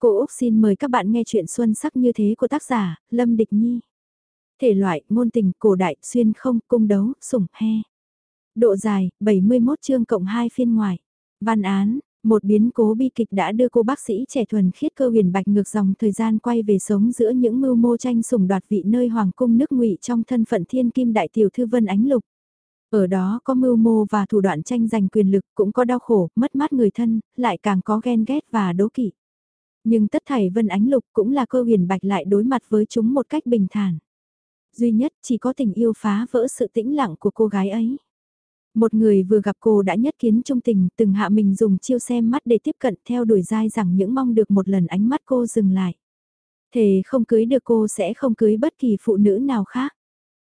Cô Úc xin mời các bạn nghe chuyện xuân sắc như thế của tác giả Lâm Địch Nhi. Thể loại, ngôn tình, cổ đại, xuyên không, cung đấu, sủng, he. Độ dài, 71 chương cộng 2 phiên ngoài. Văn án, một biến cố bi kịch đã đưa cô bác sĩ trẻ thuần khiết cơ huyền bạch ngược dòng thời gian quay về sống giữa những mưu mô tranh sủng đoạt vị nơi hoàng cung nước ngụy trong thân phận thiên kim đại tiểu thư vân ánh lục. Ở đó có mưu mô và thủ đoạn tranh giành quyền lực cũng có đau khổ, mất mát người thân, lại càng có ghen ghét và đố kỵ. Nhưng tất thảy Vân Ánh Lục cũng là cơ huyền bạch lại đối mặt với chúng một cách bình thản. Duy nhất chỉ có tình yêu phá vỡ sự tĩnh lặng của cô gái ấy. Một người vừa gặp cô đã nhất kiến trung tình, từng hạ mình dùng chiêu xem mắt để tiếp cận theo đuổi dai rằng những mong được một lần ánh mắt cô dừng lại. Thề không cưới được cô sẽ không cưới bất kỳ phụ nữ nào khác.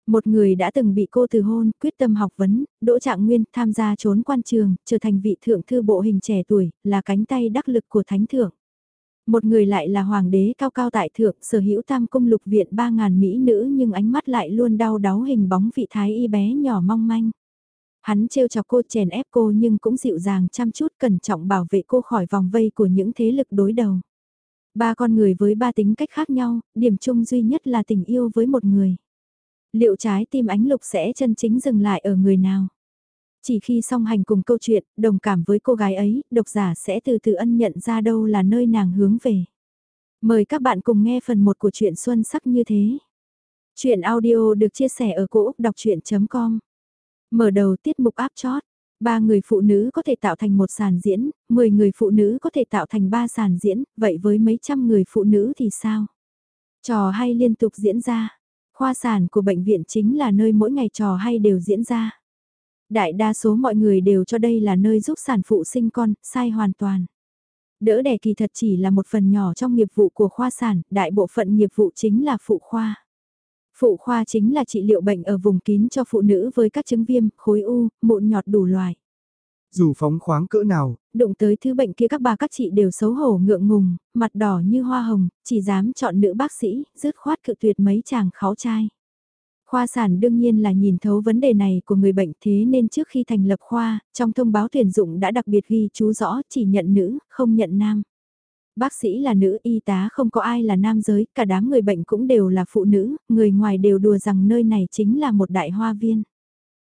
Một người đã từng bị cô từ hôn, quyết tâm học vấn, đỗ trạng nguyên, tham gia trốn quan trường, trở thành vị thượng thư bộ hình trẻ tuổi, là cánh tay đắc lực của thánh thượng. Một người lại là hoàng đế cao cao tại thượng, sở hữu tam cung lục viện ba ngàn mỹ nữ nhưng ánh mắt lại luôn đau đáu hình bóng vị thái y bé nhỏ mong manh. Hắn trêu chọc cô chèn ép cô nhưng cũng dịu dàng chăm chút cẩn trọng bảo vệ cô khỏi vòng vây của những thế lực đối đầu. Ba con người với ba tính cách khác nhau, điểm chung duy nhất là tình yêu với một người. Liệu trái tim ánh lục sẽ chân chính dừng lại ở người nào? Chỉ khi song hành cùng câu chuyện, đồng cảm với cô gái ấy, độc giả sẽ từ từ ân nhận ra đâu là nơi nàng hướng về. Mời các bạn cùng nghe phần 1 của truyện Xuân Sắc như thế. Chuyện audio được chia sẻ ở cỗ đọc chuyện.com Mở đầu tiết mục áp chót. Ba người phụ nữ có thể tạo thành một sàn diễn, 10 người phụ nữ có thể tạo thành ba sàn diễn, vậy với mấy trăm người phụ nữ thì sao? Trò hay liên tục diễn ra. Khoa sản của bệnh viện chính là nơi mỗi ngày trò hay đều diễn ra. Đại đa số mọi người đều cho đây là nơi giúp sản phụ sinh con, sai hoàn toàn. Đỡ đẻ kỳ thật chỉ là một phần nhỏ trong nghiệp vụ của khoa sản, đại bộ phận nghiệp vụ chính là phụ khoa. Phụ khoa chính là trị liệu bệnh ở vùng kín cho phụ nữ với các chứng viêm, khối u, mụn nhọt đủ loài. Dù phóng khoáng cỡ nào, đụng tới thứ bệnh kia các bà các chị đều xấu hổ ngượng ngùng, mặt đỏ như hoa hồng, chỉ dám chọn nữ bác sĩ, dứt khoát cự tuyệt mấy chàng kháu trai. Khoa sản đương nhiên là nhìn thấu vấn đề này của người bệnh thế nên trước khi thành lập khoa, trong thông báo tuyển dụng đã đặc biệt ghi chú rõ chỉ nhận nữ, không nhận nam. Bác sĩ là nữ, y tá không có ai là nam giới, cả đám người bệnh cũng đều là phụ nữ, người ngoài đều đùa rằng nơi này chính là một đại hoa viên.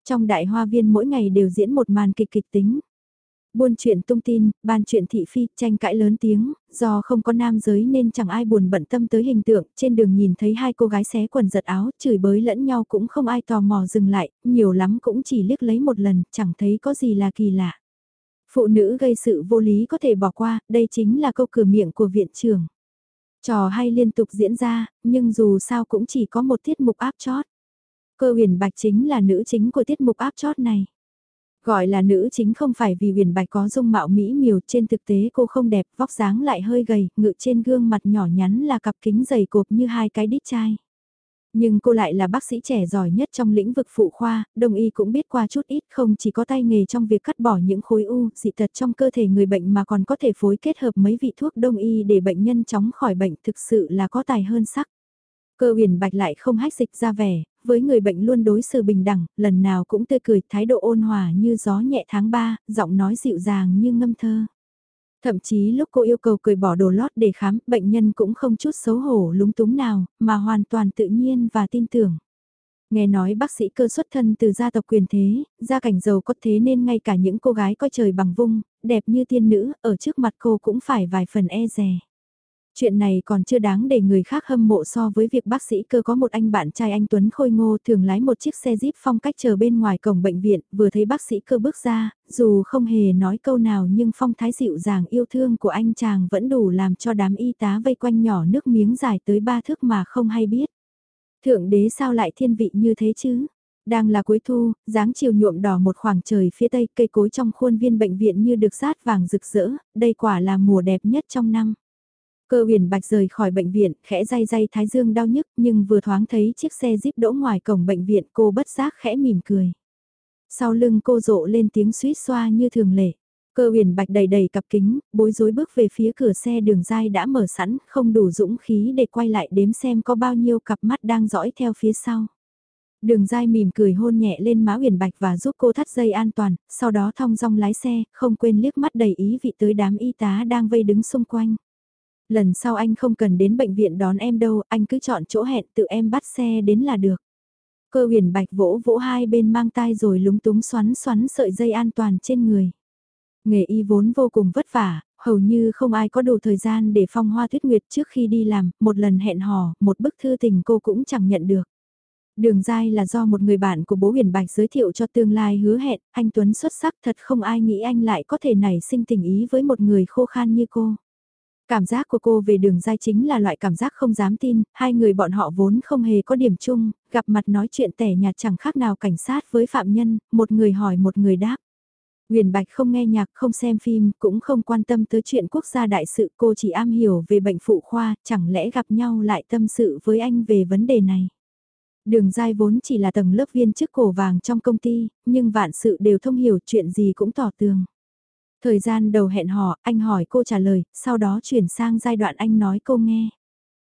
Trong đại hoa viên mỗi ngày đều diễn một màn kịch kịch tính. Buôn chuyện tung tin, ban chuyện thị phi, tranh cãi lớn tiếng, do không có nam giới nên chẳng ai buồn bận tâm tới hình tượng, trên đường nhìn thấy hai cô gái xé quần giật áo, chửi bới lẫn nhau cũng không ai tò mò dừng lại, nhiều lắm cũng chỉ liếc lấy một lần, chẳng thấy có gì là kỳ lạ. Phụ nữ gây sự vô lý có thể bỏ qua, đây chính là câu cửa miệng của viện trưởng. Trò hay liên tục diễn ra, nhưng dù sao cũng chỉ có một tiết mục áp chót. Cơ huyền bạch chính là nữ chính của tiết mục áp chót này. Gọi là nữ chính không phải vì huyền bạch có dung mạo mỹ miều trên thực tế cô không đẹp, vóc dáng lại hơi gầy, ngự trên gương mặt nhỏ nhắn là cặp kính dày cộp như hai cái đít chai. Nhưng cô lại là bác sĩ trẻ giỏi nhất trong lĩnh vực phụ khoa, đồng y cũng biết qua chút ít không chỉ có tay nghề trong việc cắt bỏ những khối u, dị tật trong cơ thể người bệnh mà còn có thể phối kết hợp mấy vị thuốc đông y để bệnh nhân chóng khỏi bệnh thực sự là có tài hơn sắc. Cơ huyền bạch lại không hách dịch ra vẻ, với người bệnh luôn đối xử bình đẳng, lần nào cũng tươi cười, thái độ ôn hòa như gió nhẹ tháng 3, giọng nói dịu dàng như ngâm thơ. Thậm chí lúc cô yêu cầu cười bỏ đồ lót để khám, bệnh nhân cũng không chút xấu hổ lúng túng nào, mà hoàn toàn tự nhiên và tin tưởng. Nghe nói bác sĩ cơ xuất thân từ gia tộc quyền thế, gia cảnh giàu có thế nên ngay cả những cô gái coi trời bằng vung, đẹp như tiên nữ, ở trước mặt cô cũng phải vài phần e dè. Chuyện này còn chưa đáng để người khác hâm mộ so với việc bác sĩ cơ có một anh bạn trai anh Tuấn Khôi Ngô thường lái một chiếc xe jeep phong cách chờ bên ngoài cổng bệnh viện, vừa thấy bác sĩ cơ bước ra, dù không hề nói câu nào nhưng phong thái dịu dàng yêu thương của anh chàng vẫn đủ làm cho đám y tá vây quanh nhỏ nước miếng dài tới ba thước mà không hay biết. Thượng đế sao lại thiên vị như thế chứ? Đang là cuối thu, dáng chiều nhuộm đỏ một khoảng trời phía tây cây cối trong khuôn viên bệnh viện như được sát vàng rực rỡ, đây quả là mùa đẹp nhất trong năm. Cơ huyền bạch rời khỏi bệnh viện, khẽ day day thái dương đau nhức nhưng vừa thoáng thấy chiếc xe jeep đỗ ngoài cổng bệnh viện cô bất giác khẽ mỉm cười. Sau lưng cô rộ lên tiếng suýt xoa như thường lệ. Cơ huyền bạch đầy đầy cặp kính, bối rối bước về phía cửa xe đường dai đã mở sẵn, không đủ dũng khí để quay lại đếm xem có bao nhiêu cặp mắt đang dõi theo phía sau. Đường dai mỉm cười hôn nhẹ lên má huyền bạch và giúp cô thắt dây an toàn, sau đó thong dong lái xe, không quên liếc mắt đầy ý vị tới đám y tá đang vây đứng xung quanh. Lần sau anh không cần đến bệnh viện đón em đâu, anh cứ chọn chỗ hẹn tự em bắt xe đến là được. Cơ huyền bạch vỗ vỗ hai bên mang tai rồi lúng túng xoắn xoắn sợi dây an toàn trên người. Nghề y vốn vô cùng vất vả, hầu như không ai có đủ thời gian để phong hoa tuyết nguyệt trước khi đi làm, một lần hẹn hò, một bức thư tình cô cũng chẳng nhận được. Đường dai là do một người bạn của bố huyền bạch giới thiệu cho tương lai hứa hẹn, anh Tuấn xuất sắc thật không ai nghĩ anh lại có thể nảy sinh tình ý với một người khô khan như cô. Cảm giác của cô về đường dai chính là loại cảm giác không dám tin, hai người bọn họ vốn không hề có điểm chung, gặp mặt nói chuyện tẻ nhạt chẳng khác nào cảnh sát với phạm nhân, một người hỏi một người đáp. Huyền Bạch không nghe nhạc, không xem phim, cũng không quan tâm tới chuyện quốc gia đại sự, cô chỉ am hiểu về bệnh phụ khoa, chẳng lẽ gặp nhau lại tâm sự với anh về vấn đề này. Đường dai vốn chỉ là tầng lớp viên chức cổ vàng trong công ty, nhưng vạn sự đều thông hiểu chuyện gì cũng tỏ tường. Thời gian đầu hẹn hò, anh hỏi cô trả lời, sau đó chuyển sang giai đoạn anh nói cô nghe.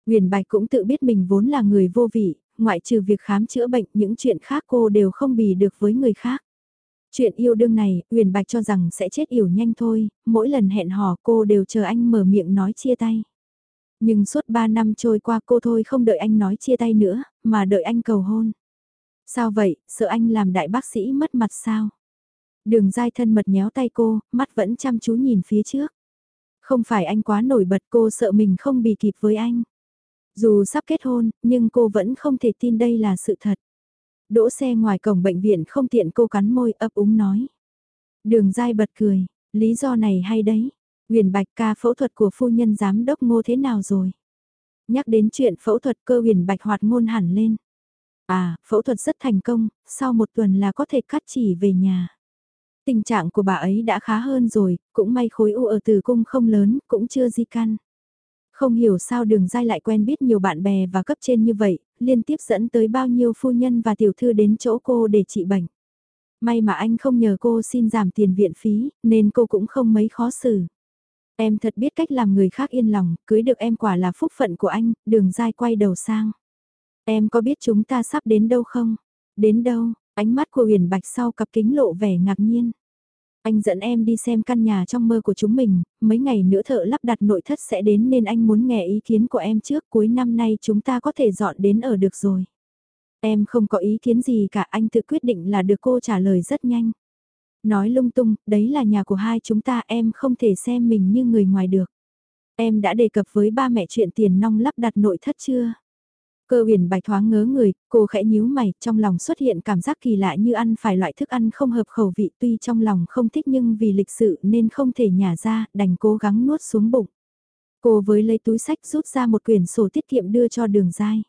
Huyền Bạch cũng tự biết mình vốn là người vô vị, ngoại trừ việc khám chữa bệnh, những chuyện khác cô đều không bì được với người khác. Chuyện yêu đương này, Huyền Bạch cho rằng sẽ chết yểu nhanh thôi, mỗi lần hẹn hò cô đều chờ anh mở miệng nói chia tay. Nhưng suốt 3 năm trôi qua cô thôi không đợi anh nói chia tay nữa, mà đợi anh cầu hôn. Sao vậy, sợ anh làm đại bác sĩ mất mặt sao? Đường dai thân mật nhéo tay cô, mắt vẫn chăm chú nhìn phía trước. Không phải anh quá nổi bật cô sợ mình không bị kịp với anh. Dù sắp kết hôn, nhưng cô vẫn không thể tin đây là sự thật. Đỗ xe ngoài cổng bệnh viện không tiện cô cắn môi ấp úng nói. Đường dai bật cười, lý do này hay đấy. Huyền Bạch ca phẫu thuật của phu nhân giám đốc ngô thế nào rồi? Nhắc đến chuyện phẫu thuật cơ huyền Bạch hoạt ngôn hẳn lên. À, phẫu thuật rất thành công, sau một tuần là có thể cắt chỉ về nhà. Tình trạng của bà ấy đã khá hơn rồi, cũng may khối u ở tử cung không lớn, cũng chưa di căn. Không hiểu sao đường dai lại quen biết nhiều bạn bè và cấp trên như vậy, liên tiếp dẫn tới bao nhiêu phu nhân và tiểu thư đến chỗ cô để trị bệnh. May mà anh không nhờ cô xin giảm tiền viện phí, nên cô cũng không mấy khó xử. Em thật biết cách làm người khác yên lòng, cưới được em quả là phúc phận của anh, đường dai quay đầu sang. Em có biết chúng ta sắp đến đâu không? Đến đâu? Ánh mắt của Huyền Bạch sau cặp kính lộ vẻ ngạc nhiên. Anh dẫn em đi xem căn nhà trong mơ của chúng mình, mấy ngày nữa thợ lắp đặt nội thất sẽ đến nên anh muốn nghe ý kiến của em trước cuối năm nay chúng ta có thể dọn đến ở được rồi. Em không có ý kiến gì cả anh tự quyết định là được cô trả lời rất nhanh. Nói lung tung, đấy là nhà của hai chúng ta em không thể xem mình như người ngoài được. Em đã đề cập với ba mẹ chuyện tiền nong lắp đặt nội thất chưa? Cơ huyền bạch thoáng ngớ người, cô khẽ nhíu mày, trong lòng xuất hiện cảm giác kỳ lạ như ăn phải loại thức ăn không hợp khẩu vị tuy trong lòng không thích nhưng vì lịch sự nên không thể nhả ra, đành cố gắng nuốt xuống bụng. Cô với lấy túi sách rút ra một quyển sổ tiết kiệm đưa cho đường dai.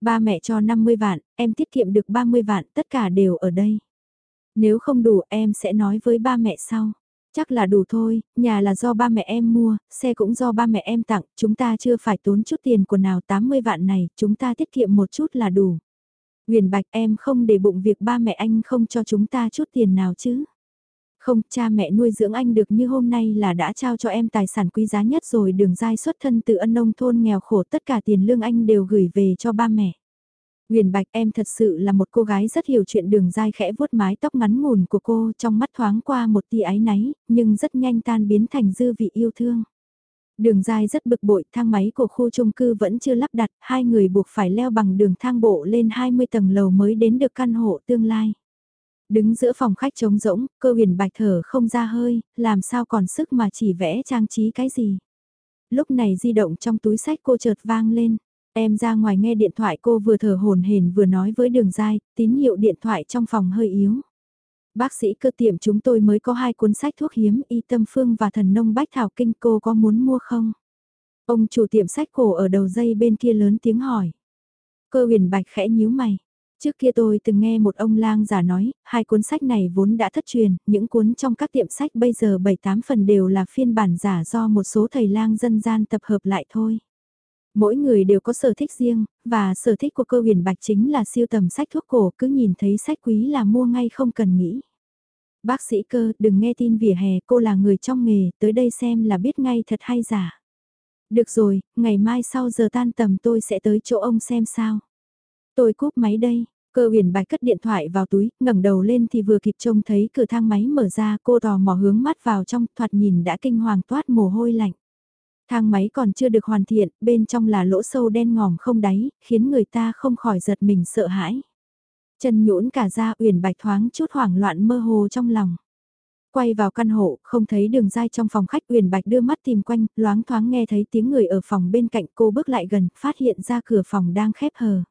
Ba mẹ cho 50 vạn, em tiết kiệm được 30 vạn, tất cả đều ở đây. Nếu không đủ em sẽ nói với ba mẹ sau. Chắc là đủ thôi, nhà là do ba mẹ em mua, xe cũng do ba mẹ em tặng, chúng ta chưa phải tốn chút tiền của nào 80 vạn này, chúng ta tiết kiệm một chút là đủ. Huyền Bạch em không để bụng việc ba mẹ anh không cho chúng ta chút tiền nào chứ. Không, cha mẹ nuôi dưỡng anh được như hôm nay là đã trao cho em tài sản quý giá nhất rồi đường dai xuất thân từ ân nông thôn nghèo khổ tất cả tiền lương anh đều gửi về cho ba mẹ. Huyền Bạch em thật sự là một cô gái rất hiểu chuyện đường dai khẽ vuốt mái tóc ngắn ngủn của cô trong mắt thoáng qua một tia ái náy, nhưng rất nhanh tan biến thành dư vị yêu thương. Đường dai rất bực bội, thang máy của khu chung cư vẫn chưa lắp đặt, hai người buộc phải leo bằng đường thang bộ lên 20 tầng lầu mới đến được căn hộ tương lai. Đứng giữa phòng khách trống rỗng, cơ huyền bạch thở không ra hơi, làm sao còn sức mà chỉ vẽ trang trí cái gì. Lúc này di động trong túi sách cô chợt vang lên. Em ra ngoài nghe điện thoại cô vừa thở hồn hển vừa nói với đường dai, tín hiệu điện thoại trong phòng hơi yếu. Bác sĩ cơ tiệm chúng tôi mới có hai cuốn sách thuốc hiếm y tâm phương và thần nông bách thảo kinh cô có muốn mua không? Ông chủ tiệm sách cổ ở đầu dây bên kia lớn tiếng hỏi. Cơ huyền bạch khẽ nhíu mày. Trước kia tôi từng nghe một ông lang giả nói, hai cuốn sách này vốn đã thất truyền, những cuốn trong các tiệm sách bây giờ 7-8 phần đều là phiên bản giả do một số thầy lang dân gian tập hợp lại thôi. Mỗi người đều có sở thích riêng, và sở thích của cơ huyền bạch chính là siêu tầm sách thuốc cổ cứ nhìn thấy sách quý là mua ngay không cần nghĩ. Bác sĩ cơ, đừng nghe tin vỉa hè, cô là người trong nghề, tới đây xem là biết ngay thật hay giả. Được rồi, ngày mai sau giờ tan tầm tôi sẽ tới chỗ ông xem sao. Tôi cúp máy đây, cơ huyền bạch cất điện thoại vào túi, ngẩng đầu lên thì vừa kịp trông thấy cửa thang máy mở ra cô tò mò hướng mắt vào trong thoạt nhìn đã kinh hoàng toát mồ hôi lạnh. Thang máy còn chưa được hoàn thiện, bên trong là lỗ sâu đen ngòm không đáy, khiến người ta không khỏi giật mình sợ hãi. Chân nhũn cả ra uyển bạch thoáng chút hoảng loạn mơ hồ trong lòng. Quay vào căn hộ, không thấy đường dai trong phòng khách uyển bạch đưa mắt tìm quanh, loáng thoáng nghe thấy tiếng người ở phòng bên cạnh cô bước lại gần, phát hiện ra cửa phòng đang khép hờ.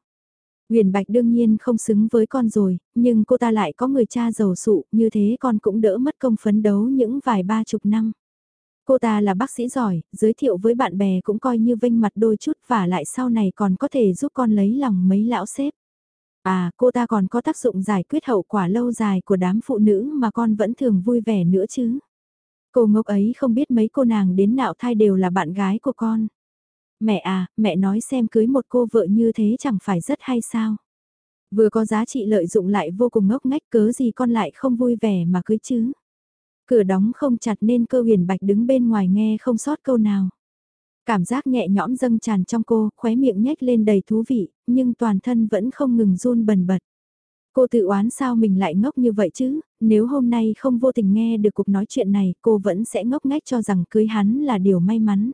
Uyển Bạch đương nhiên không xứng với con rồi, nhưng cô ta lại có người cha giàu sụ, như thế con cũng đỡ mất công phấn đấu những vài ba chục năm. Cô ta là bác sĩ giỏi, giới thiệu với bạn bè cũng coi như vinh mặt đôi chút và lại sau này còn có thể giúp con lấy lòng mấy lão xếp. À, cô ta còn có tác dụng giải quyết hậu quả lâu dài của đám phụ nữ mà con vẫn thường vui vẻ nữa chứ. Cô ngốc ấy không biết mấy cô nàng đến nạo thai đều là bạn gái của con. Mẹ à, mẹ nói xem cưới một cô vợ như thế chẳng phải rất hay sao. Vừa có giá trị lợi dụng lại vô cùng ngốc ngách cớ gì con lại không vui vẻ mà cưới chứ. Cửa đóng không chặt nên cơ huyền bạch đứng bên ngoài nghe không sót câu nào. Cảm giác nhẹ nhõm dâng tràn trong cô, khóe miệng nhếch lên đầy thú vị, nhưng toàn thân vẫn không ngừng run bần bật. Cô tự oán sao mình lại ngốc như vậy chứ, nếu hôm nay không vô tình nghe được cuộc nói chuyện này cô vẫn sẽ ngốc ngách cho rằng cưới hắn là điều may mắn.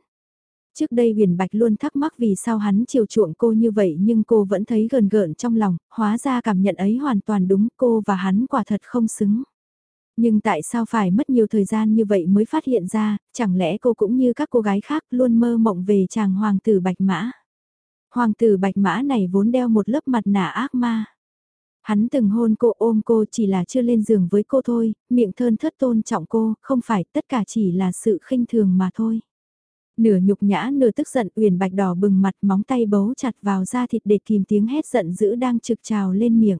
Trước đây huyền bạch luôn thắc mắc vì sao hắn chiều chuộng cô như vậy nhưng cô vẫn thấy gần gợn trong lòng, hóa ra cảm nhận ấy hoàn toàn đúng cô và hắn quả thật không xứng. Nhưng tại sao phải mất nhiều thời gian như vậy mới phát hiện ra, chẳng lẽ cô cũng như các cô gái khác luôn mơ mộng về chàng hoàng tử bạch mã. Hoàng tử bạch mã này vốn đeo một lớp mặt nạ ác ma. Hắn từng hôn cô ôm cô chỉ là chưa lên giường với cô thôi, miệng thơn thất tôn trọng cô, không phải tất cả chỉ là sự khinh thường mà thôi. Nửa nhục nhã nửa tức giận uyển bạch đỏ bừng mặt móng tay bấu chặt vào da thịt để kìm tiếng hét giận dữ đang trực trào lên miệng.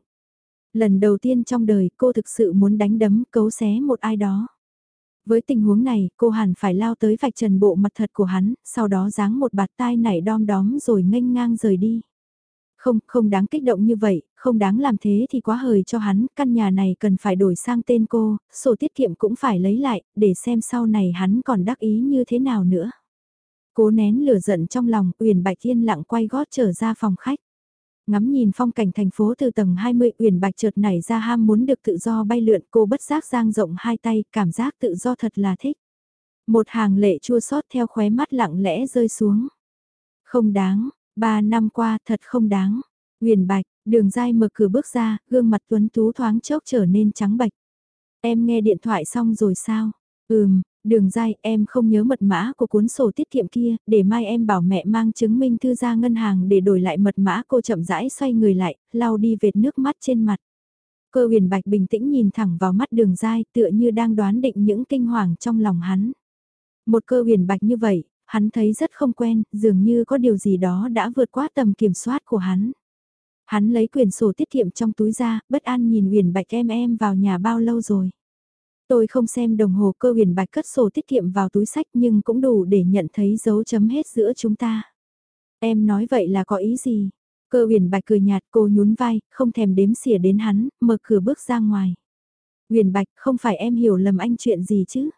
Lần đầu tiên trong đời cô thực sự muốn đánh đấm cấu xé một ai đó. Với tình huống này, cô hẳn phải lao tới vạch trần bộ mặt thật của hắn, sau đó giáng một bạt tai nảy đom đóm rồi nghênh ngang rời đi. Không, không đáng kích động như vậy, không đáng làm thế thì quá hời cho hắn, căn nhà này cần phải đổi sang tên cô, sổ tiết kiệm cũng phải lấy lại, để xem sau này hắn còn đắc ý như thế nào nữa. Cố nén lửa giận trong lòng, Uyển Bạch thiên lặng quay gót trở ra phòng khách. Ngắm nhìn phong cảnh thành phố từ tầng 20 Uyển Bạch chợt nảy ra ham muốn được tự do bay lượn cô bất giác giang rộng hai tay, cảm giác tự do thật là thích. Một hàng lệ chua xót theo khóe mắt lặng lẽ rơi xuống. Không đáng, ba năm qua thật không đáng. Uyển Bạch, đường dai mở cửa bước ra, gương mặt tuấn tú thoáng chốc trở nên trắng bạch. Em nghe điện thoại xong rồi sao? Ừm, Đường dai, em không nhớ mật mã của cuốn sổ tiết kiệm kia, để mai em bảo mẹ mang chứng minh thư ra ngân hàng để đổi lại mật mã cô chậm rãi xoay người lại, lau đi vệt nước mắt trên mặt. Cơ huyền bạch bình tĩnh nhìn thẳng vào mắt đường dai tựa như đang đoán định những kinh hoàng trong lòng hắn. Một cơ huyền bạch như vậy, hắn thấy rất không quen, dường như có điều gì đó đã vượt qua tầm kiểm soát của hắn. Hắn lấy quyền sổ tiết kiệm trong túi ra, bất an nhìn huyền bạch em em vào nhà bao lâu rồi. Tôi không xem đồng hồ cơ huyền bạch cất sổ tiết kiệm vào túi sách nhưng cũng đủ để nhận thấy dấu chấm hết giữa chúng ta. Em nói vậy là có ý gì? Cơ huyền bạch cười nhạt cô nhún vai, không thèm đếm xỉa đến hắn, mở cửa bước ra ngoài. Huyền bạch không phải em hiểu lầm anh chuyện gì chứ?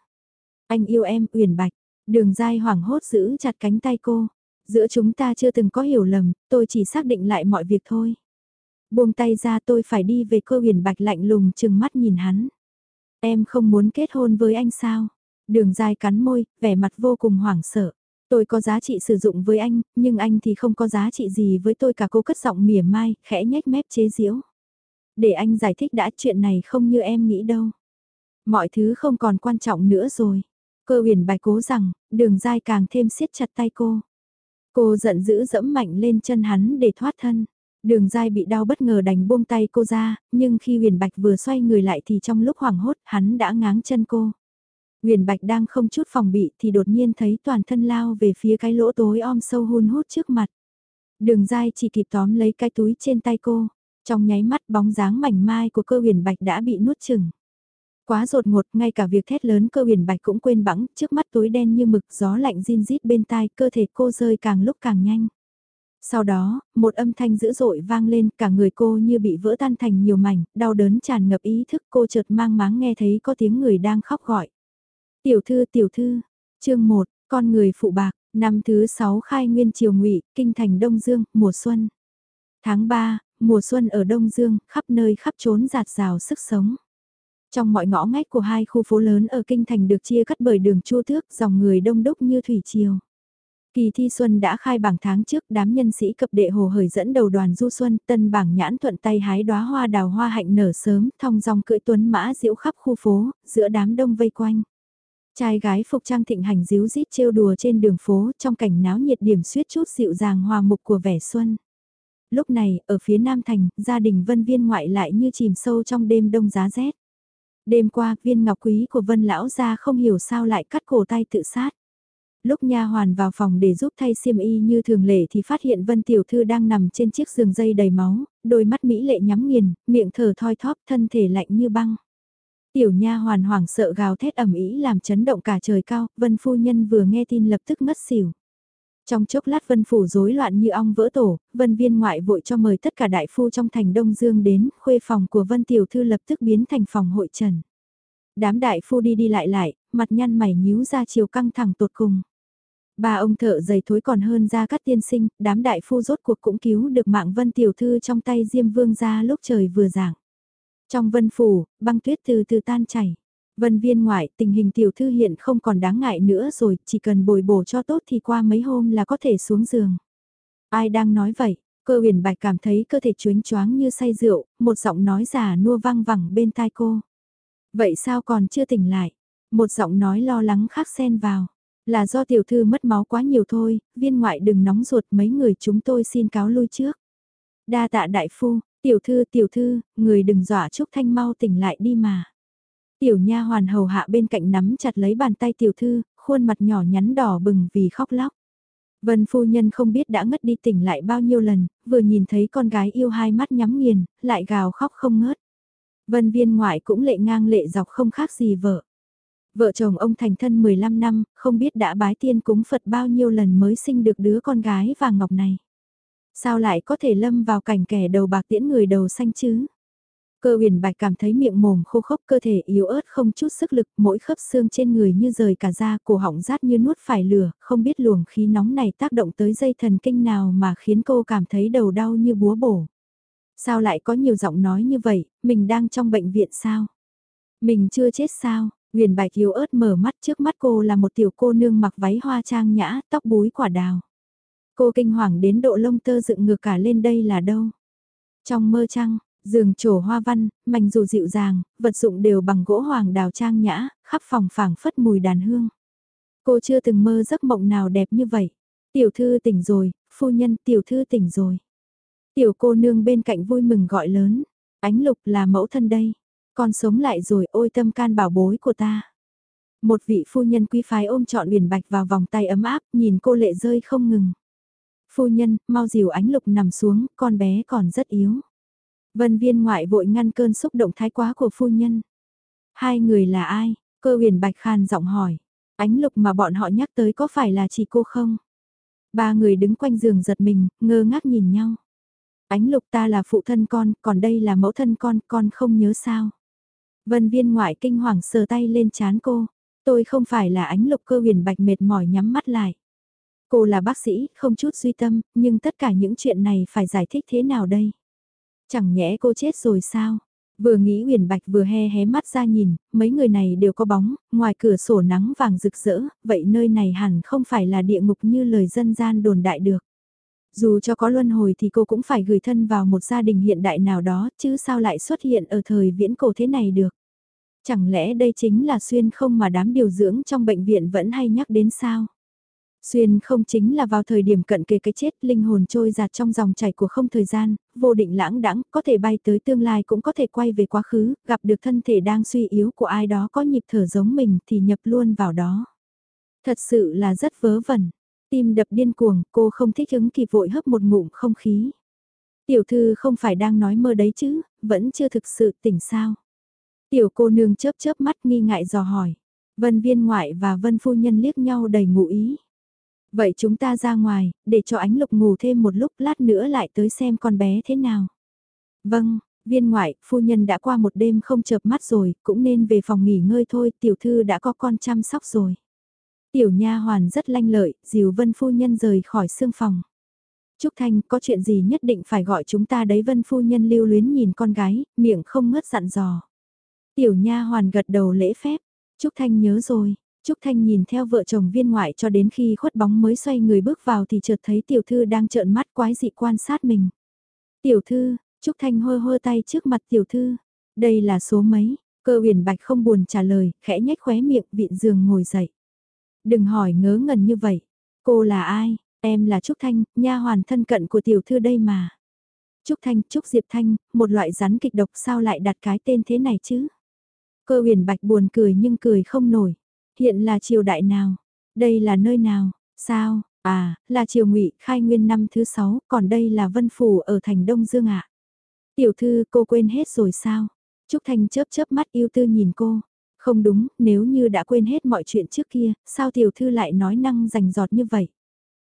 Anh yêu em, huyền bạch. Đường dai hoảng hốt giữ chặt cánh tay cô. Giữa chúng ta chưa từng có hiểu lầm, tôi chỉ xác định lại mọi việc thôi. Buông tay ra tôi phải đi về cơ huyền bạch lạnh lùng chừng mắt nhìn hắn. Em không muốn kết hôn với anh sao? Đường dài cắn môi, vẻ mặt vô cùng hoảng sợ. Tôi có giá trị sử dụng với anh, nhưng anh thì không có giá trị gì với tôi cả cô cất giọng mỉa mai, khẽ nhếch mép chế giễu. Để anh giải thích đã chuyện này không như em nghĩ đâu. Mọi thứ không còn quan trọng nữa rồi. Cơ huyền bài cố rằng, đường dai càng thêm siết chặt tay cô. Cô giận dữ dẫm mạnh lên chân hắn để thoát thân. Đường dai bị đau bất ngờ đành buông tay cô ra, nhưng khi huyền bạch vừa xoay người lại thì trong lúc hoảng hốt hắn đã ngáng chân cô. Huyền bạch đang không chút phòng bị thì đột nhiên thấy toàn thân lao về phía cái lỗ tối om sâu hun hút trước mặt. Đường dai chỉ kịp tóm lấy cái túi trên tay cô, trong nháy mắt bóng dáng mảnh mai của cơ huyền bạch đã bị nuốt chừng. Quá rột ngột, ngay cả việc thét lớn cơ huyền bạch cũng quên bẵng, trước mắt tối đen như mực gió lạnh rin rít bên tai, cơ thể cô rơi càng lúc càng nhanh. Sau đó, một âm thanh dữ dội vang lên, cả người cô như bị vỡ tan thành nhiều mảnh, đau đớn tràn ngập ý thức cô chợt mang máng nghe thấy có tiếng người đang khóc gọi. Tiểu thư tiểu thư, chương 1, con người phụ bạc, năm thứ 6 khai nguyên triều ngụy kinh thành Đông Dương, mùa xuân. Tháng 3, mùa xuân ở Đông Dương, khắp nơi khắp trốn giạt rào sức sống. Trong mọi ngõ ngách của hai khu phố lớn ở kinh thành được chia cắt bởi đường chua thước, dòng người đông đúc như thủy triều. Kỳ thi xuân đã khai bảng tháng trước đám nhân sĩ cập đệ hồ hởi dẫn đầu đoàn du xuân tân bảng nhãn thuận tay hái đóa hoa đào hoa hạnh nở sớm thong dòng cưỡi tuấn mã diễu khắp khu phố, giữa đám đông vây quanh. Trai gái phục trang thịnh hành díu dít trêu đùa trên đường phố trong cảnh náo nhiệt điểm suýt chút dịu dàng hòa mục của vẻ xuân. Lúc này, ở phía Nam Thành, gia đình Vân Viên ngoại lại như chìm sâu trong đêm đông giá rét. Đêm qua, viên ngọc quý của Vân Lão gia không hiểu sao lại cắt cổ tay tự sát. Lúc nha hoàn vào phòng để giúp thay xiêm y như thường lệ thì phát hiện Vân Tiểu Thư đang nằm trên chiếc giường dây đầy máu, đôi mắt mỹ lệ nhắm nghiền, miệng thở thoi thóp, thân thể lạnh như băng. Tiểu nha hoàn hoảng sợ gào thét ẩm ý làm chấn động cả trời cao, Vân phu nhân vừa nghe tin lập tức ngất xỉu. Trong chốc lát Vân phủ rối loạn như ong vỡ tổ, Vân viên ngoại vội cho mời tất cả đại phu trong thành Đông Dương đến, khuê phòng của Vân tiểu thư lập tức biến thành phòng hội trần. Đám đại phu đi đi lại lại, mặt nhăn mày nhíu ra chiều căng thẳng tột cùng. Ba ông thợ giày thối còn hơn ra các tiên sinh, đám đại phu rốt cuộc cũng cứu được mạng Vân tiểu thư trong tay Diêm Vương ra lúc trời vừa giảng. Trong vân phủ, băng tuyết từ từ tan chảy. Vân viên ngoại, tình hình tiểu thư hiện không còn đáng ngại nữa rồi, chỉ cần bồi bổ cho tốt thì qua mấy hôm là có thể xuống giường. Ai đang nói vậy? Cơ huyền bạch cảm thấy cơ thể chuến choáng như say rượu, một giọng nói giả nua vang vẳng bên tai cô. Vậy sao còn chưa tỉnh lại? Một giọng nói lo lắng khác xen vào. Là do tiểu thư mất máu quá nhiều thôi, viên ngoại đừng nóng ruột mấy người chúng tôi xin cáo lui trước. Đa tạ đại phu, Tiểu thư tiểu thư, người đừng dọa Trúc Thanh mau tỉnh lại đi mà. Tiểu nha hoàn hầu hạ bên cạnh nắm chặt lấy bàn tay tiểu thư, khuôn mặt nhỏ nhắn đỏ bừng vì khóc lóc. Vân phu nhân không biết đã ngất đi tỉnh lại bao nhiêu lần, vừa nhìn thấy con gái yêu hai mắt nhắm nghiền, lại gào khóc không ngớt. Vân viên ngoại cũng lệ ngang lệ dọc không khác gì vợ. Vợ chồng ông thành thân 15 năm, không biết đã bái tiên cúng Phật bao nhiêu lần mới sinh được đứa con gái vàng ngọc này. Sao lại có thể lâm vào cảnh kẻ đầu bạc tiễn người đầu xanh chứ? Cơ huyền bạch cảm thấy miệng mồm khô khốc cơ thể yếu ớt không chút sức lực, mỗi khớp xương trên người như rời cả da, cổ họng rát như nuốt phải lửa, không biết luồng khí nóng này tác động tới dây thần kinh nào mà khiến cô cảm thấy đầu đau như búa bổ. Sao lại có nhiều giọng nói như vậy, mình đang trong bệnh viện sao? Mình chưa chết sao? Huyền bạch yếu ớt mở mắt trước mắt cô là một tiểu cô nương mặc váy hoa trang nhã, tóc búi quả đào. Cô kinh hoàng đến độ lông tơ dựng ngược cả lên đây là đâu. Trong mơ trăng, giường trổ hoa văn, mảnh dù dịu dàng, vật dụng đều bằng gỗ hoàng đào trang nhã, khắp phòng phảng phất mùi đàn hương. Cô chưa từng mơ giấc mộng nào đẹp như vậy. Tiểu thư tỉnh rồi, phu nhân tiểu thư tỉnh rồi. Tiểu cô nương bên cạnh vui mừng gọi lớn, ánh lục là mẫu thân đây. Con sống lại rồi ôi tâm can bảo bối của ta. Một vị phu nhân quý phái ôm trọn huyền bạch vào vòng tay ấm áp, nhìn cô lệ rơi không ngừng. Phu nhân, mau dìu ánh lục nằm xuống, con bé còn rất yếu. Vân viên ngoại vội ngăn cơn xúc động thái quá của phu nhân. Hai người là ai? Cơ huyền bạch khan giọng hỏi. Ánh lục mà bọn họ nhắc tới có phải là chỉ cô không? Ba người đứng quanh giường giật mình, ngơ ngác nhìn nhau. Ánh lục ta là phụ thân con, còn đây là mẫu thân con, con không nhớ sao. Vân viên ngoại kinh hoàng sờ tay lên chán cô. Tôi không phải là ánh lục cơ huyền bạch mệt mỏi nhắm mắt lại. Cô là bác sĩ, không chút suy tâm, nhưng tất cả những chuyện này phải giải thích thế nào đây? Chẳng nhẽ cô chết rồi sao? Vừa nghĩ Huyền Bạch vừa he hé mắt ra nhìn, mấy người này đều có bóng, ngoài cửa sổ nắng vàng rực rỡ, vậy nơi này hẳn không phải là địa ngục như lời dân gian đồn đại được. Dù cho có luân hồi thì cô cũng phải gửi thân vào một gia đình hiện đại nào đó, chứ sao lại xuất hiện ở thời viễn cổ thế này được. Chẳng lẽ đây chính là xuyên không mà đám điều dưỡng trong bệnh viện vẫn hay nhắc đến sao? Xuyên không chính là vào thời điểm cận kề cái chết, linh hồn trôi giạt trong dòng chảy của không thời gian, vô định lãng đãng, có thể bay tới tương lai cũng có thể quay về quá khứ, gặp được thân thể đang suy yếu của ai đó có nhịp thở giống mình thì nhập luôn vào đó. Thật sự là rất vớ vẩn. Tim đập điên cuồng, cô không thích ứng kịp vội hấp một ngụm không khí. Tiểu thư không phải đang nói mơ đấy chứ, vẫn chưa thực sự tỉnh sao. Tiểu cô nương chớp chớp mắt nghi ngại dò hỏi. Vân viên ngoại và vân phu nhân liếc nhau đầy ngụ ý. Vậy chúng ta ra ngoài, để cho ánh lục ngủ thêm một lúc lát nữa lại tới xem con bé thế nào. Vâng, viên ngoại, phu nhân đã qua một đêm không chợp mắt rồi, cũng nên về phòng nghỉ ngơi thôi, tiểu thư đã có con chăm sóc rồi. Tiểu nha hoàn rất lanh lợi, dìu vân phu nhân rời khỏi xương phòng. Trúc Thanh, có chuyện gì nhất định phải gọi chúng ta đấy vân phu nhân lưu luyến nhìn con gái, miệng không ngớt dặn dò. Tiểu nha hoàn gật đầu lễ phép, Trúc Thanh nhớ rồi, Trúc Thanh nhìn theo vợ chồng viên ngoại cho đến khi khuất bóng mới xoay người bước vào thì chợt thấy tiểu thư đang trợn mắt quái dị quan sát mình. Tiểu thư, Trúc Thanh hơ hơ tay trước mặt tiểu thư. Đây là số mấy, cơ huyền bạch không buồn trả lời, khẽ nhếch khóe miệng vịn giường ngồi dậy. Đừng hỏi ngớ ngẩn như vậy. Cô là ai? Em là Trúc Thanh, nha hoàn thân cận của tiểu thư đây mà. Trúc Thanh, Trúc Diệp Thanh, một loại rắn kịch độc sao lại đặt cái tên thế này chứ? Cơ huyền bạch buồn cười nhưng cười không nổi. Hiện là triều đại nào? Đây là nơi nào? Sao? À, là triều ngụy khai nguyên năm thứ sáu, còn đây là vân phủ ở thành Đông Dương ạ. Tiểu thư cô quên hết rồi sao? Trúc Thanh chớp chớp mắt yêu tư nhìn cô. Không đúng, nếu như đã quên hết mọi chuyện trước kia, sao tiểu thư lại nói năng rành giọt như vậy?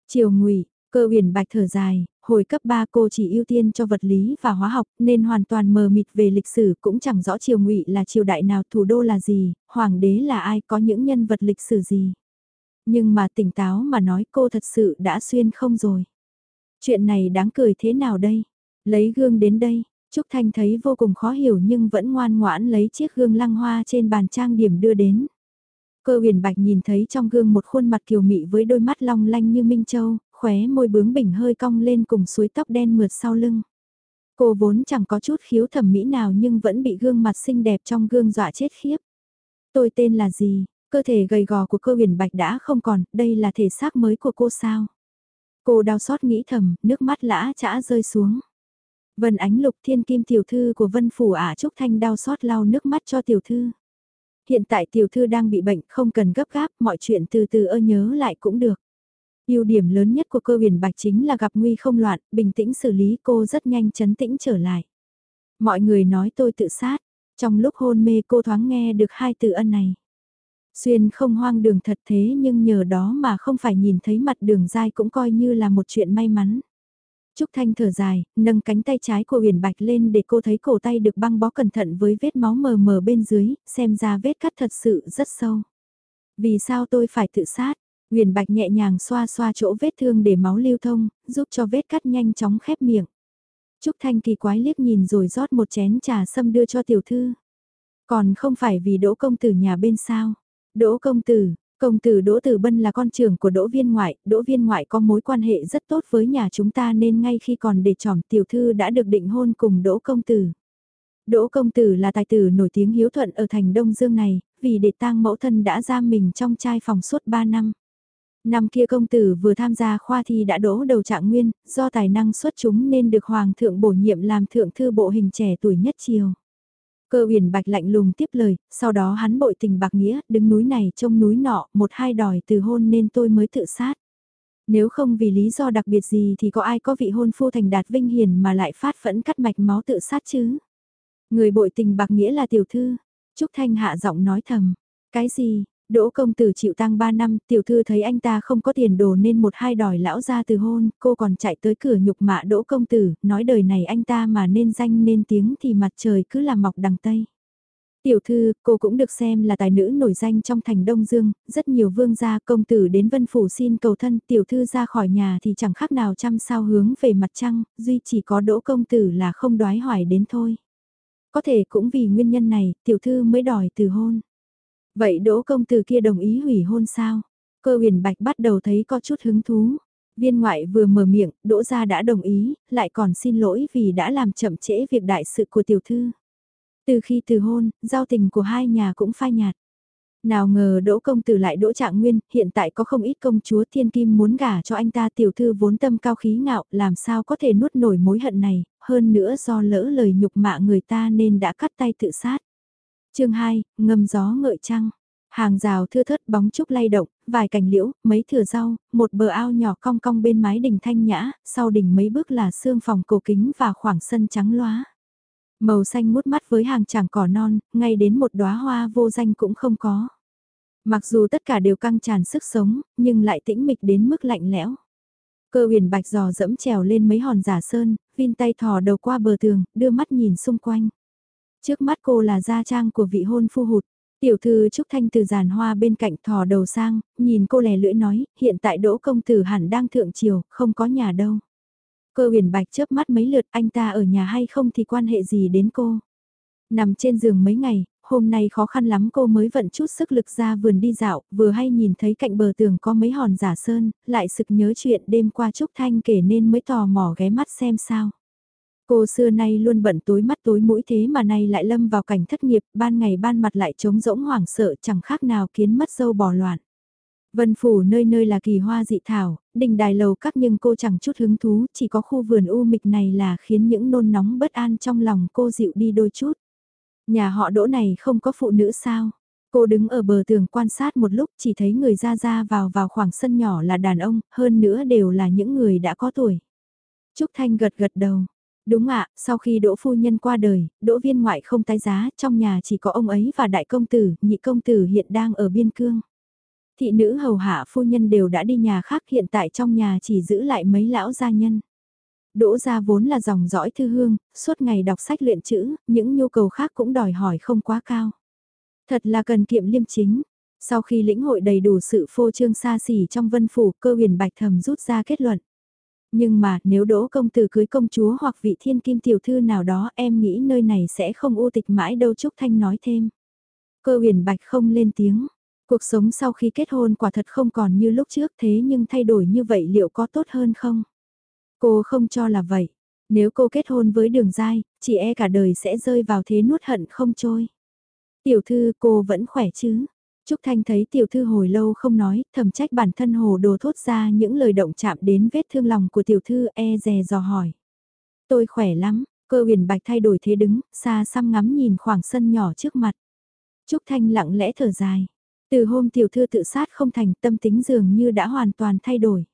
Triều ngụy cơ huyền bạch thở dài, hồi cấp 3 cô chỉ ưu tiên cho vật lý và hóa học nên hoàn toàn mờ mịt về lịch sử cũng chẳng rõ triều ngụy là triều đại nào thủ đô là gì, hoàng đế là ai có những nhân vật lịch sử gì. Nhưng mà tỉnh táo mà nói cô thật sự đã xuyên không rồi. Chuyện này đáng cười thế nào đây? Lấy gương đến đây, Trúc Thanh thấy vô cùng khó hiểu nhưng vẫn ngoan ngoãn lấy chiếc gương lăng hoa trên bàn trang điểm đưa đến. Cơ huyền bạch nhìn thấy trong gương một khuôn mặt kiều mị với đôi mắt long lanh như Minh Châu, khóe môi bướng bỉnh hơi cong lên cùng suối tóc đen mượt sau lưng. Cô vốn chẳng có chút khiếu thẩm mỹ nào nhưng vẫn bị gương mặt xinh đẹp trong gương dọa chết khiếp. Tôi tên là gì? Cơ thể gầy gò của cơ huyền bạch đã không còn, đây là thể xác mới của cô sao? Cô đau xót nghĩ thầm, nước mắt lã chã rơi xuống. Vân ánh lục thiên kim tiểu thư của vân phủ ả Trúc Thanh đau xót lau nước mắt cho tiểu thư. Hiện tại tiểu thư đang bị bệnh không cần gấp gáp, mọi chuyện từ từ ơ nhớ lại cũng được. ưu điểm lớn nhất của cơ huyền bạch chính là gặp nguy không loạn, bình tĩnh xử lý cô rất nhanh chấn tĩnh trở lại. Mọi người nói tôi tự sát, trong lúc hôn mê cô thoáng nghe được hai từ ân này. Xuyên không hoang đường thật thế nhưng nhờ đó mà không phải nhìn thấy mặt đường dai cũng coi như là một chuyện may mắn. Trúc Thanh thở dài, nâng cánh tay trái của Huyền Bạch lên để cô thấy cổ tay được băng bó cẩn thận với vết máu mờ mờ bên dưới, xem ra vết cắt thật sự rất sâu. Vì sao tôi phải tự sát? Huyền Bạch nhẹ nhàng xoa xoa chỗ vết thương để máu lưu thông, giúp cho vết cắt nhanh chóng khép miệng. Trúc Thanh kỳ quái liếc nhìn rồi rót một chén trà sâm đưa cho tiểu thư. Còn không phải vì đỗ công tử nhà bên sao? Đỗ công tử, Công tử Đỗ Tử Bân là con trưởng của Đỗ Viên Ngoại, Đỗ Viên Ngoại có mối quan hệ rất tốt với nhà chúng ta nên ngay khi còn để trỏm tiểu thư đã được định hôn cùng Đỗ Công Tử. Đỗ Công Tử là tài tử nổi tiếng hiếu thuận ở thành Đông Dương này, vì để tang mẫu thân đã giam mình trong trai phòng suốt 3 năm. Năm kia công tử vừa tham gia khoa thi đã đỗ đầu trạng nguyên, do tài năng xuất chúng nên được Hoàng thượng bổ nhiệm làm thượng thư bộ hình trẻ tuổi nhất triều. Cơ huyền bạch lạnh lùng tiếp lời, sau đó hắn bội tình bạc nghĩa, đứng núi này trông núi nọ, một hai đòi từ hôn nên tôi mới tự sát. Nếu không vì lý do đặc biệt gì thì có ai có vị hôn phu thành đạt vinh hiền mà lại phát phẫn cắt mạch máu tự sát chứ? Người bội tình bạc nghĩa là tiểu thư. Trúc Thanh hạ giọng nói thầm. Cái gì, Đỗ công tử chịu tăng 3 năm, tiểu thư thấy anh ta không có tiền đồ nên một hai đòi lão ra từ hôn, cô còn chạy tới cửa nhục mạ đỗ công tử, nói đời này anh ta mà nên danh nên tiếng thì mặt trời cứ làm mọc đằng Tây. Tiểu thư, cô cũng được xem là tài nữ nổi danh trong thành Đông Dương, rất nhiều vương gia công tử đến vân phủ xin cầu thân, tiểu thư ra khỏi nhà thì chẳng khác nào chăm sao hướng về mặt trăng, duy chỉ có đỗ công tử là không đoái hoài đến thôi. Có thể cũng vì nguyên nhân này, tiểu thư mới đòi từ hôn. Vậy đỗ công tử kia đồng ý hủy hôn sao? Cơ huyền bạch bắt đầu thấy có chút hứng thú. Viên ngoại vừa mở miệng, đỗ gia đã đồng ý, lại còn xin lỗi vì đã làm chậm trễ việc đại sự của tiểu thư. Từ khi từ hôn, giao tình của hai nhà cũng phai nhạt. Nào ngờ đỗ công tử lại đỗ trạng nguyên, hiện tại có không ít công chúa thiên kim muốn gả cho anh ta tiểu thư vốn tâm cao khí ngạo, làm sao có thể nuốt nổi mối hận này, hơn nữa do lỡ lời nhục mạ người ta nên đã cắt tay tự sát chương 2, ngâm gió ngợi trăng. Hàng rào thưa thớt bóng trúc lay động, vài cành liễu, mấy thửa rau, một bờ ao nhỏ cong cong bên mái đình thanh nhã, sau đỉnh mấy bước là xương phòng cổ kính và khoảng sân trắng loá. Màu xanh mút mắt với hàng tràng cỏ non, ngay đến một đóa hoa vô danh cũng không có. Mặc dù tất cả đều căng tràn sức sống, nhưng lại tĩnh mịch đến mức lạnh lẽo. Cơ huyền bạch giò dẫm trèo lên mấy hòn giả sơn, vin tay thò đầu qua bờ tường, đưa mắt nhìn xung quanh. Trước mắt cô là gia trang của vị hôn phu hụt. Tiểu thư Trúc Thanh từ giàn hoa bên cạnh thò đầu sang, nhìn cô lè lưỡi nói, hiện tại đỗ công tử hẳn đang thượng triều, không có nhà đâu. Cơ huyền bạch chớp mắt mấy lượt anh ta ở nhà hay không thì quan hệ gì đến cô. Nằm trên giường mấy ngày, hôm nay khó khăn lắm cô mới vận chút sức lực ra vườn đi dạo, vừa hay nhìn thấy cạnh bờ tường có mấy hòn giả sơn, lại sực nhớ chuyện đêm qua Trúc Thanh kể nên mới tò mò ghé mắt xem sao. Cô xưa nay luôn bận tối mắt tối mũi thế mà nay lại lâm vào cảnh thất nghiệp, ban ngày ban mặt lại trống rỗng hoảng sợ chẳng khác nào kiến mất dâu bò loạn. Vân phủ nơi nơi là kỳ hoa dị thảo, đình đài lầu các nhưng cô chẳng chút hứng thú, chỉ có khu vườn u mịch này là khiến những nôn nóng bất an trong lòng cô dịu đi đôi chút. Nhà họ đỗ này không có phụ nữ sao? Cô đứng ở bờ tường quan sát một lúc chỉ thấy người ra ra vào vào khoảng sân nhỏ là đàn ông, hơn nữa đều là những người đã có tuổi. Trúc Thanh gật gật đầu. Đúng ạ, sau khi đỗ phu nhân qua đời, đỗ viên ngoại không tái giá, trong nhà chỉ có ông ấy và đại công tử, nhị công tử hiện đang ở biên cương. Thị nữ hầu hạ phu nhân đều đã đi nhà khác hiện tại trong nhà chỉ giữ lại mấy lão gia nhân. Đỗ gia vốn là dòng dõi thư hương, suốt ngày đọc sách luyện chữ, những nhu cầu khác cũng đòi hỏi không quá cao. Thật là cần kiệm liêm chính. Sau khi lĩnh hội đầy đủ sự phô trương xa xỉ trong vân phủ, cơ huyền bạch thầm rút ra kết luận. Nhưng mà nếu đỗ công tử cưới công chúa hoặc vị thiên kim tiểu thư nào đó em nghĩ nơi này sẽ không u tịch mãi đâu Trúc Thanh nói thêm. Cơ huyền bạch không lên tiếng. Cuộc sống sau khi kết hôn quả thật không còn như lúc trước thế nhưng thay đổi như vậy liệu có tốt hơn không? Cô không cho là vậy. Nếu cô kết hôn với đường dai, chị e cả đời sẽ rơi vào thế nuốt hận không trôi. Tiểu thư cô vẫn khỏe chứ? Trúc Thanh thấy tiểu thư hồi lâu không nói, thầm trách bản thân hồ đồ thốt ra những lời động chạm đến vết thương lòng của tiểu thư e dè dò hỏi. Tôi khỏe lắm, cơ huyền bạch thay đổi thế đứng, xa xăm ngắm nhìn khoảng sân nhỏ trước mặt. Trúc Thanh lặng lẽ thở dài. Từ hôm tiểu thư tự sát không thành tâm tính dường như đã hoàn toàn thay đổi.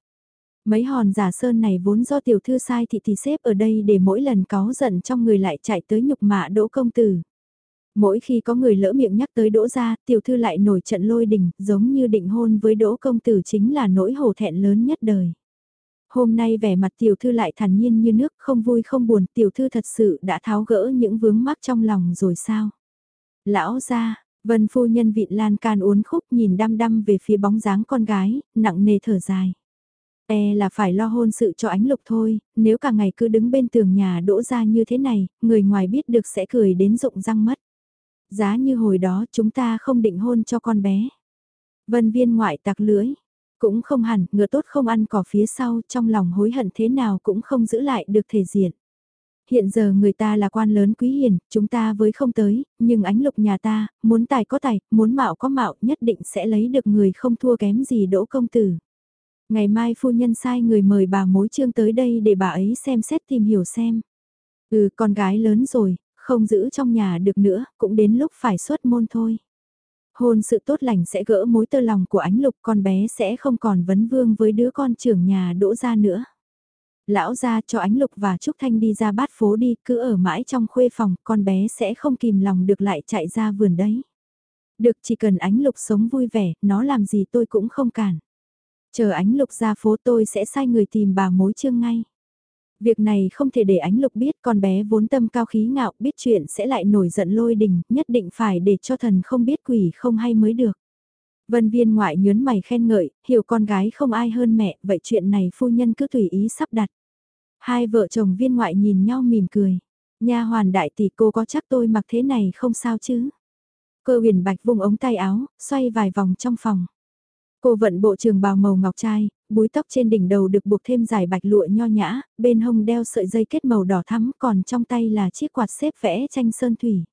Mấy hòn giả sơn này vốn do tiểu thư sai thị thì xếp ở đây để mỗi lần có giận trong người lại chạy tới nhục mạ đỗ công tử. Mỗi khi có người lỡ miệng nhắc tới đỗ gia, tiểu thư lại nổi trận lôi đình, giống như định hôn với đỗ công tử chính là nỗi hổ thẹn lớn nhất đời. Hôm nay vẻ mặt tiểu thư lại thản nhiên như nước, không vui không buồn, tiểu thư thật sự đã tháo gỡ những vướng mắc trong lòng rồi sao? Lão gia, vân phu nhân vịn lan can uốn khúc nhìn đăm đăm về phía bóng dáng con gái, nặng nề thở dài. E là phải lo hôn sự cho ánh lục thôi, nếu cả ngày cứ đứng bên tường nhà đỗ ra như thế này, người ngoài biết được sẽ cười đến rụng răng mất. Giá như hồi đó chúng ta không định hôn cho con bé. Vân viên ngoại tặc lưỡi. Cũng không hẳn, ngựa tốt không ăn cỏ phía sau, trong lòng hối hận thế nào cũng không giữ lại được thể diện. Hiện giờ người ta là quan lớn quý hiền, chúng ta với không tới, nhưng ánh lục nhà ta, muốn tài có tài, muốn mạo có mạo, nhất định sẽ lấy được người không thua kém gì đỗ công tử. Ngày mai phu nhân sai người mời bà mối trương tới đây để bà ấy xem xét tìm hiểu xem. Ừ, con gái lớn rồi, không giữ trong nhà được nữa, cũng đến lúc phải xuất môn thôi. Hôn sự tốt lành sẽ gỡ mối tơ lòng của ánh lục con bé sẽ không còn vấn vương với đứa con trưởng nhà đỗ ra nữa. Lão ra cho ánh lục và Trúc Thanh đi ra bát phố đi, cứ ở mãi trong khuê phòng, con bé sẽ không kìm lòng được lại chạy ra vườn đấy. Được chỉ cần ánh lục sống vui vẻ, nó làm gì tôi cũng không cản. Chờ ánh lục ra phố tôi sẽ sai người tìm bà mối trương ngay. Việc này không thể để ánh lục biết con bé vốn tâm cao khí ngạo biết chuyện sẽ lại nổi giận lôi đình, nhất định phải để cho thần không biết quỷ không hay mới được. Vân viên ngoại nhớn mày khen ngợi, hiểu con gái không ai hơn mẹ, vậy chuyện này phu nhân cứ tùy ý sắp đặt. Hai vợ chồng viên ngoại nhìn nhau mỉm cười. Nha hoàn đại tỷ cô có chắc tôi mặc thế này không sao chứ? Cơ huyền bạch vùng ống tay áo, xoay vài vòng trong phòng. Cô vận bộ trường bào màu ngọc trai, búi tóc trên đỉnh đầu được buộc thêm dài bạch lụa nho nhã, bên hông đeo sợi dây kết màu đỏ thắm còn trong tay là chiếc quạt xếp vẽ tranh sơn thủy.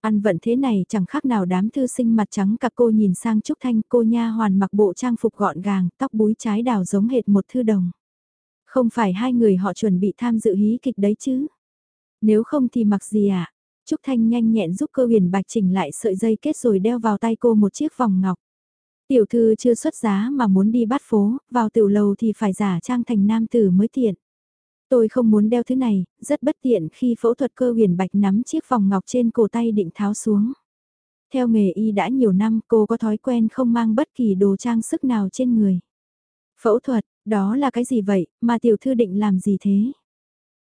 Ăn vận thế này chẳng khác nào đám thư sinh mặt trắng cả cô nhìn sang Trúc Thanh cô nha hoàn mặc bộ trang phục gọn gàng, tóc búi trái đào giống hệt một thư đồng. Không phải hai người họ chuẩn bị tham dự hí kịch đấy chứ? Nếu không thì mặc gì ạ? À? Trúc Thanh nhanh nhẹn giúp cơ huyền bạch chỉnh lại sợi dây kết rồi đeo vào tay cô một chiếc vòng ngọc. Tiểu thư chưa xuất giá mà muốn đi bắt phố, vào tiểu lầu thì phải giả trang thành nam tử mới tiện. Tôi không muốn đeo thứ này, rất bất tiện khi phẫu thuật cơ huyền bạch nắm chiếc vòng ngọc trên cổ tay định tháo xuống. Theo nghề y đã nhiều năm cô có thói quen không mang bất kỳ đồ trang sức nào trên người. Phẫu thuật, đó là cái gì vậy, mà tiểu thư định làm gì thế?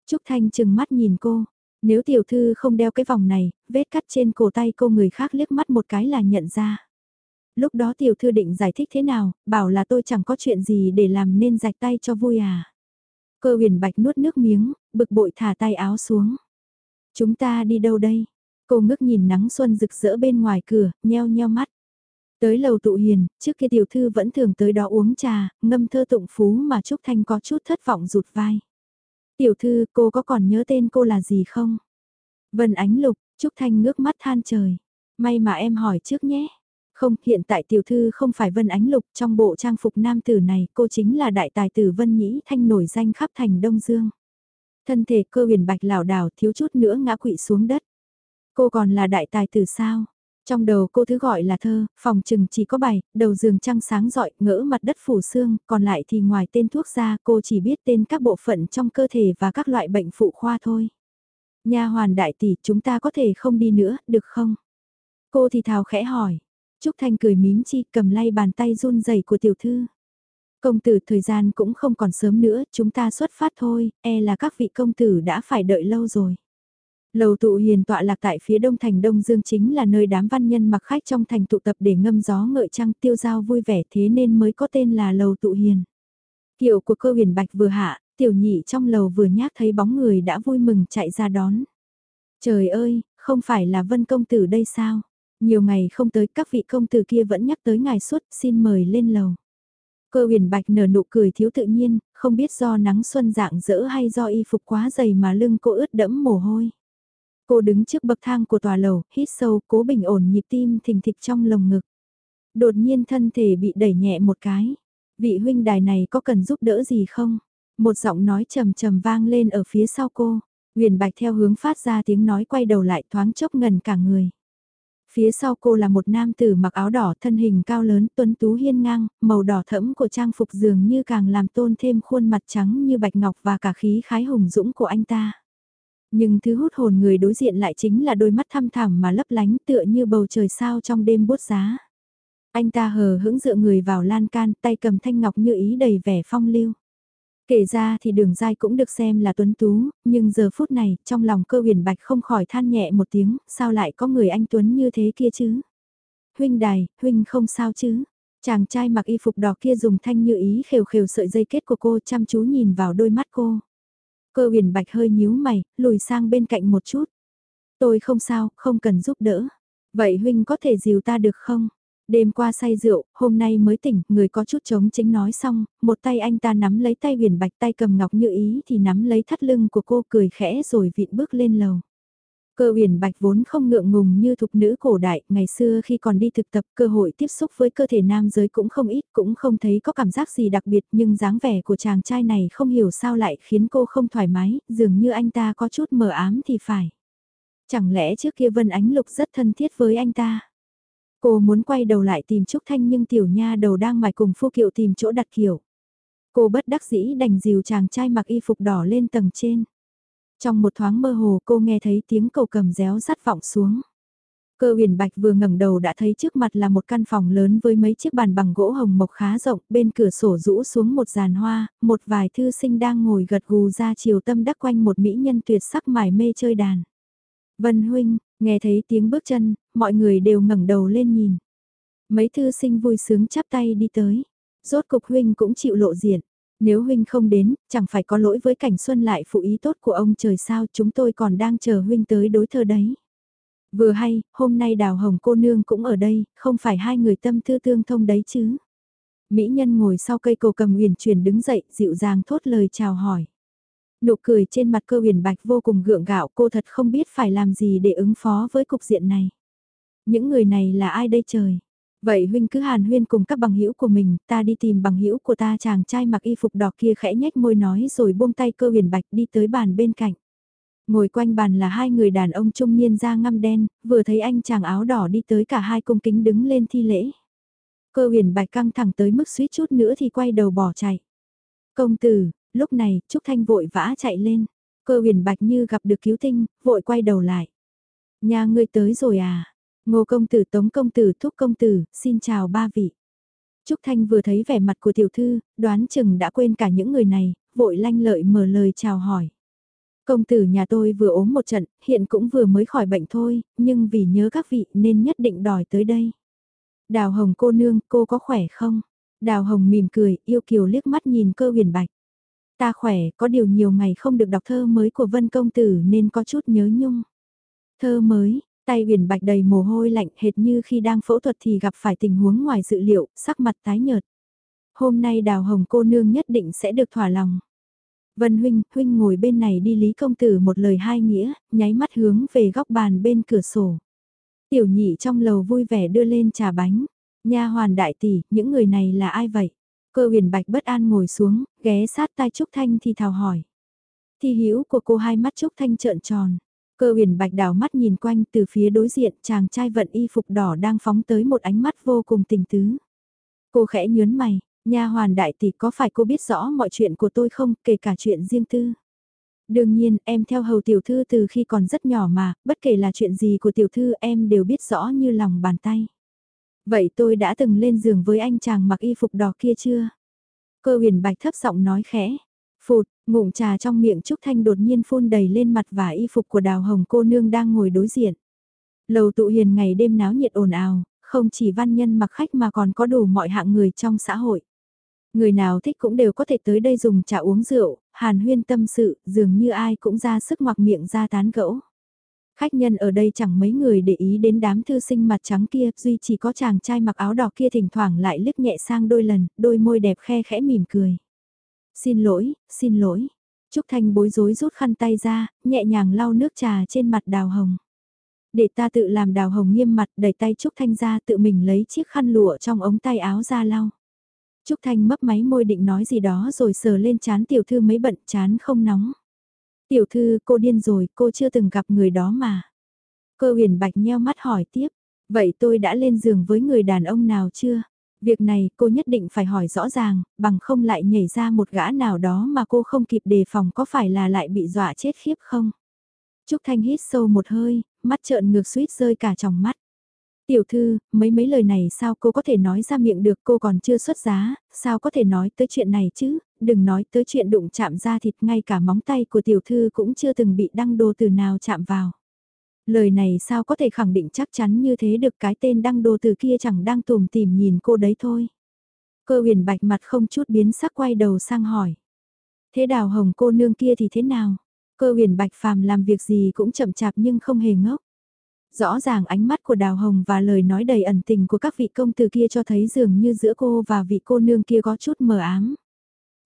Trúc Thanh chừng mắt nhìn cô, nếu tiểu thư không đeo cái vòng này, vết cắt trên cổ tay cô người khác liếc mắt một cái là nhận ra. Lúc đó tiểu thư định giải thích thế nào, bảo là tôi chẳng có chuyện gì để làm nên rạch tay cho vui à. Cơ huyền bạch nuốt nước miếng, bực bội thả tay áo xuống. Chúng ta đi đâu đây? Cô ngước nhìn nắng xuân rực rỡ bên ngoài cửa, nheo nheo mắt. Tới lầu tụ hiền, trước kia tiểu thư vẫn thường tới đó uống trà, ngâm thơ tụng phú mà Trúc Thanh có chút thất vọng rụt vai. Tiểu thư, cô có còn nhớ tên cô là gì không? Vân Ánh Lục, Trúc Thanh ngước mắt than trời. May mà em hỏi trước nhé. Không, hiện tại tiểu thư không phải Vân Ánh Lục, trong bộ trang phục nam tử này, cô chính là đại tài tử Vân Nhĩ Thanh nổi danh khắp thành Đông Dương. Thân thể cơ huyền bạch lảo đảo thiếu chút nữa ngã quỵ xuống đất. Cô còn là đại tài tử sao? Trong đầu cô thứ gọi là thơ, phòng trừng chỉ có bài, đầu giường trăng sáng rọi, ngỡ mặt đất phủ xương, còn lại thì ngoài tên thuốc ra cô chỉ biết tên các bộ phận trong cơ thể và các loại bệnh phụ khoa thôi. Nha hoàn đại tỷ, chúng ta có thể không đi nữa, được không? Cô thì thào khẽ hỏi. Trúc Thanh cười mím chi cầm lay bàn tay run rẩy của tiểu thư. Công tử thời gian cũng không còn sớm nữa, chúng ta xuất phát thôi, e là các vị công tử đã phải đợi lâu rồi. Lầu tụ hiền tọa lạc tại phía đông thành Đông Dương chính là nơi đám văn nhân mặc khách trong thành tụ tập để ngâm gió ngợi trăng tiêu giao vui vẻ thế nên mới có tên là lầu tụ hiền. Kiệu của cơ huyền bạch vừa hạ, tiểu nhị trong lầu vừa nhác thấy bóng người đã vui mừng chạy ra đón. Trời ơi, không phải là vân công tử đây sao? Nhiều ngày không tới các vị công tử kia vẫn nhắc tới ngài suốt xin mời lên lầu. Cơ huyền bạch nở nụ cười thiếu tự nhiên, không biết do nắng xuân dạng dỡ hay do y phục quá dày mà lưng cô ướt đẫm mồ hôi. Cô đứng trước bậc thang của tòa lầu, hít sâu, cố bình ổn nhịp tim thình thịch trong lồng ngực. Đột nhiên thân thể bị đẩy nhẹ một cái. Vị huynh đài này có cần giúp đỡ gì không? Một giọng nói trầm trầm vang lên ở phía sau cô. Huyền Bạch theo hướng phát ra tiếng nói quay đầu lại thoáng chốc ngần cả người. Phía sau cô là một nam tử mặc áo đỏ thân hình cao lớn tuấn tú hiên ngang, màu đỏ thẫm của trang phục dường như càng làm tôn thêm khuôn mặt trắng như bạch ngọc và cả khí khái hùng dũng của anh ta. Nhưng thứ hút hồn người đối diện lại chính là đôi mắt thăm thẳm mà lấp lánh tựa như bầu trời sao trong đêm bút giá. Anh ta hờ hững dựa người vào lan can, tay cầm thanh ngọc như ý đầy vẻ phong lưu. Kể ra thì đường dai cũng được xem là tuấn tú, nhưng giờ phút này, trong lòng cơ huyền bạch không khỏi than nhẹ một tiếng, sao lại có người anh tuấn như thế kia chứ? Huynh đài, huynh không sao chứ? Chàng trai mặc y phục đỏ kia dùng thanh như ý khều khều sợi dây kết của cô chăm chú nhìn vào đôi mắt cô. Cơ huyền bạch hơi nhíu mày, lùi sang bên cạnh một chút. Tôi không sao, không cần giúp đỡ. Vậy huynh có thể dìu ta được không? Đêm qua say rượu, hôm nay mới tỉnh, người có chút chống chính nói xong, một tay anh ta nắm lấy tay huyền bạch tay cầm ngọc như ý thì nắm lấy thắt lưng của cô cười khẽ rồi vịn bước lên lầu. Cơ huyền bạch vốn không ngượng ngùng như thục nữ cổ đại, ngày xưa khi còn đi thực tập cơ hội tiếp xúc với cơ thể nam giới cũng không ít, cũng không thấy có cảm giác gì đặc biệt nhưng dáng vẻ của chàng trai này không hiểu sao lại khiến cô không thoải mái, dường như anh ta có chút mờ ám thì phải. Chẳng lẽ trước kia Vân Ánh Lục rất thân thiết với anh ta? Cô muốn quay đầu lại tìm Trúc Thanh nhưng tiểu nha đầu đang mải cùng phu kiệu tìm chỗ đặt kiểu. Cô bất đắc dĩ đành dìu chàng trai mặc y phục đỏ lên tầng trên. Trong một thoáng mơ hồ cô nghe thấy tiếng cầu cầm réo rắt vọng xuống. Cơ huyền bạch vừa ngẩng đầu đã thấy trước mặt là một căn phòng lớn với mấy chiếc bàn bằng gỗ hồng mộc khá rộng, bên cửa sổ rũ xuống một giàn hoa, một vài thư sinh đang ngồi gật gù ra chiều tâm đắc quanh một mỹ nhân tuyệt sắc mải mê chơi đàn. Vân huynh, nghe thấy tiếng bước chân, mọi người đều ngẩng đầu lên nhìn. Mấy thư sinh vui sướng chắp tay đi tới. Rốt cục huynh cũng chịu lộ diện. Nếu huynh không đến, chẳng phải có lỗi với cảnh xuân lại phụ ý tốt của ông trời sao chúng tôi còn đang chờ huynh tới đối thơ đấy. Vừa hay, hôm nay đào hồng cô nương cũng ở đây, không phải hai người tâm thư tương thông đấy chứ. Mỹ nhân ngồi sau cây cầu cầm uyển chuyển đứng dậy, dịu dàng thốt lời chào hỏi. Nụ cười trên mặt cơ huyền bạch vô cùng gượng gạo cô thật không biết phải làm gì để ứng phó với cục diện này. Những người này là ai đây trời? Vậy huynh cứ hàn huyên cùng các bằng hữu của mình, ta đi tìm bằng hữu của ta chàng trai mặc y phục đỏ kia khẽ nhếch môi nói rồi buông tay cơ huyền bạch đi tới bàn bên cạnh. Ngồi quanh bàn là hai người đàn ông trung niên da ngăm đen, vừa thấy anh chàng áo đỏ đi tới cả hai cung kính đứng lên thi lễ. Cơ huyền bạch căng thẳng tới mức suýt chút nữa thì quay đầu bỏ chạy. Công tử, lúc này Trúc Thanh vội vã chạy lên. Cơ huyền bạch như gặp được cứu tinh, vội quay đầu lại. Nhà ngươi tới rồi à? Ngô công tử tống công tử thúc công tử, xin chào ba vị. Trúc Thanh vừa thấy vẻ mặt của tiểu thư, đoán chừng đã quên cả những người này, vội lanh lợi mở lời chào hỏi. Công tử nhà tôi vừa ốm một trận, hiện cũng vừa mới khỏi bệnh thôi, nhưng vì nhớ các vị nên nhất định đòi tới đây. Đào Hồng cô nương, cô có khỏe không? Đào Hồng mỉm cười, yêu kiều liếc mắt nhìn cơ huyền bạch. Ta khỏe, có điều nhiều ngày không được đọc thơ mới của Vân Công Tử nên có chút nhớ nhung. Thơ mới, Tay huyền bạch đầy mồ hôi lạnh hệt như khi đang phẫu thuật thì gặp phải tình huống ngoài dự liệu, sắc mặt tái nhợt. Hôm nay đào hồng cô nương nhất định sẽ được thỏa lòng. Vân huynh, huynh ngồi bên này đi Lý Công Tử một lời hai nghĩa, nháy mắt hướng về góc bàn bên cửa sổ. Tiểu nhị trong lầu vui vẻ đưa lên trà bánh. Nha hoàn đại tỷ, những người này là ai vậy? Cơ huyền bạch bất an ngồi xuống, ghé sát tai Trúc Thanh thì thào hỏi. Thi hữu của cô hai mắt Trúc Thanh trợn tròn. Cơ huyền bạch đảo mắt nhìn quanh từ phía đối diện chàng trai vận y phục đỏ đang phóng tới một ánh mắt vô cùng tình tứ. Cô khẽ nhớn mày, nha hoàn đại tỷ có phải cô biết rõ mọi chuyện của tôi không, kể cả chuyện riêng tư. Đương nhiên, em theo hầu tiểu thư từ khi còn rất nhỏ mà, bất kể là chuyện gì của tiểu thư em đều biết rõ như lòng bàn tay. Vậy tôi đã từng lên giường với anh chàng mặc y phục đỏ kia chưa? Cơ huyền bạch thấp giọng nói khẽ. Phụt, ngụm trà trong miệng Trúc Thanh đột nhiên phun đầy lên mặt và y phục của đào hồng cô nương đang ngồi đối diện. Lầu tụ hiền ngày đêm náo nhiệt ồn ào, không chỉ văn nhân mặc khách mà còn có đủ mọi hạng người trong xã hội. Người nào thích cũng đều có thể tới đây dùng trà uống rượu, hàn huyên tâm sự, dường như ai cũng ra sức mặc miệng ra tán gẫu. Khách nhân ở đây chẳng mấy người để ý đến đám thư sinh mặt trắng kia, duy chỉ có chàng trai mặc áo đỏ kia thỉnh thoảng lại liếc nhẹ sang đôi lần, đôi môi đẹp khe khẽ mỉm cười. Xin lỗi, xin lỗi. Trúc Thanh bối rối rút khăn tay ra, nhẹ nhàng lau nước trà trên mặt đào hồng. Để ta tự làm đào hồng nghiêm mặt đẩy tay Trúc Thanh ra tự mình lấy chiếc khăn lụa trong ống tay áo ra lau. Trúc Thanh mấp máy môi định nói gì đó rồi sờ lên chán tiểu thư mấy bận chán không nóng. Tiểu thư cô điên rồi, cô chưa từng gặp người đó mà. Cơ huyền bạch nheo mắt hỏi tiếp, vậy tôi đã lên giường với người đàn ông nào chưa? Việc này cô nhất định phải hỏi rõ ràng, bằng không lại nhảy ra một gã nào đó mà cô không kịp đề phòng có phải là lại bị dọa chết khiếp không? Trúc Thanh hít sâu một hơi, mắt trợn ngược suýt rơi cả trong mắt. Tiểu thư, mấy mấy lời này sao cô có thể nói ra miệng được cô còn chưa xuất giá, sao có thể nói tới chuyện này chứ, đừng nói tới chuyện đụng chạm ra thịt, ngay cả móng tay của tiểu thư cũng chưa từng bị đăng đồ từ nào chạm vào. Lời này sao có thể khẳng định chắc chắn như thế được, cái tên đăng đồ từ kia chẳng đang tùm tìm nhìn cô đấy thôi. Cơ huyền bạch mặt không chút biến sắc quay đầu sang hỏi. Thế đào hồng cô nương kia thì thế nào? Cơ huyền bạch phàm làm việc gì cũng chậm chạp nhưng không hề ngốc. Rõ ràng ánh mắt của Đào Hồng và lời nói đầy ẩn tình của các vị công tử kia cho thấy dường như giữa cô và vị cô nương kia có chút mờ ám.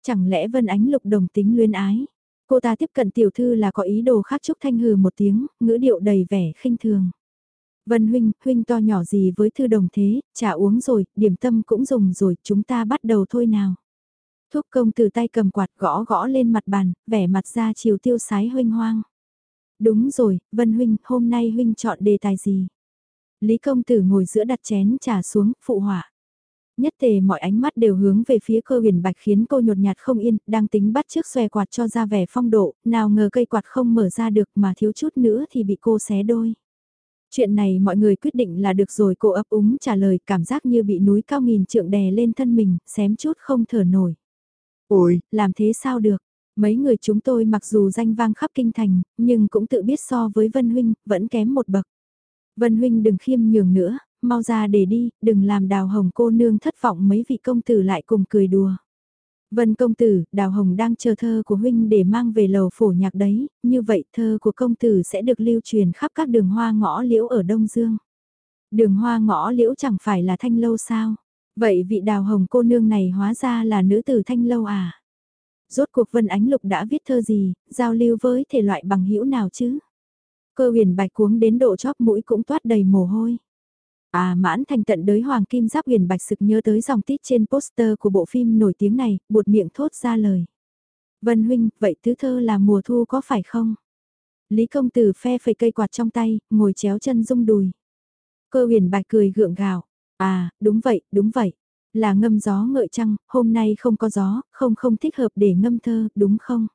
Chẳng lẽ Vân Ánh Lục đồng tính luyến ái? Cô ta tiếp cận tiểu thư là có ý đồ khác Trúc Thanh hừ một tiếng, ngữ điệu đầy vẻ khinh thường. Vân huynh, huynh to nhỏ gì với thư đồng thế, trà uống rồi, điểm tâm cũng dùng rồi, chúng ta bắt đầu thôi nào. Thúc công từ tay cầm quạt gõ gõ lên mặt bàn, vẻ mặt ra chiều tiêu sái huynh hoang. Đúng rồi, Vân huynh, hôm nay huynh chọn đề tài gì? Lý công tử ngồi giữa đặt chén trà xuống, phụ họa. Nhất tề mọi ánh mắt đều hướng về phía cơ huyền bạch khiến cô nhột nhạt không yên, đang tính bắt trước xòe quạt cho ra vẻ phong độ, nào ngờ cây quạt không mở ra được mà thiếu chút nữa thì bị cô xé đôi. Chuyện này mọi người quyết định là được rồi cô ấp úng trả lời cảm giác như bị núi cao nghìn trượng đè lên thân mình, xém chút không thở nổi. Ôi, làm thế sao được? Mấy người chúng tôi mặc dù danh vang khắp kinh thành, nhưng cũng tự biết so với Vân Huynh, vẫn kém một bậc. Vân Huynh đừng khiêm nhường nữa, mau ra để đi, đừng làm đào hồng cô nương thất vọng mấy vị công tử lại cùng cười đùa. Vân công tử, đào hồng đang chờ thơ của huynh để mang về lầu phổ nhạc đấy, như vậy thơ của công tử sẽ được lưu truyền khắp các đường hoa ngõ liễu ở Đông Dương. Đường hoa ngõ liễu chẳng phải là thanh lâu sao? Vậy vị đào hồng cô nương này hóa ra là nữ tử thanh lâu à? Rốt cuộc Vân Ánh Lục đã viết thơ gì, giao lưu với thể loại bằng hữu nào chứ? Cơ huyền bạch cuống đến độ chóp mũi cũng toát đầy mồ hôi. À mãn thành tận đới hoàng kim giáp huyền bạch sực nhớ tới dòng tít trên poster của bộ phim nổi tiếng này, buột miệng thốt ra lời. Vân huynh, vậy tứ thơ là mùa thu có phải không? Lý công tử phe phẩy cây quạt trong tay, ngồi chéo chân rung đùi. Cơ huyền bạch cười gượng gạo. À, đúng vậy, đúng vậy. Là ngâm gió ngợi trăng, hôm nay không có gió, không không thích hợp để ngâm thơ, đúng không?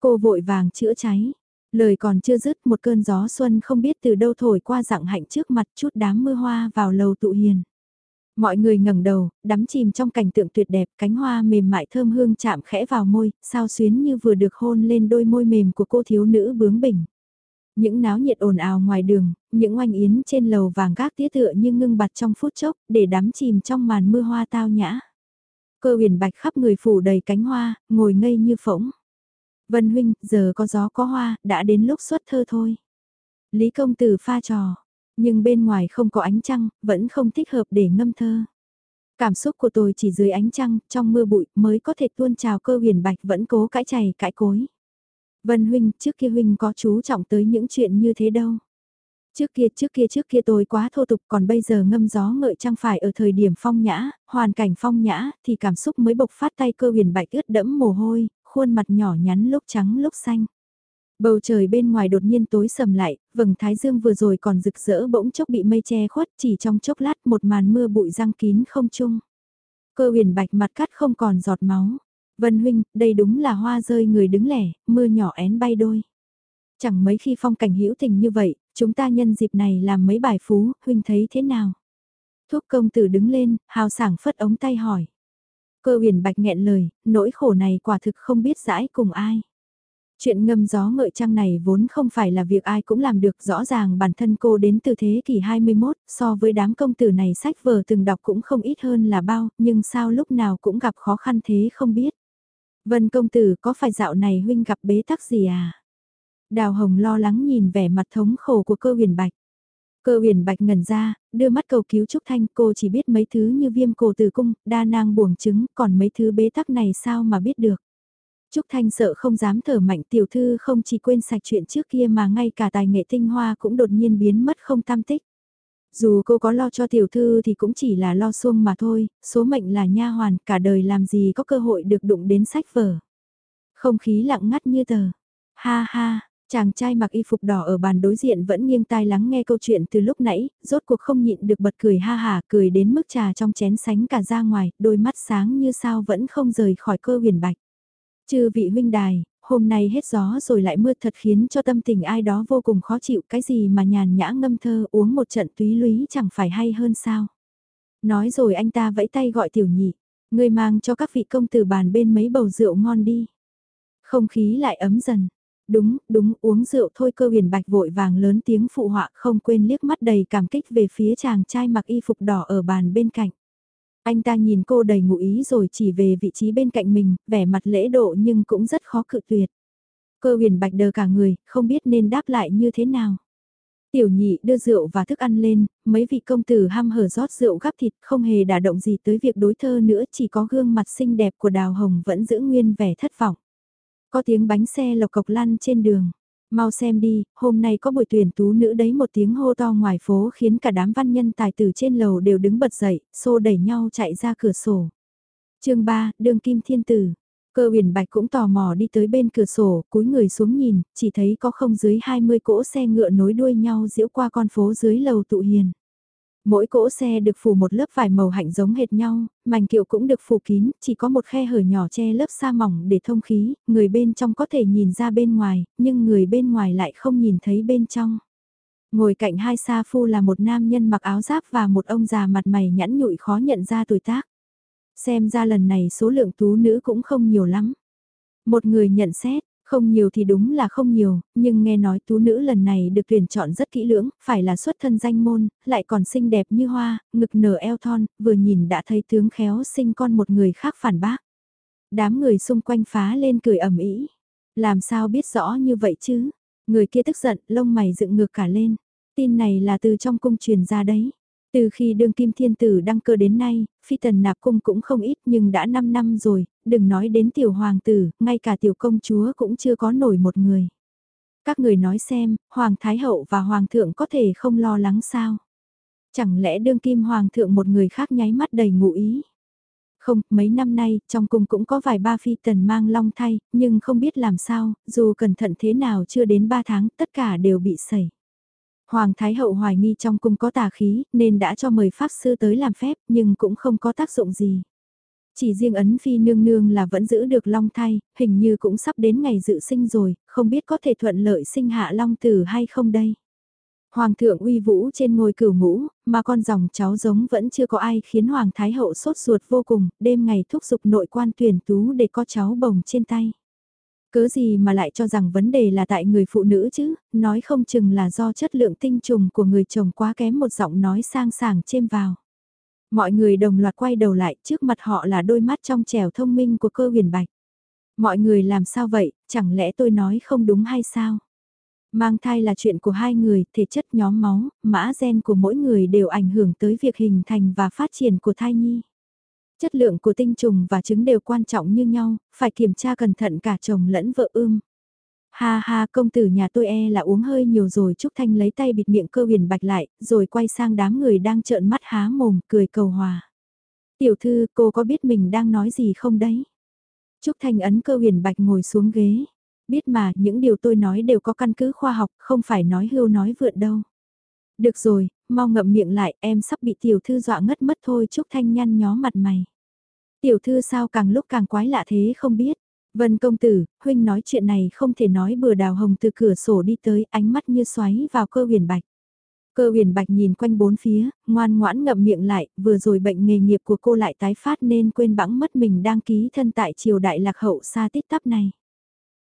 Cô vội vàng chữa cháy. Lời còn chưa dứt một cơn gió xuân không biết từ đâu thổi qua dạng hạnh trước mặt chút đám mưa hoa vào lầu tụ hiền. Mọi người ngẩng đầu, đắm chìm trong cảnh tượng tuyệt đẹp, cánh hoa mềm mại thơm hương chạm khẽ vào môi, sao xuyến như vừa được hôn lên đôi môi mềm của cô thiếu nữ bướng bỉnh. Những náo nhiệt ồn ào ngoài đường, những oanh yến trên lầu vàng gác tía tựa như ngưng bặt trong phút chốc, để đắm chìm trong màn mưa hoa tao nhã. Cơ huyền bạch khắp người phủ đầy cánh hoa, ngồi ngây như phỗng. Vân huynh, giờ có gió có hoa, đã đến lúc xuất thơ thôi. Lý công tử pha trò, Nhưng bên ngoài không có ánh trăng, vẫn không thích hợp để ngâm thơ. Cảm xúc của tôi chỉ dưới ánh trăng, trong mưa bụi mới có thể tuôn trào cơ huyền bạch vẫn cố cãi chày cãi cối. Vân huynh, trước kia huynh có chú trọng tới những chuyện như thế đâu. Trước kia trước kia trước kia tôi quá thô tục còn bây giờ ngâm gió ngợi trăng phải ở thời điểm phong nhã, hoàn cảnh phong nhã thì cảm xúc mới bộc phát tay cơ huyền bạch ướt đẫm mồ hôi, khuôn mặt nhỏ nhắn lúc trắng lúc xanh. Bầu trời bên ngoài đột nhiên tối sầm lại, vầng thái dương vừa rồi còn rực rỡ bỗng chốc bị mây che khuất chỉ trong chốc lát một màn mưa bụi răng kín không chung. Cơ huyền bạch mặt cắt không còn giọt máu. Vân huynh, đây đúng là hoa rơi người đứng lẻ, mưa nhỏ én bay đôi. Chẳng mấy khi phong cảnh hữu tình như vậy, chúng ta nhân dịp này làm mấy bài phú, huynh thấy thế nào? Thuốc công tử đứng lên, hào sảng phất ống tay hỏi. Cơ huyền bạch nghẹn lời, nỗi khổ này quả thực không biết giải cùng ai. Chuyện ngâm gió ngợi trăng này vốn không phải là việc ai cũng làm được rõ ràng bản thân cô đến từ thế kỷ 21, so với đám công tử này sách vở từng đọc cũng không ít hơn là bao, nhưng sao lúc nào cũng gặp khó khăn thế không biết. Vân công tử có phải dạo này huynh gặp bế tắc gì à? Đào Hồng lo lắng nhìn vẻ mặt thống khổ của cơ huyền bạch. Cơ huyền bạch ngẩn ra, đưa mắt cầu cứu Trúc Thanh cô chỉ biết mấy thứ như viêm cổ tử cung, đa nang buồng trứng, còn mấy thứ bế tắc này sao mà biết được. Trúc Thanh sợ không dám thở mạnh tiểu thư không chỉ quên sạch chuyện trước kia mà ngay cả tài nghệ tinh hoa cũng đột nhiên biến mất không tam tích. Dù cô có lo cho tiểu thư thì cũng chỉ là lo xuông mà thôi, số mệnh là nha hoàn, cả đời làm gì có cơ hội được đụng đến sách vở. Không khí lặng ngắt như tờ. Ha ha, chàng trai mặc y phục đỏ ở bàn đối diện vẫn nghiêng tai lắng nghe câu chuyện từ lúc nãy, rốt cuộc không nhịn được bật cười ha hà, cười đến mức trà trong chén sánh cả ra ngoài, đôi mắt sáng như sao vẫn không rời khỏi cơ huyền bạch. Chư vị huynh đài, hôm nay hết gió rồi lại mưa thật khiến cho tâm tình ai đó vô cùng khó chịu cái gì mà nhàn nhã ngâm thơ uống một trận túy lúy chẳng phải hay hơn sao. Nói rồi anh ta vẫy tay gọi tiểu nhị, người mang cho các vị công tử bàn bên mấy bầu rượu ngon đi. Không khí lại ấm dần. Đúng, đúng, uống rượu thôi cơ huyền bạch vội vàng lớn tiếng phụ họa không quên liếc mắt đầy cảm kích về phía chàng trai mặc y phục đỏ ở bàn bên cạnh. Anh ta nhìn cô đầy ngụ ý rồi chỉ về vị trí bên cạnh mình, vẻ mặt lễ độ nhưng cũng rất khó cự tuyệt. Cơ huyền bạch đờ cả người, không biết nên đáp lại như thế nào. Tiểu nhị đưa rượu và thức ăn lên, mấy vị công tử ham hở rót rượu gắp thịt không hề đả động gì tới việc đối thơ nữa chỉ có gương mặt xinh đẹp của đào hồng vẫn giữ nguyên vẻ thất vọng. Có tiếng bánh xe lộc cộc lăn trên đường. Mau xem đi, hôm nay có buổi tuyển tú nữ đấy một tiếng hô to ngoài phố khiến cả đám văn nhân tài tử trên lầu đều đứng bật dậy, xô đẩy nhau chạy ra cửa sổ. chương 3, đường kim thiên tử. Cơ huyền bạch cũng tò mò đi tới bên cửa sổ, cúi người xuống nhìn, chỉ thấy có không dưới 20 cỗ xe ngựa nối đuôi nhau diễu qua con phố dưới lầu tụ hiền. Mỗi cỗ xe được phủ một lớp vải màu hạnh giống hệt nhau, mảnh kiệu cũng được phủ kín, chỉ có một khe hở nhỏ che lớp sa mỏng để thông khí, người bên trong có thể nhìn ra bên ngoài, nhưng người bên ngoài lại không nhìn thấy bên trong. Ngồi cạnh hai sa phu là một nam nhân mặc áo giáp và một ông già mặt mày nhẵn nhụi khó nhận ra tuổi tác. Xem ra lần này số lượng tú nữ cũng không nhiều lắm. Một người nhận xét, không nhiều thì đúng là không nhiều, nhưng nghe nói tú nữ lần này được tuyển chọn rất kỹ lưỡng, phải là xuất thân danh môn, lại còn xinh đẹp như hoa, ngực nở eo thon, vừa nhìn đã thấy tướng khéo sinh con một người khác phản bác. Đám người xung quanh phá lên cười ầm ĩ Làm sao biết rõ như vậy chứ? Người kia tức giận, lông mày dựng ngược cả lên. Tin này là từ trong cung truyền ra đấy. Từ khi đương kim thiên tử đăng cơ đến nay, phi tần nạp cung cũng không ít nhưng đã 5 năm rồi, đừng nói đến tiểu hoàng tử, ngay cả tiểu công chúa cũng chưa có nổi một người. Các người nói xem, hoàng thái hậu và hoàng thượng có thể không lo lắng sao? Chẳng lẽ đương kim hoàng thượng một người khác nháy mắt đầy ngụ ý? Không, mấy năm nay, trong cung cũng có vài ba phi tần mang long thay, nhưng không biết làm sao, dù cẩn thận thế nào chưa đến ba tháng, tất cả đều bị sẩy. Hoàng Thái Hậu hoài nghi trong cung có tà khí, nên đã cho mời Pháp Sư tới làm phép, nhưng cũng không có tác dụng gì. Chỉ riêng ấn phi nương nương là vẫn giữ được long thai, hình như cũng sắp đến ngày dự sinh rồi, không biết có thể thuận lợi sinh hạ long tử hay không đây. Hoàng thượng uy vũ trên ngôi cửu ngũ, mà con dòng cháu giống vẫn chưa có ai khiến Hoàng Thái Hậu sốt ruột vô cùng, đêm ngày thúc giục nội quan tuyển tú để có cháu bồng trên tay. Cớ gì mà lại cho rằng vấn đề là tại người phụ nữ chứ, nói không chừng là do chất lượng tinh trùng của người chồng quá kém một giọng nói sang sảng chêm vào. Mọi người đồng loạt quay đầu lại, trước mặt họ là đôi mắt trong trẻo thông minh của cơ huyền bạch. Mọi người làm sao vậy, chẳng lẽ tôi nói không đúng hay sao? Mang thai là chuyện của hai người, thể chất nhóm máu, mã gen của mỗi người đều ảnh hưởng tới việc hình thành và phát triển của thai nhi. Chất lượng của tinh trùng và trứng đều quan trọng như nhau, phải kiểm tra cẩn thận cả chồng lẫn vợ ương Ha ha công tử nhà tôi e là uống hơi nhiều rồi Trúc Thanh lấy tay bịt miệng cơ huyền bạch lại, rồi quay sang đám người đang trợn mắt há mồm, cười cầu hòa. Tiểu thư, cô có biết mình đang nói gì không đấy? Trúc Thanh ấn cơ huyền bạch ngồi xuống ghế. Biết mà, những điều tôi nói đều có căn cứ khoa học, không phải nói hưu nói vượn đâu. Được rồi, mau ngậm miệng lại, em sắp bị tiểu thư dọa ngất mất thôi Trúc Thanh nhăn nhó mặt mày. Tiểu thư sao càng lúc càng quái lạ thế không biết. Vân công tử, huynh nói chuyện này không thể nói bừa đào hồng từ cửa sổ đi tới ánh mắt như xoáy vào cơ huyền bạch. Cơ huyền bạch nhìn quanh bốn phía, ngoan ngoãn ngậm miệng lại, vừa rồi bệnh nghề nghiệp của cô lại tái phát nên quên bẵng mất mình đăng ký thân tại triều đại lạc hậu xa tít tắp này.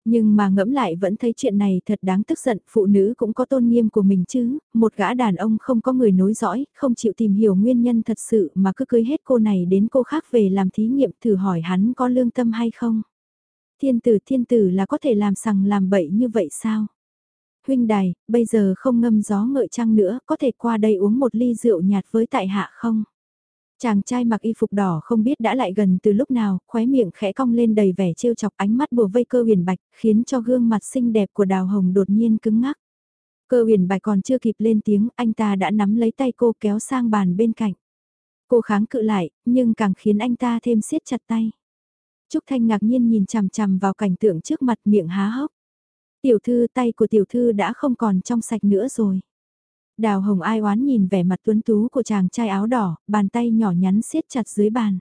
Nhưng mà ngẫm lại vẫn thấy chuyện này thật đáng tức giận, phụ nữ cũng có tôn nghiêm của mình chứ, một gã đàn ông không có người nối dõi, không chịu tìm hiểu nguyên nhân thật sự mà cứ cưới hết cô này đến cô khác về làm thí nghiệm thử hỏi hắn có lương tâm hay không. Thiên tử thiên tử là có thể làm sằng làm bậy như vậy sao? Huynh đài, bây giờ không ngâm gió ngợi trăng nữa, có thể qua đây uống một ly rượu nhạt với tại hạ không? Chàng trai mặc y phục đỏ không biết đã lại gần từ lúc nào, khóe miệng khẽ cong lên đầy vẻ trêu chọc ánh mắt bùa vây cơ huyền bạch, khiến cho gương mặt xinh đẹp của đào hồng đột nhiên cứng ngắc. Cơ huyền bạch còn chưa kịp lên tiếng, anh ta đã nắm lấy tay cô kéo sang bàn bên cạnh. Cô kháng cự lại, nhưng càng khiến anh ta thêm siết chặt tay. Trúc Thanh ngạc nhiên nhìn chằm chằm vào cảnh tượng trước mặt miệng há hốc. Tiểu thư tay của tiểu thư đã không còn trong sạch nữa rồi. Đào hồng ai oán nhìn vẻ mặt tuấn tú của chàng trai áo đỏ, bàn tay nhỏ nhắn siết chặt dưới bàn.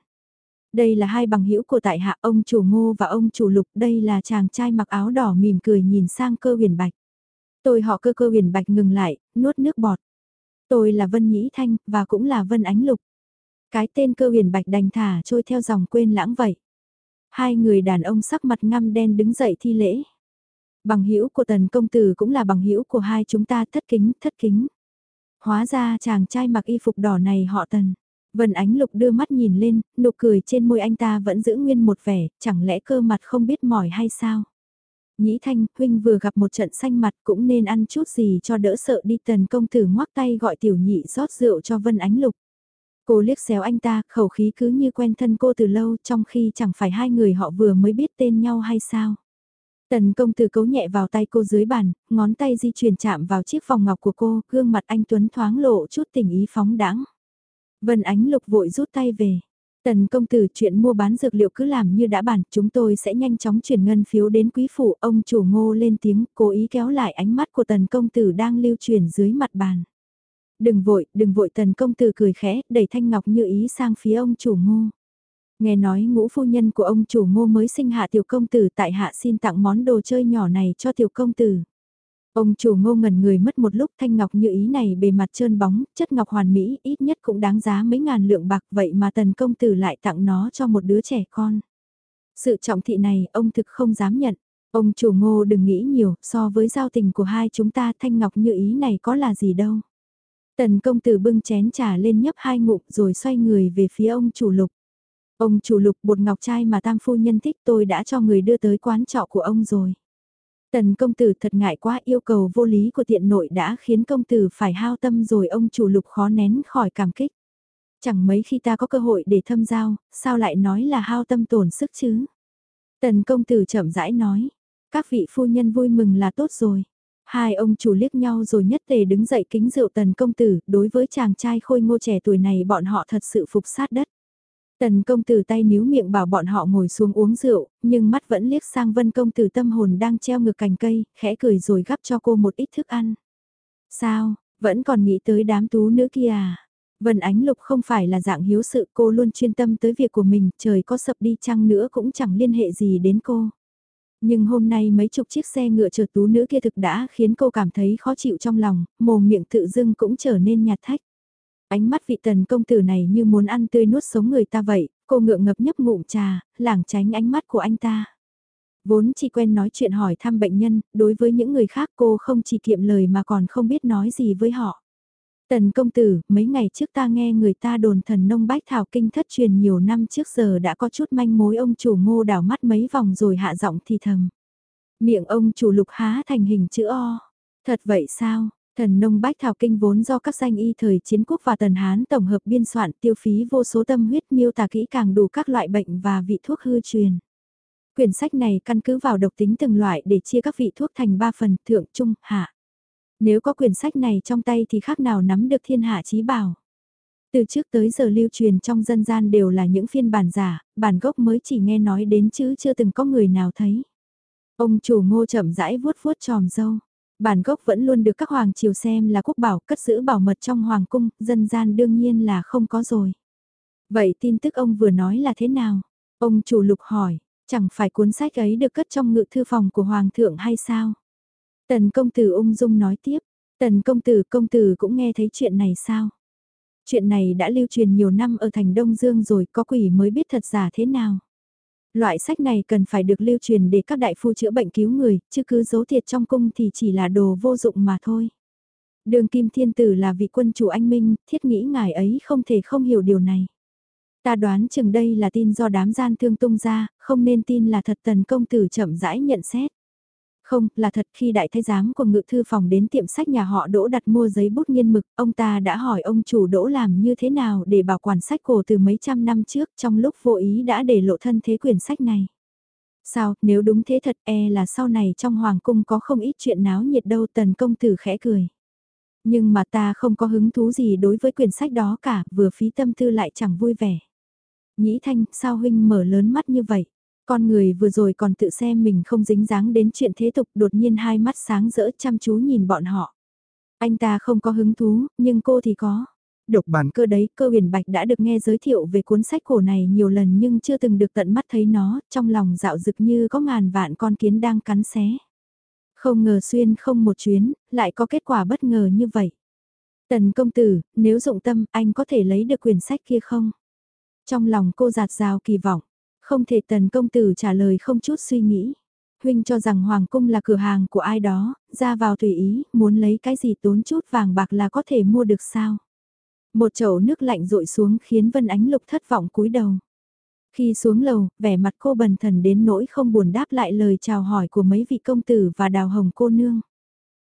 Đây là hai bằng hữu của tại hạ ông chủ ngô và ông chủ lục, đây là chàng trai mặc áo đỏ mỉm cười nhìn sang cơ huyền bạch. Tôi họ cơ cơ huyền bạch ngừng lại, nuốt nước bọt. Tôi là Vân Nhĩ Thanh, và cũng là Vân Ánh Lục. Cái tên cơ huyền bạch đành thả trôi theo dòng quên lãng vậy. Hai người đàn ông sắc mặt ngăm đen đứng dậy thi lễ. Bằng hữu của tần công tử cũng là bằng hữu của hai chúng ta thất kính, thất kính. Hóa ra chàng trai mặc y phục đỏ này họ tần. Vân Ánh Lục đưa mắt nhìn lên, nụ cười trên môi anh ta vẫn giữ nguyên một vẻ, chẳng lẽ cơ mặt không biết mỏi hay sao? Nhĩ Thanh, huynh vừa gặp một trận xanh mặt cũng nên ăn chút gì cho đỡ sợ đi tần công tử ngoắc tay gọi tiểu nhị rót rượu cho Vân Ánh Lục. Cô liếc xéo anh ta, khẩu khí cứ như quen thân cô từ lâu trong khi chẳng phải hai người họ vừa mới biết tên nhau hay sao. Tần công tử cấu nhẹ vào tay cô dưới bàn, ngón tay di chuyển chạm vào chiếc vòng ngọc của cô, gương mặt anh Tuấn thoáng lộ chút tình ý phóng đãng. Vân Ánh Lục vội rút tay về. Tần công tử chuyện mua bán dược liệu cứ làm như đã bàn, chúng tôi sẽ nhanh chóng chuyển ngân phiếu đến quý phủ. Ông chủ ngô lên tiếng, cố ý kéo lại ánh mắt của tần công tử đang lưu truyền dưới mặt bàn. Đừng vội, đừng vội tần công tử cười khẽ, đẩy thanh ngọc như ý sang phía ông chủ ngô. Nghe nói ngũ phu nhân của ông chủ ngô mới sinh hạ tiểu công tử tại hạ xin tặng món đồ chơi nhỏ này cho tiểu công tử. Ông chủ ngô ngẩn người mất một lúc thanh ngọc như ý này bề mặt trơn bóng, chất ngọc hoàn mỹ ít nhất cũng đáng giá mấy ngàn lượng bạc vậy mà tần công tử lại tặng nó cho một đứa trẻ con. Sự trọng thị này ông thực không dám nhận. Ông chủ ngô đừng nghĩ nhiều, so với giao tình của hai chúng ta thanh ngọc như ý này có là gì đâu. Tần công tử bưng chén trà lên nhấp hai ngụm rồi xoay người về phía ông chủ lục. Ông chủ lục bột ngọc trai mà tam phu nhân thích tôi đã cho người đưa tới quán trọ của ông rồi. Tần công tử thật ngại quá yêu cầu vô lý của tiện nội đã khiến công tử phải hao tâm rồi ông chủ lục khó nén khỏi cảm kích. Chẳng mấy khi ta có cơ hội để thâm giao, sao lại nói là hao tâm tổn sức chứ? Tần công tử chậm rãi nói, các vị phu nhân vui mừng là tốt rồi. Hai ông chủ liếc nhau rồi nhất tề đứng dậy kính rượu tần công tử, đối với chàng trai khôi ngô trẻ tuổi này bọn họ thật sự phục sát đất. Tần công tử tay níu miệng bảo bọn họ ngồi xuống uống rượu, nhưng mắt vẫn liếc sang vân công tử tâm hồn đang treo ngược cành cây, khẽ cười rồi gắp cho cô một ít thức ăn. Sao, vẫn còn nghĩ tới đám tú nữ kia à? Vân Ánh Lục không phải là dạng hiếu sự cô luôn chuyên tâm tới việc của mình, trời có sập đi chăng nữa cũng chẳng liên hệ gì đến cô. Nhưng hôm nay mấy chục chiếc xe ngựa chở tú nữ kia thực đã khiến cô cảm thấy khó chịu trong lòng, mồm miệng tự dưng cũng trở nên nhạt thách. Ánh mắt vị tần công tử này như muốn ăn tươi nuốt sống người ta vậy, cô ngượng ngập nhấp ngụm trà, lảng tránh ánh mắt của anh ta. Vốn chỉ quen nói chuyện hỏi thăm bệnh nhân, đối với những người khác cô không chỉ kiệm lời mà còn không biết nói gì với họ. Tần công tử, mấy ngày trước ta nghe người ta đồn thần nông bách thảo kinh thất truyền nhiều năm trước giờ đã có chút manh mối ông chủ ngô đảo mắt mấy vòng rồi hạ giọng thì thầm. Miệng ông chủ lục há thành hình chữ O. Thật vậy sao? Thần nông bách thảo kinh vốn do các danh y thời chiến quốc và tần Hán tổng hợp biên soạn tiêu phí vô số tâm huyết miêu tả kỹ càng đủ các loại bệnh và vị thuốc hư truyền. Quyển sách này căn cứ vào độc tính từng loại để chia các vị thuốc thành ba phần thượng trung hạ. Nếu có quyển sách này trong tay thì khác nào nắm được thiên hạ trí bảo. Từ trước tới giờ lưu truyền trong dân gian đều là những phiên bản giả, bản gốc mới chỉ nghe nói đến chứ chưa từng có người nào thấy. Ông chủ ngô chậm rãi vuốt vuốt tròm dâu. Bản gốc vẫn luôn được các hoàng triều xem là quốc bảo cất giữ bảo mật trong hoàng cung, dân gian đương nhiên là không có rồi. Vậy tin tức ông vừa nói là thế nào? Ông chủ lục hỏi, chẳng phải cuốn sách ấy được cất trong ngự thư phòng của hoàng thượng hay sao? Tần công tử ung dung nói tiếp, tần công tử công tử cũng nghe thấy chuyện này sao? Chuyện này đã lưu truyền nhiều năm ở thành Đông Dương rồi có quỷ mới biết thật giả thế nào. Loại sách này cần phải được lưu truyền để các đại phu chữa bệnh cứu người, chứ cứ giấu thiệt trong cung thì chỉ là đồ vô dụng mà thôi. Đường Kim Thiên Tử là vị quân chủ anh minh, thiết nghĩ ngài ấy không thể không hiểu điều này. Ta đoán chừng đây là tin do đám gian thương tung ra, không nên tin là thật tần công tử chậm rãi nhận xét. Không, là thật khi đại thái giám của ngự thư phòng đến tiệm sách nhà họ đỗ đặt mua giấy bút nghiên mực, ông ta đã hỏi ông chủ đỗ làm như thế nào để bảo quản sách cổ từ mấy trăm năm trước trong lúc vô ý đã để lộ thân thế quyển sách này. Sao, nếu đúng thế thật e là sau này trong hoàng cung có không ít chuyện náo nhiệt đâu tần công tử khẽ cười. Nhưng mà ta không có hứng thú gì đối với quyển sách đó cả, vừa phí tâm tư lại chẳng vui vẻ. Nhĩ thanh, sao huynh mở lớn mắt như vậy? Con người vừa rồi còn tự xem mình không dính dáng đến chuyện thế tục đột nhiên hai mắt sáng rỡ chăm chú nhìn bọn họ. Anh ta không có hứng thú, nhưng cô thì có. Độc bản cơ đấy, cơ huyền bạch đã được nghe giới thiệu về cuốn sách cổ này nhiều lần nhưng chưa từng được tận mắt thấy nó, trong lòng dạo dực như có ngàn vạn con kiến đang cắn xé. Không ngờ xuyên không một chuyến, lại có kết quả bất ngờ như vậy. Tần công tử, nếu dụng tâm, anh có thể lấy được quyển sách kia không? Trong lòng cô giạt rào kỳ vọng. Không thể tần công tử trả lời không chút suy nghĩ. Huynh cho rằng Hoàng cung là cửa hàng của ai đó, ra vào tùy ý, muốn lấy cái gì tốn chút vàng bạc là có thể mua được sao. Một chậu nước lạnh rội xuống khiến Vân Ánh Lục thất vọng cúi đầu. Khi xuống lầu, vẻ mặt cô bần thần đến nỗi không buồn đáp lại lời chào hỏi của mấy vị công tử và đào hồng cô nương.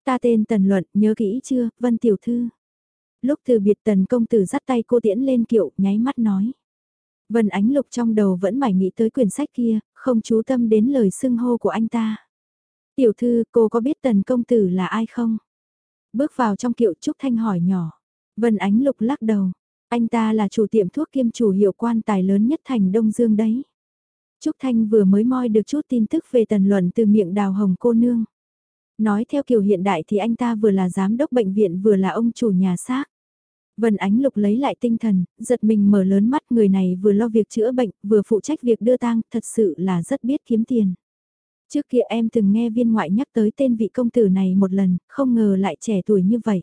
Ta tên Tần Luận, nhớ kỹ chưa, Vân Tiểu Thư. Lúc từ biệt Tần công tử dắt tay cô tiễn lên kiệu, nháy mắt nói. Vân Ánh Lục trong đầu vẫn mải nghĩ tới quyển sách kia, không chú tâm đến lời xưng hô của anh ta. Tiểu thư, cô có biết tần công tử là ai không? Bước vào trong kiệu Trúc Thanh hỏi nhỏ. Vân Ánh Lục lắc đầu. Anh ta là chủ tiệm thuốc kiêm chủ hiệu quan tài lớn nhất thành Đông Dương đấy. Trúc Thanh vừa mới moi được chút tin tức về tần luận từ miệng đào hồng cô nương. Nói theo kiểu hiện đại thì anh ta vừa là giám đốc bệnh viện vừa là ông chủ nhà xác. Vân Ánh Lục lấy lại tinh thần, giật mình mở lớn mắt người này vừa lo việc chữa bệnh, vừa phụ trách việc đưa tang, thật sự là rất biết kiếm tiền. Trước kia em từng nghe viên ngoại nhắc tới tên vị công tử này một lần, không ngờ lại trẻ tuổi như vậy.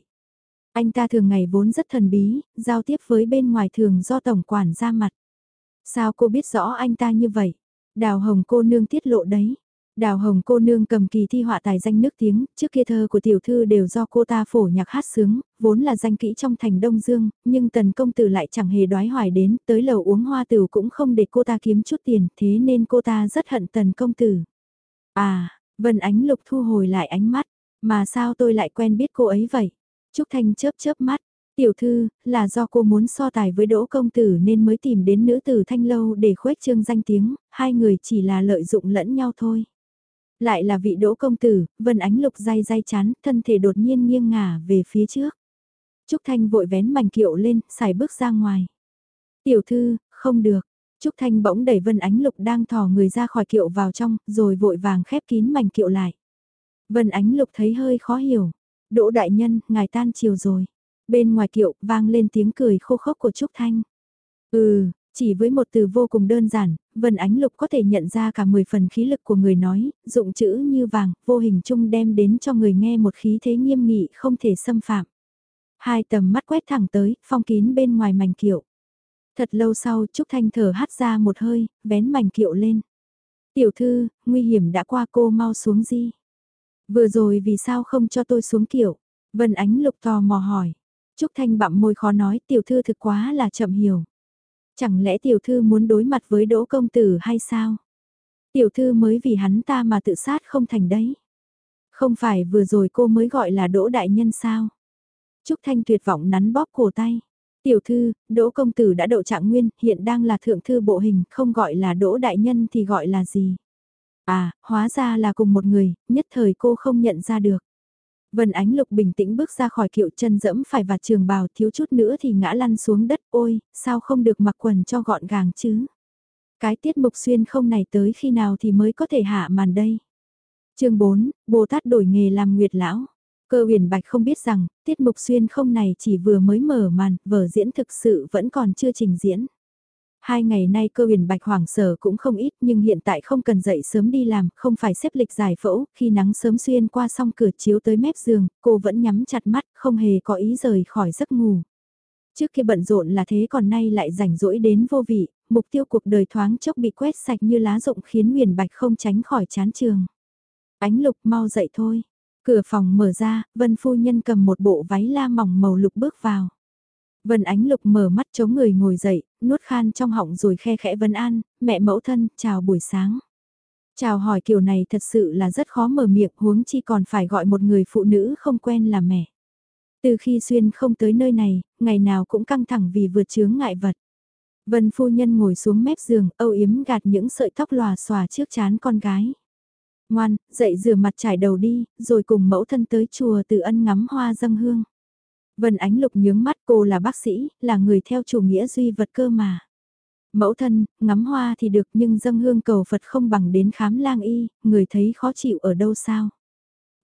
Anh ta thường ngày vốn rất thần bí, giao tiếp với bên ngoài thường do tổng quản ra mặt. Sao cô biết rõ anh ta như vậy? Đào hồng cô nương tiết lộ đấy. Đào Hồng cô nương cầm kỳ thi họa tài danh nước tiếng, trước kia thơ của tiểu thư đều do cô ta phổ nhạc hát sướng, vốn là danh kỹ trong thành Đông Dương, nhưng tần công tử lại chẳng hề đoái hoài đến, tới lầu uống hoa tử cũng không để cô ta kiếm chút tiền, thế nên cô ta rất hận tần công tử. À, Vân Ánh Lục thu hồi lại ánh mắt, mà sao tôi lại quen biết cô ấy vậy? Trúc Thanh chớp chớp mắt, tiểu thư, là do cô muốn so tài với Đỗ Công Tử nên mới tìm đến nữ tử Thanh Lâu để khuếch trương danh tiếng, hai người chỉ là lợi dụng lẫn nhau thôi. Lại là vị đỗ công tử, Vân Ánh Lục day day chán, thân thể đột nhiên nghiêng ngả về phía trước. Trúc Thanh vội vén mảnh kiệu lên, xài bước ra ngoài. Tiểu thư, không được. Trúc Thanh bỗng đẩy Vân Ánh Lục đang thò người ra khỏi kiệu vào trong, rồi vội vàng khép kín mảnh kiệu lại. Vân Ánh Lục thấy hơi khó hiểu. Đỗ đại nhân, ngài tan chiều rồi. Bên ngoài kiệu, vang lên tiếng cười khô khốc của Trúc Thanh. Ừ, chỉ với một từ vô cùng đơn giản, Vân Ánh Lục có thể nhận ra cả 10 phần khí lực của người nói, dụng chữ như vàng, vô hình chung đem đến cho người nghe một khí thế nghiêm nghị không thể xâm phạm. Hai tầm mắt quét thẳng tới, phong kín bên ngoài mảnh kiệu. Thật lâu sau Trúc Thanh thở hắt ra một hơi, vén mảnh kiệu lên. Tiểu thư, nguy hiểm đã qua cô mau xuống di. Vừa rồi vì sao không cho tôi xuống kiệu? Vân Ánh Lục tò mò hỏi. Trúc Thanh bặm môi khó nói tiểu thư thực quá là chậm hiểu. Chẳng lẽ tiểu thư muốn đối mặt với đỗ công tử hay sao? Tiểu thư mới vì hắn ta mà tự sát không thành đấy. Không phải vừa rồi cô mới gọi là Đỗ Đại Nhân sao? Trúc Thanh tuyệt vọng nắn bóp cổ tay. Tiểu thư, Đỗ Công Tử đã đậu trạng nguyên, hiện đang là thượng thư bộ hình, không gọi là Đỗ Đại Nhân thì gọi là gì? À, hóa ra là cùng một người, nhất thời cô không nhận ra được. Vân Ánh Lục bình tĩnh bước ra khỏi kiệu chân dẫm phải vạt trường bào thiếu chút nữa thì ngã lăn xuống đất ôi, sao không được mặc quần cho gọn gàng chứ? Cái tiết mục xuyên không này tới khi nào thì mới có thể hạ màn đây? chương 4, Bồ Tát đổi nghề làm nguyệt lão. Cơ huyền bạch không biết rằng, tiết mục xuyên không này chỉ vừa mới mở màn, vở diễn thực sự vẫn còn chưa trình diễn. Hai ngày nay cơ huyền bạch hoảng sở cũng không ít nhưng hiện tại không cần dậy sớm đi làm, không phải xếp lịch giải phẫu, khi nắng sớm xuyên qua xong cửa chiếu tới mép giường, cô vẫn nhắm chặt mắt, không hề có ý rời khỏi giấc ngủ. Trước kia bận rộn là thế còn nay lại rảnh rỗi đến vô vị, mục tiêu cuộc đời thoáng chốc bị quét sạch như lá rụng khiến huyền bạch không tránh khỏi chán trường. Ánh lục mau dậy thôi. Cửa phòng mở ra, Vân Phu Nhân cầm một bộ váy la mỏng màu lục bước vào. Vân Ánh Lục mở mắt chống người ngồi dậy, nuốt khan trong họng rồi khe khẽ Vân An, mẹ mẫu thân, chào buổi sáng. Chào hỏi kiểu này thật sự là rất khó mở miệng huống chi còn phải gọi một người phụ nữ không quen là mẹ. Từ khi Xuyên không tới nơi này, ngày nào cũng căng thẳng vì vượt chướng ngại vật. Vân phu nhân ngồi xuống mép giường, âu yếm gạt những sợi tóc lòa xòa trước chán con gái. Ngoan, dậy rửa mặt trải đầu đi, rồi cùng mẫu thân tới chùa từ ân ngắm hoa dâng hương. Vân Ánh Lục nhướng mắt cô là bác sĩ, là người theo chủ nghĩa duy vật cơ mà. Mẫu thân, ngắm hoa thì được nhưng dâng hương cầu Phật không bằng đến khám lang y, người thấy khó chịu ở đâu sao.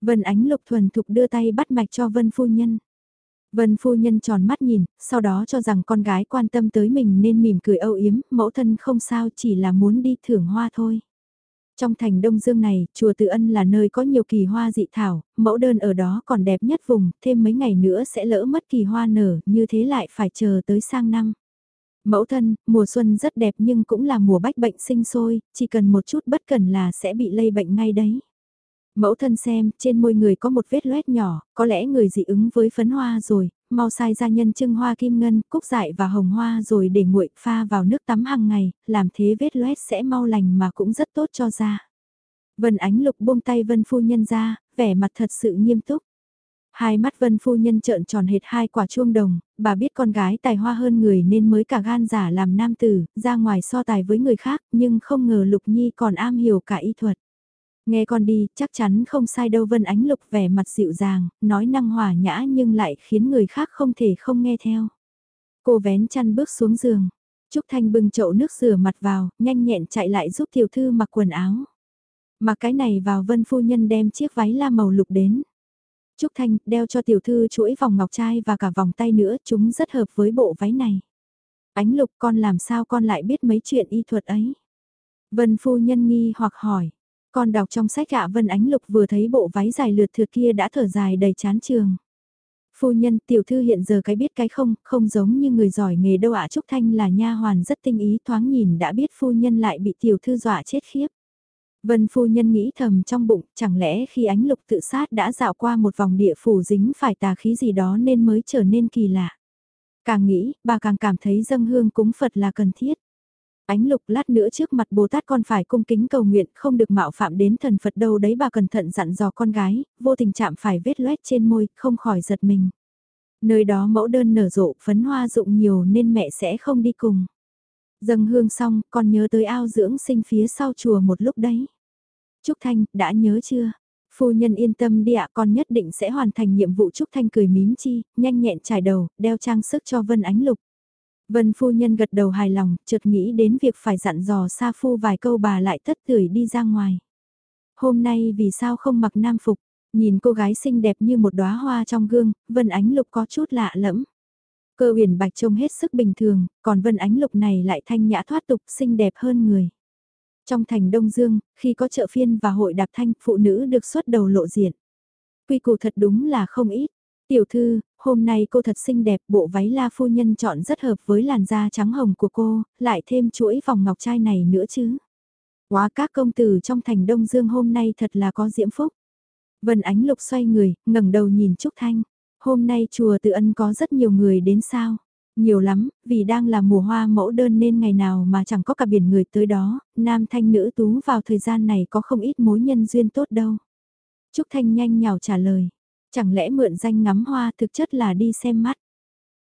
Vân Ánh Lục thuần thục đưa tay bắt mạch cho Vân Phu Nhân. Vân Phu Nhân tròn mắt nhìn, sau đó cho rằng con gái quan tâm tới mình nên mỉm cười âu yếm, mẫu thân không sao chỉ là muốn đi thưởng hoa thôi. Trong thành Đông Dương này, chùa Từ Ân là nơi có nhiều kỳ hoa dị thảo, mẫu đơn ở đó còn đẹp nhất vùng, thêm mấy ngày nữa sẽ lỡ mất kỳ hoa nở, như thế lại phải chờ tới sang năm. Mẫu thân, mùa xuân rất đẹp nhưng cũng là mùa bách bệnh sinh sôi, chỉ cần một chút bất cần là sẽ bị lây bệnh ngay đấy. Mẫu thân xem, trên môi người có một vết loét nhỏ, có lẽ người dị ứng với phấn hoa rồi, mau sai ra nhân trưng hoa kim ngân, cúc dại và hồng hoa rồi để nguội pha vào nước tắm hàng ngày, làm thế vết loét sẽ mau lành mà cũng rất tốt cho da. Vân Ánh Lục buông tay Vân Phu Nhân ra, vẻ mặt thật sự nghiêm túc. Hai mắt Vân Phu Nhân trợn tròn hệt hai quả chuông đồng, bà biết con gái tài hoa hơn người nên mới cả gan giả làm nam tử, ra ngoài so tài với người khác, nhưng không ngờ Lục Nhi còn am hiểu cả y thuật. Nghe con đi, chắc chắn không sai đâu Vân Ánh Lục vẻ mặt dịu dàng, nói năng hòa nhã nhưng lại khiến người khác không thể không nghe theo. Cô vén chăn bước xuống giường. Trúc Thanh bưng chậu nước rửa mặt vào, nhanh nhẹn chạy lại giúp tiểu thư mặc quần áo. Mặc cái này vào Vân Phu Nhân đem chiếc váy la màu lục đến. Trúc Thanh đeo cho tiểu thư chuỗi vòng ngọc trai và cả vòng tay nữa, chúng rất hợp với bộ váy này. Ánh lục con làm sao con lại biết mấy chuyện y thuật ấy? Vân Phu Nhân nghi hoặc hỏi. Con đọc trong sách ạ Vân Ánh Lục vừa thấy bộ váy dài lượt thượt kia đã thở dài đầy chán trường. Phu nhân tiểu thư hiện giờ cái biết cái không, không giống như người giỏi nghề đâu ạ Trúc Thanh là nha hoàn rất tinh ý thoáng nhìn đã biết phu nhân lại bị tiểu thư dọa chết khiếp. Vân phu nhân nghĩ thầm trong bụng, chẳng lẽ khi ánh lục tự sát đã dạo qua một vòng địa phủ dính phải tà khí gì đó nên mới trở nên kỳ lạ. Càng nghĩ, bà càng cảm thấy dâng hương cúng Phật là cần thiết. Ánh lục lát nữa trước mặt Bồ Tát con phải cung kính cầu nguyện không được mạo phạm đến thần Phật đâu đấy bà cẩn thận dặn dò con gái, vô tình chạm phải vết loét trên môi, không khỏi giật mình. Nơi đó mẫu đơn nở rộ, phấn hoa rụng nhiều nên mẹ sẽ không đi cùng. Dâng hương xong, con nhớ tới ao dưỡng sinh phía sau chùa một lúc đấy. Trúc Thanh, đã nhớ chưa? Phu nhân yên tâm đi ạ, con nhất định sẽ hoàn thành nhiệm vụ Trúc Thanh cười mím chi, nhanh nhẹn trải đầu, đeo trang sức cho Vân Ánh Lục. Vân phu nhân gật đầu hài lòng, chợt nghĩ đến việc phải dặn dò Sa Phu vài câu bà lại tất tưởi đi ra ngoài. Hôm nay vì sao không mặc nam phục, nhìn cô gái xinh đẹp như một đóa hoa trong gương, Vân Ánh Lục có chút lạ lẫm. Cơ huyền bạch trông hết sức bình thường, còn Vân Ánh Lục này lại thanh nhã thoát tục xinh đẹp hơn người. Trong thành Đông Dương, khi có chợ phiên và hội đạp thanh, phụ nữ được xuất đầu lộ diện. Quy củ thật đúng là không ít. Tiểu thư, hôm nay cô thật xinh đẹp, bộ váy la phu nhân chọn rất hợp với làn da trắng hồng của cô, lại thêm chuỗi vòng ngọc trai này nữa chứ. Quá các công tử trong thành Đông Dương hôm nay thật là có diễm phúc. Vân Ánh Lục xoay người, ngẩng đầu nhìn Trúc Thanh. Hôm nay chùa Tự Ân có rất nhiều người đến sao? Nhiều lắm, vì đang là mùa hoa mẫu đơn nên ngày nào mà chẳng có cả biển người tới đó, nam thanh nữ tú vào thời gian này có không ít mối nhân duyên tốt đâu. Trúc Thanh nhanh nhào trả lời. Chẳng lẽ mượn danh ngắm hoa thực chất là đi xem mắt.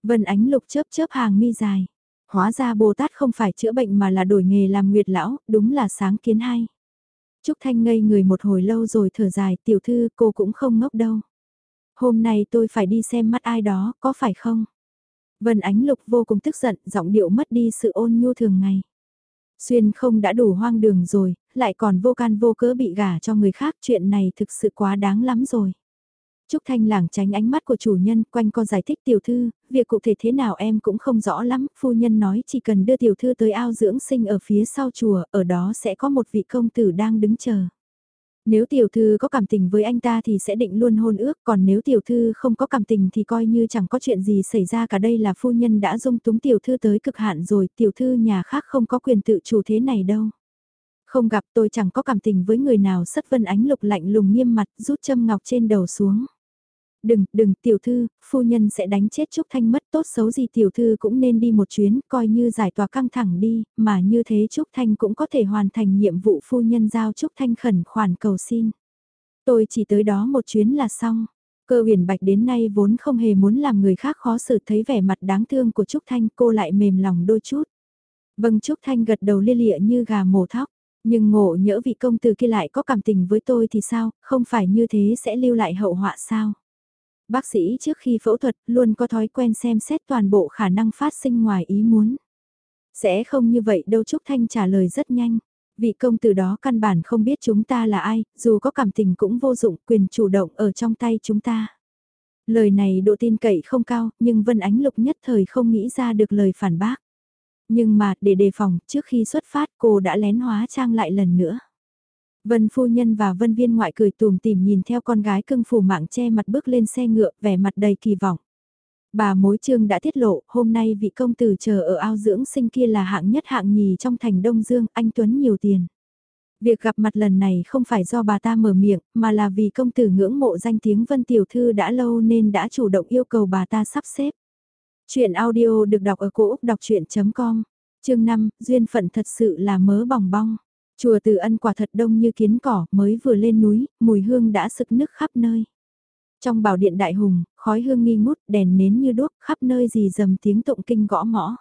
Vân Ánh Lục chớp chớp hàng mi dài. Hóa ra Bồ Tát không phải chữa bệnh mà là đổi nghề làm nguyệt lão, đúng là sáng kiến hay. Trúc Thanh ngây người một hồi lâu rồi thở dài, tiểu thư cô cũng không ngốc đâu. Hôm nay tôi phải đi xem mắt ai đó, có phải không? Vân Ánh Lục vô cùng tức giận, giọng điệu mất đi sự ôn nhu thường ngày. Xuyên không đã đủ hoang đường rồi, lại còn vô can vô cớ bị gả cho người khác, chuyện này thực sự quá đáng lắm rồi. Trúc Thanh lảng tránh ánh mắt của chủ nhân quanh co giải thích tiểu thư, việc cụ thể thế nào em cũng không rõ lắm, phu nhân nói chỉ cần đưa tiểu thư tới ao dưỡng sinh ở phía sau chùa, ở đó sẽ có một vị công tử đang đứng chờ. Nếu tiểu thư có cảm tình với anh ta thì sẽ định luôn hôn ước, còn nếu tiểu thư không có cảm tình thì coi như chẳng có chuyện gì xảy ra cả đây là phu nhân đã dung túng tiểu thư tới cực hạn rồi, tiểu thư nhà khác không có quyền tự chủ thế này đâu. Không gặp tôi chẳng có cảm tình với người nào sất vân ánh lục lạnh lùng nghiêm mặt rút châm ngọc trên đầu xuống. Đừng, đừng, tiểu thư, phu nhân sẽ đánh chết Trúc Thanh mất tốt xấu gì tiểu thư cũng nên đi một chuyến, coi như giải tỏa căng thẳng đi, mà như thế Trúc Thanh cũng có thể hoàn thành nhiệm vụ phu nhân giao Trúc Thanh khẩn khoản cầu xin. Tôi chỉ tới đó một chuyến là xong. Cơ huyền bạch đến nay vốn không hề muốn làm người khác khó xử thấy vẻ mặt đáng thương của Trúc Thanh cô lại mềm lòng đôi chút. Vâng Trúc Thanh gật đầu lia lịa như gà mổ thóc. Nhưng ngộ nhỡ vị công tử kia lại có cảm tình với tôi thì sao, không phải như thế sẽ lưu lại hậu họa sao? Bác sĩ trước khi phẫu thuật luôn có thói quen xem xét toàn bộ khả năng phát sinh ngoài ý muốn. Sẽ không như vậy đâu Trúc Thanh trả lời rất nhanh. Vị công tử đó căn bản không biết chúng ta là ai, dù có cảm tình cũng vô dụng quyền chủ động ở trong tay chúng ta. Lời này độ tin cậy không cao, nhưng Vân Ánh Lục nhất thời không nghĩ ra được lời phản bác. Nhưng mà, để đề phòng, trước khi xuất phát cô đã lén hóa trang lại lần nữa. Vân phu nhân và vân viên ngoại cười tùm tìm nhìn theo con gái cưng phủ mạng che mặt bước lên xe ngựa, vẻ mặt đầy kỳ vọng. Bà mối trương đã tiết lộ, hôm nay vị công tử chờ ở ao dưỡng sinh kia là hạng nhất hạng nhì trong thành Đông Dương, anh Tuấn nhiều tiền. Việc gặp mặt lần này không phải do bà ta mở miệng, mà là vì công tử ngưỡng mộ danh tiếng Vân Tiểu Thư đã lâu nên đã chủ động yêu cầu bà ta sắp xếp. Chuyện audio được đọc ở cổ Úc đọc chuyện.com, chương 5, duyên phận thật sự là mớ bỏng bong. Chùa Từ Ân quả thật đông như kiến cỏ, mới vừa lên núi, mùi hương đã sực nức khắp nơi. Trong bảo điện đại hùng, khói hương nghi ngút, đèn nến như đuốc, khắp nơi gì dầm tiếng tụng kinh gõ mõ.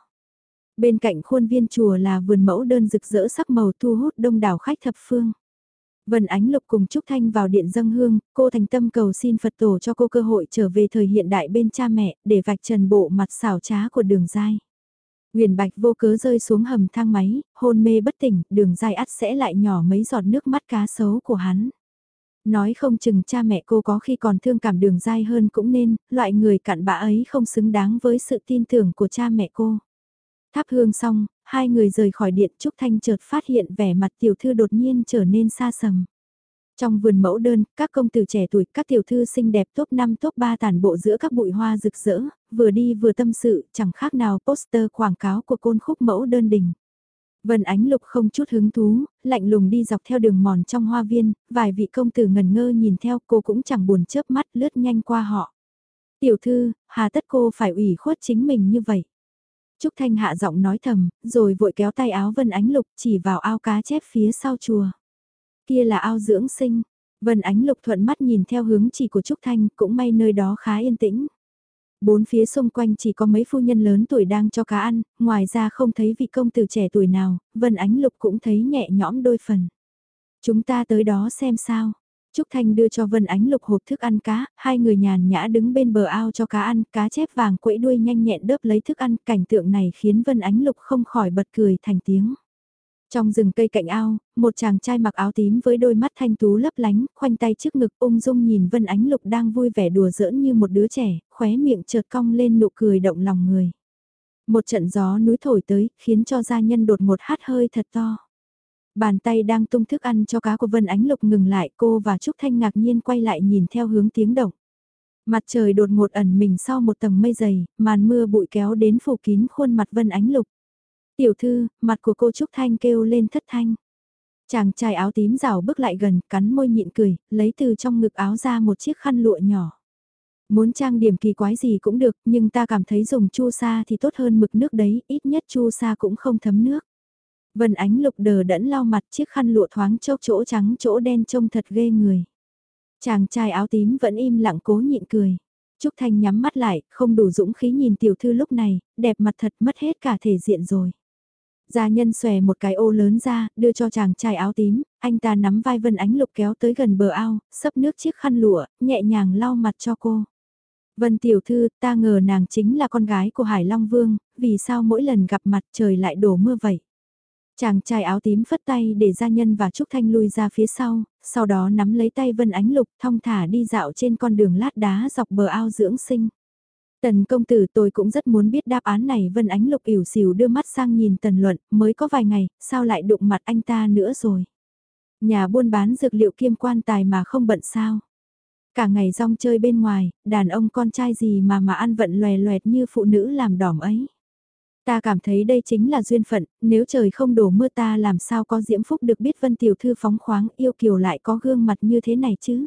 Bên cạnh khuôn viên chùa là vườn mẫu đơn rực rỡ sắc màu thu hút đông đảo khách thập phương. Vân Ánh Lục cùng Trúc Thanh vào điện dâng hương, cô thành tâm cầu xin Phật tổ cho cô cơ hội trở về thời hiện đại bên cha mẹ, để vạch trần bộ mặt xảo trá của đường dai. Huyền Bạch vô cớ rơi xuống hầm thang máy, hôn mê bất tỉnh, đường dài ắt sẽ lại nhỏ mấy giọt nước mắt cá sấu của hắn. Nói không chừng cha mẹ cô có khi còn thương cảm đường dai hơn cũng nên, loại người cặn bã ấy không xứng đáng với sự tin tưởng của cha mẹ cô. Thắp hương xong, hai người rời khỏi điện Trúc Thanh chợt phát hiện vẻ mặt tiểu thư đột nhiên trở nên xa sầm. Trong vườn mẫu đơn, các công tử trẻ tuổi, các tiểu thư xinh đẹp top 5 top 3 tàn bộ giữa các bụi hoa rực rỡ, vừa đi vừa tâm sự, chẳng khác nào poster quảng cáo của côn khúc mẫu đơn đình. Vân Ánh Lục không chút hứng thú, lạnh lùng đi dọc theo đường mòn trong hoa viên, vài vị công tử ngần ngơ nhìn theo cô cũng chẳng buồn chớp mắt lướt nhanh qua họ. Tiểu thư, hà tất cô phải ủy khuất chính mình như vậy. Trúc Thanh hạ giọng nói thầm, rồi vội kéo tay áo Vân Ánh Lục chỉ vào ao cá chép phía sau chùa. Kia là ao dưỡng sinh. Vân Ánh Lục thuận mắt nhìn theo hướng chỉ của Trúc Thanh, cũng may nơi đó khá yên tĩnh. Bốn phía xung quanh chỉ có mấy phu nhân lớn tuổi đang cho cá ăn, ngoài ra không thấy vị công tử trẻ tuổi nào, Vân Ánh Lục cũng thấy nhẹ nhõm đôi phần. Chúng ta tới đó xem sao. Trúc Thanh đưa cho Vân Ánh Lục hộp thức ăn cá, hai người nhàn nhã đứng bên bờ ao cho cá ăn, cá chép vàng quẫy đuôi nhanh nhẹn đớp lấy thức ăn, cảnh tượng này khiến Vân Ánh Lục không khỏi bật cười thành tiếng. Trong rừng cây cạnh ao, một chàng trai mặc áo tím với đôi mắt thanh tú lấp lánh, khoanh tay trước ngực ung dung nhìn Vân Ánh Lục đang vui vẻ đùa giỡn như một đứa trẻ, khóe miệng chợt cong lên nụ cười động lòng người. Một trận gió núi thổi tới, khiến cho gia nhân đột ngột hát hơi thật to. Bàn tay đang tung thức ăn cho cá của Vân Ánh Lục ngừng lại cô và Trúc Thanh ngạc nhiên quay lại nhìn theo hướng tiếng động. Mặt trời đột ngột ẩn mình sau một tầng mây dày, màn mưa bụi kéo đến phủ kín khuôn mặt Vân Ánh Lục. Tiểu thư, mặt của cô Trúc Thanh kêu lên thất thanh. Chàng trai áo tím rào bước lại gần, cắn môi nhịn cười, lấy từ trong ngực áo ra một chiếc khăn lụa nhỏ. Muốn trang điểm kỳ quái gì cũng được, nhưng ta cảm thấy dùng chu sa thì tốt hơn mực nước đấy, ít nhất chu sa cũng không thấm nước. Vân ánh lục đờ đẫn lau mặt chiếc khăn lụa thoáng chốc chỗ trắng chỗ đen trông thật ghê người. Chàng trai áo tím vẫn im lặng cố nhịn cười. Trúc Thanh nhắm mắt lại, không đủ dũng khí nhìn tiểu thư lúc này, đẹp mặt thật mất hết cả thể diện rồi. Gia nhân xòe một cái ô lớn ra, đưa cho chàng trai áo tím, anh ta nắm vai Vân Ánh Lục kéo tới gần bờ ao, sấp nước chiếc khăn lụa, nhẹ nhàng lau mặt cho cô. Vân tiểu thư, ta ngờ nàng chính là con gái của Hải Long Vương, vì sao mỗi lần gặp mặt trời lại đổ mưa vậy? Chàng trai áo tím phất tay để gia nhân và Trúc Thanh lui ra phía sau, sau đó nắm lấy tay Vân Ánh Lục thong thả đi dạo trên con đường lát đá dọc bờ ao dưỡng sinh. Tần công tử tôi cũng rất muốn biết đáp án này Vân Ánh Lục ỉu xìu đưa mắt sang nhìn Tần Luận, mới có vài ngày, sao lại đụng mặt anh ta nữa rồi. Nhà buôn bán dược liệu kiêm quan tài mà không bận sao. Cả ngày rong chơi bên ngoài, đàn ông con trai gì mà mà ăn vận loè loẹt như phụ nữ làm đỏm ấy. Ta cảm thấy đây chính là duyên phận, nếu trời không đổ mưa ta làm sao có diễm phúc được biết Vân Tiểu Thư phóng khoáng yêu kiều lại có gương mặt như thế này chứ.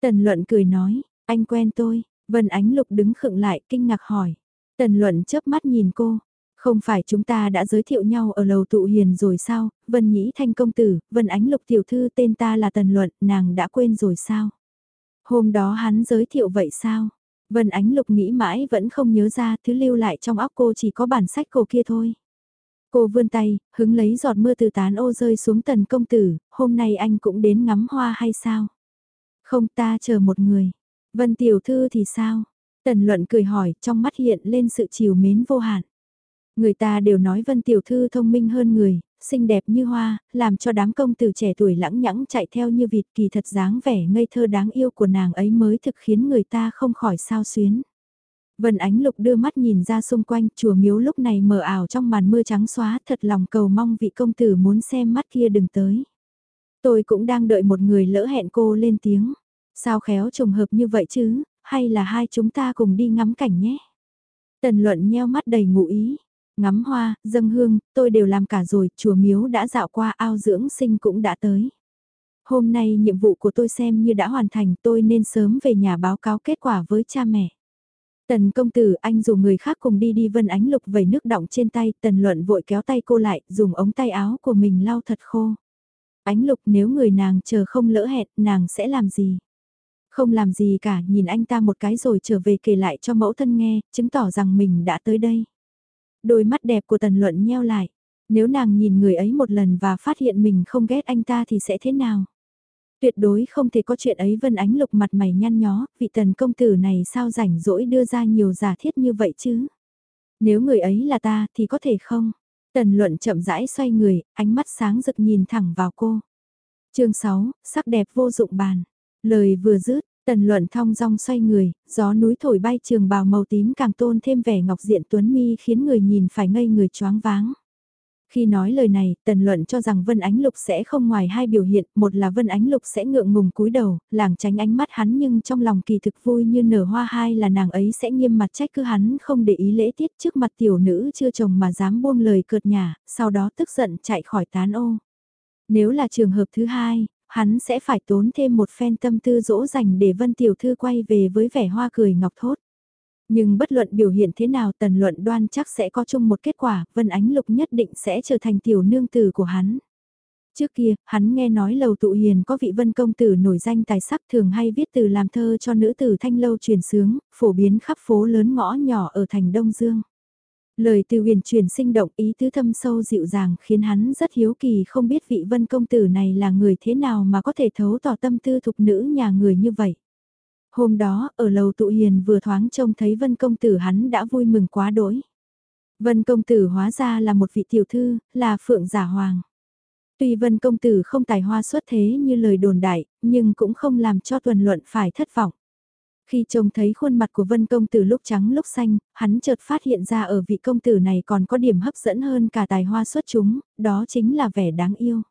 Tần Luận cười nói, anh quen tôi, Vân Ánh Lục đứng khựng lại kinh ngạc hỏi. Tần Luận chớp mắt nhìn cô, không phải chúng ta đã giới thiệu nhau ở lầu tụ hiền rồi sao, Vân Nhĩ Thanh Công Tử, Vân Ánh Lục Tiểu Thư tên ta là Tần Luận, nàng đã quên rồi sao? Hôm đó hắn giới thiệu vậy sao? Vân Ánh Lục nghĩ mãi vẫn không nhớ ra thứ lưu lại trong óc cô chỉ có bản sách cổ kia thôi. Cô vươn tay, hứng lấy giọt mưa từ tán ô rơi xuống tần công tử, hôm nay anh cũng đến ngắm hoa hay sao? Không ta chờ một người. Vân Tiểu Thư thì sao? Tần Luận cười hỏi trong mắt hiện lên sự chiều mến vô hạn. Người ta đều nói Vân Tiểu Thư thông minh hơn người, xinh đẹp như hoa, làm cho đám công tử trẻ tuổi lãng nhãng chạy theo như vịt kỳ thật dáng vẻ ngây thơ đáng yêu của nàng ấy mới thực khiến người ta không khỏi sao xuyến. Vân Ánh Lục đưa mắt nhìn ra xung quanh, chùa miếu lúc này mờ ảo trong màn mưa trắng xóa, thật lòng cầu mong vị công tử muốn xem mắt kia đừng tới. Tôi cũng đang đợi một người lỡ hẹn cô lên tiếng. Sao khéo trùng hợp như vậy chứ, hay là hai chúng ta cùng đi ngắm cảnh nhé? Tần luận nheo mắt đầy ngụ ý, ngắm hoa, dâng hương, tôi đều làm cả rồi, chùa miếu đã dạo qua ao dưỡng sinh cũng đã tới. Hôm nay nhiệm vụ của tôi xem như đã hoàn thành tôi nên sớm về nhà báo cáo kết quả với cha mẹ. Tần công tử anh dù người khác cùng đi đi vân ánh lục vẩy nước đọng trên tay, tần luận vội kéo tay cô lại, dùng ống tay áo của mình lau thật khô. Ánh lục nếu người nàng chờ không lỡ hẹn, nàng sẽ làm gì? Không làm gì cả, nhìn anh ta một cái rồi trở về kể lại cho mẫu thân nghe, chứng tỏ rằng mình đã tới đây. Đôi mắt đẹp của tần luận nheo lại. Nếu nàng nhìn người ấy một lần và phát hiện mình không ghét anh ta thì sẽ thế nào? Tuyệt đối không thể có chuyện ấy Vân Ánh Lục mặt mày nhăn nhó, vị tần công tử này sao rảnh rỗi đưa ra nhiều giả thiết như vậy chứ? Nếu người ấy là ta thì có thể không? Tần luận chậm rãi xoay người, ánh mắt sáng rực nhìn thẳng vào cô. chương 6, sắc đẹp vô dụng bàn. Lời vừa dứt, Tần luận thong dong xoay người, gió núi thổi bay trường bào màu tím càng tôn thêm vẻ ngọc diện tuấn mi khiến người nhìn phải ngây người choáng váng. Khi nói lời này, tần luận cho rằng Vân Ánh Lục sẽ không ngoài hai biểu hiện, một là Vân Ánh Lục sẽ ngượng ngùng cúi đầu, làng tránh ánh mắt hắn nhưng trong lòng kỳ thực vui như nở hoa hai là nàng ấy sẽ nghiêm mặt trách cứ hắn không để ý lễ tiết trước mặt tiểu nữ chưa chồng mà dám buông lời cợt nhả, sau đó tức giận chạy khỏi tán ô. Nếu là trường hợp thứ hai, hắn sẽ phải tốn thêm một phen tâm tư dỗ dành để Vân Tiểu Thư quay về với vẻ hoa cười ngọc thốt. Nhưng bất luận biểu hiện thế nào tần luận đoan chắc sẽ có chung một kết quả, Vân Ánh Lục nhất định sẽ trở thành tiểu nương tử của hắn. Trước kia, hắn nghe nói lầu tụ hiền có vị vân công tử nổi danh tài sắc thường hay viết từ làm thơ cho nữ tử thanh lâu truyền sướng, phổ biến khắp phố lớn ngõ nhỏ ở thành Đông Dương. Lời từ huyền truyền sinh động ý tứ thâm sâu dịu dàng khiến hắn rất hiếu kỳ không biết vị vân công tử này là người thế nào mà có thể thấu tỏ tâm tư thục nữ nhà người như vậy. Hôm đó, ở lầu tụ hiền vừa thoáng trông thấy vân công tử hắn đã vui mừng quá đỗi. Vân công tử hóa ra là một vị tiểu thư, là phượng giả hoàng. Tuy vân công tử không tài hoa xuất thế như lời đồn đại, nhưng cũng không làm cho tuần luận phải thất vọng. Khi trông thấy khuôn mặt của Vân Công Tử lúc trắng lúc xanh, hắn chợt phát hiện ra ở vị công tử này còn có điểm hấp dẫn hơn cả tài hoa xuất chúng, đó chính là vẻ đáng yêu.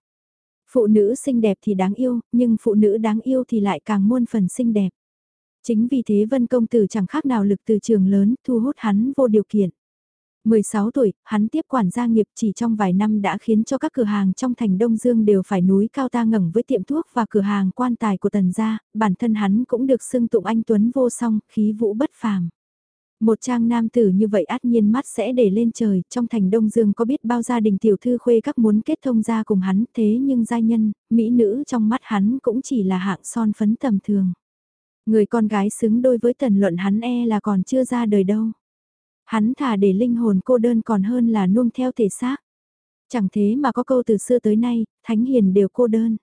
Phụ nữ xinh đẹp thì đáng yêu, nhưng phụ nữ đáng yêu thì lại càng muôn phần xinh đẹp. Chính vì thế Vân Công Tử chẳng khác nào lực từ trường lớn thu hút hắn vô điều kiện. 16 tuổi, hắn tiếp quản gia nghiệp chỉ trong vài năm đã khiến cho các cửa hàng trong thành Đông Dương đều phải núi cao ta ngẩng với tiệm thuốc và cửa hàng quan tài của tần gia, bản thân hắn cũng được xưng tụng anh Tuấn vô song, khí vũ bất phàm. Một trang nam tử như vậy át nhiên mắt sẽ để lên trời, trong thành Đông Dương có biết bao gia đình tiểu thư khuê các muốn kết thông gia cùng hắn, thế nhưng giai nhân, mỹ nữ trong mắt hắn cũng chỉ là hạng son phấn tầm thường. Người con gái xứng đôi với tần luận hắn e là còn chưa ra đời đâu. Hắn thả để linh hồn cô đơn còn hơn là nuông theo thể xác. Chẳng thế mà có câu từ xưa tới nay, thánh hiền đều cô đơn.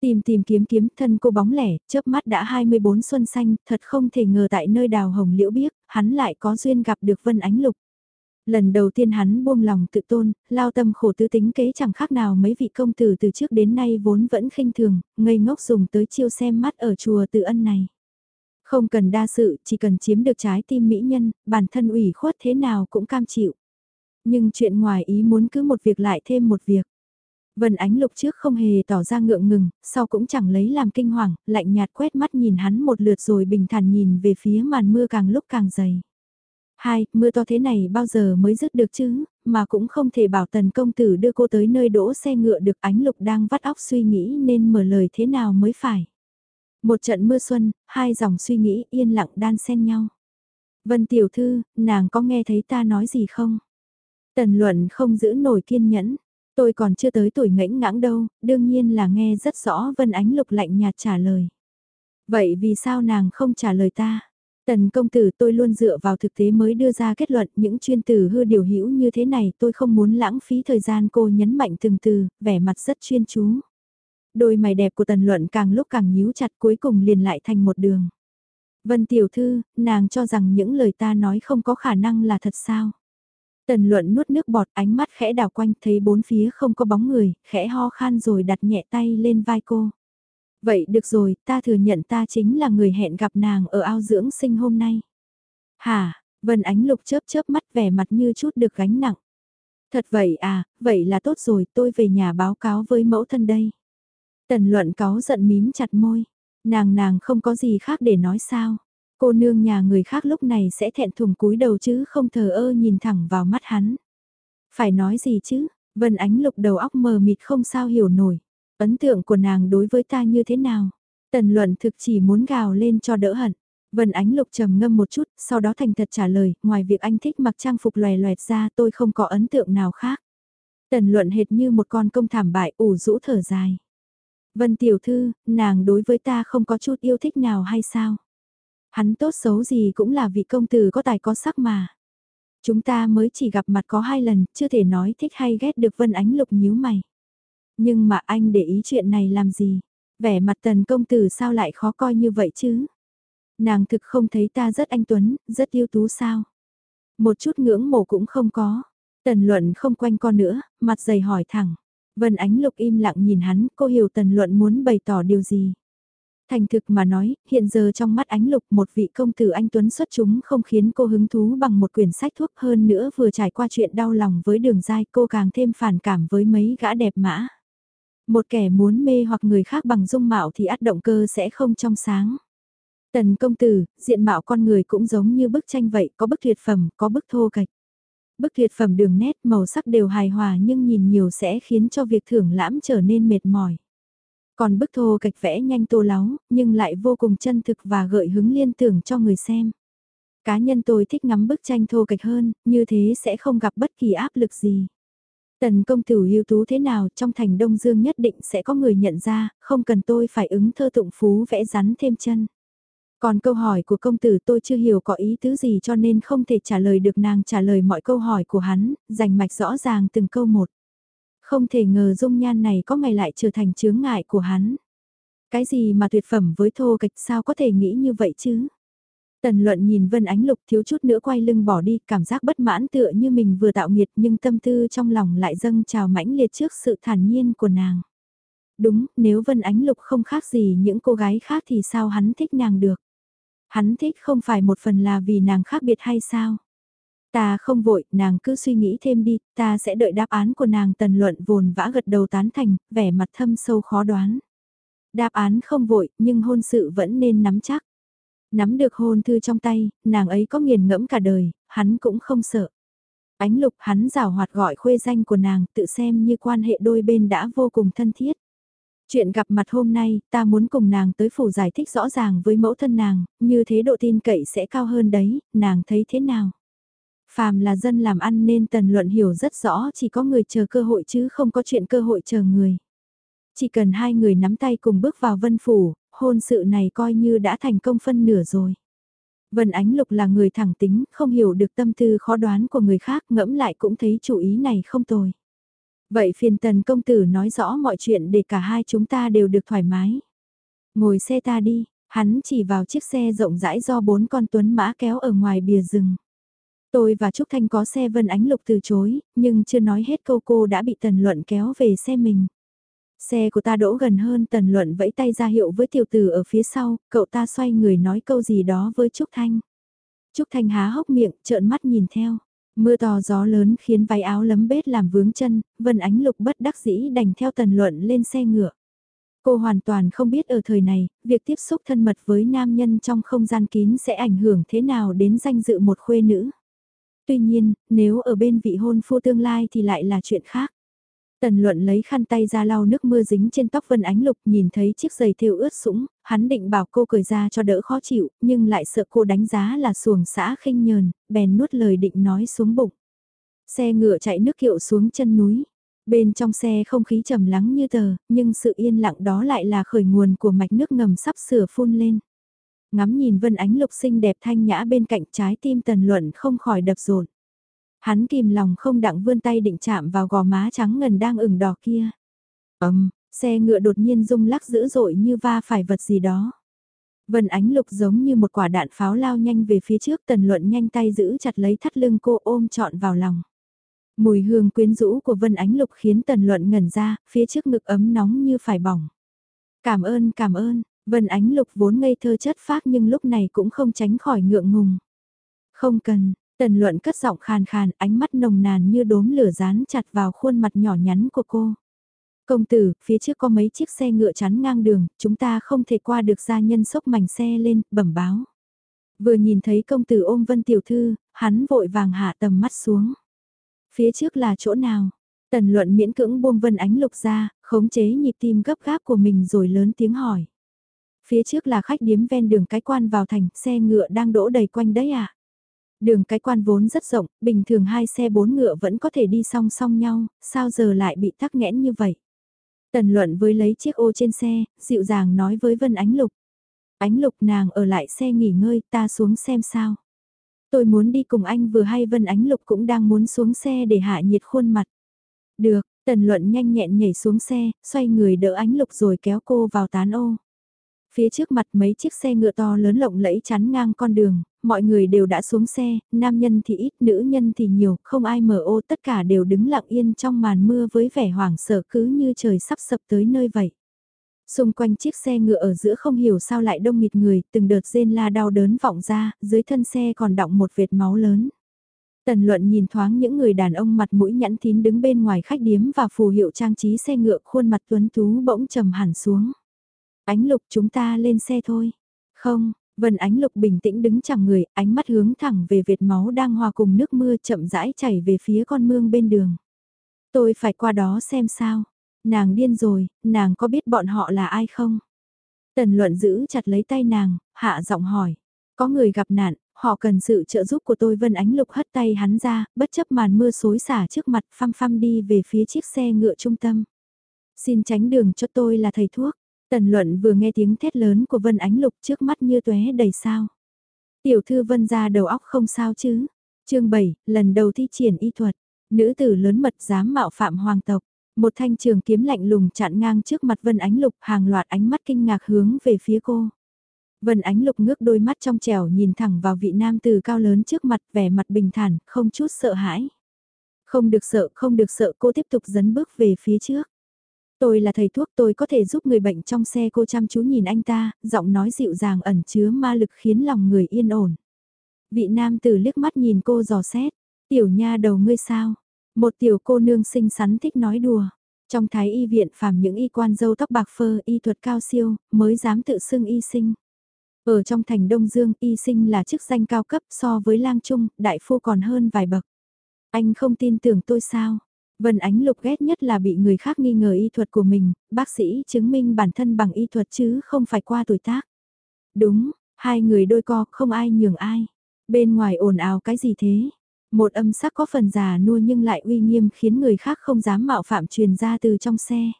Tìm tìm kiếm kiếm thân cô bóng lẻ, chớp mắt đã 24 xuân xanh, thật không thể ngờ tại nơi đào hồng liễu biếc, hắn lại có duyên gặp được Vân Ánh Lục. Lần đầu tiên hắn buông lòng tự tôn, lao tâm khổ tứ tính kế chẳng khác nào mấy vị công tử từ trước đến nay vốn vẫn khinh thường, ngây ngốc dùng tới chiêu xem mắt ở chùa tự ân này. Không cần đa sự, chỉ cần chiếm được trái tim mỹ nhân, bản thân ủy khuất thế nào cũng cam chịu. Nhưng chuyện ngoài ý muốn cứ một việc lại thêm một việc. Vân Ánh Lục trước không hề tỏ ra ngượng ngừng, sau cũng chẳng lấy làm kinh hoàng, lạnh nhạt quét mắt nhìn hắn một lượt rồi bình thản nhìn về phía màn mưa càng lúc càng dày. Hai, mưa to thế này bao giờ mới dứt được chứ, mà cũng không thể bảo tần công tử đưa cô tới nơi đỗ xe ngựa được ánh lục đang vắt óc suy nghĩ nên mở lời thế nào mới phải. Một trận mưa xuân, hai dòng suy nghĩ yên lặng đan xen nhau. Vân tiểu thư, nàng có nghe thấy ta nói gì không? Tần luận không giữ nổi kiên nhẫn. Tôi còn chưa tới tuổi ngẫnh ngãng đâu, đương nhiên là nghe rất rõ Vân Ánh Lục lạnh nhạt trả lời. Vậy vì sao nàng không trả lời ta? Tần công tử tôi luôn dựa vào thực tế mới đưa ra kết luận những chuyên từ hư điều hữu như thế này tôi không muốn lãng phí thời gian cô nhấn mạnh từng từ, vẻ mặt rất chuyên chú. Đôi mày đẹp của tần luận càng lúc càng nhíu chặt cuối cùng liền lại thành một đường. Vân tiểu thư, nàng cho rằng những lời ta nói không có khả năng là thật sao? Tần luận nuốt nước bọt ánh mắt khẽ đào quanh thấy bốn phía không có bóng người, khẽ ho khan rồi đặt nhẹ tay lên vai cô. Vậy được rồi, ta thừa nhận ta chính là người hẹn gặp nàng ở ao dưỡng sinh hôm nay. hà Vân Ánh Lục chớp chớp mắt vẻ mặt như chút được gánh nặng. Thật vậy à, vậy là tốt rồi, tôi về nhà báo cáo với mẫu thân đây. Tần luận cáu giận mím chặt môi, nàng nàng không có gì khác để nói sao. Cô nương nhà người khác lúc này sẽ thẹn thùng cúi đầu chứ không thờ ơ nhìn thẳng vào mắt hắn. Phải nói gì chứ, Vân Ánh Lục đầu óc mờ mịt không sao hiểu nổi. Ấn tượng của nàng đối với ta như thế nào? Tần luận thực chỉ muốn gào lên cho đỡ hận. Vân Ánh Lục trầm ngâm một chút, sau đó thành thật trả lời, ngoài việc anh thích mặc trang phục loè loẹt ra tôi không có ấn tượng nào khác. Tần luận hệt như một con công thảm bại ủ rũ thở dài. Vân tiểu thư, nàng đối với ta không có chút yêu thích nào hay sao? Hắn tốt xấu gì cũng là vị công tử có tài có sắc mà. Chúng ta mới chỉ gặp mặt có hai lần, chưa thể nói thích hay ghét được Vân Ánh Lục nhíu mày. Nhưng mà anh để ý chuyện này làm gì? Vẻ mặt tần công tử sao lại khó coi như vậy chứ? Nàng thực không thấy ta rất anh tuấn, rất yêu tú sao? Một chút ngưỡng mộ cũng không có. Tần luận không quanh con nữa, mặt dày hỏi thẳng. Vân Ánh Lục im lặng nhìn hắn, cô hiểu tần luận muốn bày tỏ điều gì. Thành thực mà nói, hiện giờ trong mắt ánh lục một vị công tử anh Tuấn xuất chúng không khiến cô hứng thú bằng một quyển sách thuốc hơn nữa vừa trải qua chuyện đau lòng với đường dai cô càng thêm phản cảm với mấy gã đẹp mã. Một kẻ muốn mê hoặc người khác bằng dung mạo thì át động cơ sẽ không trong sáng. Tần công tử, diện mạo con người cũng giống như bức tranh vậy, có bức tuyệt phẩm, có bức thô kệch. Bức tuyệt phẩm đường nét màu sắc đều hài hòa nhưng nhìn nhiều sẽ khiến cho việc thưởng lãm trở nên mệt mỏi. Còn bức thô cạch vẽ nhanh tô láo, nhưng lại vô cùng chân thực và gợi hứng liên tưởng cho người xem. Cá nhân tôi thích ngắm bức tranh thô cạch hơn, như thế sẽ không gặp bất kỳ áp lực gì. Tần công tử ưu tú thế nào trong thành Đông Dương nhất định sẽ có người nhận ra, không cần tôi phải ứng thơ tụng phú vẽ rắn thêm chân. Còn câu hỏi của công tử tôi chưa hiểu có ý tứ gì cho nên không thể trả lời được nàng trả lời mọi câu hỏi của hắn, dành mạch rõ ràng từng câu một. Không thể ngờ dung nhan này có ngày lại trở thành chướng ngại của hắn. Cái gì mà tuyệt phẩm với thô kịch sao có thể nghĩ như vậy chứ? Tần luận nhìn Vân Ánh Lục thiếu chút nữa quay lưng bỏ đi, cảm giác bất mãn tựa như mình vừa tạo nghiệt nhưng tâm tư trong lòng lại dâng trào mãnh liệt trước sự thản nhiên của nàng. Đúng, nếu Vân Ánh Lục không khác gì những cô gái khác thì sao hắn thích nàng được? Hắn thích không phải một phần là vì nàng khác biệt hay sao? Ta không vội, nàng cứ suy nghĩ thêm đi, ta sẽ đợi đáp án của nàng tần luận vồn vã gật đầu tán thành, vẻ mặt thâm sâu khó đoán. Đáp án không vội, nhưng hôn sự vẫn nên nắm chắc. Nắm được hôn thư trong tay, nàng ấy có nghiền ngẫm cả đời, hắn cũng không sợ. Ánh lục hắn rào hoạt gọi khuê danh của nàng tự xem như quan hệ đôi bên đã vô cùng thân thiết. Chuyện gặp mặt hôm nay, ta muốn cùng nàng tới phủ giải thích rõ ràng với mẫu thân nàng, như thế độ tin cậy sẽ cao hơn đấy, nàng thấy thế nào? Phàm là dân làm ăn nên tần luận hiểu rất rõ chỉ có người chờ cơ hội chứ không có chuyện cơ hội chờ người. Chỉ cần hai người nắm tay cùng bước vào vân phủ, hôn sự này coi như đã thành công phân nửa rồi. Vân Ánh Lục là người thẳng tính, không hiểu được tâm tư khó đoán của người khác ngẫm lại cũng thấy chủ ý này không tồi. Vậy phiền tần công tử nói rõ mọi chuyện để cả hai chúng ta đều được thoải mái. Ngồi xe ta đi, hắn chỉ vào chiếc xe rộng rãi do bốn con tuấn mã kéo ở ngoài bìa rừng. Tôi và Trúc Thanh có xe Vân Ánh Lục từ chối, nhưng chưa nói hết câu cô đã bị Tần Luận kéo về xe mình. Xe của ta đỗ gần hơn Tần Luận vẫy tay ra hiệu với tiểu tử ở phía sau, cậu ta xoay người nói câu gì đó với Trúc Thanh. Trúc Thanh há hốc miệng, trợn mắt nhìn theo. Mưa to gió lớn khiến váy áo lấm bết làm vướng chân, Vân Ánh Lục bất đắc dĩ đành theo Tần Luận lên xe ngựa. Cô hoàn toàn không biết ở thời này, việc tiếp xúc thân mật với nam nhân trong không gian kín sẽ ảnh hưởng thế nào đến danh dự một khuê nữ. Tuy nhiên, nếu ở bên vị hôn phu tương lai thì lại là chuyện khác. Tần luận lấy khăn tay ra lau nước mưa dính trên tóc Vân Ánh Lục nhìn thấy chiếc giày thêu ướt sũng, hắn định bảo cô cười ra cho đỡ khó chịu, nhưng lại sợ cô đánh giá là xuồng xã khinh nhờn, bèn nuốt lời định nói xuống bụng. Xe ngựa chạy nước kiệu xuống chân núi. Bên trong xe không khí trầm lắng như tờ, nhưng sự yên lặng đó lại là khởi nguồn của mạch nước ngầm sắp sửa phun lên. Ngắm nhìn Vân Ánh Lục xinh đẹp thanh nhã bên cạnh trái tim tần luận không khỏi đập rộn. Hắn kìm lòng không đặng vươn tay định chạm vào gò má trắng ngần đang ửng đỏ kia. Ấm, xe ngựa đột nhiên rung lắc dữ dội như va phải vật gì đó. Vân ánh lục giống như một quả đạn pháo lao nhanh về phía trước tần luận nhanh tay giữ chặt lấy thắt lưng cô ôm trọn vào lòng. Mùi hương quyến rũ của Vân Ánh Lục khiến Tần Luận ngẩn ra, phía trước ngực ấm nóng như phải bỏng. Cảm ơn, cảm ơn, Vân Ánh Lục vốn ngây thơ chất phác nhưng lúc này cũng không tránh khỏi ngượng ngùng. Không cần, Tần luận cất giọng khàn khàn, ánh mắt nồng nàn như đốm lửa dán chặt vào khuôn mặt nhỏ nhắn của cô. Công tử, phía trước có mấy chiếc xe ngựa chắn ngang đường, chúng ta không thể qua được gia nhân sốc mảnh xe lên, bẩm báo. Vừa nhìn thấy công tử ôm vân tiểu thư, hắn vội vàng hạ tầm mắt xuống. Phía trước là chỗ nào? Tần luận miễn cưỡng buông vân ánh lục ra, khống chế nhịp tim gấp gáp của mình rồi lớn tiếng hỏi. Phía trước là khách điếm ven đường cái quan vào thành, xe ngựa đang đỗ đầy quanh đấy à? Đường cái quan vốn rất rộng, bình thường hai xe bốn ngựa vẫn có thể đi song song nhau, sao giờ lại bị tắc nghẽn như vậy? Tần luận với lấy chiếc ô trên xe, dịu dàng nói với Vân Ánh Lục. Ánh Lục nàng ở lại xe nghỉ ngơi, ta xuống xem sao. Tôi muốn đi cùng anh vừa hay Vân Ánh Lục cũng đang muốn xuống xe để hạ nhiệt khuôn mặt. Được, Tần luận nhanh nhẹn nhảy xuống xe, xoay người đỡ Ánh Lục rồi kéo cô vào tán ô. Phía trước mặt mấy chiếc xe ngựa to lớn lộng lẫy chắn ngang con đường, mọi người đều đã xuống xe, nam nhân thì ít, nữ nhân thì nhiều, không ai mở ô, tất cả đều đứng lặng yên trong màn mưa với vẻ hoảng sợ cứ như trời sắp sập tới nơi vậy. Xung quanh chiếc xe ngựa ở giữa không hiểu sao lại đông nghịt người, từng đợt rên la đau đớn vọng ra, dưới thân xe còn đọng một vệt máu lớn. Tần luận nhìn thoáng những người đàn ông mặt mũi nhẵn thín đứng bên ngoài khách điếm và phù hiệu trang trí xe ngựa khuôn mặt tuấn tú bỗng trầm hẳn xuống. Ánh lục chúng ta lên xe thôi. Không, Vân Ánh Lục bình tĩnh đứng chẳng người, ánh mắt hướng thẳng về vệt máu đang hòa cùng nước mưa chậm rãi chảy về phía con mương bên đường. Tôi phải qua đó xem sao. Nàng điên rồi, nàng có biết bọn họ là ai không? Tần luận giữ chặt lấy tay nàng, hạ giọng hỏi. Có người gặp nạn, họ cần sự trợ giúp của tôi Vân Ánh Lục hất tay hắn ra, bất chấp màn mưa xối xả trước mặt phăm phăm đi về phía chiếc xe ngựa trung tâm. Xin tránh đường cho tôi là thầy thuốc. Tần luận vừa nghe tiếng thét lớn của Vân Ánh Lục trước mắt như tuế đầy sao. Tiểu thư Vân ra đầu óc không sao chứ. chương 7, lần đầu thi triển y thuật. Nữ tử lớn mật dám mạo phạm hoàng tộc. Một thanh trường kiếm lạnh lùng chặn ngang trước mặt Vân Ánh Lục hàng loạt ánh mắt kinh ngạc hướng về phía cô. Vân Ánh Lục ngước đôi mắt trong trẻo nhìn thẳng vào vị nam tử cao lớn trước mặt vẻ mặt bình thản, không chút sợ hãi. Không được sợ, không được sợ cô tiếp tục dấn bước về phía trước. Tôi là thầy thuốc tôi có thể giúp người bệnh trong xe cô chăm chú nhìn anh ta, giọng nói dịu dàng ẩn chứa ma lực khiến lòng người yên ổn. Vị nam tử liếc mắt nhìn cô dò xét, tiểu nha đầu ngươi sao? Một tiểu cô nương xinh xắn thích nói đùa. Trong thái y viện phàm những y quan dâu tóc bạc phơ y thuật cao siêu, mới dám tự xưng y sinh. Ở trong thành Đông Dương y sinh là chức danh cao cấp so với lang trung, đại phu còn hơn vài bậc. Anh không tin tưởng tôi sao? Vân Ánh Lục ghét nhất là bị người khác nghi ngờ y thuật của mình, bác sĩ chứng minh bản thân bằng y thuật chứ không phải qua tuổi tác. Đúng, hai người đôi co, không ai nhường ai. Bên ngoài ồn ào cái gì thế? Một âm sắc có phần già nua nhưng lại uy nghiêm khiến người khác không dám mạo phạm truyền ra từ trong xe.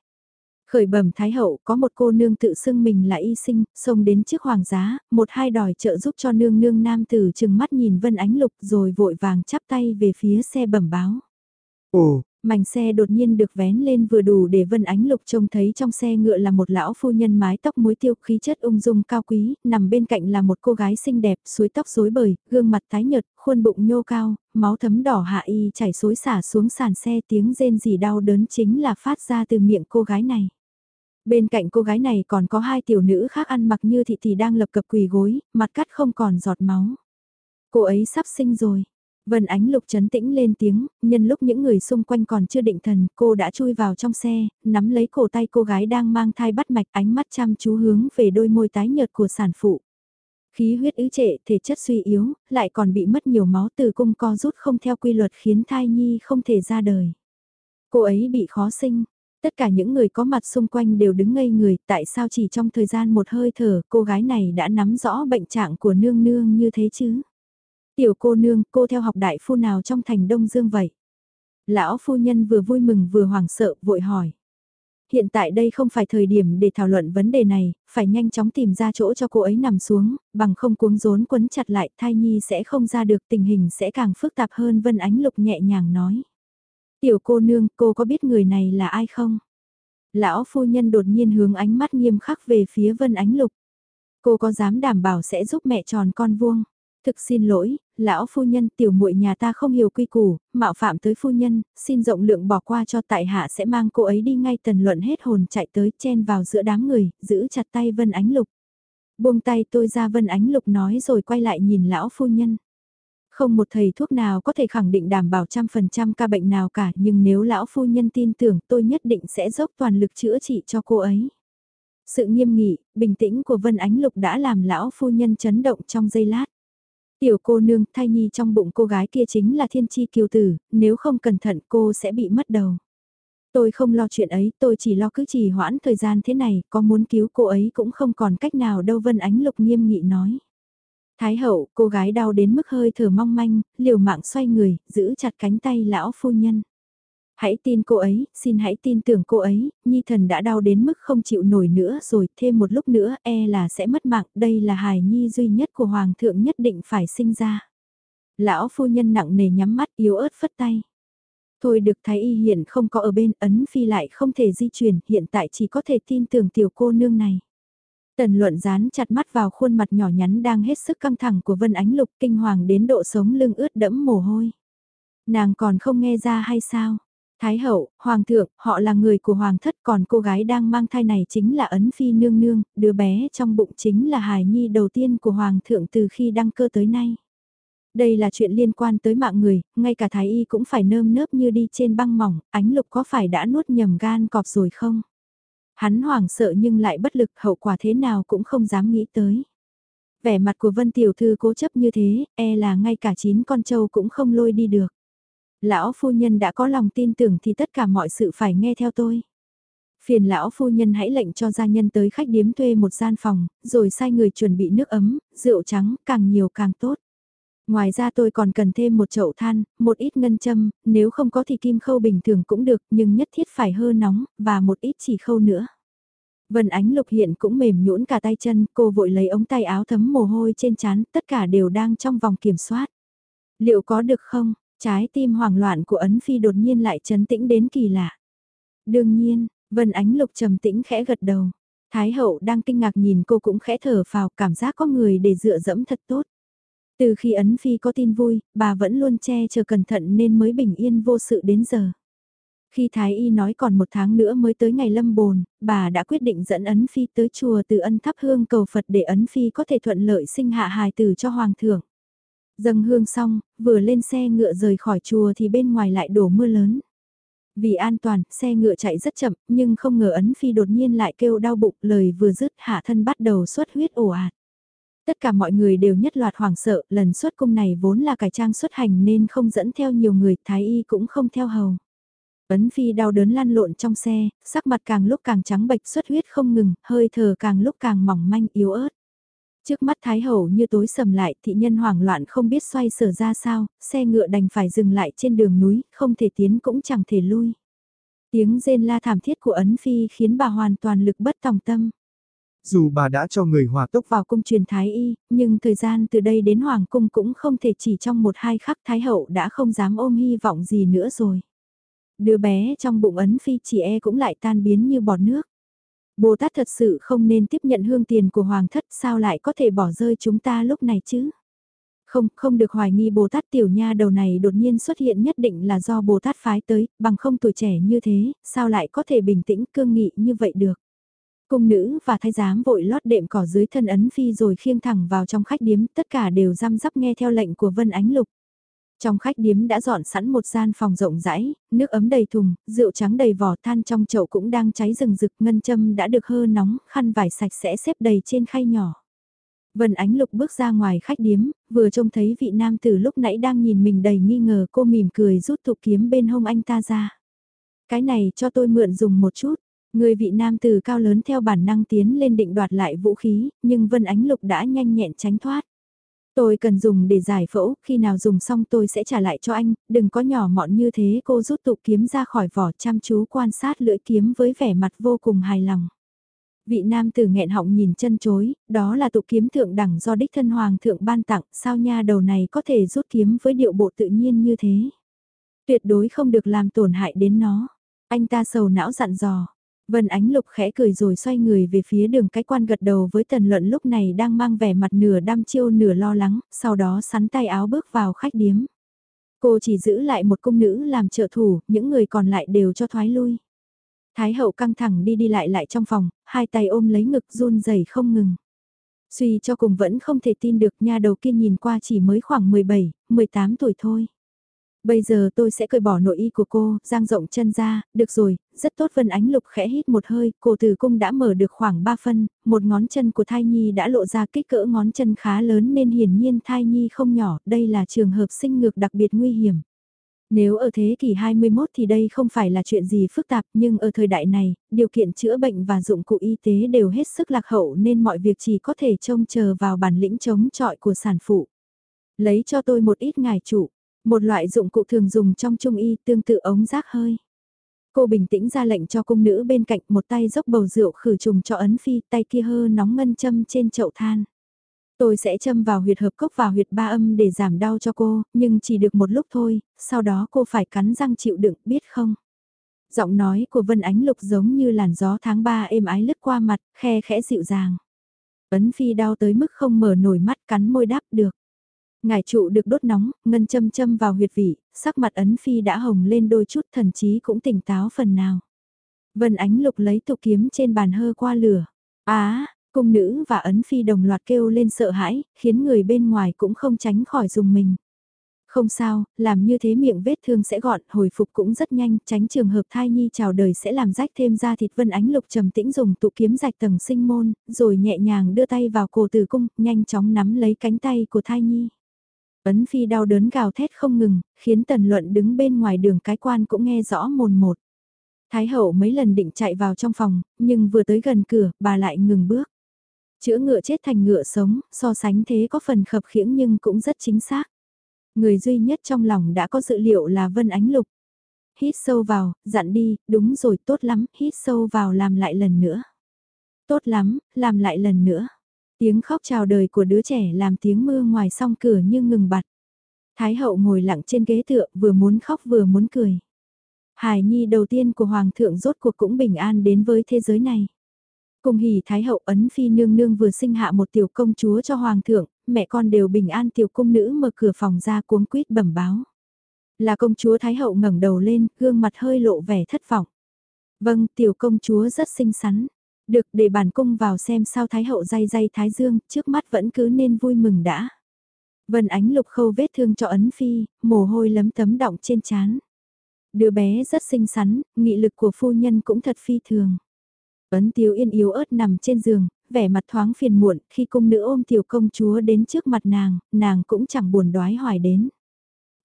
Khởi bẩm Thái Hậu có một cô nương tự xưng mình là y sinh, xông đến trước hoàng giá, một hai đòi trợ giúp cho nương nương nam tử chừng mắt nhìn Vân Ánh Lục rồi vội vàng chắp tay về phía xe bẩm báo. Ồ, Mảnh xe đột nhiên được vén lên vừa đủ để Vân Ánh Lục trông thấy trong xe ngựa là một lão phu nhân mái tóc muối tiêu khí chất ung dung cao quý, nằm bên cạnh là một cô gái xinh đẹp, suối tóc rối bời, gương mặt tái nhợt, khuôn bụng nhô cao, máu thấm đỏ hạ y chảy xối xả xuống sàn xe tiếng rên rỉ đau đớn chính là phát ra từ miệng cô gái này. Bên cạnh cô gái này còn có hai tiểu nữ khác ăn mặc như thị thì đang lập cập quỳ gối, mặt cắt không còn giọt máu. Cô ấy sắp sinh rồi. Vân Ánh Lục chấn tĩnh lên tiếng, nhân lúc những người xung quanh còn chưa định thần, cô đã chui vào trong xe, nắm lấy cổ tay cô gái đang mang thai bắt mạch ánh mắt chăm chú hướng về đôi môi tái nhợt của sản phụ. Khí huyết ứ trệ, thể chất suy yếu, lại còn bị mất nhiều máu từ cung co rút không theo quy luật khiến thai nhi không thể ra đời. Cô ấy bị khó sinh, tất cả những người có mặt xung quanh đều đứng ngây người, tại sao chỉ trong thời gian một hơi thở cô gái này đã nắm rõ bệnh trạng của nương nương như thế chứ? Tiểu cô nương, cô theo học đại phu nào trong thành Đông Dương vậy? Lão phu nhân vừa vui mừng vừa hoảng sợ, vội hỏi. Hiện tại đây không phải thời điểm để thảo luận vấn đề này, phải nhanh chóng tìm ra chỗ cho cô ấy nằm xuống, bằng không cuống rốn quấn chặt lại thai nhi sẽ không ra được tình hình sẽ càng phức tạp hơn Vân Ánh Lục nhẹ nhàng nói. Tiểu cô nương, cô có biết người này là ai không? Lão phu nhân đột nhiên hướng ánh mắt nghiêm khắc về phía Vân Ánh Lục. Cô có dám đảm bảo sẽ giúp mẹ tròn con vuông? Thực xin lỗi, lão phu nhân tiểu muội nhà ta không hiểu quy củ, mạo phạm tới phu nhân, xin rộng lượng bỏ qua cho tại hạ sẽ mang cô ấy đi ngay tần luận hết hồn chạy tới chen vào giữa đám người, giữ chặt tay Vân Ánh Lục. Buông tay tôi ra Vân Ánh Lục nói rồi quay lại nhìn lão phu nhân. Không một thầy thuốc nào có thể khẳng định đảm bảo trăm phần trăm ca bệnh nào cả nhưng nếu lão phu nhân tin tưởng tôi nhất định sẽ dốc toàn lực chữa trị cho cô ấy. Sự nghiêm nghị, bình tĩnh của Vân Ánh Lục đã làm lão phu nhân chấn động trong giây lát. Tiểu cô nương thai nhi trong bụng cô gái kia chính là thiên chi kiều tử, nếu không cẩn thận cô sẽ bị mất đầu. Tôi không lo chuyện ấy, tôi chỉ lo cứ trì hoãn thời gian thế này, có muốn cứu cô ấy cũng không còn cách nào đâu Vân Ánh Lục nghiêm nghị nói. Thái hậu, cô gái đau đến mức hơi thở mong manh, liều mạng xoay người, giữ chặt cánh tay lão phu nhân. Hãy tin cô ấy, xin hãy tin tưởng cô ấy, Nhi thần đã đau đến mức không chịu nổi nữa rồi, thêm một lúc nữa e là sẽ mất mạng, đây là hài nhi duy nhất của Hoàng thượng nhất định phải sinh ra. Lão phu nhân nặng nề nhắm mắt yếu ớt phất tay. Thôi được thái y hiện không có ở bên ấn phi lại không thể di chuyển, hiện tại chỉ có thể tin tưởng tiểu cô nương này. Tần luận dán chặt mắt vào khuôn mặt nhỏ nhắn đang hết sức căng thẳng của Vân Ánh Lục kinh hoàng đến độ sống lưng ướt đẫm mồ hôi. Nàng còn không nghe ra hay sao? Thái hậu, hoàng thượng, họ là người của hoàng thất còn cô gái đang mang thai này chính là ấn phi nương nương, đứa bé trong bụng chính là hài nhi đầu tiên của hoàng thượng từ khi đăng cơ tới nay. Đây là chuyện liên quan tới mạng người, ngay cả thái y cũng phải nơm nớp như đi trên băng mỏng, ánh lục có phải đã nuốt nhầm gan cọp rồi không? Hắn hoảng sợ nhưng lại bất lực hậu quả thế nào cũng không dám nghĩ tới. Vẻ mặt của Vân Tiểu Thư cố chấp như thế, e là ngay cả chín con trâu cũng không lôi đi được. Lão phu nhân đã có lòng tin tưởng thì tất cả mọi sự phải nghe theo tôi. Phiền lão phu nhân hãy lệnh cho gia nhân tới khách điếm thuê một gian phòng, rồi sai người chuẩn bị nước ấm, rượu trắng, càng nhiều càng tốt. Ngoài ra tôi còn cần thêm một chậu than, một ít ngân châm, nếu không có thì kim khâu bình thường cũng được, nhưng nhất thiết phải hơ nóng, và một ít chỉ khâu nữa. Vân Ánh Lục hiện cũng mềm nhũn cả tay chân, cô vội lấy ống tay áo thấm mồ hôi trên trán, tất cả đều đang trong vòng kiểm soát. Liệu có được không? Trái tim hoảng loạn của Ấn Phi đột nhiên lại chấn tĩnh đến kỳ lạ. Đương nhiên, Vân Ánh Lục trầm tĩnh khẽ gật đầu. Thái hậu đang kinh ngạc nhìn cô cũng khẽ thở phào cảm giác có người để dựa dẫm thật tốt. Từ khi Ấn Phi có tin vui, bà vẫn luôn che chờ cẩn thận nên mới bình yên vô sự đến giờ. Khi Thái Y nói còn một tháng nữa mới tới ngày lâm bồn, bà đã quyết định dẫn Ấn Phi tới chùa từ ân thắp hương cầu Phật để Ấn Phi có thể thuận lợi sinh hạ hài tử cho Hoàng thượng. Dâng hương xong, vừa lên xe ngựa rời khỏi chùa thì bên ngoài lại đổ mưa lớn. Vì an toàn, xe ngựa chạy rất chậm, nhưng không ngờ Ấn Phi đột nhiên lại kêu đau bụng, lời vừa dứt hạ thân bắt đầu xuất huyết ồ ạt. Tất cả mọi người đều nhất loạt hoảng sợ, lần xuất cung này vốn là cải trang xuất hành nên không dẫn theo nhiều người, thái y cũng không theo hầu. Ấn Phi đau đớn lăn lộn trong xe, sắc mặt càng lúc càng trắng bệch xuất huyết không ngừng, hơi thở càng lúc càng mỏng manh yếu ớt. Trước mắt Thái Hậu như tối sầm lại, thị nhân hoảng loạn không biết xoay sở ra sao, xe ngựa đành phải dừng lại trên đường núi, không thể tiến cũng chẳng thể lui. Tiếng rên la thảm thiết của Ấn Phi khiến bà hoàn toàn lực bất tòng tâm. Dù bà đã cho người hòa tốc vào cung truyền Thái Y, nhưng thời gian từ đây đến Hoàng cung cũng không thể chỉ trong một hai khắc Thái Hậu đã không dám ôm hy vọng gì nữa rồi. Đứa bé trong bụng Ấn Phi chỉ e cũng lại tan biến như bọt nước. Bồ Tát thật sự không nên tiếp nhận hương tiền của Hoàng thất sao lại có thể bỏ rơi chúng ta lúc này chứ? Không, không được hoài nghi Bồ Tát tiểu nha đầu này đột nhiên xuất hiện nhất định là do Bồ Tát phái tới, bằng không tuổi trẻ như thế, sao lại có thể bình tĩnh cương nghị như vậy được? Cung nữ và thái giám vội lót đệm cỏ dưới thân ấn phi rồi khiêng thẳng vào trong khách điếm, tất cả đều răm rắp nghe theo lệnh của Vân Ánh Lục. Trong khách điếm đã dọn sẵn một gian phòng rộng rãi, nước ấm đầy thùng, rượu trắng đầy vỏ than trong chậu cũng đang cháy rừng rực, ngân châm đã được hơ nóng, khăn vải sạch sẽ xếp đầy trên khay nhỏ. Vân Ánh Lục bước ra ngoài khách điếm, vừa trông thấy vị nam tử lúc nãy đang nhìn mình đầy nghi ngờ cô mỉm cười rút thụ kiếm bên hông anh ta ra. Cái này cho tôi mượn dùng một chút. Người vị nam tử cao lớn theo bản năng tiến lên định đoạt lại vũ khí, nhưng Vân Ánh Lục đã nhanh nhẹn tránh thoát. Tôi cần dùng để giải phẫu, khi nào dùng xong tôi sẽ trả lại cho anh, đừng có nhỏ mọn như thế cô rút tụ kiếm ra khỏi vỏ chăm chú quan sát lưỡi kiếm với vẻ mặt vô cùng hài lòng. Vị nam tử nghẹn họng nhìn chân chối, đó là tụ kiếm thượng đẳng do đích thân hoàng thượng ban tặng, sao nha đầu này có thể rút kiếm với điệu bộ tự nhiên như thế. Tuyệt đối không được làm tổn hại đến nó. Anh ta sầu não dặn dò. Vân Ánh Lục khẽ cười rồi xoay người về phía đường cái quan gật đầu với tần luận lúc này đang mang vẻ mặt nửa đam chiêu nửa lo lắng, sau đó sắn tay áo bước vào khách điếm. Cô chỉ giữ lại một cung nữ làm trợ thủ, những người còn lại đều cho thoái lui. Thái hậu căng thẳng đi đi lại lại trong phòng, hai tay ôm lấy ngực run rẩy không ngừng. Suy cho cùng vẫn không thể tin được nha đầu kia nhìn qua chỉ mới khoảng 17, 18 tuổi thôi. Bây giờ tôi sẽ cởi bỏ nội y của cô, giang rộng chân ra, được rồi, rất tốt Vân Ánh Lục khẽ hít một hơi, cổ tử cung đã mở được khoảng 3 phân, một ngón chân của thai nhi đã lộ ra kích cỡ ngón chân khá lớn nên hiển nhiên thai nhi không nhỏ, đây là trường hợp sinh ngược đặc biệt nguy hiểm. Nếu ở thế kỷ 21 thì đây không phải là chuyện gì phức tạp nhưng ở thời đại này, điều kiện chữa bệnh và dụng cụ y tế đều hết sức lạc hậu nên mọi việc chỉ có thể trông chờ vào bản lĩnh chống chọi của sản phụ. Lấy cho tôi một ít ngài chủ, một loại dụng cụ thường dùng trong trung y tương tự ống rác hơi. Cô bình tĩnh ra lệnh cho cung nữ bên cạnh một tay dốc bầu rượu khử trùng cho ấn phi tay kia hơ nóng ngân châm trên chậu than. Tôi sẽ châm vào huyệt hợp cốc và huyệt ba âm để giảm đau cho cô, nhưng chỉ được một lúc thôi, sau đó cô phải cắn răng chịu đựng, biết không? Giọng nói của Vân Ánh Lục giống như làn gió tháng 3 êm ái lướt qua mặt, khe khẽ dịu dàng. Ấn Phi đau tới mức không mở nổi mắt cắn môi đáp được. Ngải trụ được đốt nóng, ngân châm châm vào huyệt vị, sắc mặt Ấn Phi đã hồng lên đôi chút thần chí cũng tỉnh táo phần nào. Vân Ánh Lục lấy tục kiếm trên bàn hơ qua lửa. Á, cung nữ và Ấn Phi đồng loạt kêu lên sợ hãi, khiến người bên ngoài cũng không tránh khỏi dùng mình. Không sao, làm như thế miệng vết thương sẽ gọn, hồi phục cũng rất nhanh, tránh trường hợp thai nhi chào đời sẽ làm rách thêm da thịt Vân Ánh Lục trầm tĩnh dùng tụ kiếm rạch tầng sinh môn, rồi nhẹ nhàng đưa tay vào cổ tử cung, nhanh chóng nắm lấy cánh tay của thai nhi. Ấn Phi đau đớn gào thét không ngừng, khiến Tần Luận đứng bên ngoài đường cái quan cũng nghe rõ mồn một. Thái hậu mấy lần định chạy vào trong phòng, nhưng vừa tới gần cửa, bà lại ngừng bước. Chữa ngựa chết thành ngựa sống, so sánh thế có phần khập khiễng nhưng cũng rất chính xác. Người duy nhất trong lòng đã có dự liệu là Vân Ánh Lục. Hít sâu vào, dặn đi, đúng rồi, tốt lắm, hít sâu vào làm lại lần nữa. Tốt lắm, làm lại lần nữa. Tiếng khóc chào đời của đứa trẻ làm tiếng mưa ngoài song cửa như ngừng bặt. Thái hậu ngồi lặng trên ghế tựa vừa muốn khóc vừa muốn cười. Hài nhi đầu tiên của Hoàng thượng rốt cuộc cũng bình an đến với thế giới này. Cùng hỉ Thái hậu ấn phi nương nương vừa sinh hạ một tiểu công chúa cho Hoàng thượng, mẹ con đều bình an tiểu cung nữ mở cửa phòng ra cuống quýt bẩm báo. Là công chúa Thái hậu ngẩng đầu lên, gương mặt hơi lộ vẻ thất vọng. Vâng, tiểu công chúa rất xinh xắn. Được để bản cung vào xem sao Thái hậu day day Thái Dương, trước mắt vẫn cứ nên vui mừng đã. Vân ánh lục khâu vết thương cho ấn phi, mồ hôi lấm tấm đọng trên chán. Đứa bé rất xinh xắn, nghị lực của phu nhân cũng thật phi thường. Ấn Tiếu yên yếu ớt nằm trên giường, vẻ mặt thoáng phiền muộn, khi cung nữ ôm tiểu công chúa đến trước mặt nàng, nàng cũng chẳng buồn đoái hoài đến.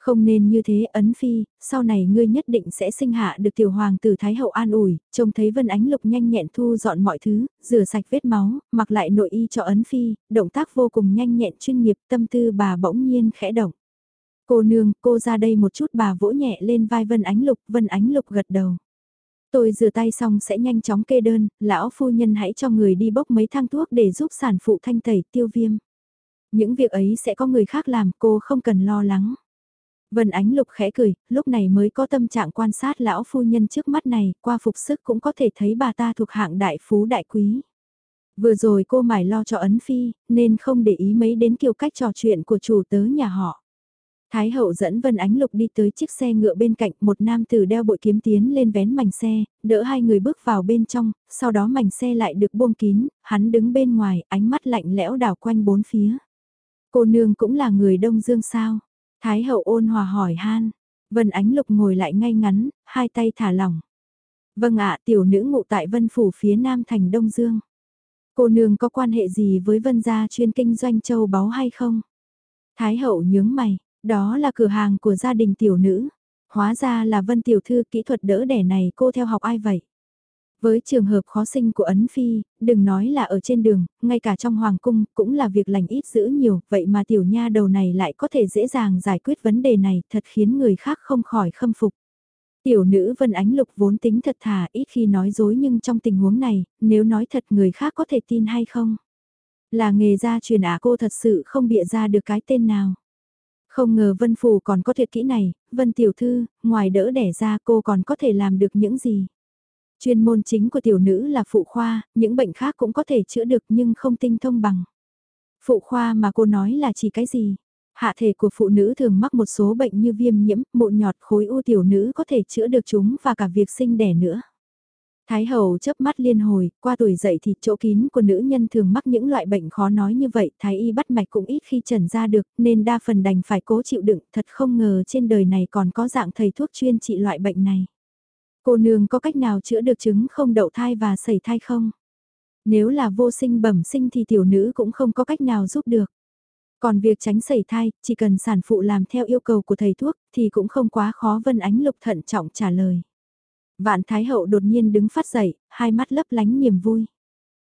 Không nên như thế ấn phi, sau này ngươi nhất định sẽ sinh hạ được tiểu hoàng tử Thái Hậu an ủi, trông thấy Vân Ánh Lục nhanh nhẹn thu dọn mọi thứ, rửa sạch vết máu, mặc lại nội y cho ấn phi, động tác vô cùng nhanh nhẹn chuyên nghiệp tâm tư bà bỗng nhiên khẽ động. Cô nương, cô ra đây một chút bà vỗ nhẹ lên vai Vân Ánh Lục, Vân Ánh Lục gật đầu. Tôi rửa tay xong sẽ nhanh chóng kê đơn, lão phu nhân hãy cho người đi bốc mấy thang thuốc để giúp sản phụ thanh tẩy tiêu viêm. Những việc ấy sẽ có người khác làm cô không cần lo lắng. Vân Ánh Lục khẽ cười, lúc này mới có tâm trạng quan sát lão phu nhân trước mắt này, qua phục sức cũng có thể thấy bà ta thuộc hạng đại phú đại quý. Vừa rồi cô mải lo cho ấn phi, nên không để ý mấy đến kiểu cách trò chuyện của chủ tớ nhà họ. Thái hậu dẫn Vân Ánh Lục đi tới chiếc xe ngựa bên cạnh, một nam tử đeo bội kiếm tiến lên vén mảnh xe, đỡ hai người bước vào bên trong, sau đó mảnh xe lại được buông kín, hắn đứng bên ngoài, ánh mắt lạnh lẽo đảo quanh bốn phía. Cô nương cũng là người Đông Dương sao? Thái hậu ôn hòa hỏi han. Vân Ánh Lục ngồi lại ngay ngắn, hai tay thả lỏng. Vâng ạ, tiểu nữ ngụ tại Vân Phủ phía Nam thành Đông Dương. Cô nương có quan hệ gì với Vân gia chuyên kinh doanh châu báu hay không? Thái hậu nhướng mày, đó là cửa hàng của gia đình tiểu nữ. Hóa ra là Vân tiểu thư kỹ thuật đỡ đẻ này cô theo học ai vậy? Với trường hợp khó sinh của Ấn Phi, đừng nói là ở trên đường, ngay cả trong hoàng cung cũng là việc lành ít giữ nhiều, vậy mà tiểu nha đầu này lại có thể dễ dàng giải quyết vấn đề này, thật khiến người khác không khỏi khâm phục. Tiểu nữ Vân Ánh Lục vốn tính thật thà ít khi nói dối nhưng trong tình huống này, nếu nói thật người khác có thể tin hay không? Là nghề gia truyền ả cô thật sự không bịa ra được cái tên nào. Không ngờ Vân Phù còn có tuyệt kỹ này, Vân Tiểu Thư, ngoài đỡ đẻ ra cô còn có thể làm được những gì? Chuyên môn chính của tiểu nữ là phụ khoa, những bệnh khác cũng có thể chữa được nhưng không tinh thông bằng. Phụ khoa mà cô nói là chỉ cái gì? Hạ thể của phụ nữ thường mắc một số bệnh như viêm nhiễm, mụn nhọt khối u tiểu nữ có thể chữa được chúng và cả việc sinh đẻ nữa. Thái hậu chớp mắt liên hồi, qua tuổi dậy thì chỗ kín của nữ nhân thường mắc những loại bệnh khó nói như vậy, thái y bắt mạch cũng ít khi trần ra được, nên đa phần đành phải cố chịu đựng, thật không ngờ trên đời này còn có dạng thầy thuốc chuyên trị loại bệnh này. Cô nương có cách nào chữa được chứng không đậu thai và sẩy thai không? Nếu là vô sinh bẩm sinh thì tiểu nữ cũng không có cách nào giúp được. Còn việc tránh sẩy thai, chỉ cần sản phụ làm theo yêu cầu của thầy thuốc thì cũng không quá khó Vân Ánh Lục thận trọng trả lời. Vạn Thái Hậu đột nhiên đứng phát dậy, hai mắt lấp lánh niềm vui.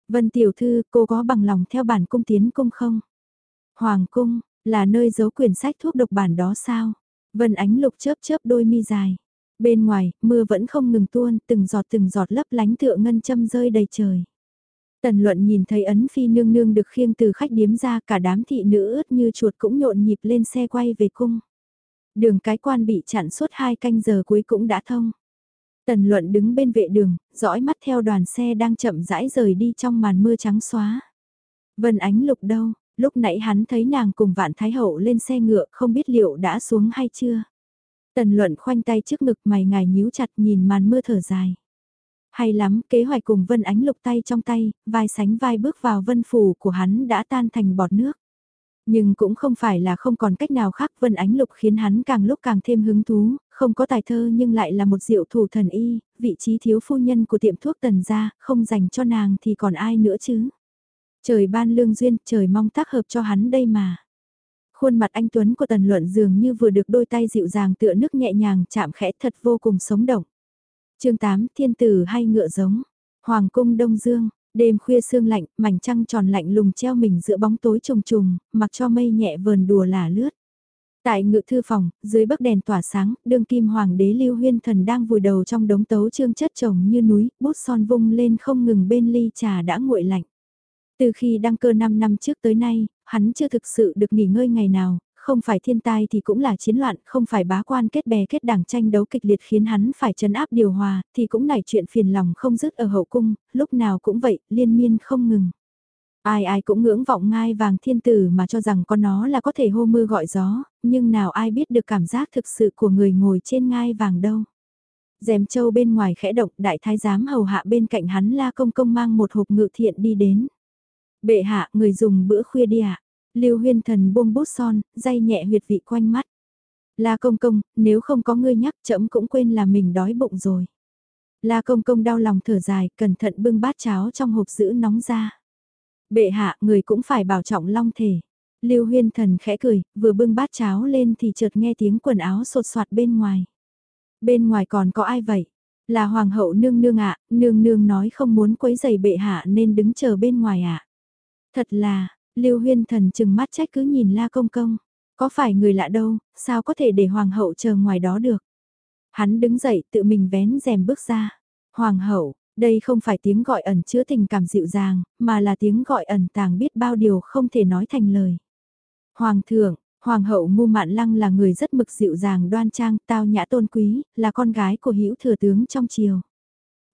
Vân Tiểu Thư, cô có bằng lòng theo bản cung tiến cung không? Hoàng cung, là nơi giấu quyển sách thuốc độc bản đó sao? Vân Ánh Lục chớp chớp đôi mi dài. Bên ngoài, mưa vẫn không ngừng tuôn, từng giọt từng giọt lấp lánh tựa ngân châm rơi đầy trời. Tần luận nhìn thấy ấn phi nương nương được khiêng từ khách điếm ra cả đám thị nữ ướt như chuột cũng nhộn nhịp lên xe quay về cung. Đường cái quan bị chặn suốt hai canh giờ cuối cũng đã thông. Tần luận đứng bên vệ đường, dõi mắt theo đoàn xe đang chậm rãi rời đi trong màn mưa trắng xóa. Vân ánh lục đâu, lúc nãy hắn thấy nàng cùng vạn thái hậu lên xe ngựa không biết liệu đã xuống hay chưa. Tần luận khoanh tay trước ngực mày ngài nhíu chặt nhìn màn mưa thở dài. Hay lắm, kế hoạch cùng Vân Ánh lục tay trong tay, vai sánh vai bước vào vân phủ của hắn đã tan thành bọt nước. Nhưng cũng không phải là không còn cách nào khác Vân Ánh Lục khiến hắn càng lúc càng thêm hứng thú, không có tài thơ nhưng lại là một diệu thủ thần y, vị trí thiếu phu nhân của tiệm thuốc tần gia, không dành cho nàng thì còn ai nữa chứ. Trời ban lương duyên, trời mong tác hợp cho hắn đây mà. Khuôn mặt anh Tuấn của Tần Luận dường như vừa được đôi tay dịu dàng tựa nước nhẹ nhàng chạm khẽ thật vô cùng sống động. chương 8 Thiên Tử hay ngựa giống. Hoàng cung Đông Dương, đêm khuya sương lạnh, mảnh trăng tròn lạnh lùng treo mình giữa bóng tối trùng trùng, mặc cho mây nhẹ vờn đùa là lướt. Tại ngự thư phòng, dưới bức đèn tỏa sáng, đương kim hoàng đế lưu huyên thần đang vùi đầu trong đống tấu trương chất chồng như núi, bút son vung lên không ngừng bên ly trà đã nguội lạnh. Từ khi đăng cơ 5 năm trước tới nay, hắn chưa thực sự được nghỉ ngơi ngày nào, không phải thiên tai thì cũng là chiến loạn, không phải bá quan kết bè kết đảng tranh đấu kịch liệt khiến hắn phải chấn áp điều hòa, thì cũng nảy chuyện phiền lòng không dứt ở hậu cung, lúc nào cũng vậy, liên miên không ngừng. Ai ai cũng ngưỡng vọng ngai vàng thiên tử mà cho rằng con nó là có thể hô mưa gọi gió, nhưng nào ai biết được cảm giác thực sự của người ngồi trên ngai vàng đâu. Dèm châu bên ngoài khẽ động đại thái giám hầu hạ bên cạnh hắn la công công mang một hộp ngự thiện đi đến. Bệ hạ, người dùng bữa khuya đi ạ. À? Lưu huyên thần buông bút son, dây nhẹ huyệt vị quanh mắt. La công công, nếu không có ngươi nhắc chậm cũng quên là mình đói bụng rồi. La công công đau lòng thở dài, cẩn thận bưng bát cháo trong hộp giữ nóng ra. Bệ hạ, người cũng phải bảo trọng long thể. Lưu Huyên Thần khẽ cười, vừa bưng bát cháo lên thì chợt nghe tiếng quần áo sột soạt bên ngoài. Bên ngoài còn có ai vậy? Là hoàng hậu nương nương ạ, nương nương nói không muốn quấy giày bệ hạ nên đứng chờ bên ngoài ạ. Thật là, Lưu Huyên Thần chừng mắt trách cứ nhìn La Công Công. Có phải người lạ đâu, sao có thể để hoàng hậu chờ ngoài đó được? Hắn đứng dậy tự mình vén rèm bước ra. Hoàng hậu, đây không phải tiếng gọi ẩn chứa tình cảm dịu dàng, mà là tiếng gọi ẩn tàng biết bao điều không thể nói thành lời. Hoàng thượng, Hoàng hậu Ngu Mạn Lăng là người rất mực dịu dàng đoan trang, tao nhã tôn quý, là con gái của hữu thừa tướng trong triều.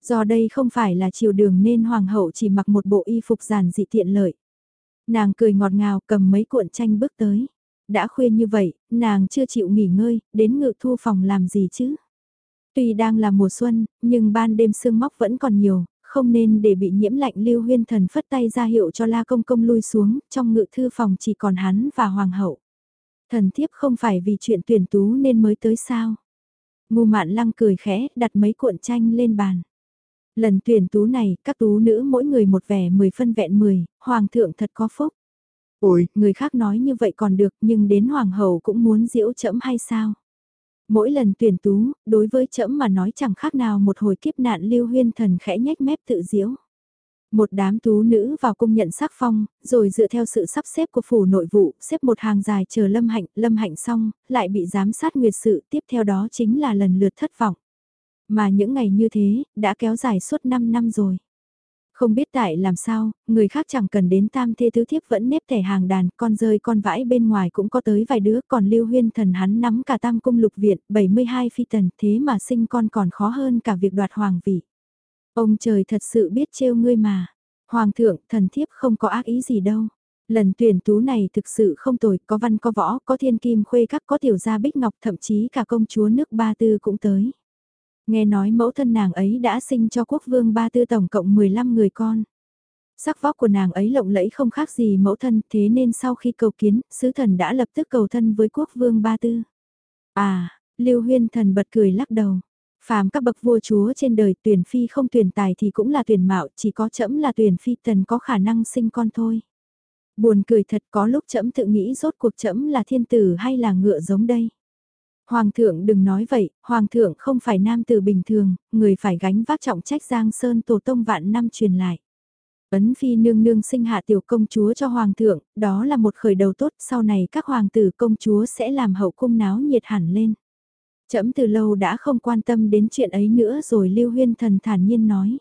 Do đây không phải là triều đường nên hoàng hậu chỉ mặc một bộ y phục giản dị tiện lợi. Nàng cười ngọt ngào cầm mấy cuộn tranh bước tới. Đã khuya như vậy, nàng chưa chịu nghỉ ngơi, đến ngự thu phòng làm gì chứ? Tuy đang là mùa xuân, nhưng ban đêm sương móc vẫn còn nhiều, không nên để bị nhiễm lạnh lưu huyên thần phất tay ra hiệu cho la công công lui xuống, trong ngự thư phòng chỉ còn hắn và hoàng hậu. Thần thiếp không phải vì chuyện tuyển tú nên mới tới sao. Ngu mạn lăng cười khẽ, đặt mấy cuộn tranh lên bàn. Lần tuyển tú này, các tú nữ mỗi người một vẻ mười phân vẹn mười, hoàng thượng thật có phúc. Ôi, người khác nói như vậy còn được nhưng đến hoàng hậu cũng muốn diễu chẫm hay sao? Mỗi lần tuyển tú, đối với trẫm mà nói chẳng khác nào một hồi kiếp nạn lưu huyên thần khẽ nhách mép tự diễu. Một đám tú nữ vào cung nhận sắc phong, rồi dựa theo sự sắp xếp của phủ nội vụ, xếp một hàng dài chờ lâm hạnh, lâm hạnh xong, lại bị giám sát nguyệt sự, tiếp theo đó chính là lần lượt thất vọng. Mà những ngày như thế, đã kéo dài suốt 5 năm rồi. Không biết tại làm sao, người khác chẳng cần đến tam thê tứ thiếp vẫn nếp thẻ hàng đàn, con rơi con vãi bên ngoài cũng có tới vài đứa, còn lưu huyên thần hắn nắm cả tam cung lục viện, 72 phi tần, thế mà sinh con còn khó hơn cả việc đoạt hoàng vị. Ông trời thật sự biết trêu ngươi mà. Hoàng thượng, thần thiếp không có ác ý gì đâu. Lần tuyển tú này thực sự không tồi, có văn có võ, có thiên kim khuê các, có tiểu gia bích ngọc, thậm chí cả công chúa nước ba tư cũng tới. Nghe nói mẫu thân nàng ấy đã sinh cho quốc vương ba tư tổng cộng 15 người con. Sắc vóc của nàng ấy lộng lẫy không khác gì mẫu thân, thế nên sau khi cầu kiến, sứ thần đã lập tức cầu thân với quốc vương ba tư. À, Lưu Huyên thần bật cười lắc đầu. Phàm các bậc vua chúa trên đời tuyển phi không tuyển tài thì cũng là tuyển mạo, chỉ có chẫm là tuyển phi tần có khả năng sinh con thôi. Buồn cười thật có lúc chẫm tự nghĩ rốt cuộc chẫm là thiên tử hay là ngựa giống đây. Hoàng thượng đừng nói vậy, hoàng thượng không phải nam tử bình thường, người phải gánh vác trọng trách giang sơn tổ tông vạn năm truyền lại. Ấn phi nương nương sinh hạ tiểu công chúa cho hoàng thượng, đó là một khởi đầu tốt, sau này các hoàng tử công chúa sẽ làm hậu cung náo nhiệt hẳn lên. Chấm từ lâu đã không quan tâm đến chuyện ấy nữa rồi Lưu Huyên thần thản nhiên nói.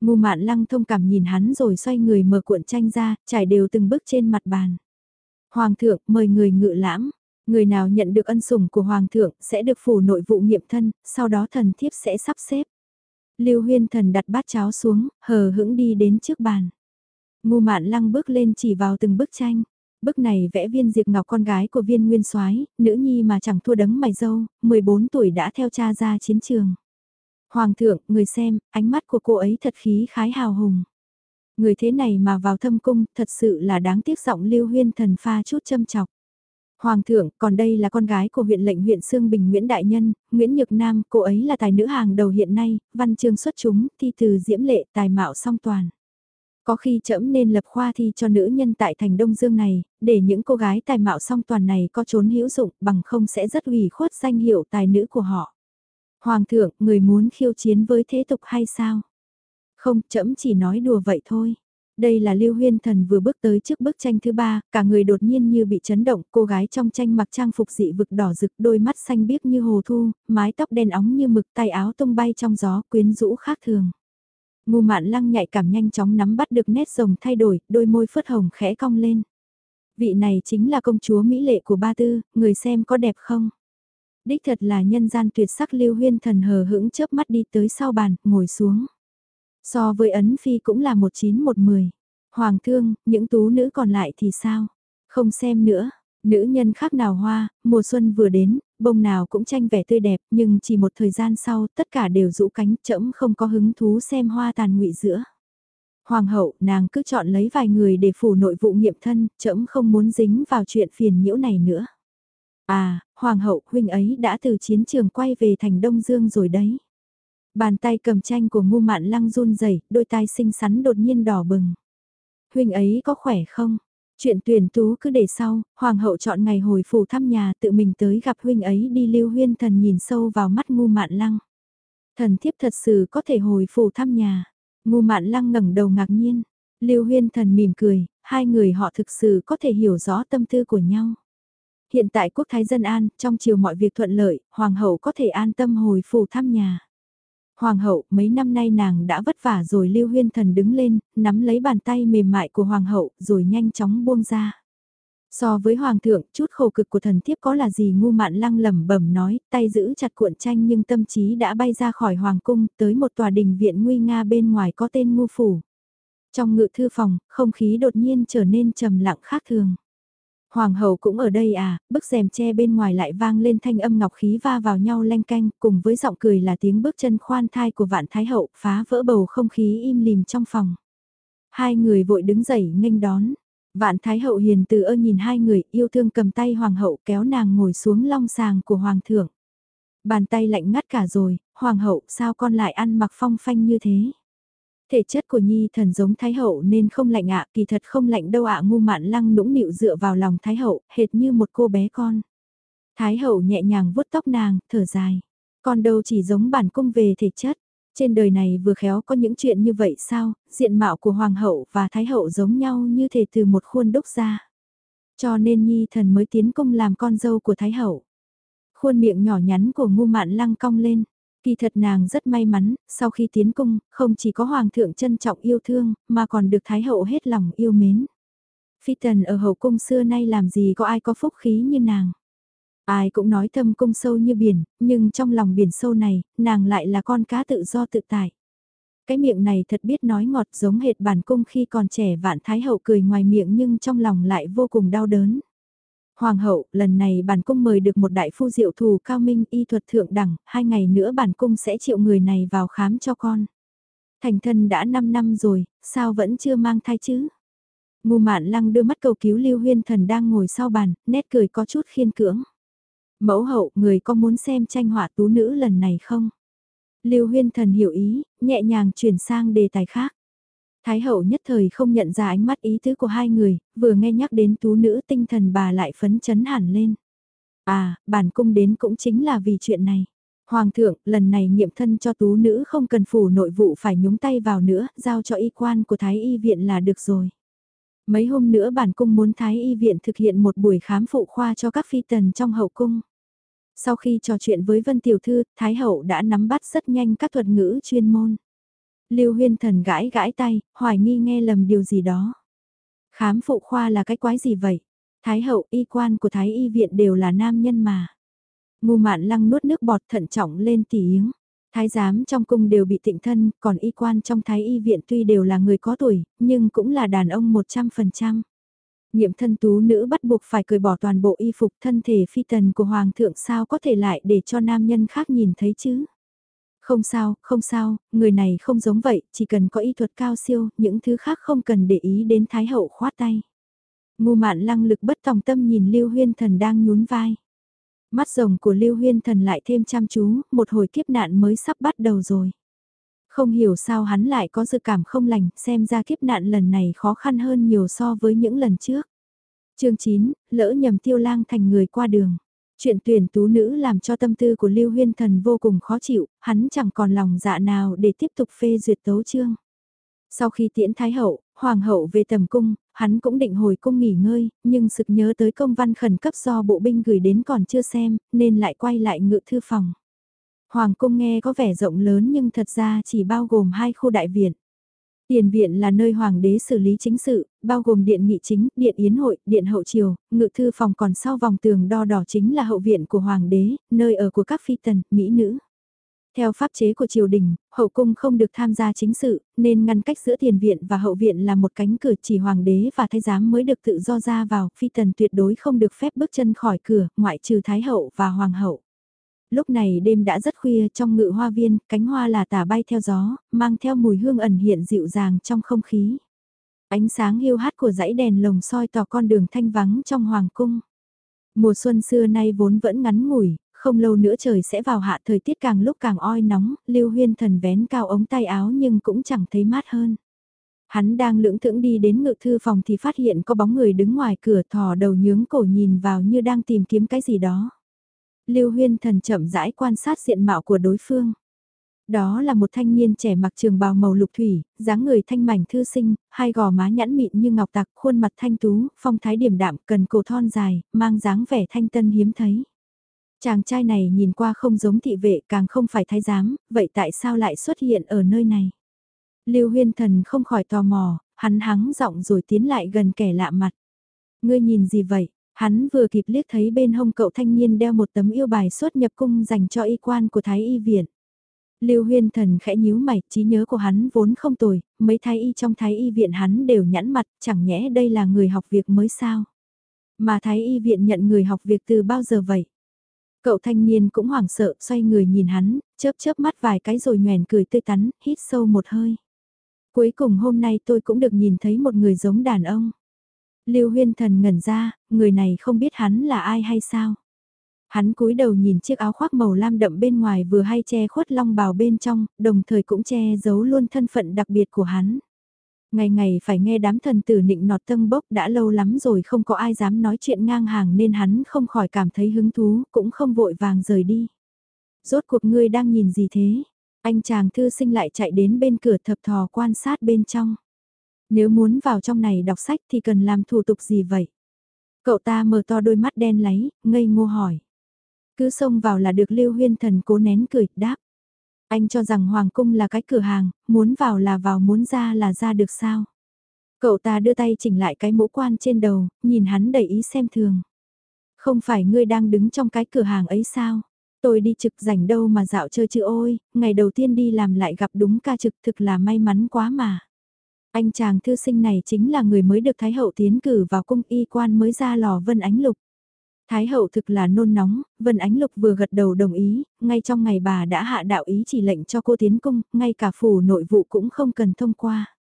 Ngu mạn lăng thông cảm nhìn hắn rồi xoay người mở cuộn tranh ra, trải đều từng bước trên mặt bàn. Hoàng thượng mời người ngự lãm, người nào nhận được ân sủng của Hoàng thượng sẽ được phủ nội vụ nghiệm thân, sau đó thần thiếp sẽ sắp xếp. Lưu Huyên thần đặt bát cháo xuống, hờ hững đi đến trước bàn. Ngu mạn lăng bước lên chỉ vào từng bức tranh. Bức này vẽ viên diệt ngọc con gái của viên nguyên soái nữ nhi mà chẳng thua đấng mày dâu, 14 tuổi đã theo cha ra chiến trường. Hoàng thượng, người xem, ánh mắt của cô ấy thật khí khái hào hùng. Người thế này mà vào thâm cung, thật sự là đáng tiếc giọng lưu huyên thần pha chút châm chọc. Hoàng thượng, còn đây là con gái của huyện lệnh huyện Sương Bình Nguyễn Đại Nhân, Nguyễn Nhược Nam, cô ấy là tài nữ hàng đầu hiện nay, văn chương xuất chúng, thi từ diễm lệ, tài mạo song toàn. Có khi trẫm nên lập khoa thi cho nữ nhân tại thành Đông Dương này, để những cô gái tài mạo song toàn này có trốn hữu dụng bằng không sẽ rất ủy khuất danh hiệu tài nữ của họ. Hoàng thượng, người muốn khiêu chiến với thế tục hay sao? Không, trẫm chỉ nói đùa vậy thôi. Đây là Lưu Huyên Thần vừa bước tới trước bức tranh thứ ba, cả người đột nhiên như bị chấn động, cô gái trong tranh mặc trang phục dị vực đỏ rực, đôi mắt xanh biếc như hồ thu, mái tóc đen óng như mực, tay áo tung bay trong gió, quyến rũ khác thường. Ngu mạn lăng nhạy cảm nhanh chóng nắm bắt được nét rồng thay đổi, đôi môi phớt hồng khẽ cong lên. Vị này chính là công chúa Mỹ lệ của ba tư, người xem có đẹp không? Đích thật là nhân gian tuyệt sắc lưu huyên thần hờ hững chớp mắt đi tới sau bàn, ngồi xuống. So với ấn phi cũng là một chín một mười. Hoàng thương, những tú nữ còn lại thì sao? Không xem nữa, Nữ nhân khác nào hoa, mùa xuân vừa đến, bông nào cũng tranh vẻ tươi đẹp, nhưng chỉ một thời gian sau, tất cả đều rũ cánh, chẫm không có hứng thú xem hoa tàn ngụy giữa. Hoàng hậu, nàng cứ chọn lấy vài người để phủ nội vụ nghiệm thân, chẫm không muốn dính vào chuyện phiền nhiễu này nữa. À, hoàng hậu, huynh ấy đã từ chiến trường quay về thành Đông Dương rồi đấy. Bàn tay cầm tranh của ngu mạn lăng run rẩy đôi tai xinh xắn đột nhiên đỏ bừng. Huynh ấy có khỏe không? Chuyện tuyển tú cứ để sau, hoàng hậu chọn ngày hồi phủ thăm nhà tự mình tới gặp huynh ấy đi lưu huyên thần nhìn sâu vào mắt ngu mạn lăng. Thần thiếp thật sự có thể hồi phủ thăm nhà. Ngu mạn lăng ngẩng đầu ngạc nhiên. Lưu huyên thần mỉm cười, hai người họ thực sự có thể hiểu rõ tâm tư của nhau. Hiện tại quốc thái dân an, trong chiều mọi việc thuận lợi, hoàng hậu có thể an tâm hồi phủ thăm nhà. Hoàng hậu, mấy năm nay nàng đã vất vả rồi lưu huyên thần đứng lên, nắm lấy bàn tay mềm mại của hoàng hậu, rồi nhanh chóng buông ra. So với hoàng thượng, chút khổ cực của thần thiếp có là gì ngu mạn lăng lẩm bẩm nói, tay giữ chặt cuộn tranh nhưng tâm trí đã bay ra khỏi hoàng cung, tới một tòa đình viện nguy nga bên ngoài có tên ngu phủ. Trong ngự thư phòng, không khí đột nhiên trở nên trầm lặng khác thường. Hoàng hậu cũng ở đây à, bức rèm che bên ngoài lại vang lên thanh âm ngọc khí va vào nhau lanh canh, cùng với giọng cười là tiếng bước chân khoan thai của vạn thái hậu, phá vỡ bầu không khí im lìm trong phòng. Hai người vội đứng dậy nghênh đón. Vạn thái hậu hiền từ ơ nhìn hai người yêu thương cầm tay hoàng hậu kéo nàng ngồi xuống long sàng của hoàng thượng. Bàn tay lạnh ngắt cả rồi, hoàng hậu sao con lại ăn mặc phong phanh như thế? Thể chất của Nhi thần giống Thái Hậu nên không lạnh ạ, kỳ thật không lạnh đâu ạ ngu mạn lăng nũng nịu dựa vào lòng Thái Hậu, hệt như một cô bé con. Thái Hậu nhẹ nhàng vuốt tóc nàng, thở dài. Con đâu chỉ giống bản cung về thể chất. Trên đời này vừa khéo có những chuyện như vậy sao, diện mạo của Hoàng hậu và Thái hậu giống nhau như thể từ một khuôn đúc ra. Cho nên Nhi thần mới tiến cung làm con dâu của Thái hậu. Khuôn miệng nhỏ nhắn của ngu mạn lăng cong lên. Kỳ thật nàng rất may mắn, sau khi tiến cung, không chỉ có hoàng thượng trân trọng yêu thương, mà còn được thái hậu hết lòng yêu mến. Phi tần ở hậu cung xưa nay làm gì có ai có phúc khí như nàng. Ai cũng nói thâm cung sâu như biển, nhưng trong lòng biển sâu này, nàng lại là con cá tự do tự tại. Cái miệng này thật biết nói ngọt giống hệt bản cung khi còn trẻ vạn thái hậu cười ngoài miệng nhưng trong lòng lại vô cùng đau đớn. Hoàng hậu, lần này bản cung mời được một đại phu diệu thù cao minh y thuật thượng đẳng, hai ngày nữa bản cung sẽ triệu người này vào khám cho con. Thành thân đã 5 năm rồi, sao vẫn chưa mang thai chứ? Ngu mạn lăng đưa mắt cầu cứu Lưu Huyên Thần đang ngồi sau bàn, nét cười có chút khiên cưỡng. Mẫu hậu, người có muốn xem tranh họa tú nữ lần này không? Lưu Huyên Thần hiểu ý, nhẹ nhàng chuyển sang đề tài khác. Thái hậu nhất thời không nhận ra ánh mắt ý tứ của hai người, vừa nghe nhắc đến tú nữ tinh thần bà lại phấn chấn hẳn lên. À, bản cung đến cũng chính là vì chuyện này. Hoàng thượng, lần này nghiệm thân cho tú nữ không cần phủ nội vụ phải nhúng tay vào nữa, giao cho y quan của Thái y viện là được rồi. Mấy hôm nữa bản cung muốn Thái y viện thực hiện một buổi khám phụ khoa cho các phi tần trong hậu cung. Sau khi trò chuyện với Vân Tiểu Thư, Thái hậu đã nắm bắt rất nhanh các thuật ngữ chuyên môn. Lưu Huyên Thần gãi gãi tay, hoài nghi nghe lầm điều gì đó. Khám phụ khoa là cái quái gì vậy? Thái hậu y quan của Thái y viện đều là nam nhân mà. Ngu mạn lăng nuốt nước bọt thận trọng lên tỉ yếng. Thái giám trong cung đều bị tịnh thân, còn y quan trong thái y viện tuy đều là người có tuổi, nhưng cũng là đàn ông 100%. Nhiệm thân tú nữ bắt buộc phải cởi bỏ toàn bộ y phục thân thể phi tần của hoàng thượng sao có thể lại để cho nam nhân khác nhìn thấy chứ. Không sao, không sao, người này không giống vậy, chỉ cần có y thuật cao siêu, những thứ khác không cần để ý đến Thái Hậu khoát tay. Ngu mạn lăng lực bất tòng tâm nhìn Lưu Huyên Thần đang nhún vai. Mắt rồng của Lưu Huyên Thần lại thêm chăm chú, một hồi kiếp nạn mới sắp bắt đầu rồi. Không hiểu sao hắn lại có dự cảm không lành, xem ra kiếp nạn lần này khó khăn hơn nhiều so với những lần trước. chương 9, lỡ nhầm tiêu lang thành người qua đường. Chuyện tuyển tú nữ làm cho tâm tư của Lưu Huyên Thần vô cùng khó chịu, hắn chẳng còn lòng dạ nào để tiếp tục phê duyệt tấu chương. Sau khi tiễn Thái Hậu, Hoàng Hậu về tầm cung, hắn cũng định hồi cung nghỉ ngơi, nhưng sực nhớ tới công văn khẩn cấp do bộ binh gửi đến còn chưa xem, nên lại quay lại ngự thư phòng. Hoàng cung nghe có vẻ rộng lớn nhưng thật ra chỉ bao gồm hai khu đại viện. Tiền viện là nơi hoàng đế xử lý chính sự, bao gồm điện nghị chính, điện yến hội, điện hậu triều, ngự thư phòng còn sau vòng tường đo đỏ chính là hậu viện của hoàng đế, nơi ở của các phi tần, mỹ nữ. Theo pháp chế của triều đình, hậu cung không được tham gia chính sự, nên ngăn cách giữa tiền viện và hậu viện là một cánh cửa chỉ hoàng đế và thái giám mới được tự do ra vào, phi tần tuyệt đối không được phép bước chân khỏi cửa, ngoại trừ thái hậu và hoàng hậu lúc này đêm đã rất khuya trong ngự hoa viên, cánh hoa là tả bay theo gió, mang theo mùi hương ẩn hiện dịu dàng trong không khí. Ánh sáng hiu hắt của dãy đèn lồng soi tỏ con đường thanh vắng trong hoàng cung. Mùa xuân xưa nay vốn vẫn ngắn ngủi, không lâu nữa trời sẽ vào hạ thời tiết càng lúc càng oi nóng, lưu huyên thần vén cao ống tay áo nhưng cũng chẳng thấy mát hơn. Hắn đang lưỡng thưởng đi đến ngự thư phòng thì phát hiện có bóng người đứng ngoài cửa thò đầu nhướng cổ nhìn vào như đang tìm kiếm cái gì đó. Lưu Huyên Thần chậm rãi quan sát diện mạo của đối phương. Đó là một thanh niên trẻ mặc trường bào màu lục thủy, dáng người thanh mảnh thư sinh, hai gò má nhẵn mịn như ngọc tạc, khuôn mặt thanh tú, phong thái điềm đạm, cần cổ thon dài, mang dáng vẻ thanh tân hiếm thấy. Chàng trai này nhìn qua không giống thị vệ càng không phải thái giám, vậy tại sao lại xuất hiện ở nơi này? Lưu huyên thần không khỏi tò mò, hắn hắng giọng rồi tiến lại gần kẻ lạ mặt. Ngươi nhìn gì vậy? Hắn vừa kịp liếc thấy bên hông cậu thanh niên đeo một tấm yêu bài xuất nhập cung dành cho y quan của Thái Y Viện. Lưu Huyên Thần khẽ nhíu mày, trí nhớ của hắn vốn không tồi, mấy thái y trong thái y viện hắn đều nhãn mặt, chẳng nhẽ đây là người học việc mới sao? Mà thái y viện nhận người học việc từ bao giờ vậy? Cậu thanh niên cũng hoảng sợ, xoay người nhìn hắn, chớp chớp mắt vài cái rồi nhoèn cười tươi tắn, hít sâu một hơi. Cuối cùng hôm nay tôi cũng được nhìn thấy một người giống đàn ông. Lưu Huyên Thần ngẩn ra, người này không biết hắn là ai hay sao? Hắn cúi đầu nhìn chiếc áo khoác màu lam đậm bên ngoài vừa hay che khuất long bào bên trong, đồng thời cũng che giấu luôn thân phận đặc biệt của hắn. Ngày ngày phải nghe đám thần tử nịnh nọt tân bốc đã lâu lắm rồi không có ai dám nói chuyện ngang hàng nên hắn không khỏi cảm thấy hứng thú, cũng không vội vàng rời đi. Rốt cuộc ngươi đang nhìn gì thế? Anh chàng thư sinh lại chạy đến bên cửa thập thò quan sát bên trong. Nếu muốn vào trong này đọc sách thì cần làm thủ tục gì vậy? Cậu ta mở to đôi mắt đen láy, ngây ngô hỏi. Cứ xông vào là được Lưu Huyên Thần cố nén cười, đáp. Anh cho rằng Hoàng Cung là cái cửa hàng, muốn vào là vào muốn ra là ra được sao? Cậu ta đưa tay chỉnh lại cái mũ quan trên đầu, nhìn hắn đầy ý xem thường. Không phải ngươi đang đứng trong cái cửa hàng ấy sao? Tôi đi trực rảnh đâu mà dạo chơi chứ ôi, ngày đầu tiên đi làm lại gặp đúng ca trực thực là may mắn quá mà. Anh chàng thư sinh này chính là người mới được Thái Hậu tiến cử vào cung y quan mới ra lò Vân Ánh Lục. Thái hậu thực là nôn nóng, Vân Ánh Lục vừa gật đầu đồng ý, ngay trong ngày bà đã hạ đạo ý chỉ lệnh cho cô tiến cung, ngay cả phủ nội vụ cũng không cần thông qua.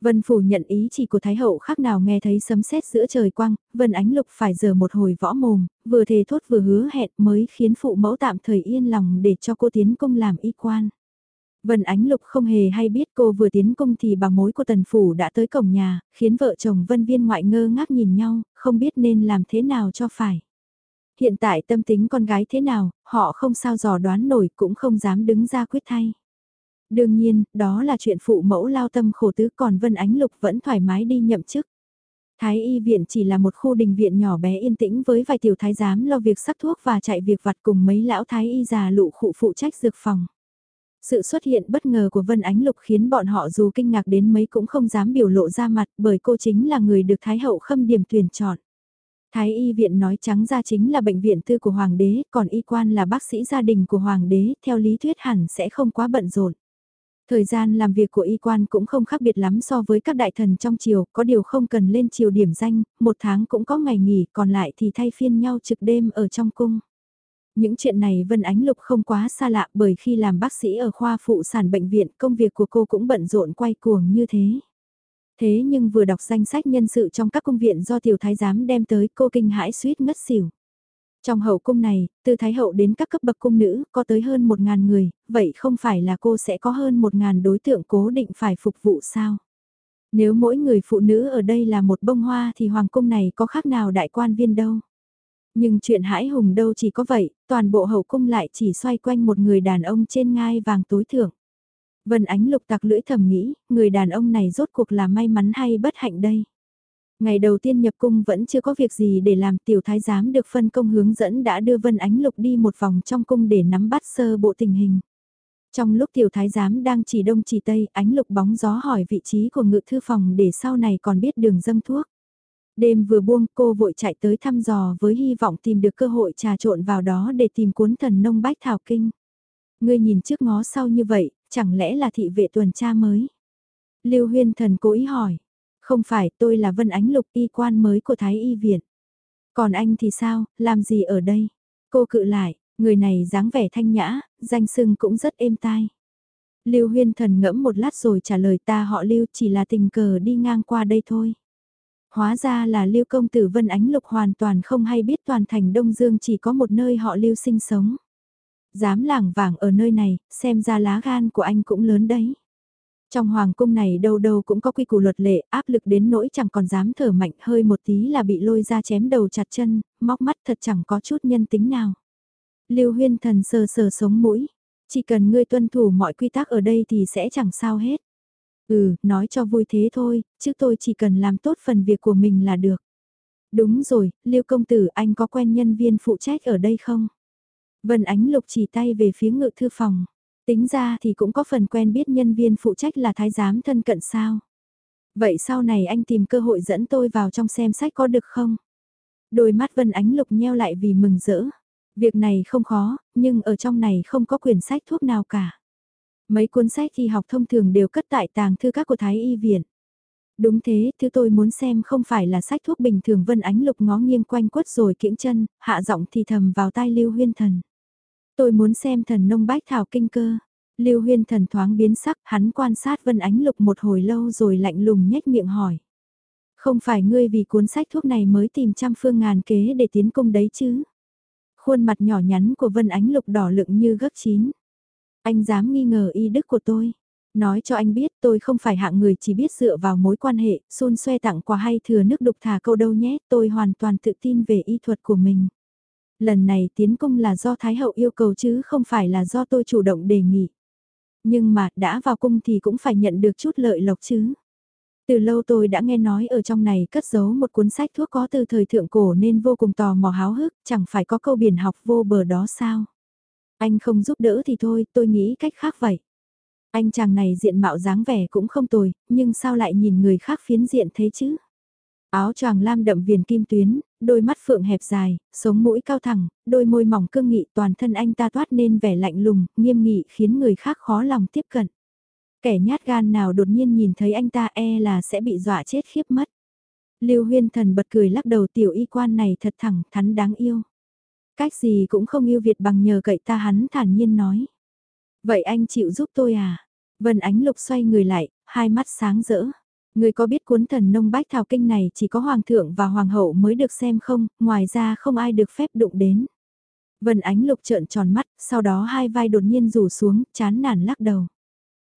Vân phủ nhận ý chỉ của Thái hậu khác nào nghe thấy sấm sét giữa trời quang, Vân Ánh Lục phải giờ một hồi võ mồm, vừa thề thốt vừa hứa hẹn mới khiến phụ mẫu tạm thời yên lòng để cho cô tiến cung làm y quan. Vân Ánh Lục không hề hay biết cô vừa tiến cung thì bà mối của tần phủ đã tới cổng nhà, khiến vợ chồng Vân Viên ngoại ngơ ngác nhìn nhau, không biết nên làm thế nào cho phải hiện tại tâm tính con gái thế nào, họ không sao dò đoán nổi cũng không dám đứng ra quyết thay. Đương nhiên, đó là chuyện phụ mẫu lao tâm khổ tứ còn Vân Ánh Lục vẫn thoải mái đi nhậm chức. Thái y viện chỉ là một khu đình viện nhỏ bé yên tĩnh với vài tiểu thái giám lo việc sắc thuốc và chạy việc vặt cùng mấy lão thái y già lụ khụ phụ trách dược phòng. Sự xuất hiện bất ngờ của Vân Ánh Lục khiến bọn họ dù kinh ngạc đến mấy cũng không dám biểu lộ ra mặt bởi cô chính là người được Thái Hậu khâm điểm tuyển chọn. Thái y viện nói trắng ra chính là bệnh viện tư của hoàng đế, còn y quan là bác sĩ gia đình của hoàng đế, theo lý thuyết hẳn sẽ không quá bận rộn. Thời gian làm việc của y quan cũng không khác biệt lắm so với các đại thần trong triều, có điều không cần lên triều điểm danh, một tháng cũng có ngày nghỉ, còn lại thì thay phiên nhau trực đêm ở trong cung. Những chuyện này Vân Ánh Lục không quá xa lạ bởi khi làm bác sĩ ở khoa phụ sản bệnh viện công việc của cô cũng bận rộn quay cuồng như thế. Thế nhưng vừa đọc danh sách nhân sự trong các cung viện do tiểu thái giám đem tới cô kinh hãi suýt ngất xỉu. Trong hậu cung này, từ thái hậu đến các cấp bậc cung nữ có tới hơn một ngàn người, vậy không phải là cô sẽ có hơn một ngàn đối tượng cố định phải phục vụ sao? Nếu mỗi người phụ nữ ở đây là một bông hoa thì hoàng cung này có khác nào đại quan viên đâu? Nhưng chuyện hãi hùng đâu chỉ có vậy, toàn bộ hậu cung lại chỉ xoay quanh một người đàn ông trên ngai vàng tối thượng. Vân Ánh Lục tặc lưỡi thầm nghĩ, người đàn ông này rốt cuộc là may mắn hay bất hạnh đây. Ngày đầu tiên nhập cung vẫn chưa có việc gì để làm tiểu thái giám được phân công hướng dẫn đã đưa Vân Ánh Lục đi một vòng trong cung để nắm bắt sơ bộ tình hình. Trong lúc tiểu thái giám đang chỉ đông chỉ tây, ánh lục bóng gió hỏi vị trí của ngự thư phòng để sau này còn biết đường dâng thuốc. Đêm vừa buông cô vội chạy tới thăm dò với hy vọng tìm được cơ hội trà trộn vào đó để tìm cuốn thần nông bách thảo kinh. Ngươi nhìn trước ngó sau như vậy, chẳng lẽ là thị vệ tuần tra mới? Lưu Huyên Thần cố ý hỏi. Không phải, tôi là Vân Ánh Lục y quan mới của Thái Y Viện. Còn anh thì sao, làm gì ở đây? Cô cự lại, người này dáng vẻ thanh nhã, danh sưng cũng rất êm tai. Lưu Huyên Thần ngẫm một lát rồi trả lời ta họ Lưu chỉ là tình cờ đi ngang qua đây thôi. Hóa ra là Lưu Công Tử Vân Ánh Lục hoàn toàn không hay biết toàn thành Đông Dương chỉ có một nơi họ Lưu sinh sống. Dám lảng vàng ở nơi này, xem ra lá gan của anh cũng lớn đấy. Trong hoàng cung này đâu đâu cũng có quy củ luật lệ, áp lực đến nỗi chẳng còn dám thở mạnh hơi một tí là bị lôi ra chém đầu chặt chân, móc mắt thật chẳng có chút nhân tính nào. Lưu huyên thần sờ sờ sống mũi, chỉ cần ngươi tuân thủ mọi quy tắc ở đây thì sẽ chẳng sao hết. Ừ, nói cho vui thế thôi, chứ tôi chỉ cần làm tốt phần việc của mình là được. Đúng rồi, Lưu công tử anh có quen nhân viên phụ trách ở đây không? Vân Ánh Lục chỉ tay về phía ngự thư phòng. Tính ra thì cũng có phần quen biết nhân viên phụ trách là thái giám thân cận sao. Vậy sau này anh tìm cơ hội dẫn tôi vào trong xem sách có được không? Đôi mắt Vân Ánh Lục nheo lại vì mừng rỡ. Việc này không khó, nhưng ở trong này không có quyển sách thuốc nào cả. Mấy cuốn sách y học thông thường đều cất tại tàng thư các của Thái Y Viện. Đúng thế, thứ tôi muốn xem không phải là sách thuốc bình thường Vân Ánh Lục ngó nghiêng quanh quất rồi kiễng chân, hạ giọng thì thầm vào tai Lưu Huyên Thần. Tôi muốn xem thần nông bách thảo kinh cơ. Lưu Huyên Thần thoáng biến sắc, hắn quan sát Vân Ánh Lục một hồi lâu rồi lạnh lùng nhếch miệng hỏi. Không phải ngươi vì cuốn sách thuốc này mới tìm trăm phương ngàn kế để tiến công đấy chứ? Khuôn mặt nhỏ nhắn của Vân Ánh Lục đỏ lựng như gấc chín. Anh dám nghi ngờ y đức của tôi. Nói cho anh biết tôi không phải hạng người chỉ biết dựa vào mối quan hệ, xôn xoe tặng quà hay thừa nước đục thả câu đâu nhé, tôi hoàn toàn tự tin về y thuật của mình. Lần này tiến cung là do Thái Hậu yêu cầu chứ không phải là do tôi chủ động đề nghị. Nhưng mà đã vào cung thì cũng phải nhận được chút lợi lộc chứ. Từ lâu tôi đã nghe nói ở trong này cất giấu một cuốn sách thuốc có từ thời thượng cổ nên vô cùng tò mò háo hức, chẳng phải có câu biển học vô bờ đó sao. Anh không giúp đỡ thì thôi, tôi nghĩ cách khác vậy. Anh chàng này diện mạo dáng vẻ cũng không tồi, nhưng sao lại nhìn người khác phiến diện thế chứ? Áo choàng lam đậm viền kim tuyến, đôi mắt phượng hẹp dài, sống mũi cao thẳng, đôi môi mỏng cương nghị toàn thân anh ta toát nên vẻ lạnh lùng, nghiêm nghị khiến người khác khó lòng tiếp cận. Kẻ nhát gan nào đột nhiên nhìn thấy anh ta e là sẽ bị dọa chết khiếp mất. Lưu huyên thần bật cười lắc đầu tiểu y quan này thật thẳng thắn đáng yêu. Cách gì cũng không yêu Việt bằng nhờ cậy ta hắn thản nhiên nói. Vậy anh chịu giúp tôi à? Vân Ánh Lục xoay người lại, hai mắt sáng rỡ. Người có biết cuốn thần nông bách thảo kinh này chỉ có hoàng thượng và hoàng hậu mới được xem không, ngoài ra không ai được phép đụng đến. Vân Ánh Lục trợn tròn mắt, sau đó hai vai đột nhiên rủ xuống, chán nản lắc đầu.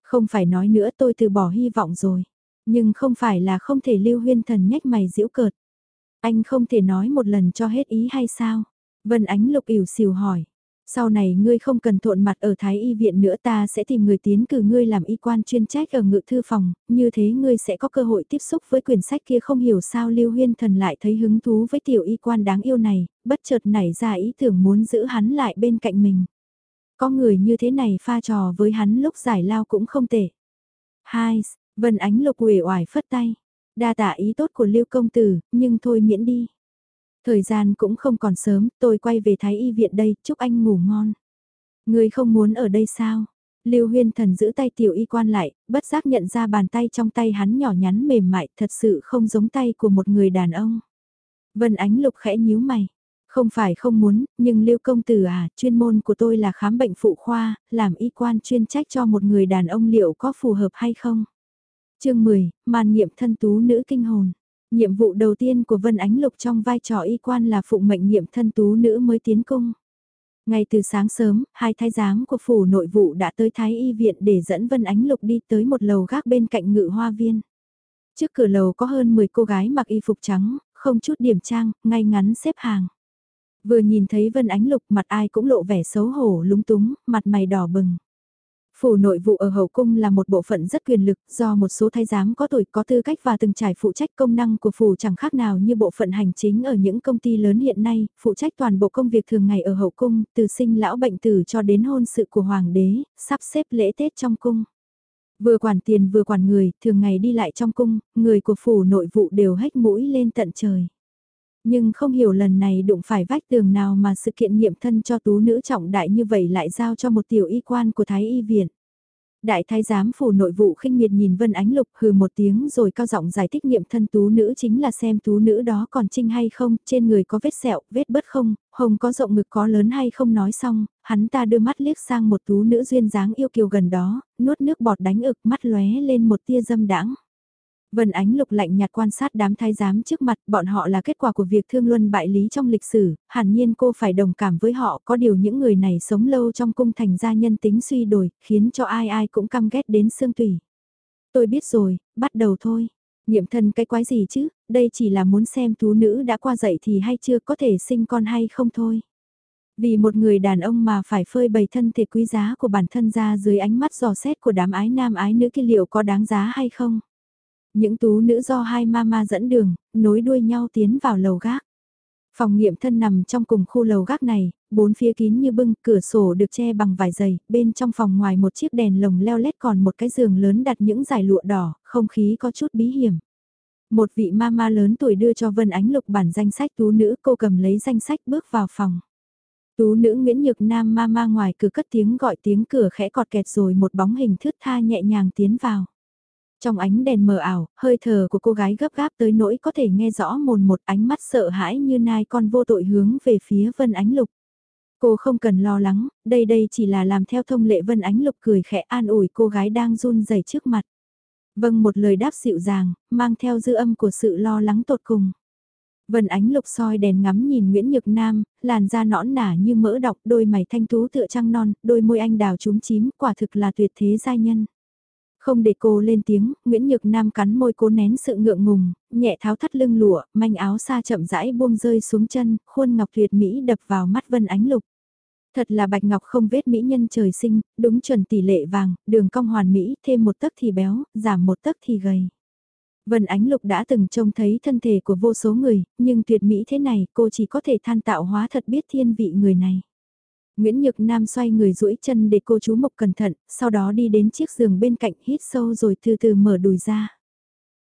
Không phải nói nữa tôi từ bỏ hy vọng rồi. Nhưng không phải là không thể lưu huyên thần nhách mày giễu cợt. Anh không thể nói một lần cho hết ý hay sao? Vân Ánh Lục ỉu xìu hỏi. Sau này ngươi không cần thộn mặt ở Thái Y viện nữa ta sẽ tìm người tiến cử ngươi làm y quan chuyên trách ở ngự thư phòng, như thế ngươi sẽ có cơ hội tiếp xúc với quyển sách kia không hiểu sao Lưu Huyên Thần lại thấy hứng thú với tiểu y quan đáng yêu này, bất chợt nảy ra ý tưởng muốn giữ hắn lại bên cạnh mình. Có người như thế này pha trò với hắn lúc giải lao cũng không tệ. Hai, Vân Ánh Lục uể oải phất tay. Đa tạ ý tốt của Lưu công tử, nhưng thôi miễn đi. Thời gian cũng không còn sớm, tôi quay về Thái Y viện đây, chúc anh ngủ ngon. Người không muốn ở đây sao? Lưu Huyên Thần giữ tay tiểu y quan lại, bất giác nhận ra bàn tay trong tay hắn nhỏ nhắn mềm mại, thật sự không giống tay của một người đàn ông. Vân Ánh Lục khẽ nhíu mày. Không phải không muốn, nhưng Lưu công tử à, chuyên môn của tôi là khám bệnh phụ khoa, làm y quan chuyên trách cho một người đàn ông liệu có phù hợp hay không? Chương 10, màn nghiệm thân tú nữ kinh hồn. Nhiệm vụ đầu tiên của Vân Ánh Lục trong vai trò y quan là phụ mệnh nhiệm thân tú nữ mới tiến cung. Ngay từ sáng sớm, hai thái giám của phủ nội vụ đã tới Thái Y viện để dẫn Vân Ánh Lục đi tới một lầu gác bên cạnh ngự hoa viên. Trước cửa lầu có hơn 10 cô gái mặc y phục trắng, không chút điểm trang, ngay ngắn xếp hàng. Vừa nhìn thấy Vân Ánh Lục mặt ai cũng lộ vẻ xấu hổ lúng túng, mặt mày đỏ bừng. Phủ nội vụ ở Hậu Cung là một bộ phận rất quyền lực do một số thái giám có tuổi có tư cách và từng trải phụ trách công năng của phủ chẳng khác nào như bộ phận hành chính ở những công ty lớn hiện nay, phụ trách toàn bộ công việc thường ngày ở Hậu Cung, từ sinh lão bệnh tử cho đến hôn sự của Hoàng đế, sắp xếp lễ Tết trong cung. Vừa quản tiền vừa quản người, thường ngày đi lại trong cung, người của phủ nội vụ đều hết mũi lên tận trời. Nhưng không hiểu lần này đụng phải vách tường nào mà sự kiện nghiệm thân cho tú nữ trọng đại như vậy lại giao cho một tiểu y quan của Thái Y Viện. Đại thái giám phủ nội vụ khinh miệt nhìn Vân Ánh Lục hừ một tiếng rồi cao giọng giải thích nghiệm thân tú nữ chính là xem tú nữ đó còn trinh hay không, trên người có vết sẹo, vết bớt không, hồng có rộng ngực có lớn hay không nói xong, hắn ta đưa mắt liếc sang một tú nữ duyên dáng yêu kiều gần đó, nuốt nước bọt đánh ực mắt lóe lên một tia dâm đãng. Vân Ánh Lục lạnh nhạt quan sát đám thái giám trước mặt, bọn họ là kết quả của việc thương luân bại lý trong lịch sử, hẳn nhiên cô phải đồng cảm với họ, có điều những người này sống lâu trong cung thành gia nhân tính suy đổi, khiến cho ai ai cũng căm ghét đến xương tủy. Tôi biết rồi, bắt đầu thôi. Nghiệm thân cái quái gì chứ, đây chỉ là muốn xem thú nữ đã qua dậy thì hay chưa có thể sinh con hay không thôi. Vì một người đàn ông mà phải phơi bày thân thể quý giá của bản thân ra dưới ánh mắt dò xét của đám ái nam ái nữ kia liệu có đáng giá hay không? Những tú nữ do hai mama dẫn đường, nối đuôi nhau tiến vào lầu gác. Phòng nghiệm thân nằm trong cùng khu lầu gác này, bốn phía kín như bưng, cửa sổ được che bằng vải dày, bên trong phòng ngoài một chiếc đèn lồng leo lét còn một cái giường lớn đặt những giải lụa đỏ, không khí có chút bí hiểm. Một vị mama lớn tuổi đưa cho Vân Ánh Lục bản danh sách tú nữ, cô cầm lấy danh sách bước vào phòng. Tú nữ Nguyễn Nhược Nam mama ngoài cửa cất tiếng gọi tiếng cửa khẽ cọt kẹt rồi một bóng hình thướt tha nhẹ nhàng tiến vào. Trong ánh đèn mờ ảo, hơi thở của cô gái gấp gáp tới nỗi có thể nghe rõ mồn một ánh mắt sợ hãi như nai con vô tội hướng về phía Vân Ánh Lục. Cô không cần lo lắng, đây đây chỉ là làm theo thông lệ Vân Ánh Lục cười khẽ an ủi cô gái đang run rẩy trước mặt. Vâng một lời đáp dịu dàng, mang theo dư âm của sự lo lắng tột cùng. Vân ánh lục soi đèn ngắm nhìn Nguyễn Nhược Nam, làn da nõn nả như mỡ đọc, đôi mày thanh tú tựa trăng non, đôi môi anh đào trúng chím, quả thực là tuyệt thế giai nhân. Không để cô lên tiếng, Nguyễn Nhược Nam cắn môi cố nén sự ngượng ngùng, nhẹ tháo thắt lưng lụa, manh áo xa chậm rãi buông rơi xuống chân, khuôn ngọc tuyệt mỹ đập vào mắt Vân Ánh Lục. Thật là bạch ngọc không vết mỹ nhân trời sinh, đúng chuẩn tỷ lệ vàng, đường cong hoàn mỹ, thêm một tấc thì béo, giảm một tấc thì gầy. Vân Ánh Lục đã từng trông thấy thân thể của vô số người, nhưng tuyệt mỹ thế này cô chỉ có thể than tạo hóa thật biết thiên vị người này. Nguyễn Nhược Nam xoay người duỗi chân để cô chú mộc cẩn thận, sau đó đi đến chiếc giường bên cạnh hít sâu rồi từ từ mở đùi ra.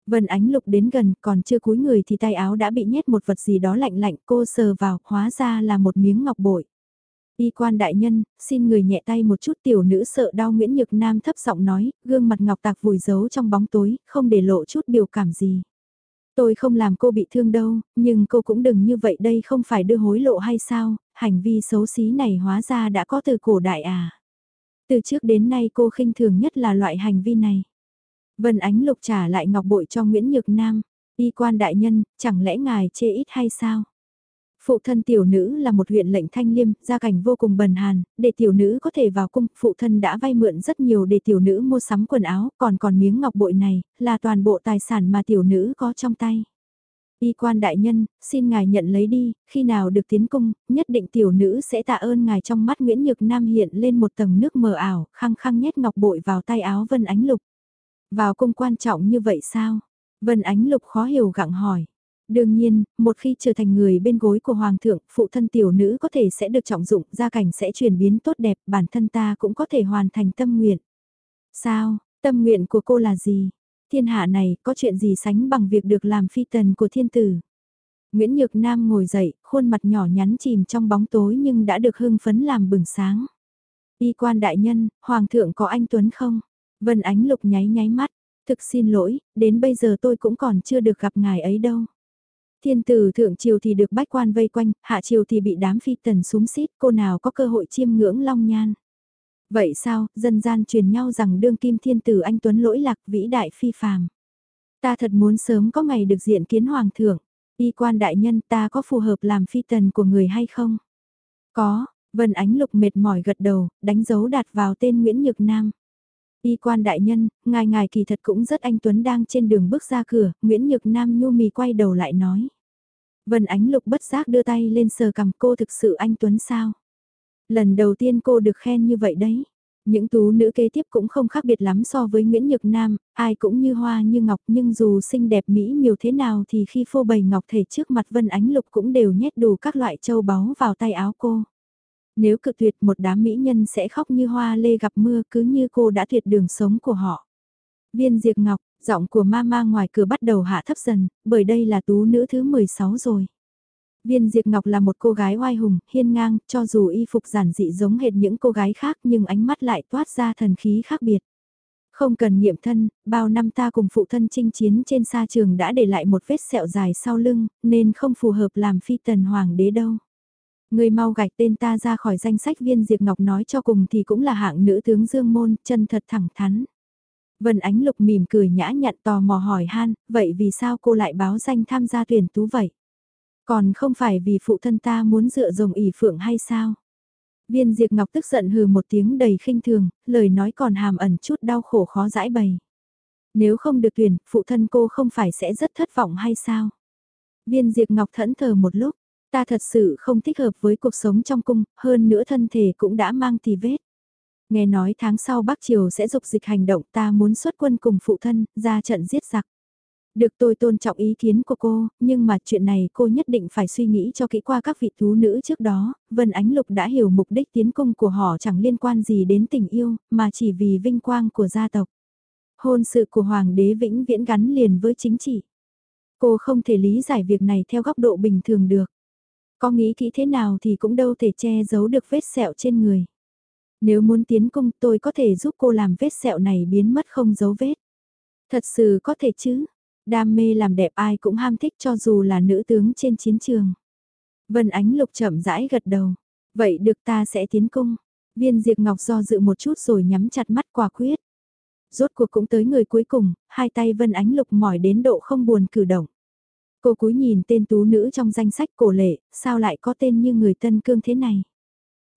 Vân Ánh Lục đến gần còn chưa cúi người thì tay áo đã bị nhét một vật gì đó lạnh lạnh cô sờ vào, hóa ra là một miếng ngọc bội. Y quan đại nhân, xin người nhẹ tay một chút tiểu nữ sợ đau Nguyễn Nhược Nam thấp giọng nói, gương mặt ngọc tạc vùi giấu trong bóng tối, không để lộ chút biểu cảm gì. Tôi không làm cô bị thương đâu, nhưng cô cũng đừng như vậy đây không phải đưa hối lộ hay sao, hành vi xấu xí này hóa ra đã có từ cổ đại à. Từ trước đến nay cô khinh thường nhất là loại hành vi này. Vân Ánh Lục trả lại ngọc bội cho Nguyễn Nhược Nam. Y quan đại nhân, chẳng lẽ ngài chê ít hay sao? Phụ thân tiểu nữ là một huyện lệnh thanh liêm, gia cảnh vô cùng bần hàn, để tiểu nữ có thể vào cung, phụ thân đã vay mượn rất nhiều để tiểu nữ mua sắm quần áo, còn còn miếng ngọc bội này, là toàn bộ tài sản mà tiểu nữ có trong tay. Y quan đại nhân, xin ngài nhận lấy đi, khi nào được tiến cung, nhất định tiểu nữ sẽ tạ ơn ngài trong mắt Nguyễn Nhược Nam hiện lên một tầng nước mờ ảo, khăng khăng nhét ngọc bội vào tay áo Vân Ánh Lục. Vào cung quan trọng như vậy sao? Vân Ánh Lục khó hiểu gặng hỏi. Đương nhiên, một khi trở thành người bên gối của Hoàng thượng, phụ thân tiểu nữ có thể sẽ được trọng dụng, gia cảnh sẽ chuyển biến tốt đẹp, bản thân ta cũng có thể hoàn thành tâm nguyện. Sao, tâm nguyện của cô là gì? Thiên hạ này có chuyện gì sánh bằng việc được làm phi tần của thiên tử? Nguyễn Nhược Nam ngồi dậy, khuôn mặt nhỏ nhắn chìm trong bóng tối nhưng đã được hưng phấn làm bừng sáng. Y quan đại nhân, Hoàng thượng có anh Tuấn không? Vân Ánh Lục nháy nháy mắt, thực xin lỗi, đến bây giờ tôi cũng còn chưa được gặp ngài ấy đâu. Thiên tử thượng triều thì được bách quan vây quanh, hạ triều thì bị đám phi tần súng xít, cô nào có cơ hội chiêm ngưỡng long nhan. Vậy sao, dân gian truyền nhau rằng đương kim thiên tử anh Tuấn lỗi lạc vĩ đại phi phàm. Ta thật muốn sớm có ngày được diện kiến hoàng thượng, y quan đại nhân ta có phù hợp làm phi tần của người hay không? Có, Vân Ánh Lục mệt mỏi gật đầu, đánh dấu đặt vào tên Nguyễn Nhược Nam. Y quan đại nhân, ngài ngài kỳ thật cũng rất anh Tuấn đang trên đường bước ra cửa, Nguyễn Nhược Nam nhu mì quay đầu lại nói. Vân Ánh Lục bất giác đưa tay lên sờ cầm cô thực sự anh Tuấn sao? Lần đầu tiên cô được khen như vậy đấy. Những tú nữ kế tiếp cũng không khác biệt lắm so với Nguyễn Nhược Nam, ai cũng như hoa như ngọc nhưng dù xinh đẹp mỹ miều thế nào thì khi phô bày ngọc thể trước mặt Vân Ánh Lục cũng đều nhét đủ các loại châu báu vào tay áo cô. Nếu cự tuyệt một đám mỹ nhân sẽ khóc như hoa lê gặp mưa cứ như cô đã tuyệt đường sống của họ. Viên Diệp Ngọc, giọng của mama ngoài cửa bắt đầu hạ thấp dần, bởi đây là tú nữ thứ 16 rồi. Viên Diệp Ngọc là một cô gái oai hùng, hiên ngang, cho dù y phục giản dị giống hệt những cô gái khác nhưng ánh mắt lại toát ra thần khí khác biệt. Không cần nghiệm thân, bao năm ta cùng phụ thân chinh chiến trên sa trường đã để lại một vết sẹo dài sau lưng, nên không phù hợp làm phi tần hoàng đế đâu. Người mau gạch tên ta ra khỏi danh sách viên Diệp Ngọc nói cho cùng thì cũng là hạng nữ tướng Dương Môn, chân thật thẳng thắn. Vân Ánh Lục mỉm cười nhã nhặn tò mò hỏi han, vậy vì sao cô lại báo danh tham gia tuyển tú vậy? Còn không phải vì phụ thân ta muốn dựa rồng ỉ phượng hay sao? Viên Diệp Ngọc tức giận hừ một tiếng đầy khinh thường, lời nói còn hàm ẩn chút đau khổ khó giải bày. Nếu không được tuyển, phụ thân cô không phải sẽ rất thất vọng hay sao? Viên Diệp Ngọc thẫn thờ một lúc, ta thật sự không thích hợp với cuộc sống trong cung, hơn nữa thân thể cũng đã mang tì vết. Nghe nói tháng sau Bắc Triều sẽ dục dịch hành động ta muốn xuất quân cùng phụ thân, ra trận giết giặc. Được tôi tôn trọng ý kiến của cô, nhưng mà chuyện này cô nhất định phải suy nghĩ cho kỹ qua các vị thú nữ trước đó, Vân Ánh Lục đã hiểu mục đích tiến công của họ chẳng liên quan gì đến tình yêu, mà chỉ vì vinh quang của gia tộc. Hôn sự của Hoàng đế vĩnh viễn gắn liền với chính trị. Cô không thể lý giải việc này theo góc độ bình thường được. Có nghĩ kỹ thế nào thì cũng đâu thể che giấu được vết sẹo trên người. Nếu muốn tiến công tôi có thể giúp cô làm vết sẹo này biến mất không dấu vết. Thật sự có thể chứ, đam mê làm đẹp ai cũng ham thích cho dù là nữ tướng trên chiến trường. Vân Ánh Lục chậm rãi gật đầu, vậy được ta sẽ tiến cung. Viên Diệp Ngọc do dự một chút rồi nhắm chặt mắt quả quyết. Rốt cuộc cũng tới người cuối cùng, hai tay Vân Ánh Lục mỏi đến độ không buồn cử động. Cô cúi nhìn tên tú nữ trong danh sách cổ lệ, sao lại có tên như người tân cương thế này?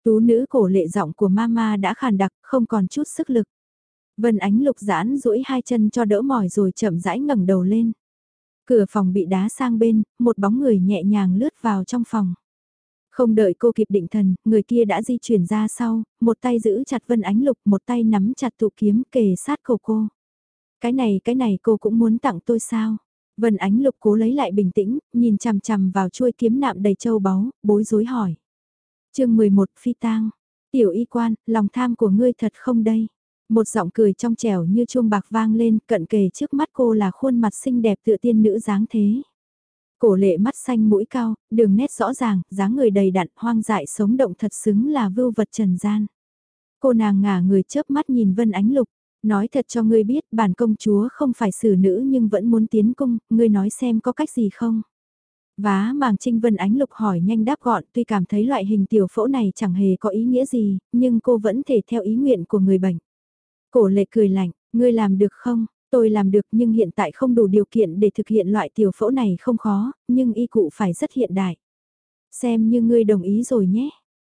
Tú nữ cổ lệ giọng của mama đã khàn đặc, không còn chút sức lực. Vân Ánh Lục giãn duỗi hai chân cho đỡ mỏi rồi chậm rãi ngẩng đầu lên. Cửa phòng bị đá sang bên, một bóng người nhẹ nhàng lướt vào trong phòng. Không đợi cô kịp định thần, người kia đã di chuyển ra sau, một tay giữ chặt Vân Ánh Lục, một tay nắm chặt tụ kiếm kề sát cổ cô. Cái này, cái này cô cũng muốn tặng tôi sao? Vân Ánh Lục cố lấy lại bình tĩnh, nhìn chằm chằm vào chuôi kiếm nạm đầy châu báu, bối rối hỏi. chương 11 Phi tang Tiểu y quan, lòng tham của ngươi thật không đây? Một giọng cười trong trẻo như chuông bạc vang lên, cận kề trước mắt cô là khuôn mặt xinh đẹp tựa tiên nữ dáng thế. Cổ lệ mắt xanh mũi cao, đường nét rõ ràng, dáng người đầy đặn, hoang dại sống động thật xứng là vưu vật trần gian. Cô nàng ngả người chớp mắt nhìn Vân Ánh Lục, nói thật cho ngươi biết bản công chúa không phải xử nữ nhưng vẫn muốn tiến cung, ngươi nói xem có cách gì không. Vá màng trinh Vân Ánh Lục hỏi nhanh đáp gọn tuy cảm thấy loại hình tiểu phẫu này chẳng hề có ý nghĩa gì, nhưng cô vẫn thể theo ý nguyện của người bệnh. Cổ lệ cười lạnh, ngươi làm được không? Tôi làm được nhưng hiện tại không đủ điều kiện để thực hiện loại tiểu phẫu này không khó, nhưng y cụ phải rất hiện đại. Xem như ngươi đồng ý rồi nhé.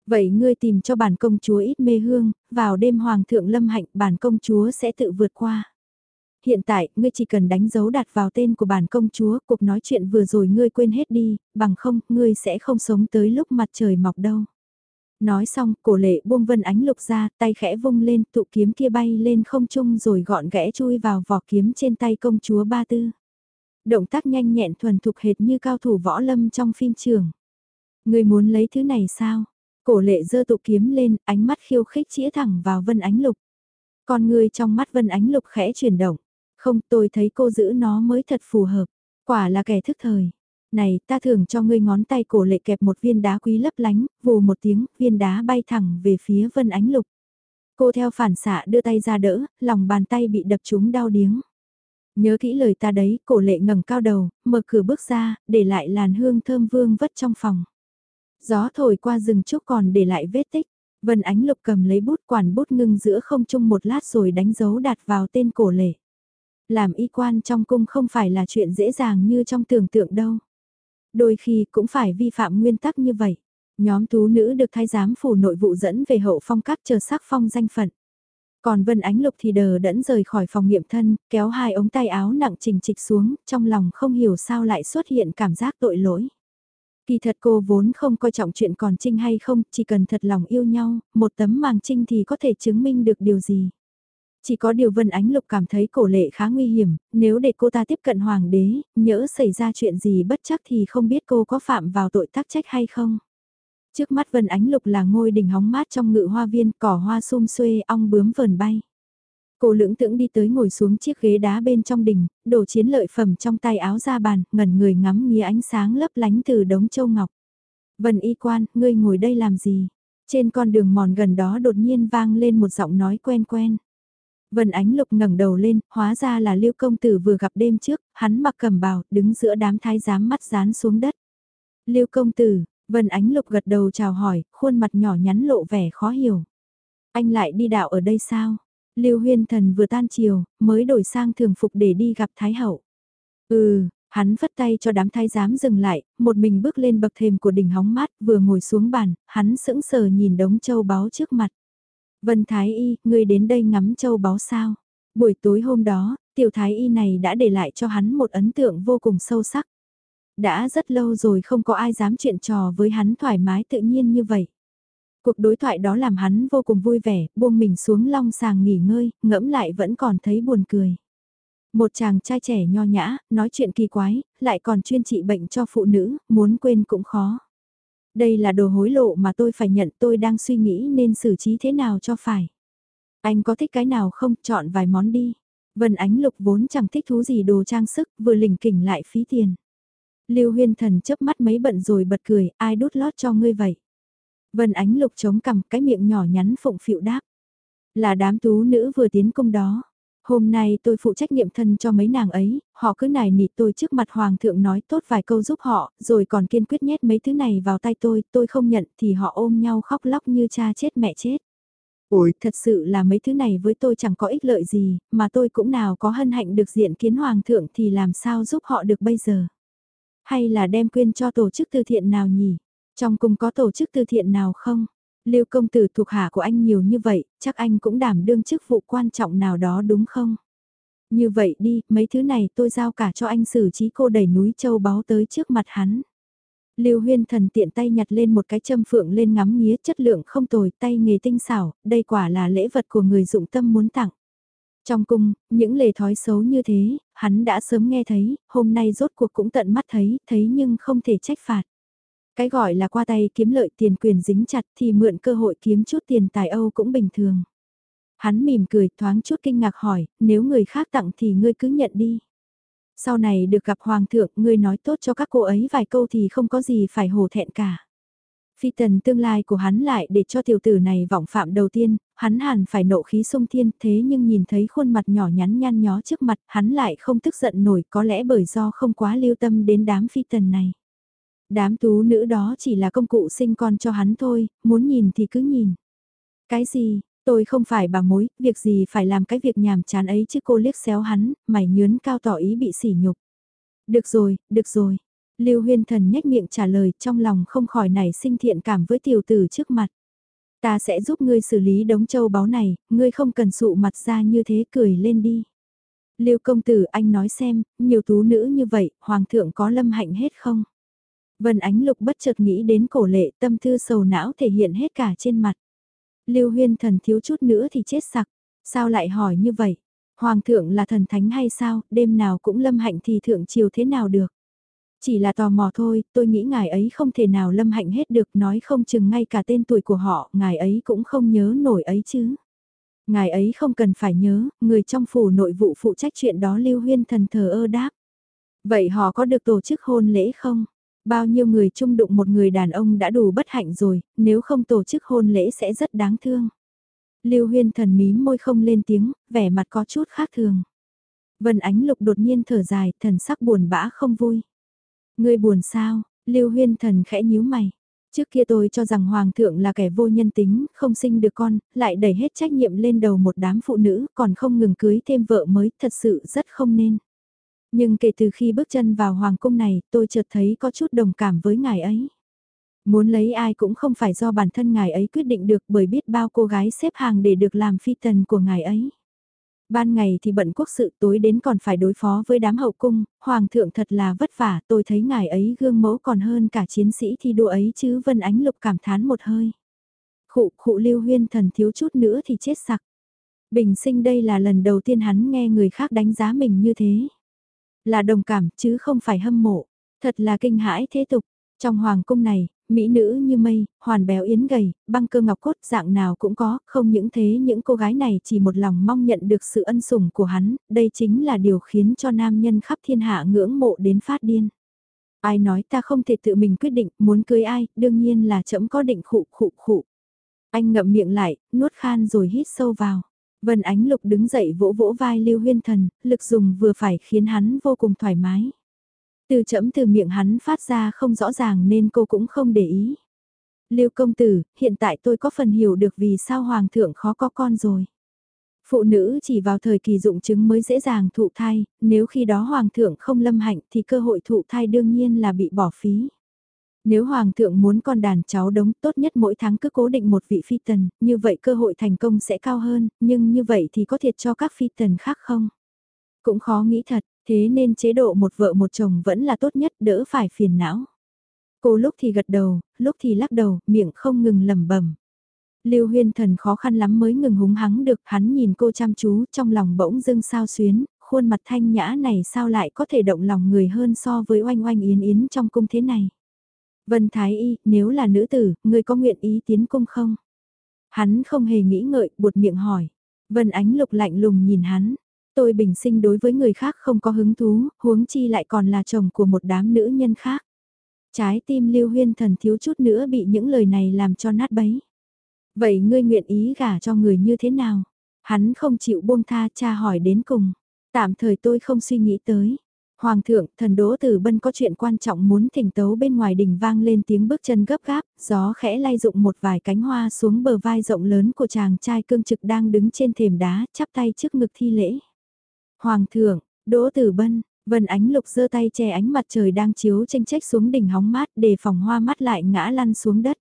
Vậy ngươi tìm cho bản công chúa ít mê hương, vào đêm hoàng thượng lâm hạnh bản công chúa sẽ tự vượt qua. Hiện tại, ngươi chỉ cần đánh dấu đặt vào tên của bản công chúa, cuộc nói chuyện vừa rồi ngươi quên hết đi, bằng không, ngươi sẽ không sống tới lúc mặt trời mọc đâu. Nói xong, cổ lệ buông vân ánh lục ra, tay khẽ vung lên, tụ kiếm kia bay lên không trung rồi gọn gẽ chui vào vỏ kiếm trên tay công chúa Ba Tư. Động tác nhanh nhẹn thuần thục hệt như cao thủ võ lâm trong phim trường. Người muốn lấy thứ này sao? Cổ lệ giơ tụ kiếm lên, ánh mắt khiêu khích chĩa thẳng vào vân ánh lục. Con người trong mắt vân ánh lục khẽ chuyển động. Không tôi thấy cô giữ nó mới thật phù hợp. Quả là kẻ thức thời. Này, ta thường cho ngươi ngón tay cổ lệ kẹp một viên đá quý lấp lánh, vù một tiếng, viên đá bay thẳng về phía vân ánh lục. Cô theo phản xạ đưa tay ra đỡ, lòng bàn tay bị đập trúng đau điếng. Nhớ kỹ lời ta đấy, cổ lệ ngẩng cao đầu, mở cửa bước ra, để lại làn hương thơm vương vất trong phòng. Gió thổi qua rừng trúc còn để lại vết tích. Vân Ánh Lục cầm lấy bút quản bút ngưng giữa không trung một lát rồi đánh dấu đặt vào tên cổ lệ. Làm y quan trong cung không phải là chuyện dễ dàng như trong tưởng tượng đâu. Đôi khi cũng phải vi phạm nguyên tắc như vậy. Nhóm tú nữ được thái giám phủ nội vụ dẫn về hậu phong các chờ sắc phong danh phận. Còn Vân Ánh Lục thì đờ đẫn rời khỏi phòng nghiệm thân, kéo hai ống tay áo nặng trình trịch xuống, trong lòng không hiểu sao lại xuất hiện cảm giác tội lỗi. Kỳ thật cô vốn không coi trọng chuyện còn trinh hay không, chỉ cần thật lòng yêu nhau, một tấm màng trinh thì có thể chứng minh được điều gì. Chỉ có điều Vân Ánh Lục cảm thấy cổ lệ khá nguy hiểm, nếu để cô ta tiếp cận hoàng đế, nhỡ xảy ra chuyện gì bất chắc thì không biết cô có phạm vào tội tác trách hay không. Trước mắt Vân Ánh Lục là ngôi đình hóng mát trong ngự hoa viên, cỏ hoa sum xuê, ong bướm vờn bay. Cô lưỡng tưởng đi tới ngồi xuống chiếc ghế đá bên trong đình, đổ chiến lợi phẩm trong tay áo ra bàn, ngẩn người ngắm nghía ánh sáng lấp lánh từ đống châu ngọc. Vân y quan, ngươi ngồi đây làm gì? Trên con đường mòn gần đó đột nhiên vang lên một giọng nói quen quen. Vân Ánh Lục ngẩng đầu lên, hóa ra là Lưu công tử vừa gặp đêm trước, hắn mặc cầm bào, đứng giữa đám thái giám mắt dán xuống đất. Lưu công tử, Vân Ánh Lục gật đầu chào hỏi, khuôn mặt nhỏ nhắn lộ vẻ khó hiểu. Anh lại đi đạo ở đây sao? Lưu Huyên Thần vừa tan chiều, mới đổi sang thường phục để đi gặp Thái Hậu. Ừ, hắn phất tay cho đám thái giám dừng lại, một mình bước lên bậc thềm của đỉnh hóng mát, vừa ngồi xuống bàn, hắn sững sờ nhìn đống châu báu trước mặt. Vân Thái Y, ngươi đến đây ngắm châu báu sao? Buổi tối hôm đó, Tiểu thái y này đã để lại cho hắn một ấn tượng vô cùng sâu sắc. Đã rất lâu rồi không có ai dám chuyện trò với hắn thoải mái tự nhiên như vậy. Cuộc đối thoại đó làm hắn vô cùng vui vẻ, buông mình xuống long sàng nghỉ ngơi, ngẫm lại vẫn còn thấy buồn cười. Một chàng trai trẻ nho nhã, nói chuyện kỳ quái, lại còn chuyên trị bệnh cho phụ nữ, muốn quên cũng khó. Đây là đồ hối lộ mà tôi phải nhận tôi đang suy nghĩ nên xử trí thế nào cho phải. Anh có thích cái nào không, chọn vài món đi. Vân Ánh Lục vốn chẳng thích thú gì đồ trang sức, vừa lỉnh kỉnh lại phí tiền. Lưu Huyên Thần chớp mắt mấy bận rồi bật cười, ai đút lót cho ngươi vậy? Vân Ánh Lục chống cằm cái miệng nhỏ nhắn phụng phịu đáp. Là đám tú nữ vừa tiến công đó. Hôm nay tôi phụ trách nhiệm thân cho mấy nàng ấy, họ cứ nài nỉ tôi trước mặt hoàng thượng nói tốt vài câu giúp họ, rồi còn kiên quyết nhét mấy thứ này vào tay tôi, tôi không nhận thì họ ôm nhau khóc lóc như cha chết mẹ chết. Ôi, thật sự là mấy thứ này với tôi chẳng có ích lợi gì, mà tôi cũng nào có hân hạnh được diện kiến hoàng thượng thì làm sao giúp họ được bây giờ. Hay là đem quyên cho tổ chức từ thiện nào nhỉ? Trong cùng có tổ chức từ thiện nào không? Lưu công tử thuộc hạ của anh nhiều như vậy, chắc anh cũng đảm đương chức vụ quan trọng nào đó đúng không? Như vậy đi, mấy thứ này tôi giao cả cho anh xử trí cô đẩy núi châu báu tới trước mặt hắn. Lưu Huyên Thần tiện tay nhặt lên một cái châm phượng lên ngắm nghía chất lượng không tồi, tay nghề tinh xảo, đây quả là lễ vật của người dụng tâm muốn tặng. Trong cung, những lề thói xấu như thế, hắn đã sớm nghe thấy, hôm nay rốt cuộc cũng tận mắt thấy, thấy nhưng không thể trách phạt. Cái gọi là qua tay kiếm lợi tiền quyền dính chặt thì mượn cơ hội kiếm chút tiền tài Âu cũng bình thường. Hắn mỉm cười thoáng chút kinh ngạc hỏi, nếu người khác tặng thì ngươi cứ nhận đi. Sau này được gặp hoàng thượng, ngươi nói tốt cho các cô ấy vài câu thì không có gì phải hổ thẹn cả. Phi tần tương lai của hắn lại để cho tiểu tử này vọng phạm đầu tiên, hắn hẳn phải nộ khí sung thiên thế nhưng nhìn thấy khuôn mặt nhỏ nhắn nhăn nhó trước mặt hắn lại không tức giận nổi có lẽ bởi do không quá lưu tâm đến đám phi tần này. Đám tú nữ đó chỉ là công cụ sinh con cho hắn thôi, muốn nhìn thì cứ nhìn. Cái gì, tôi không phải bà mối, việc gì phải làm cái việc nhàm chán ấy chứ cô liếc xéo hắn, mày nhướn cao tỏ ý bị sỉ nhục. Được rồi, được rồi. Lưu Huyên Thần nhếch miệng trả lời trong lòng không khỏi nảy sinh thiện cảm với tiểu tử trước mặt. Ta sẽ giúp ngươi xử lý đống châu báu này, ngươi không cần sụ mặt ra như thế cười lên đi. Lưu công tử anh nói xem, nhiều tú nữ như vậy, hoàng thượng có lâm hạnh hết không? Vân Ánh Lục bất chợt nghĩ đến cổ lệ tâm thư sầu não thể hiện hết cả trên mặt. Lưu Huyên thần thiếu chút nữa thì chết sặc. Sao lại hỏi như vậy? Hoàng thượng là thần thánh hay sao, đêm nào cũng lâm hạnh thì thượng triều thế nào được? Chỉ là tò mò thôi, tôi nghĩ ngài ấy không thể nào lâm hạnh hết được nói không chừng ngay cả tên tuổi của họ, ngài ấy cũng không nhớ nổi ấy chứ. Ngài ấy không cần phải nhớ, người trong phủ nội vụ phụ trách chuyện đó lưu huyên thần thờ ơ đáp. Vậy họ có được tổ chức hôn lễ không? Bao nhiêu người chung đụng một người đàn ông đã đủ bất hạnh rồi, nếu không tổ chức hôn lễ sẽ rất đáng thương. Lưu huyên thần mím môi không lên tiếng, vẻ mặt có chút khác thường. Vân ánh lục đột nhiên thở dài, thần sắc buồn bã không vui. Ngươi buồn sao, Lưu huyên thần khẽ nhíu mày. Trước kia tôi cho rằng Hoàng thượng là kẻ vô nhân tính, không sinh được con, lại đẩy hết trách nhiệm lên đầu một đám phụ nữ, còn không ngừng cưới thêm vợ mới, thật sự rất không nên. Nhưng kể từ khi bước chân vào hoàng cung này, tôi chợt thấy có chút đồng cảm với ngài ấy. Muốn lấy ai cũng không phải do bản thân ngài ấy quyết định được bởi biết bao cô gái xếp hàng để được làm phi tần của ngài ấy. Ban ngày thì bận quốc sự tối đến còn phải đối phó với đám hậu cung, hoàng thượng thật là vất vả, tôi thấy ngài ấy gương mẫu còn hơn cả chiến sĩ thi đua ấy chứ Vân Ánh Lục cảm thán một hơi. Khụ khụ lưu huyên thần thiếu chút nữa thì chết sặc. Bình sinh đây là lần đầu tiên hắn nghe người khác đánh giá mình như thế. Là đồng cảm chứ không phải hâm mộ. Thật là kinh hãi thế tục. Trong hoàng cung này, mỹ nữ như mây, hoàn béo yến gầy, băng cơ ngọc cốt dạng nào cũng có, không những thế những cô gái này chỉ một lòng mong nhận được sự ân sủng của hắn, đây chính là điều khiến cho nam nhân khắp thiên hạ ngưỡng mộ đến phát điên. Ai nói ta không thể tự mình quyết định, muốn cưới ai, đương nhiên là chậm có định khụ khụ khụ. Anh ngậm miệng lại, nuốt khan rồi hít sâu vào. Vân Ánh Lục đứng dậy vỗ vỗ vai Lưu Huyên Thần, lực dùng vừa phải khiến hắn vô cùng thoải mái. Từ chậm từ miệng hắn phát ra không rõ ràng nên cô cũng không để ý. Lưu công tử, hiện tại tôi có phần hiểu được vì sao hoàng thượng khó có con rồi. Phụ nữ chỉ vào thời kỳ dụng chứng mới dễ dàng thụ thai, nếu khi đó hoàng thượng không lâm hạnh thì cơ hội thụ thai đương nhiên là bị bỏ phí. Nếu Hoàng thượng muốn con đàn cháu đống tốt nhất mỗi tháng cứ cố định một vị phi tần, như vậy cơ hội thành công sẽ cao hơn, nhưng như vậy thì có thiệt cho các phi tần khác không? Cũng khó nghĩ thật, thế nên chế độ một vợ một chồng vẫn là tốt nhất đỡ phải phiền não. Cô lúc thì gật đầu, lúc thì lắc đầu, miệng không ngừng lẩm bẩm. Lưu Huyên Thần khó khăn lắm mới ngừng húng hắng được, hắn nhìn cô chăm chú, trong lòng bỗng dưng sao xuyến, khuôn mặt thanh nhã này sao lại có thể động lòng người hơn so với oanh oanh yến yến trong cung thế này. Vân Thái Y, nếu là nữ tử, ngươi có nguyện ý tiến cung không? Hắn không hề nghĩ ngợi, buột miệng hỏi. Vân Ánh Lục lạnh lùng nhìn hắn. Tôi bình sinh đối với người khác không có hứng thú, huống chi lại còn là chồng của một đám nữ nhân khác. Trái tim Lưu Huyên Thần thiếu chút nữa bị những lời này làm cho nát bấy. Vậy ngươi nguyện ý gả cho người như thế nào? Hắn không chịu buông tha cha hỏi đến cùng. Tạm thời tôi không suy nghĩ tới. Hoàng thượng, thần đỗ tử bân có chuyện quan trọng muốn thỉnh tấu bên ngoài đình vang lên tiếng bước chân gấp gáp, gió khẽ lay rụng một vài cánh hoa xuống bờ vai rộng lớn của chàng trai cương trực đang đứng trên thềm đá, chắp tay trước ngực thi lễ. Hoàng thượng, đỗ tử bân, vân ánh lục giơ tay che ánh mặt trời đang chiếu tranh trách xuống đỉnh hóng mát để phòng hoa mắt lại ngã lăn xuống đất.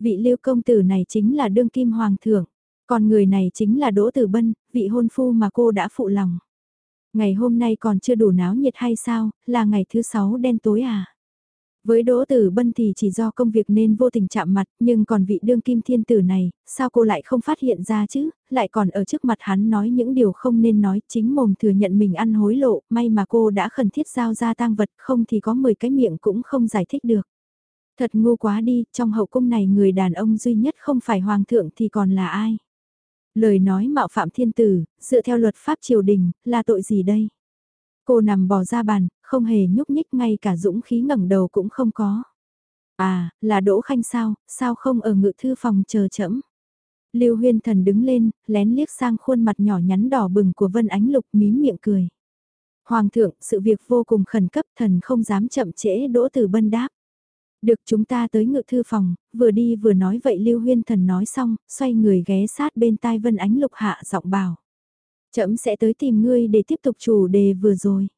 Vị lưu công tử này chính là đương kim hoàng thượng, còn người này chính là đỗ tử bân, vị hôn phu mà cô đã phụ lòng. Ngày hôm nay còn chưa đủ náo nhiệt hay sao, là ngày thứ sáu đen tối à? Với Đỗ Tử Bân thì chỉ do công việc nên vô tình chạm mặt, nhưng còn vị đương kim thiên tử này, sao cô lại không phát hiện ra chứ, lại còn ở trước mặt hắn nói những điều không nên nói, chính mồm thừa nhận mình ăn hối lộ, may mà cô đã khẩn thiết giao ra tang vật, không thì có 10 cái miệng cũng không giải thích được. Thật ngu quá đi, trong hậu cung này người đàn ông duy nhất không phải hoàng thượng thì còn là ai? Lời nói mạo phạm thiên tử, dựa theo luật pháp triều đình, là tội gì đây? Cô nằm bò ra bàn, không hề nhúc nhích ngay cả dũng khí ngẩng đầu cũng không có. À, là Đỗ Khanh sao, sao không ở ngự thư phòng chờ chậm? Lưu Huyên Thần đứng lên, lén liếc sang khuôn mặt nhỏ nhắn đỏ bừng của Vân Ánh Lục mím miệng cười. Hoàng thượng, sự việc vô cùng khẩn cấp thần không dám chậm trễ Đỗ Tử Bân đáp. Được chúng ta tới ngự thư phòng, vừa đi vừa nói vậy Lưu Huyên Thần nói xong, xoay người ghé sát bên tai Vân Ánh Lục hạ giọng bảo. Chậm sẽ tới tìm ngươi để tiếp tục chủ đề vừa rồi.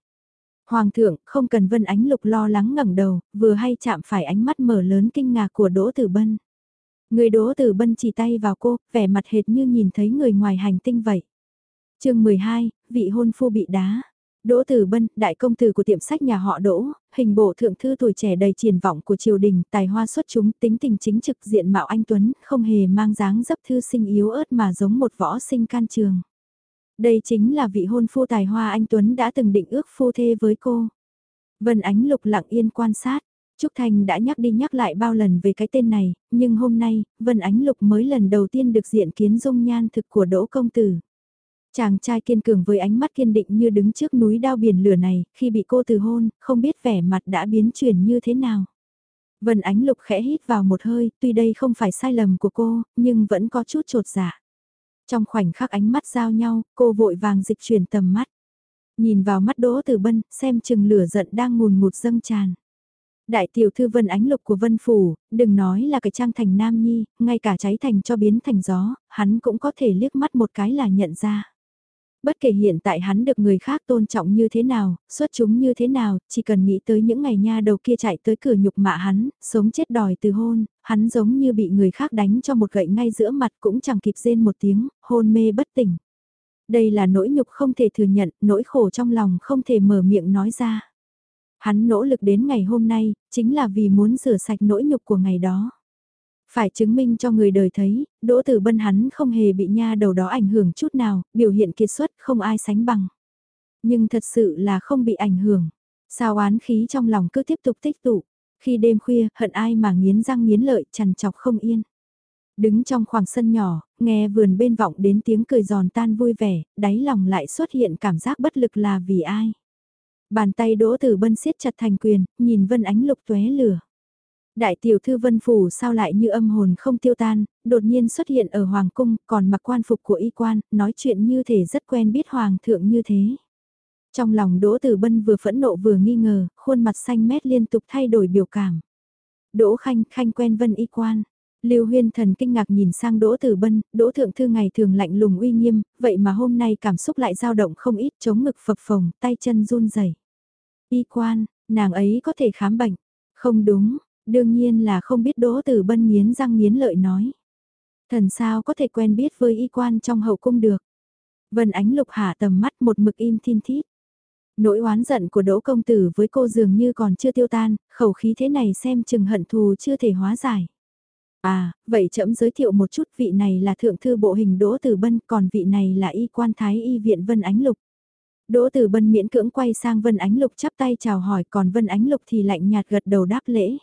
Hoàng thượng, không cần Vân Ánh Lục lo lắng ngẩng đầu, vừa hay chạm phải ánh mắt mở lớn kinh ngạc của Đỗ Tử Bân. Người Đỗ Tử Bân chỉ tay vào cô, vẻ mặt hệt như nhìn thấy người ngoài hành tinh vậy. chương 12, vị hôn phu bị đá. Đỗ Tử Bân, đại công tử của tiệm sách nhà họ Đỗ, hình bộ thượng thư tuổi trẻ đầy triển vọng của triều đình, tài hoa xuất chúng, tính tình chính trực diện mạo anh Tuấn, không hề mang dáng dấp thư sinh yếu ớt mà giống một võ sinh can trường. Đây chính là vị hôn phu tài hoa anh Tuấn đã từng định ước phu thê với cô. Vân Ánh Lục lặng yên quan sát. Trúc Thành đã nhắc đi nhắc lại bao lần về cái tên này, nhưng hôm nay, Vân Ánh Lục mới lần đầu tiên được diện kiến dung nhan thực của Đỗ Công Tử. Chàng trai kiên cường với ánh mắt kiên định như đứng trước núi đao biển lửa này, khi bị cô từ hôn, không biết vẻ mặt đã biến chuyển như thế nào. Vân Ánh Lục khẽ hít vào một hơi, tuy đây không phải sai lầm của cô, nhưng vẫn có chút trột dạ. Trong khoảnh khắc ánh mắt giao nhau, cô vội vàng dịch chuyển tầm mắt. Nhìn vào mắt Đỗ Tử Bân, xem chừng lửa giận đang ngùn ngụt dâng tràn. Đại tiểu thư Vân Ánh Lục của Vân Phủ, đừng nói là cái trang thành nam nhi, ngay cả cháy thành cho biến thành gió, hắn cũng có thể liếc mắt một cái là nhận ra. Bất kể hiện tại hắn được người khác tôn trọng như thế nào, xuất chúng như thế nào, chỉ cần nghĩ tới những ngày nha đầu kia chạy tới cửa nhục mạ hắn, sống chết đòi từ hôn, hắn giống như bị người khác đánh cho một gậy ngay giữa mặt cũng chẳng kịp rên một tiếng, hôn mê bất tỉnh. Đây là nỗi nhục không thể thừa nhận, nỗi khổ trong lòng không thể mở miệng nói ra. Hắn nỗ lực đến ngày hôm nay, chính là vì muốn rửa sạch nỗi nhục của ngày đó. Phải chứng minh cho người đời thấy, Đỗ Tử Bân hắn không hề bị nha đầu đó ảnh hưởng chút nào, biểu hiện kiệt xuất không ai sánh bằng. Nhưng thật sự là không bị ảnh hưởng. Sao oán khí trong lòng cứ tiếp tục tích tụ. Khi đêm khuya, hận ai mà nghiến răng nghiến lợi, chằn chọc không yên. Đứng trong khoảng sân nhỏ, nghe vườn bên vọng đến tiếng cười giòn tan vui vẻ, đáy lòng lại xuất hiện cảm giác bất lực là vì ai. Bàn tay đỗ tử bân siết chặt thành quyền, nhìn vân ánh lục tuế lửa. Đại tiểu thư vân phủ sao lại như âm hồn không tiêu tan, đột nhiên xuất hiện ở hoàng cung, còn mặc quan phục của y quan, nói chuyện như thể rất quen biết hoàng thượng như thế. Trong lòng Đỗ Tử Bân vừa phẫn nộ vừa nghi ngờ, khuôn mặt xanh mét liên tục thay đổi biểu cảm. Đỗ Khanh, Khanh quen Vân y quan. Lưu Huyên Thần kinh ngạc nhìn sang Đỗ Tử Bân, Đỗ Thượng Thư ngày thường lạnh lùng uy nghiêm, vậy mà hôm nay cảm xúc lại dao động không ít chống ngực phập phồng, tay chân run rẩy. Y quan, nàng ấy có thể khám bệnh. Không đúng, Đương nhiên là không biết Đỗ Tử Bân miến răng miến lợi nói. Thần sao có thể quen biết với y quan trong hậu cung được. Vân Ánh Lục hạ tầm mắt một mực im thiên thít. Nỗi oán giận của Đỗ Công Tử với cô dường như còn chưa tiêu tan, khẩu khí thế này xem chừng hận thù chưa thể hóa giải. À, vậy chậm giới thiệu một chút vị này là thượng thư bộ hình Đỗ Tử Bân, còn vị này là y quan thái y viện Vân Ánh Lục. Đỗ Tử Bân miễn cưỡng quay sang Vân Ánh Lục chắp tay chào hỏi còn Vân Ánh Lục thì lạnh nhạt gật đầu đáp lễ.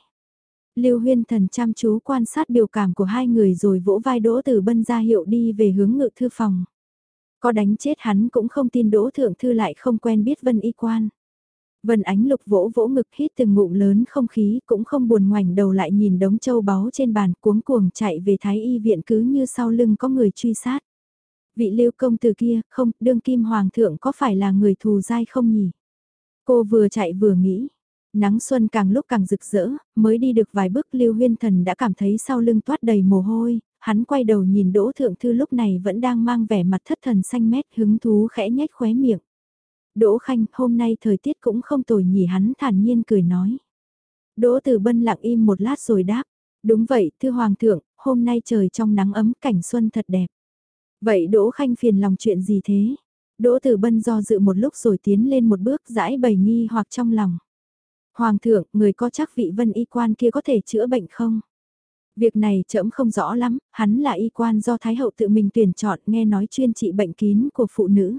Lưu Huyên Thần chăm chú quan sát biểu cảm của hai người rồi vỗ vai Đỗ Tử Bân ra hiệu đi về hướng ngự thư phòng. Có đánh chết hắn cũng không tin Đỗ Thượng Thư lại không quen biết Vân Y Quan. Vân Ánh Lục vỗ vỗ ngực hít từng ngụm lớn không khí cũng không buồn ngoảnh đầu lại nhìn đống châu báu trên bàn cuống cuồng chạy về Thái Y viện cứ như sau lưng có người truy sát. Vị lưu công từ kia, không, đương kim hoàng thượng có phải là người thù dai không nhỉ? Cô vừa chạy vừa nghĩ. Nắng xuân càng lúc càng rực rỡ, mới đi được vài bước Lưu Huyên Thần đã cảm thấy sau lưng toát đầy mồ hôi, hắn quay đầu nhìn Đỗ Thượng Thư lúc này vẫn đang mang vẻ mặt thất thần xanh mét hứng thú khẽ nhếch khóe miệng. Đỗ Khanh, hôm nay thời tiết cũng không tồi nhỉ hắn thản nhiên cười nói. Đỗ Tử Bân lặng im một lát rồi đáp. Đúng vậy, thưa Hoàng thượng, hôm nay trời trong nắng ấm cảnh xuân thật đẹp. Vậy Đỗ Khanh phiền lòng chuyện gì thế? Đỗ Tử Bân do dự một lúc rồi tiến lên một bước giải bày nghi hoặc trong lòng. Hoàng thượng, người có chắc vị vân y quan kia có thể chữa bệnh không? Việc này trẫm không rõ lắm, hắn là y quan do Thái hậu tự mình tuyển chọn nghe nói chuyên trị bệnh kín của phụ nữ.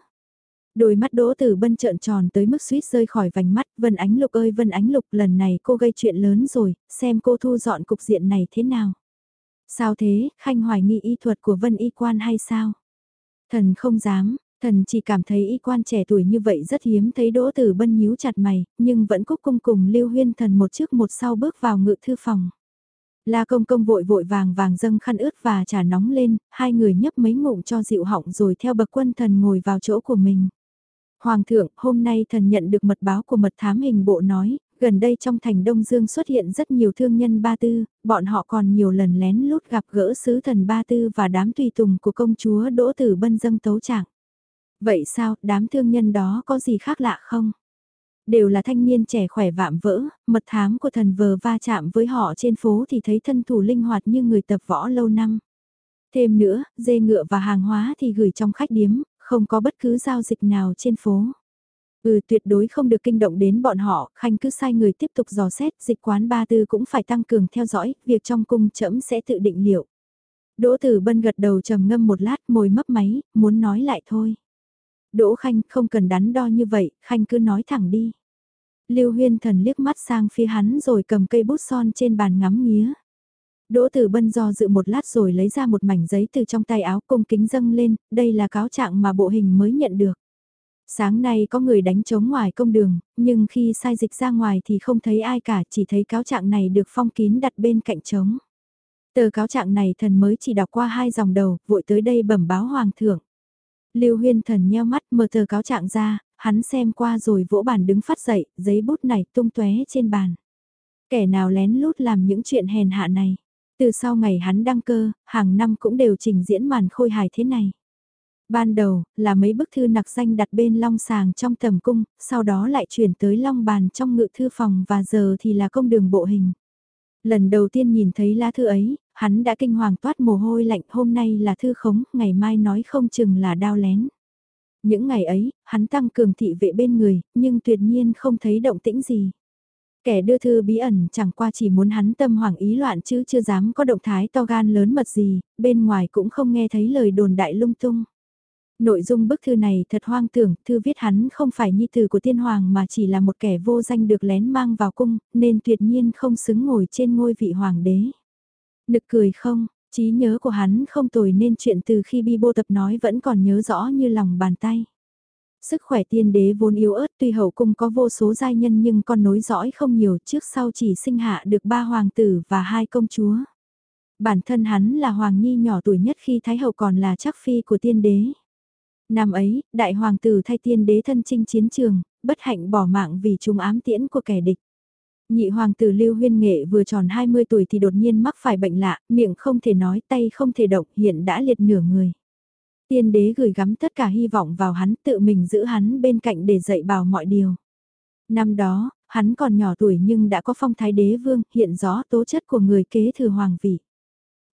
Đôi mắt đỗ tử bân trợn tròn tới mức suýt rơi khỏi vành mắt, Vân Ánh Lục ơi Vân Ánh Lục lần này cô gây chuyện lớn rồi, xem cô thu dọn cục diện này thế nào. Sao thế, Khanh hoài nghi y thuật của Vân y quan hay sao? Thần không dám, thần chỉ cảm thấy y quan trẻ tuổi như vậy rất hiếm thấy đỗ tử bân nhíu chặt mày, nhưng vẫn cúc cung cùng lưu huyên thần một trước một sau bước vào ngự thư phòng. La công công vội vội vàng vàng dâng khăn ướt và trà nóng lên, hai người nhấp mấy ngụm cho dịu họng rồi theo bậc quân thần ngồi vào chỗ của mình. Hoàng thượng, hôm nay thần nhận được mật báo của mật thám hình bộ nói, gần đây trong thành Đông Dương xuất hiện rất nhiều thương nhân Ba Tư, bọn họ còn nhiều lần lén lút gặp gỡ sứ thần Ba Tư và đám tùy tùng của công chúa Đỗ Tử Bân dâng tấu trạng. Vậy sao, đám thương nhân đó có gì khác lạ không? Đều là thanh niên trẻ khỏe vạm vỡ, mật thám của thần vờ va chạm với họ trên phố thì thấy thân thủ linh hoạt như người tập võ lâu năm. Thêm nữa, dê ngựa và hàng hóa thì gửi trong khách điếm, không có bất cứ giao dịch nào trên phố. Ừ tuyệt đối không được kinh động đến bọn họ, Khanh cứ sai người tiếp tục dò xét, dịch quán ba tư cũng phải tăng cường theo dõi, việc trong cung chậm sẽ tự định liệu. Đỗ Tử Bân gật đầu trầm ngâm một lát môi mấp máy, muốn nói lại thôi. Đỗ Khanh không cần đắn đo như vậy, Khanh cứ nói thẳng đi. Lưu Huyên Thần liếc mắt sang phía hắn rồi cầm cây bút son trên bàn ngắm nghía. Đỗ Tử Bân do dự một lát rồi lấy ra một mảnh giấy từ trong tay áo cung kính dâng lên, đây là cáo trạng mà bộ hình mới nhận được. Sáng nay có người đánh trống ngoài công đường, nhưng khi sai dịch ra ngoài thì không thấy ai cả, chỉ thấy cáo trạng này được phong kín đặt bên cạnh trống. Tờ cáo trạng này thần mới chỉ đọc qua hai dòng đầu, vội tới đây bẩm báo hoàng thượng. Lưu Huyên thần nheo mắt mở tờ cáo trạng ra, hắn xem qua rồi vỗ bàn đứng phát dậy, giấy bút này tung tóe trên bàn. Kẻ nào lén lút làm những chuyện hèn hạ này. Từ sau ngày hắn đăng cơ, hàng năm cũng đều trình diễn màn khôi hài thế này. Ban đầu, là mấy bức thư nặc danh đặt bên long sàng trong tầm cung, sau đó lại chuyển tới long bàn trong ngự thư phòng và giờ thì là công đường bộ hình. Lần đầu tiên nhìn thấy lá thư ấy, hắn đã kinh hoàng toát mồ hôi lạnh hôm nay là thư khống, ngày mai nói không chừng là đao lén. Những ngày ấy, hắn tăng cường thị vệ bên người, nhưng tuyệt nhiên không thấy động tĩnh gì. Kẻ đưa thư bí ẩn chẳng qua chỉ muốn hắn tâm hoảng ý loạn chứ chưa dám có động thái to gan lớn mật gì, bên ngoài cũng không nghe thấy lời đồn đại lung tung. Nội dung bức thư này thật hoang tưởng, thư viết hắn không phải nhi tử của tiên hoàng mà chỉ là một kẻ vô danh được lén mang vào cung, nên tuyệt nhiên không xứng ngồi trên ngôi vị hoàng đế. Nực cười không, trí nhớ của hắn không tồi nên chuyện từ khi bi bô tập nói vẫn còn nhớ rõ như lòng bàn tay. Sức khỏe tiên đế vốn yếu ớt tuy hậu cung có vô số giai nhân nhưng con nối dõi không nhiều trước sau chỉ sinh hạ được ba hoàng tử và hai công chúa. Bản thân hắn là hoàng nhi nhỏ tuổi nhất khi Thái hậu còn là chắc phi của tiên đế. Năm ấy, đại hoàng tử thay tiên đế thân chinh chiến trường, bất hạnh bỏ mạng vì trùng ám tiễn của kẻ địch. Nhị hoàng tử Lưu Huyên Nghệ vừa tròn 20 tuổi thì đột nhiên mắc phải bệnh lạ, miệng không thể nói, tay không thể động, hiện đã liệt nửa người. Tiên đế gửi gắm tất cả hy vọng vào hắn tự mình giữ hắn bên cạnh để dạy bảo mọi điều. Năm đó, hắn còn nhỏ tuổi nhưng đã có phong thái đế vương, hiện rõ tố chất của người kế thừa hoàng vị.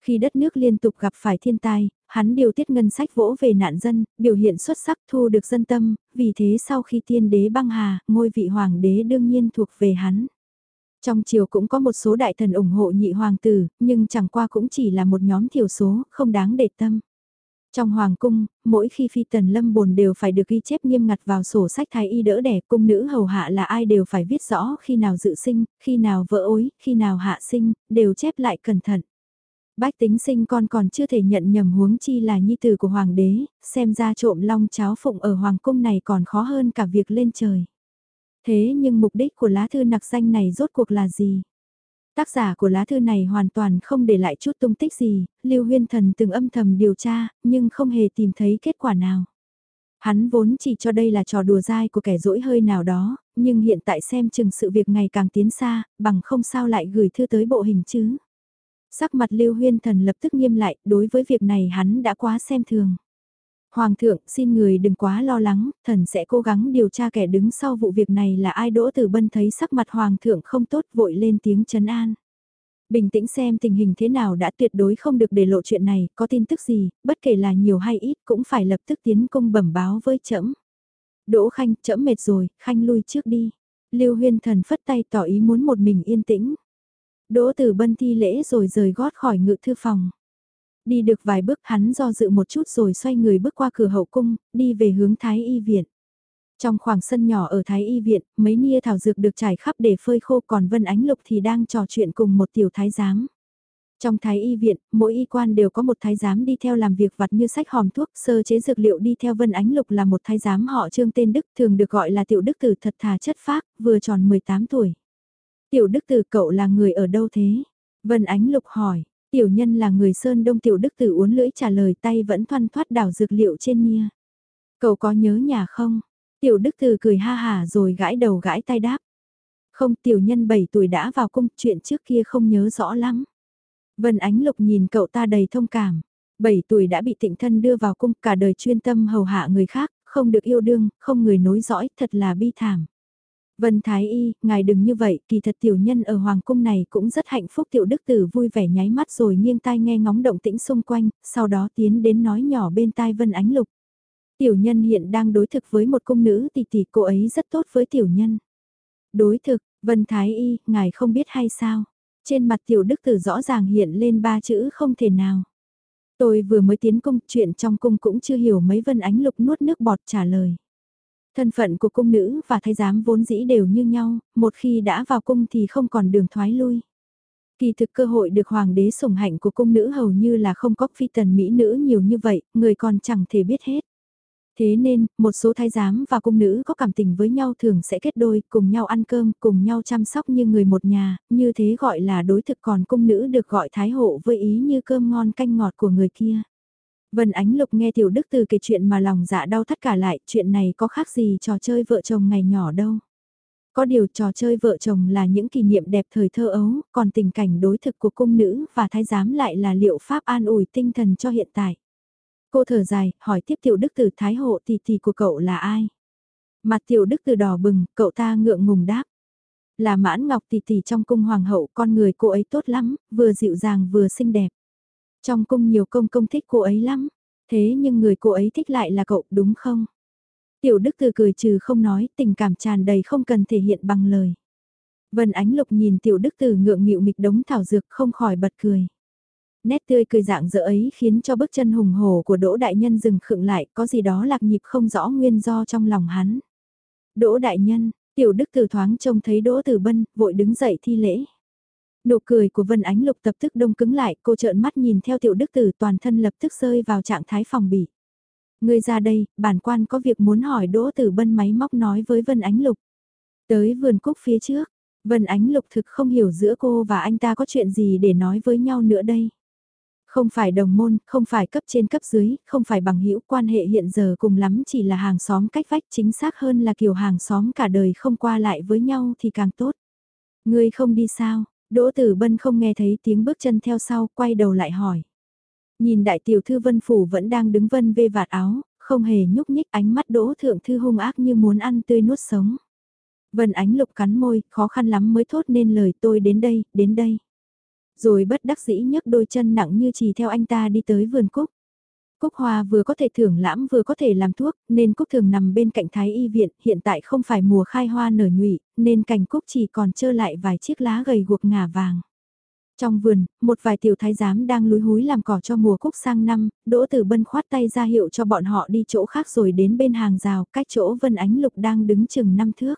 Khi đất nước liên tục gặp phải thiên tai, hắn điều tiết ngân sách vỗ về nạn dân, biểu hiện xuất sắc thu được dân tâm, vì thế sau khi tiên đế băng hà, ngôi vị hoàng đế đương nhiên thuộc về hắn. Trong triều cũng có một số đại thần ủng hộ nhị hoàng tử, nhưng chẳng qua cũng chỉ là một nhóm thiểu số, không đáng để tâm. Trong hoàng cung, mỗi khi phi tần lâm bồn đều phải được ghi chép nghiêm ngặt vào sổ sách thái y đỡ đẻ cung nữ hầu hạ là ai đều phải viết rõ khi nào dự sinh, khi nào vỡ ối, khi nào hạ sinh, đều chép lại cẩn thận. Bách tính sinh con còn chưa thể nhận nhầm huống chi là nhi tử của hoàng đế, xem ra trộm long cháo phụng ở hoàng cung này còn khó hơn cả việc lên trời. Thế nhưng mục đích của lá thư nặc danh này rốt cuộc là gì? Tác giả của lá thư này hoàn toàn không để lại chút tung tích gì, Lưu Huyên Thần từng âm thầm điều tra, nhưng không hề tìm thấy kết quả nào. Hắn vốn chỉ cho đây là trò đùa dai của kẻ dỗi hơi nào đó, nhưng hiện tại xem chừng sự việc ngày càng tiến xa, bằng không sao lại gửi thư tới bộ hình chứ. Sắc mặt Lưu Huyên Thần lập tức nghiêm lại, đối với việc này hắn đã quá xem thường. Hoàng thượng, xin người đừng quá lo lắng, thần sẽ cố gắng điều tra kẻ đứng sau vụ việc này là ai Đỗ Tử Bân thấy sắc mặt Hoàng thượng không tốt vội lên tiếng chấn an. Bình tĩnh xem tình hình thế nào đã tuyệt đối không được để lộ chuyện này, có tin tức gì, bất kể là nhiều hay ít cũng phải lập tức tiến công bẩm báo với trẫm. Đỗ Khanh, trẫm mệt rồi, Khanh lui trước đi. Lưu Huyên Thần phất tay tỏ ý muốn một mình yên tĩnh. Đỗ Tử Bân thi lễ rồi rời gót khỏi ngự thư phòng. Đi được vài bước hắn do dự một chút rồi xoay người bước qua cửa hậu cung, đi về hướng Thái Y Viện. Trong khoảng sân nhỏ ở Thái Y Viện, mấy nia thảo dược được trải khắp để phơi khô còn Vân Ánh Lục thì đang trò chuyện cùng một tiểu thái giám. Trong thái y viện, mỗi y quan đều có một thái giám đi theo làm việc vặt như sách hòm thuốc, sơ chế dược liệu đi theo Vân Ánh Lục là một thái giám họ trương tên Đức thường được gọi là tiểu đức tử thật thà chất phác, vừa tròn 18 tuổi. Tiểu đức tử cậu là người ở đâu thế? Vân Ánh Lục hỏi, Tiểu nhân là người Sơn Đông Tiểu Đức Tử uốn lưỡi trả lời tay vẫn thoăn thoát đảo dược liệu trên nia. Cậu có nhớ nhà không? Tiểu Đức Tử cười ha hà rồi gãi đầu gãi tay đáp. Không tiểu nhân 7 tuổi đã vào cung, chuyện trước kia không nhớ rõ lắm. Vân Ánh Lục nhìn cậu ta đầy thông cảm. 7 tuổi đã bị tịnh thân đưa vào cung cả đời chuyên tâm hầu hạ người khác, không được yêu đương, không người nối dõi, thật là bi thảm. Vân Thái Y, ngài đừng như vậy, kỳ thật tiểu nhân ở Hoàng Cung này cũng rất hạnh phúc tiểu đức tử vui vẻ nháy mắt rồi nghiêng tai nghe ngóng động tĩnh xung quanh, sau đó tiến đến nói nhỏ bên tai Vân Ánh Lục. Tiểu nhân hiện đang đối thực với một cung nữ tỷ tỷ cô ấy rất tốt với tiểu nhân. Đối thực, Vân Thái Y, ngài không biết hay sao? Trên mặt tiểu đức tử rõ ràng hiện lên ba chữ không thể nào. Tôi vừa mới tiến cung, chuyện trong cung cũng chưa hiểu mấy Vân Ánh Lục nuốt nước bọt trả lời. Thân phận của cung nữ và thái giám vốn dĩ đều như nhau, một khi đã vào cung thì không còn đường thoái lui. Kỳ thực cơ hội được hoàng đế sủng hạnh của cung nữ hầu như là không có phi tần mỹ nữ nhiều như vậy, người còn chẳng thể biết hết. Thế nên, một số thái giám và cung nữ có cảm tình với nhau thường sẽ kết đôi, cùng nhau ăn cơm, cùng nhau chăm sóc như người một nhà, như thế gọi là đối thực còn cung nữ được gọi thái hộ với ý như cơm ngon canh ngọt của người kia. Vân Ánh Lục nghe Tiểu Đức Từ kể chuyện mà lòng dạ đau thắt cả lại, chuyện này có khác gì trò chơi vợ chồng ngày nhỏ đâu. Có điều trò chơi vợ chồng là những kỷ niệm đẹp thời thơ ấu, còn tình cảnh đối thực của cung nữ và thái giám lại là liệu pháp an ủi tinh thần cho hiện tại. Cô thở dài, hỏi tiếp Tiểu Đức Từ Thái hộ tỷ tỷ của cậu là ai? Mặt Tiểu Đức Từ đỏ bừng, cậu ta ngượng ngùng đáp. Là mãn ngọc tỷ tỷ trong cung hoàng hậu, con người cô ấy tốt lắm, vừa dịu dàng vừa xinh đẹp. Trong cung nhiều công công thích cô ấy lắm, thế nhưng người cô ấy thích lại là cậu đúng không? Tiểu Đức Từ cười trừ không nói, tình cảm tràn đầy không cần thể hiện bằng lời. Vân Ánh Lục nhìn Tiểu Đức Từ ngượng nghịu mịch đống thảo dược không khỏi bật cười. Nét tươi cười dạng dỡ ấy khiến cho bước chân hùng hổ của Đỗ Đại Nhân dừng khựng lại, có gì đó lạc nhịp không rõ nguyên do trong lòng hắn. Đỗ Đại Nhân, Tiểu Đức Từ thoáng trông thấy Đỗ Tử Bân, vội đứng dậy thi lễ. Nụ cười của Vân Ánh Lục tập tức đông cứng lại, cô trợn mắt nhìn theo tiểu đức tử toàn thân lập tức rơi vào trạng thái phòng bị. Người ra đây, bản quan có việc muốn hỏi Đỗ Tử Bân máy móc nói với Vân Ánh Lục. Tới vườn cúc phía trước, Vân Ánh Lục thực không hiểu giữa cô và anh ta có chuyện gì để nói với nhau nữa đây. Không phải đồng môn, không phải cấp trên cấp dưới, không phải bằng hữu quan hệ hiện giờ cùng lắm chỉ là hàng xóm cách vách chính xác hơn là kiểu hàng xóm cả đời không qua lại với nhau thì càng tốt. Ngươi không đi sao, Đỗ Tử Bân không nghe thấy tiếng bước chân theo sau, quay đầu lại hỏi. Nhìn đại tiểu thư Vân Phủ vẫn đang đứng vân vê vạt áo, không hề nhúc nhích ánh mắt Đỗ Thượng Thư hung ác như muốn ăn tươi nuốt sống. Vân Ánh Lục cắn môi, khó khăn lắm mới thốt nên lời tôi đến đây, đến đây. Rồi bất đắc dĩ nhấc đôi chân nặng như chỉ theo anh ta đi tới vườn cúc. Cúc hoa vừa có thể thưởng lãm vừa có thể làm thuốc, nên cúc thường nằm bên cạnh thái y viện, hiện tại không phải mùa khai hoa nở nhụy, nên cành cúc chỉ còn trơ lại vài chiếc lá gầy guộc ngả vàng. Trong vườn, một vài tiểu thái giám đang lúi húi làm cỏ cho mùa cúc sang năm, Đỗ Tử Bân khoát tay ra hiệu cho bọn họ đi chỗ khác rồi đến bên hàng rào, cách chỗ Vân Ánh Lục đang đứng chừng năm thước.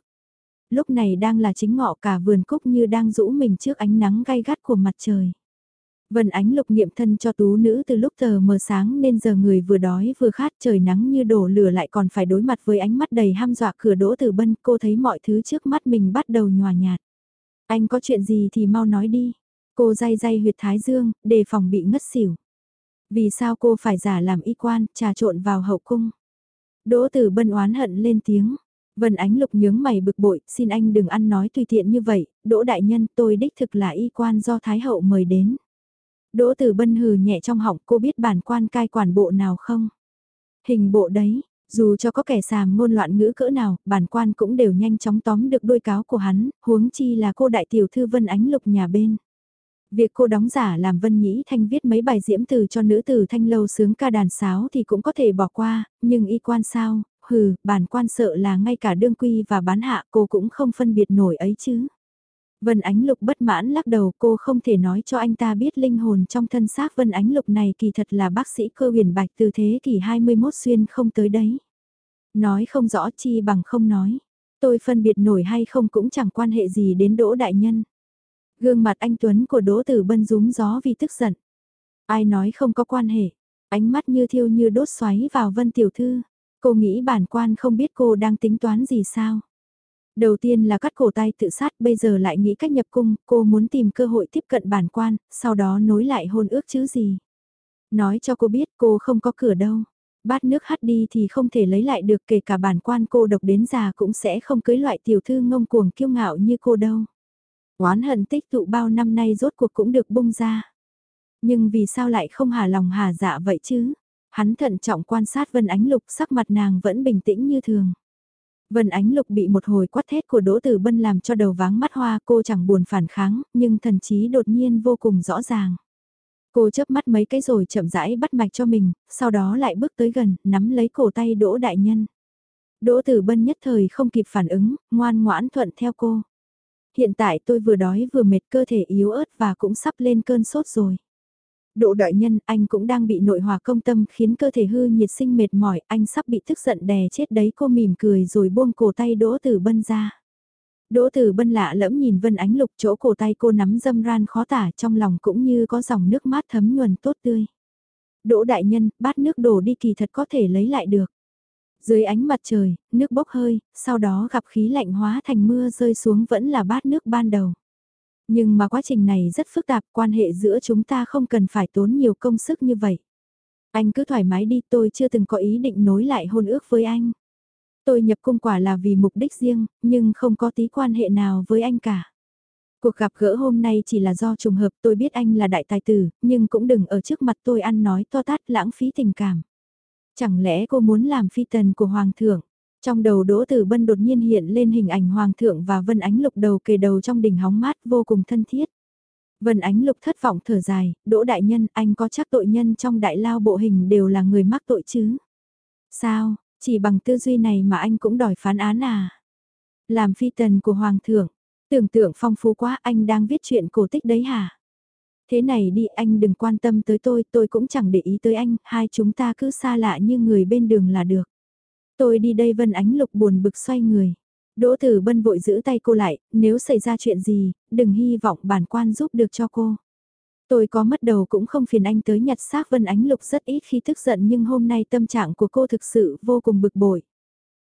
Lúc này đang là chính ngọ cả vườn cúc như đang rũ mình trước ánh nắng gay gắt của mặt trời. Vân Ánh Lục nghiệm thân cho tú nữ từ lúc tờ mờ sáng nên giờ người vừa đói vừa khát trời nắng như đổ lửa lại còn phải đối mặt với ánh mắt đầy ham dọa cửa Đỗ từ Bân cô thấy mọi thứ trước mắt mình bắt đầu nhòa nhạt. Anh có chuyện gì thì mau nói đi. Cô day day huyệt thái dương, đề phòng bị ngất xỉu. Vì sao cô phải giả làm y quan, trà trộn vào hậu cung? Đỗ tử bân oán hận lên tiếng. Vân Ánh Lục nhướng mày bực bội, xin anh đừng ăn nói tùy tiện như vậy, Đỗ Đại Nhân tôi đích thực là y quan do Thái Hậu mời đến. Đỗ Tử Bân hừ nhẹ trong họng cô biết bản quan cai quản bộ nào không? Hình bộ đấy, dù cho có kẻ sàm ngôn loạn ngữ cỡ nào, bản quan cũng đều nhanh chóng tóm được đôi cáo của hắn, huống chi là cô đại tiểu thư Vân Ánh Lục nhà bên. Việc cô đóng giả làm Vân Nhĩ Thanh viết mấy bài diễm từ cho nữ tử Thanh Lâu sướng ca đàn sáo thì cũng có thể bỏ qua, nhưng y quan sao, hừ, bản quan sợ là ngay cả đương quy và bán hạ cô cũng không phân biệt nổi ấy chứ. Vân Ánh Lục bất mãn lắc đầu cô không thể nói cho anh ta biết linh hồn trong thân xác Vân Ánh Lục này kỳ thật là bác sĩ cơ huyền bạch từ thế kỷ 21 xuyên không tới đấy. Nói không rõ chi bằng không nói. Tôi phân biệt nổi hay không cũng chẳng quan hệ gì đến đỗ đại nhân. Gương mặt anh Tuấn của Đỗ Tử Bân rúm gió vì tức giận. Ai nói không có quan hệ, ánh mắt như thiêu như đốt xoáy vào Vân Tiểu Thư. Cô nghĩ bản quan không biết cô đang tính toán gì sao. Đầu tiên là cắt cổ tay tự sát, bây giờ lại nghĩ cách nhập cung, cô muốn tìm cơ hội tiếp cận bản quan, sau đó nối lại hôn ước chứ gì. Nói cho cô biết cô không có cửa đâu. Bát nước hắt đi thì không thể lấy lại được kể cả bản quan cô độc đến già cũng sẽ không cưới loại tiểu thư ngông cuồng kiêu ngạo như cô đâu. Oán hận tích tụ bao năm nay rốt cuộc cũng được bung ra. Nhưng vì sao lại không hà lòng hà dạ vậy chứ? Hắn thận trọng quan sát Vân Ánh Lục sắc mặt nàng vẫn bình tĩnh như thường. Vân Ánh Lục bị một hồi quát thét của Đỗ Tử Bân làm cho đầu váng mắt hoa cô chẳng buồn phản kháng, nhưng thần trí đột nhiên vô cùng rõ ràng. Cô chớp mắt mấy cái rồi chậm rãi bắt mạch cho mình, sau đó lại bước tới gần, nắm lấy cổ tay Đỗ Đại Nhân. Đỗ Tử Bân nhất thời không kịp phản ứng, ngoan ngoãn thuận theo cô. Hiện tại tôi vừa đói vừa mệt cơ thể yếu ớt và cũng sắp lên cơn sốt rồi. Độ đại nhân, anh cũng đang bị nội hòa công tâm khiến cơ thể hư nhiệt sinh mệt mỏi, anh sắp bị tức giận đè chết đấy cô mỉm cười rồi buông cổ tay Đỗ Tử Bân ra. Đỗ Tử Bân lạ lẫm nhìn Vân Ánh Lục chỗ cổ tay cô nắm dâm ran khó tả trong lòng cũng như có dòng nước mát thấm nhuần tốt tươi. Đỗ đại nhân, bát nước đổ đi kỳ thật có thể lấy lại được. Dưới ánh mặt trời, nước bốc hơi, sau đó gặp khí lạnh hóa thành mưa rơi xuống vẫn là bát nước ban đầu. Nhưng mà quá trình này rất phức tạp, quan hệ giữa chúng ta không cần phải tốn nhiều công sức như vậy. Anh cứ thoải mái đi, tôi chưa từng có ý định nối lại hôn ước với anh. Tôi nhập cung quả là vì mục đích riêng, nhưng không có tí quan hệ nào với anh cả. Cuộc gặp gỡ hôm nay chỉ là do trùng hợp tôi biết anh là đại tài tử, nhưng cũng đừng ở trước mặt tôi ăn nói to tát lãng phí tình cảm. Chẳng lẽ cô muốn làm phi tần của Hoàng thượng? Trong đầu Đỗ Tử Bân đột nhiên hiện lên hình ảnh Hoàng thượng và Vân Ánh Lục đầu kề đầu trong đỉnh hóng mát vô cùng thân thiết. Vân Ánh Lục thất vọng thở dài, Đỗ Đại Nhân, anh có chắc tội nhân trong đại lao bộ hình đều là người mắc tội chứ? Sao, chỉ bằng tư duy này mà anh cũng đòi phán án à? Làm phi tần của Hoàng thượng, tưởng tượng phong phú quá anh đang viết chuyện cổ tích đấy hả? Thế này đi anh đừng quan tâm tới tôi, tôi cũng chẳng để ý tới anh, hai chúng ta cứ xa lạ như người bên đường là được. Tôi đi đây Vân Ánh Lục buồn bực xoay người. Đỗ Tử Bân vội giữ tay cô lại, nếu xảy ra chuyện gì, đừng hy vọng bản quan giúp được cho cô. Tôi có mất đầu cũng không phiền anh tới nhặt xác Vân Ánh Lục rất ít khi tức giận nhưng hôm nay tâm trạng của cô thực sự vô cùng bực bội.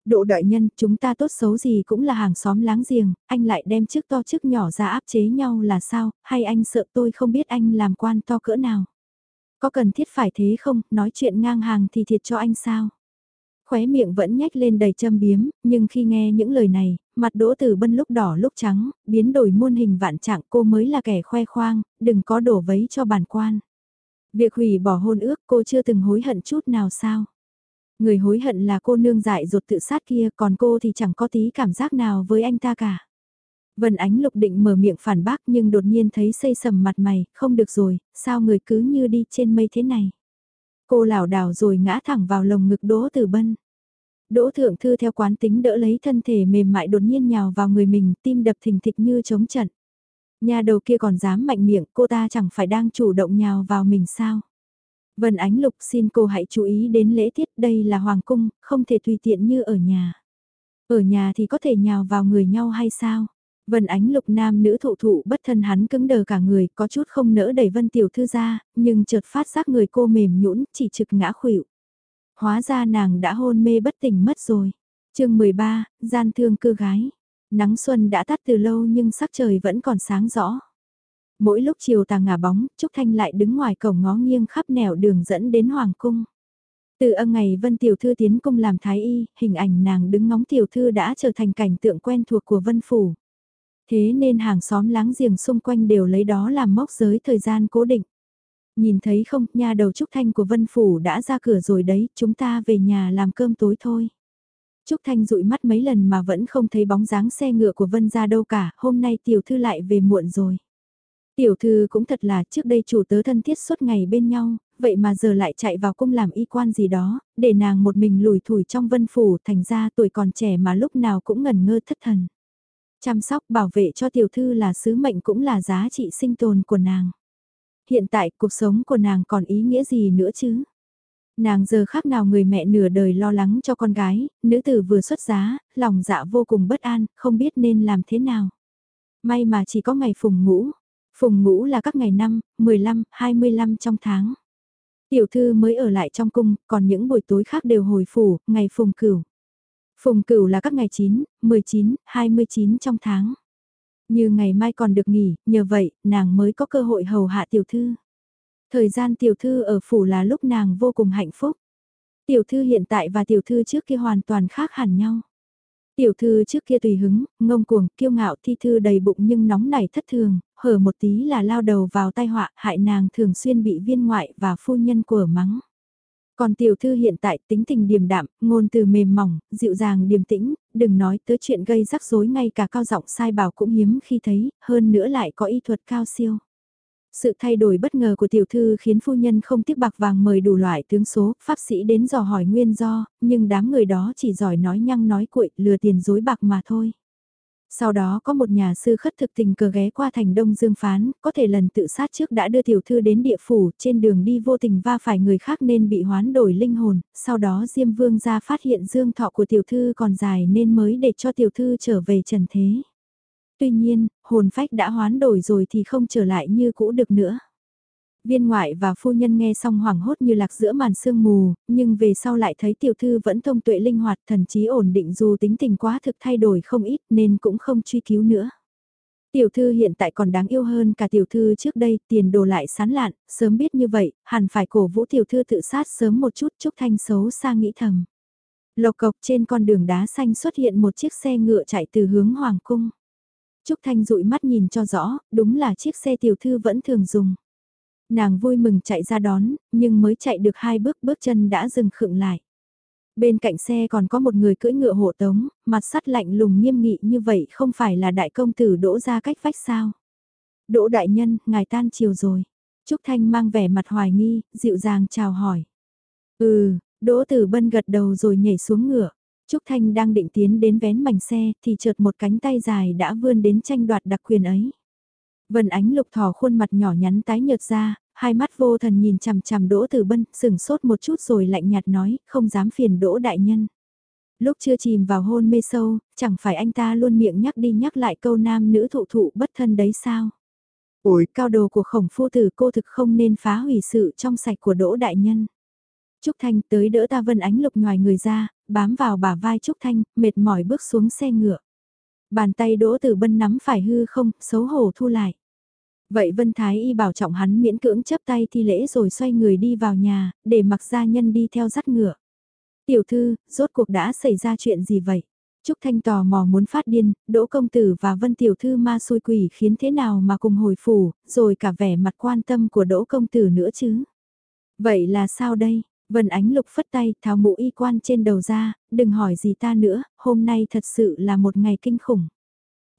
đỗ đại nhân, chúng ta tốt xấu gì cũng là hàng xóm láng giềng, anh lại đem chiếc to chiếc nhỏ ra áp chế nhau là sao, hay anh sợ tôi không biết anh làm quan to cỡ nào. Có cần thiết phải thế không, nói chuyện ngang hàng thì thiệt cho anh sao? Khóe miệng vẫn nhếch lên đầy châm biếm, nhưng khi nghe những lời này, mặt đỗ tử bân lúc đỏ lúc trắng, biến đổi muôn hình vạn trạng cô mới là kẻ khoe khoang, đừng có đổ vấy cho bản quan. Việc hủy bỏ hôn ước cô chưa từng hối hận chút nào sao? Người hối hận là cô nương dại ruột tự sát kia còn cô thì chẳng có tí cảm giác nào với anh ta cả. Vân Ánh Lục định mở miệng phản bác nhưng đột nhiên thấy xây sầm mặt mày, không được rồi, sao người cứ như đi trên mây thế này. Cô lảo đảo rồi ngã thẳng vào lồng ngực Đỗ Tử Bân. Đỗ Thượng Thư theo quán tính đỡ lấy thân thể mềm mại đột nhiên nhào vào người mình, tim đập thình thịch như chống trận. Nhà đầu kia còn dám mạnh miệng, cô ta chẳng phải đang chủ động nhào vào mình sao. Vân Ánh Lục xin cô hãy chú ý đến lễ tiết đây là Hoàng Cung, không thể tùy tiện như ở nhà. Ở nhà thì có thể nhào vào người nhau hay sao? Vân Ánh Lục nam nữ thụ thụ bất thân hắn cứng đờ cả người, có chút không nỡ đẩy Vân Tiểu Thư ra, nhưng chợt phát giác người cô mềm nhũn chỉ trực ngã khuỵu. Hóa ra nàng đã hôn mê bất tỉnh mất rồi. chương 13, gian thương cư gái. Nắng xuân đã tắt từ lâu nhưng sắc trời vẫn còn sáng rõ. Mỗi lúc chiều tà ngả bóng, Trúc Thanh lại đứng ngoài cổng ngó nghiêng khắp nẻo đường dẫn đến Hoàng Cung. Từ âm ngày Vân Tiểu Thư tiến cung làm thái y, hình ảnh nàng đứng ngóng Tiểu Thư đã trở thành cảnh tượng quen thuộc của Vân Phủ. Thế nên hàng xóm láng giềng xung quanh đều lấy đó làm mốc giới thời gian cố định. Nhìn thấy không, nhà đầu Trúc Thanh của Vân Phủ đã ra cửa rồi đấy, chúng ta về nhà làm cơm tối thôi. Trúc Thanh dụi mắt mấy lần mà vẫn không thấy bóng dáng xe ngựa của Vân ra đâu cả, hôm nay tiểu thư lại về muộn rồi. Tiểu thư cũng thật là trước đây chủ tớ thân thiết suốt ngày bên nhau, vậy mà giờ lại chạy vào cung làm y quan gì đó, để nàng một mình lùi thủi trong vân phủ thành ra tuổi còn trẻ mà lúc nào cũng ngần ngơ thất thần. Chăm sóc bảo vệ cho tiểu thư là sứ mệnh cũng là giá trị sinh tồn của nàng. Hiện tại cuộc sống của nàng còn ý nghĩa gì nữa chứ? Nàng giờ khác nào người mẹ nửa đời lo lắng cho con gái, nữ tử vừa xuất giá, lòng dạ vô cùng bất an, không biết nên làm thế nào. May mà chỉ có ngày phùng ngũ. Phùng ngũ là các ngày 5, 15, 25 trong tháng. Tiểu thư mới ở lại trong cung, còn những buổi tối khác đều hồi phủ, ngày phùng cửu. Phùng cửu là các ngày 9, 19, 29 trong tháng. Như ngày mai còn được nghỉ, nhờ vậy, nàng mới có cơ hội hầu hạ tiểu thư. Thời gian tiểu thư ở phủ là lúc nàng vô cùng hạnh phúc. Tiểu thư hiện tại và tiểu thư trước kia hoàn toàn khác hẳn nhau. Tiểu thư trước kia tùy hứng, ngông cuồng, kiêu ngạo thi thư đầy bụng nhưng nóng nảy thất thường, hở một tí là lao đầu vào tai họa, hại nàng thường xuyên bị viên ngoại và phu nhân của mắng. Còn tiểu thư hiện tại tính tình điềm đạm, ngôn từ mềm mỏng, dịu dàng điềm tĩnh, đừng nói tới chuyện gây rắc rối ngay cả cao giọng sai bảo cũng hiếm khi thấy, hơn nữa lại có y thuật cao siêu. Sự thay đổi bất ngờ của tiểu thư khiến phu nhân không tiếc bạc vàng mời đủ loại tướng số, pháp sĩ đến dò hỏi nguyên do, nhưng đám người đó chỉ giỏi nói nhăng nói cuội, lừa tiền dối bạc mà thôi. Sau đó có một nhà sư khất thực tình cờ ghé qua thành Đông Dương phán, có thể lần tự sát trước đã đưa tiểu thư đến địa phủ, trên đường đi vô tình va phải người khác nên bị hoán đổi linh hồn, sau đó Diêm Vương ra phát hiện dương thọ của tiểu thư còn dài nên mới để cho tiểu thư trở về trần thế. Tuy nhiên, hồn phách đã hoán đổi rồi thì không trở lại như cũ được nữa. Viên ngoại và phu nhân nghe xong hoảng hốt như lạc giữa màn sương mù, nhưng về sau lại thấy tiểu thư vẫn thông tuệ linh hoạt thần trí ổn định dù tính tình quá thực thay đổi không ít nên cũng không truy cứu nữa. Tiểu thư hiện tại còn đáng yêu hơn cả tiểu thư trước đây, tiền đồ lại sán lạn, sớm biết như vậy, hẳn phải cổ vũ tiểu thư tự sát sớm một chút chúc thanh xấu xa nghĩ thầm. Lộc cộc trên con đường đá xanh xuất hiện một chiếc xe ngựa chạy từ hướng Hoàng Cung. Trúc Thanh dụi mắt nhìn cho rõ, đúng là chiếc xe tiểu thư vẫn thường dùng. Nàng vui mừng chạy ra đón, nhưng mới chạy được hai bước bước chân đã dừng khựng lại. Bên cạnh xe còn có một người cưỡi ngựa hộ tống, mặt sắt lạnh lùng nghiêm nghị như vậy không phải là đại công tử đỗ ra cách vách sao. Đỗ đại nhân, ngài tan chiều rồi. Trúc Thanh mang vẻ mặt hoài nghi, dịu dàng chào hỏi. Ừ, Đỗ Tử Bân gật đầu rồi nhảy xuống ngựa. Trúc Thanh đang định tiến đến vén mảnh xe thì chợt một cánh tay dài đã vươn đến tranh đoạt đặc quyền ấy. Vân ánh lục thò khuôn mặt nhỏ nhắn tái nhợt ra, hai mắt vô thần nhìn chằm chằm Đỗ Tử Bân, sừng sốt một chút rồi lạnh nhạt nói, không dám phiền Đỗ đại nhân. Lúc chưa chìm vào hôn mê sâu, chẳng phải anh ta luôn miệng nhắc đi nhắc lại câu nam nữ thụ thụ bất thân đấy sao? Ôi, cao đồ của khổng phu tử cô thực không nên phá hủy sự trong sạch của Đỗ đại nhân. Trúc Thanh tới đỡ ta Vân Ánh Lục ngoài người ra, bám vào bả vai Trúc Thanh, mệt mỏi bước xuống xe ngựa. Bàn tay Đỗ Tử Bân nắm phải hư không, xấu hổ thu lại. Vậy Vân Thái Y bảo trọng hắn miễn cưỡng chấp tay thi lễ rồi xoay người đi vào nhà, để mặc gia nhân đi theo dắt ngựa. Tiểu thư, rốt cuộc đã xảy ra chuyện gì vậy? Trúc Thanh tò mò muốn phát điên, Đỗ Công Tử và Vân Tiểu Thư ma xui quỷ khiến thế nào mà cùng hồi phủ, rồi cả vẻ mặt quan tâm của Đỗ Công Tử nữa chứ. Vậy là sao đây? Vân Ánh Lục phất tay tháo mũ y quan trên đầu ra, đừng hỏi gì ta nữa, hôm nay thật sự là một ngày kinh khủng.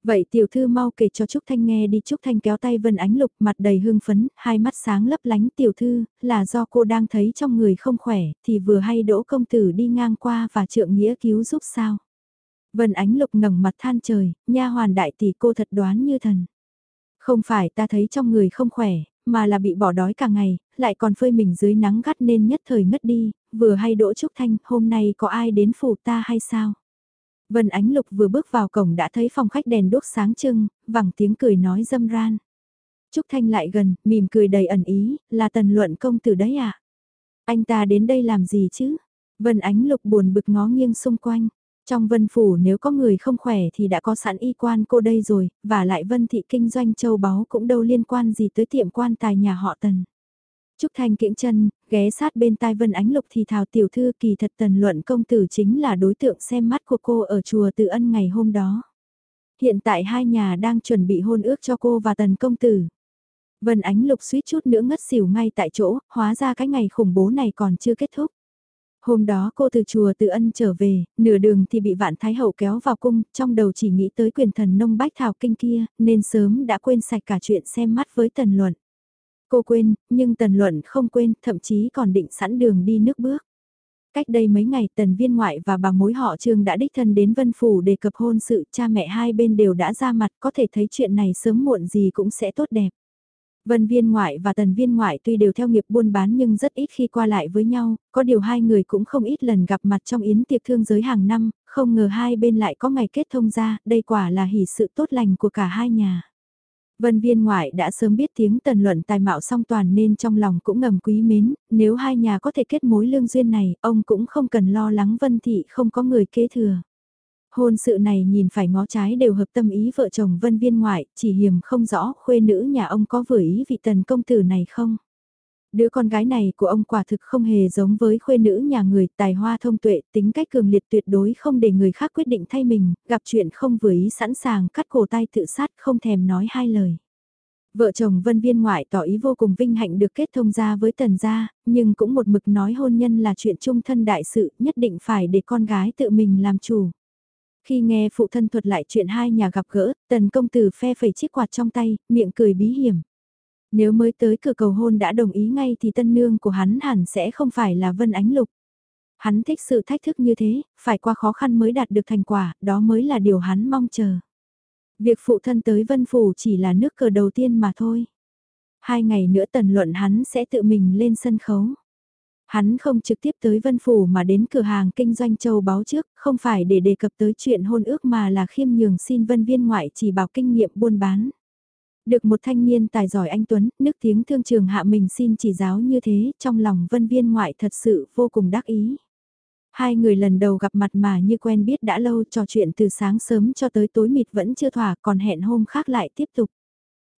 Vậy tiểu thư mau kể cho Trúc Thanh nghe đi Trúc Thanh kéo tay Vân Ánh Lục mặt đầy hương phấn, hai mắt sáng lấp lánh tiểu thư, là do cô đang thấy trong người không khỏe, thì vừa hay đỗ công tử đi ngang qua và trượng nghĩa cứu giúp sao. Vân Ánh Lục ngẩng mặt than trời, nha hoàn đại tỷ cô thật đoán như thần. Không phải ta thấy trong người không khỏe, mà là bị bỏ đói cả ngày, lại còn phơi mình dưới nắng gắt nên nhất thời ngất đi, vừa hay đỗ Trúc Thanh, hôm nay có ai đến phủ ta hay sao? Vân Ánh Lục vừa bước vào cổng đã thấy phòng khách đèn đốt sáng trưng, vẳng tiếng cười nói dâm ran. Trúc Thanh lại gần, mỉm cười đầy ẩn ý, là tần luận công tử đấy à? Anh ta đến đây làm gì chứ? Vân Ánh Lục buồn bực ngó nghiêng xung quanh. Trong vân phủ nếu có người không khỏe thì đã có sẵn y quan cô đây rồi, và lại vân thị kinh doanh châu báu cũng đâu liên quan gì tới tiệm quan tài nhà họ tần. Trúc Thanh kiễng chân, ghé sát bên tai Vân Ánh Lục thì thào tiểu thư kỳ thật tần luận công tử chính là đối tượng xem mắt của cô ở chùa Tự Ân ngày hôm đó. Hiện tại hai nhà đang chuẩn bị hôn ước cho cô và tần công tử. Vân Ánh Lục suýt chút nữa ngất xỉu ngay tại chỗ, hóa ra cái ngày khủng bố này còn chưa kết thúc. Hôm đó cô từ chùa Tự Ân trở về, nửa đường thì bị Vạn Thái Hậu kéo vào cung, trong đầu chỉ nghĩ tới quyền thần nông bách thảo kinh kia, nên sớm đã quên sạch cả chuyện xem mắt với tần luận. Cô quên, nhưng Tần Luận không quên, thậm chí còn định sẵn đường đi nước bước. Cách đây mấy ngày Tần Viên Ngoại và bà mối họ Trương đã đích thân đến Vân Phủ đề cập hôn sự cha mẹ hai bên đều đã ra mặt có thể thấy chuyện này sớm muộn gì cũng sẽ tốt đẹp. Vân Viên Ngoại và Tần Viên Ngoại tuy đều theo nghiệp buôn bán nhưng rất ít khi qua lại với nhau, có điều hai người cũng không ít lần gặp mặt trong yến tiệc thương giới hàng năm, không ngờ hai bên lại có ngày kết thông ra, đây quả là hỷ sự tốt lành của cả hai nhà. Vân viên ngoại đã sớm biết tiếng tần luận tài mạo song toàn nên trong lòng cũng ngầm quý mến, nếu hai nhà có thể kết mối lương duyên này, ông cũng không cần lo lắng Vân Thị không có người kế thừa. Hôn sự này nhìn phải ngó trái đều hợp tâm ý vợ chồng Vân viên ngoại, chỉ hiểm không rõ khuê nữ nhà ông có vừa ý vị tần công tử này không. Đứa con gái này của ông quả thực không hề giống với khuê nữ nhà người tài hoa thông tuệ, tính cách cường liệt tuyệt đối không để người khác quyết định thay mình, gặp chuyện không vừa ý sẵn sàng cắt cổ tay tự sát không thèm nói hai lời. Vợ chồng Vân Viên ngoại tỏ ý vô cùng vinh hạnh được kết thông gia với tần gia, nhưng cũng một mực nói hôn nhân là chuyện chung thân đại sự nhất định phải để con gái tự mình làm chủ. Khi nghe phụ thân thuật lại chuyện hai nhà gặp gỡ, tần công tử phe phẩy chiếc quạt trong tay, miệng cười bí hiểm. Nếu mới tới cửa cầu hôn đã đồng ý ngay thì tân nương của hắn hẳn sẽ không phải là Vân Ánh Lục. Hắn thích sự thách thức như thế, phải qua khó khăn mới đạt được thành quả, đó mới là điều hắn mong chờ. Việc phụ thân tới Vân Phủ chỉ là nước cờ đầu tiên mà thôi. Hai ngày nữa tần luận hắn sẽ tự mình lên sân khấu. Hắn không trực tiếp tới Vân Phủ mà đến cửa hàng kinh doanh châu báo trước, không phải để đề cập tới chuyện hôn ước mà là khiêm nhường xin vân viên ngoại chỉ bảo kinh nghiệm buôn bán. Được một thanh niên tài giỏi anh Tuấn, nước tiếng thương trường hạ mình xin chỉ giáo như thế, trong lòng vân viên ngoại thật sự vô cùng đắc ý. Hai người lần đầu gặp mặt mà như quen biết đã lâu trò chuyện từ sáng sớm cho tới tối mịt vẫn chưa thỏa còn hẹn hôm khác lại tiếp tục.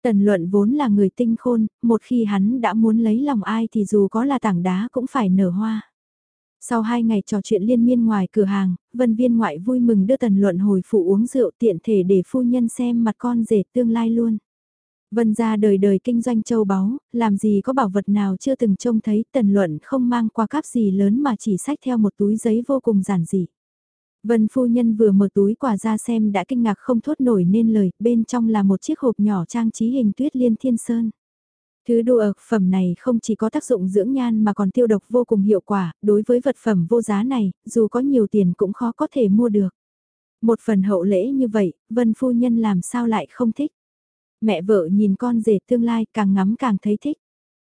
Tần luận vốn là người tinh khôn, một khi hắn đã muốn lấy lòng ai thì dù có là tảng đá cũng phải nở hoa. Sau hai ngày trò chuyện liên miên ngoài cửa hàng, vân viên ngoại vui mừng đưa tần luận hồi phụ uống rượu tiện thể để phu nhân xem mặt con rể tương lai luôn. Vân gia đời đời kinh doanh châu báu, làm gì có bảo vật nào chưa từng trông thấy tần luận không mang qua cáp gì lớn mà chỉ sách theo một túi giấy vô cùng giản dị. Vân phu nhân vừa mở túi quà ra xem đã kinh ngạc không thốt nổi nên lời, bên trong là một chiếc hộp nhỏ trang trí hình tuyết liên thiên sơn. Thứ đồ ực phẩm này không chỉ có tác dụng dưỡng nhan mà còn tiêu độc vô cùng hiệu quả, đối với vật phẩm vô giá này, dù có nhiều tiền cũng khó có thể mua được. Một phần hậu lễ như vậy, Vân phu nhân làm sao lại không thích. Mẹ vợ nhìn con rể tương lai càng ngắm càng thấy thích.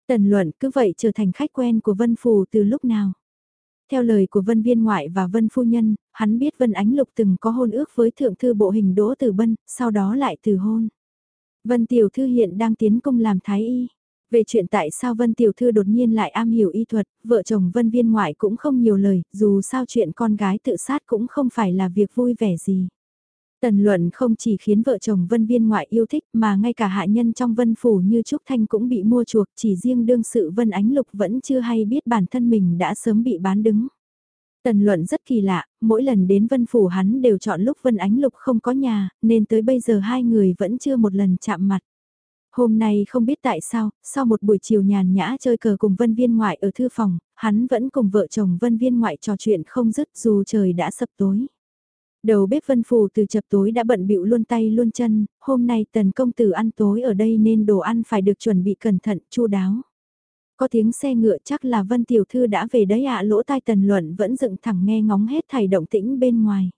Tần luận cứ vậy trở thành khách quen của Vân Phù từ lúc nào. Theo lời của Vân Viên Ngoại và Vân Phu Nhân, hắn biết Vân Ánh Lục từng có hôn ước với Thượng Thư Bộ Hình Đỗ Tử Bân, sau đó lại từ hôn. Vân Tiểu Thư hiện đang tiến công làm thái y. Về chuyện tại sao Vân Tiểu Thư đột nhiên lại am hiểu y thuật, vợ chồng Vân Viên Ngoại cũng không nhiều lời, dù sao chuyện con gái tự sát cũng không phải là việc vui vẻ gì. Tần luận không chỉ khiến vợ chồng vân viên ngoại yêu thích mà ngay cả hạ nhân trong vân phủ như Trúc Thanh cũng bị mua chuộc chỉ riêng đương sự vân ánh lục vẫn chưa hay biết bản thân mình đã sớm bị bán đứng. Tần luận rất kỳ lạ, mỗi lần đến vân phủ hắn đều chọn lúc vân ánh lục không có nhà, nên tới bây giờ hai người vẫn chưa một lần chạm mặt. Hôm nay không biết tại sao, sau một buổi chiều nhàn nhã chơi cờ cùng vân viên ngoại ở thư phòng, hắn vẫn cùng vợ chồng vân viên ngoại trò chuyện không dứt dù trời đã sập tối. Đầu bếp vân phù từ chập tối đã bận bịu luôn tay luôn chân, hôm nay tần công tử ăn tối ở đây nên đồ ăn phải được chuẩn bị cẩn thận, chu đáo. Có tiếng xe ngựa chắc là vân tiểu thư đã về đấy ạ lỗ tai tần luận vẫn dựng thẳng nghe ngóng hết thảy động tĩnh bên ngoài.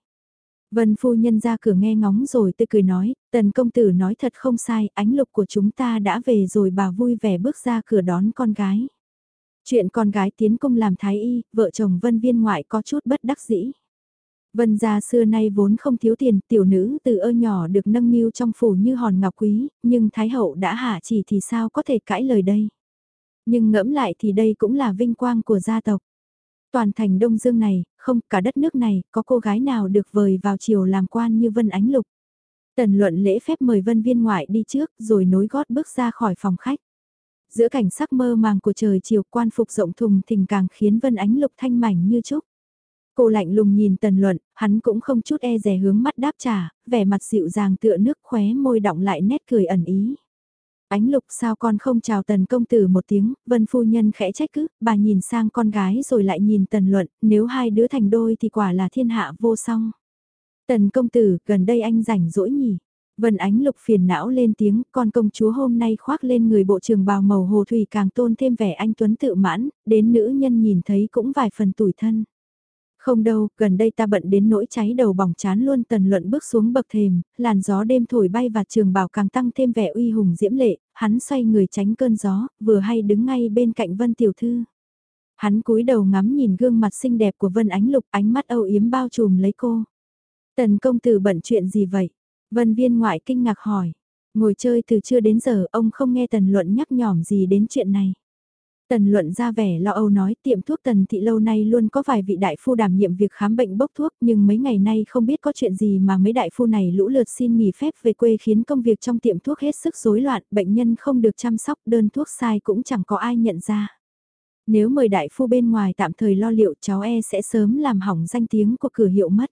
Vân phu nhân ra cửa nghe ngóng rồi tươi cười nói, tần công tử nói thật không sai, ánh lục của chúng ta đã về rồi bà vui vẻ bước ra cửa đón con gái. Chuyện con gái tiến công làm thái y, vợ chồng vân viên ngoại có chút bất đắc dĩ. Vân gia xưa nay vốn không thiếu tiền, tiểu nữ từ ơ nhỏ được nâng niu trong phủ như hòn ngọc quý, nhưng Thái hậu đã hạ chỉ thì sao có thể cãi lời đây. Nhưng ngẫm lại thì đây cũng là vinh quang của gia tộc. Toàn thành Đông Dương này, không cả đất nước này, có cô gái nào được vời vào chiều làm quan như Vân Ánh Lục. Tần luận lễ phép mời Vân Viên ngoại đi trước rồi nối gót bước ra khỏi phòng khách. Giữa cảnh sắc mơ màng của trời chiều quan phục rộng thùng thình càng khiến Vân Ánh Lục thanh mảnh như trúc. Cô lạnh lùng nhìn tần luận, hắn cũng không chút e rè hướng mắt đáp trả, vẻ mặt dịu dàng tựa nước khóe môi động lại nét cười ẩn ý. Ánh lục sao con không chào tần công tử một tiếng, vân phu nhân khẽ trách cứ, bà nhìn sang con gái rồi lại nhìn tần luận, nếu hai đứa thành đôi thì quả là thiên hạ vô song. Tần công tử, gần đây anh rảnh rỗi nhỉ? Vân ánh lục phiền não lên tiếng, con công chúa hôm nay khoác lên người bộ trường bào màu hồ thủy càng tôn thêm vẻ anh tuấn tự mãn, đến nữ nhân nhìn thấy cũng vài phần tủi thân. Không đâu, gần đây ta bận đến nỗi cháy đầu bỏng chán luôn tần luận bước xuống bậc thềm, làn gió đêm thổi bay và trường bảo càng tăng thêm vẻ uy hùng diễm lệ, hắn xoay người tránh cơn gió, vừa hay đứng ngay bên cạnh Vân Tiểu Thư. Hắn cúi đầu ngắm nhìn gương mặt xinh đẹp của Vân Ánh Lục ánh mắt âu yếm bao trùm lấy cô. Tần công tử bận chuyện gì vậy? Vân viên ngoại kinh ngạc hỏi. Ngồi chơi từ trưa đến giờ ông không nghe tần luận nhắc nhỏm gì đến chuyện này. Tần luận ra vẻ lo âu nói tiệm thuốc tần thị lâu nay luôn có vài vị đại phu đảm nhiệm việc khám bệnh bốc thuốc nhưng mấy ngày nay không biết có chuyện gì mà mấy đại phu này lũ lượt xin nghỉ phép về quê khiến công việc trong tiệm thuốc hết sức rối loạn, bệnh nhân không được chăm sóc đơn thuốc sai cũng chẳng có ai nhận ra. Nếu mời đại phu bên ngoài tạm thời lo liệu cháu e sẽ sớm làm hỏng danh tiếng của cửa hiệu mất.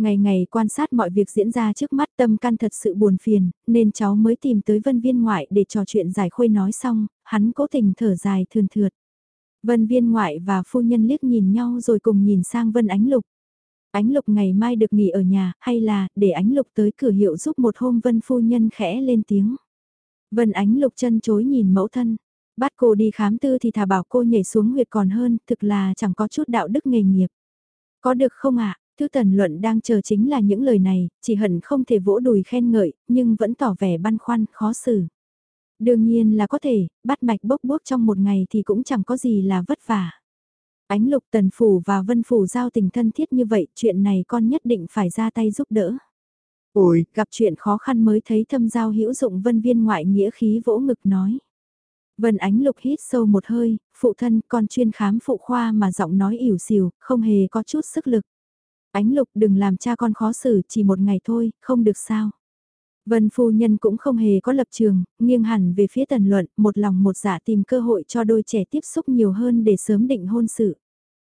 Ngày ngày quan sát mọi việc diễn ra trước mắt tâm can thật sự buồn phiền, nên cháu mới tìm tới vân viên ngoại để trò chuyện giải khuây nói xong, hắn cố tình thở dài thườn thượt. Vân viên ngoại và phu nhân liếc nhìn nhau rồi cùng nhìn sang vân ánh lục. Ánh lục ngày mai được nghỉ ở nhà, hay là, để ánh lục tới cửa hiệu giúp một hôm vân phu nhân khẽ lên tiếng. Vân ánh lục chân chối nhìn mẫu thân, bắt cô đi khám tư thì thà bảo cô nhảy xuống huyệt còn hơn, thực là chẳng có chút đạo đức nghề nghiệp. Có được không ạ? Thứ tần luận đang chờ chính là những lời này, chỉ hận không thể vỗ đùi khen ngợi, nhưng vẫn tỏ vẻ băn khoăn, khó xử. Đương nhiên là có thể, bắt mạch bốc bốc trong một ngày thì cũng chẳng có gì là vất vả. Ánh lục tần phủ và vân phủ giao tình thân thiết như vậy, chuyện này con nhất định phải ra tay giúp đỡ. Ôi, gặp chuyện khó khăn mới thấy thâm giao hữu dụng vân viên ngoại nghĩa khí vỗ ngực nói. Vân ánh lục hít sâu một hơi, phụ thân con chuyên khám phụ khoa mà giọng nói ỉu xìu, không hề có chút sức lực. Ánh lục đừng làm cha con khó xử chỉ một ngày thôi, không được sao. Vân phu nhân cũng không hề có lập trường, nghiêng hẳn về phía tần luận, một lòng một dạ tìm cơ hội cho đôi trẻ tiếp xúc nhiều hơn để sớm định hôn sự.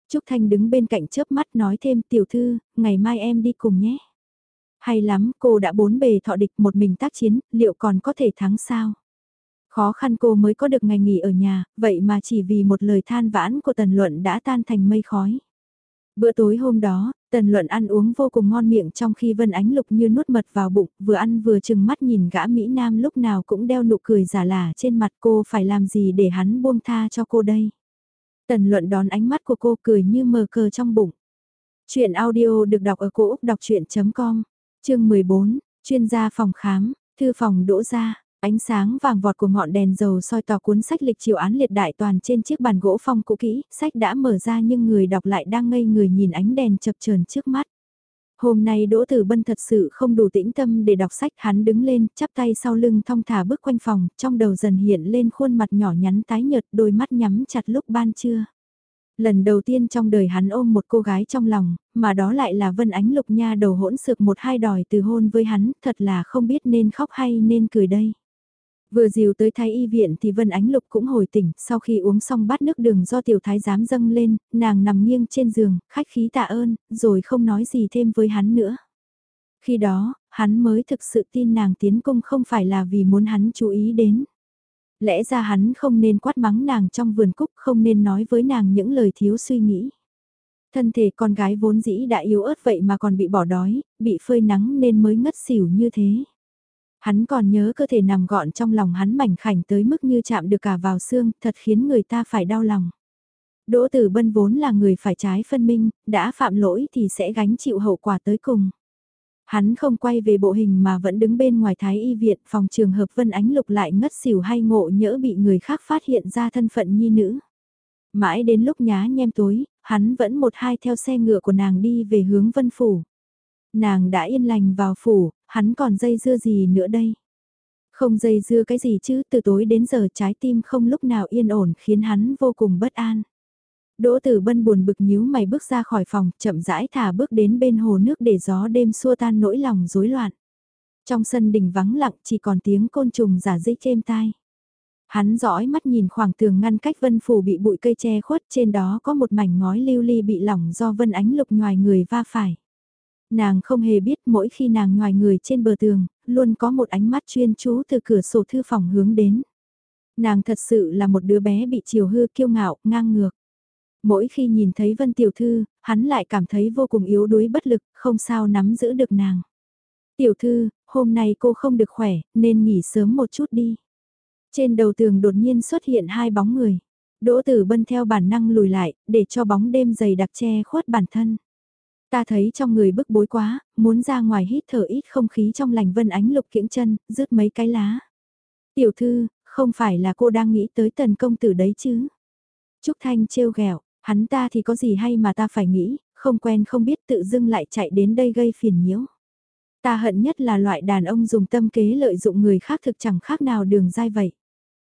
Trúc Thanh đứng bên cạnh chớp mắt nói thêm tiểu thư, ngày mai em đi cùng nhé. Hay lắm, cô đã bốn bề thọ địch một mình tác chiến, liệu còn có thể thắng sao? Khó khăn cô mới có được ngày nghỉ ở nhà, vậy mà chỉ vì một lời than vãn của tần luận đã tan thành mây khói. Bữa tối hôm đó, Tần luận ăn uống vô cùng ngon miệng trong khi Vân Ánh Lục như nuốt mật vào bụng, vừa ăn vừa chừng mắt nhìn gã Mỹ Nam lúc nào cũng đeo nụ cười giả lả trên mặt cô phải làm gì để hắn buông tha cho cô đây. Tần luận đón ánh mắt của cô cười như mờ cờ trong bụng. Chuyện audio được đọc ở cổ Úc đọc chuyện.com, chương 14, chuyên gia phòng khám, thư phòng đỗ ra. Ánh sáng vàng vọt của ngọn đèn dầu soi tỏ cuốn sách lịch chiều án liệt đại toàn trên chiếc bàn gỗ phong cũ kỹ, sách đã mở ra nhưng người đọc lại đang ngây người nhìn ánh đèn chập chờn trước mắt. Hôm nay Đỗ Tử Bân thật sự không đủ tĩnh tâm để đọc sách, hắn đứng lên, chắp tay sau lưng thong thả bước quanh phòng, trong đầu dần hiện lên khuôn mặt nhỏ nhắn tái nhợt, đôi mắt nhắm chặt lúc ban trưa. Lần đầu tiên trong đời hắn ôm một cô gái trong lòng, mà đó lại là Vân Ánh Lục Nha đầu hỗn sược một hai đòi từ hôn với hắn, thật là không biết nên khóc hay nên cười đây. Vừa dìu tới thái y viện thì Vân Ánh Lục cũng hồi tỉnh, sau khi uống xong bát nước đường do tiểu thái giám dâng lên, nàng nằm nghiêng trên giường, khách khí tạ ơn, rồi không nói gì thêm với hắn nữa. Khi đó, hắn mới thực sự tin nàng tiến cung không phải là vì muốn hắn chú ý đến. Lẽ ra hắn không nên quát mắng nàng trong vườn cúc, không nên nói với nàng những lời thiếu suy nghĩ. Thân thể con gái vốn dĩ đã yếu ớt vậy mà còn bị bỏ đói, bị phơi nắng nên mới ngất xỉu như thế. Hắn còn nhớ cơ thể nằm gọn trong lòng hắn mảnh khảnh tới mức như chạm được cả vào xương, thật khiến người ta phải đau lòng. Đỗ Tử Bân vốn là người phải trái phân minh, đã phạm lỗi thì sẽ gánh chịu hậu quả tới cùng. Hắn không quay về bộ hình mà vẫn đứng bên ngoài thái y viện phòng trường hợp Vân Ánh Lục lại ngất xỉu hay ngộ nhỡ bị người khác phát hiện ra thân phận nhi nữ. Mãi đến lúc nhá nhem tối, hắn vẫn một hai theo xe ngựa của nàng đi về hướng Vân Phủ. Nàng đã yên lành vào phủ, hắn còn dây dưa gì nữa đây? Không dây dưa cái gì chứ, từ tối đến giờ trái tim không lúc nào yên ổn khiến hắn vô cùng bất an. Đỗ Tử Bân buồn bực nhíu mày bước ra khỏi phòng, chậm rãi thả bước đến bên hồ nước để gió đêm xua tan nỗi lòng rối loạn. Trong sân đình vắng lặng chỉ còn tiếng côn trùng giả dích êm tai. Hắn dõi mắt nhìn khoảng tường ngăn cách vân phủ bị bụi cây che khuất trên đó có một mảnh ngói lưu ly bị lỏng do vân ánh lục ngoài người va phải. Nàng không hề biết mỗi khi nàng ngoài người trên bờ tường, luôn có một ánh mắt chuyên chú từ cửa sổ thư phòng hướng đến. Nàng thật sự là một đứa bé bị chiều hư kiêu ngạo, ngang ngược. Mỗi khi nhìn thấy Vân Tiểu Thư, hắn lại cảm thấy vô cùng yếu đuối bất lực, không sao nắm giữ được nàng. Tiểu Thư, hôm nay cô không được khỏe, nên nghỉ sớm một chút đi. Trên đầu tường đột nhiên xuất hiện hai bóng người. Đỗ Tử Bân theo bản năng lùi lại, để cho bóng đêm dày đặc che khuất bản thân. Ta thấy trong người bức bối quá, muốn ra ngoài hít thở ít không khí trong lành vân ánh lục kiễng chân, rứt mấy cái lá. Tiểu thư, không phải là cô đang nghĩ tới tần công tử đấy chứ? Trúc Thanh trêu ghẹo hắn ta thì có gì hay mà ta phải nghĩ, không quen không biết tự dưng lại chạy đến đây gây phiền nhiễu. Ta hận nhất là loại đàn ông dùng tâm kế lợi dụng người khác thực chẳng khác nào đường dai vậy.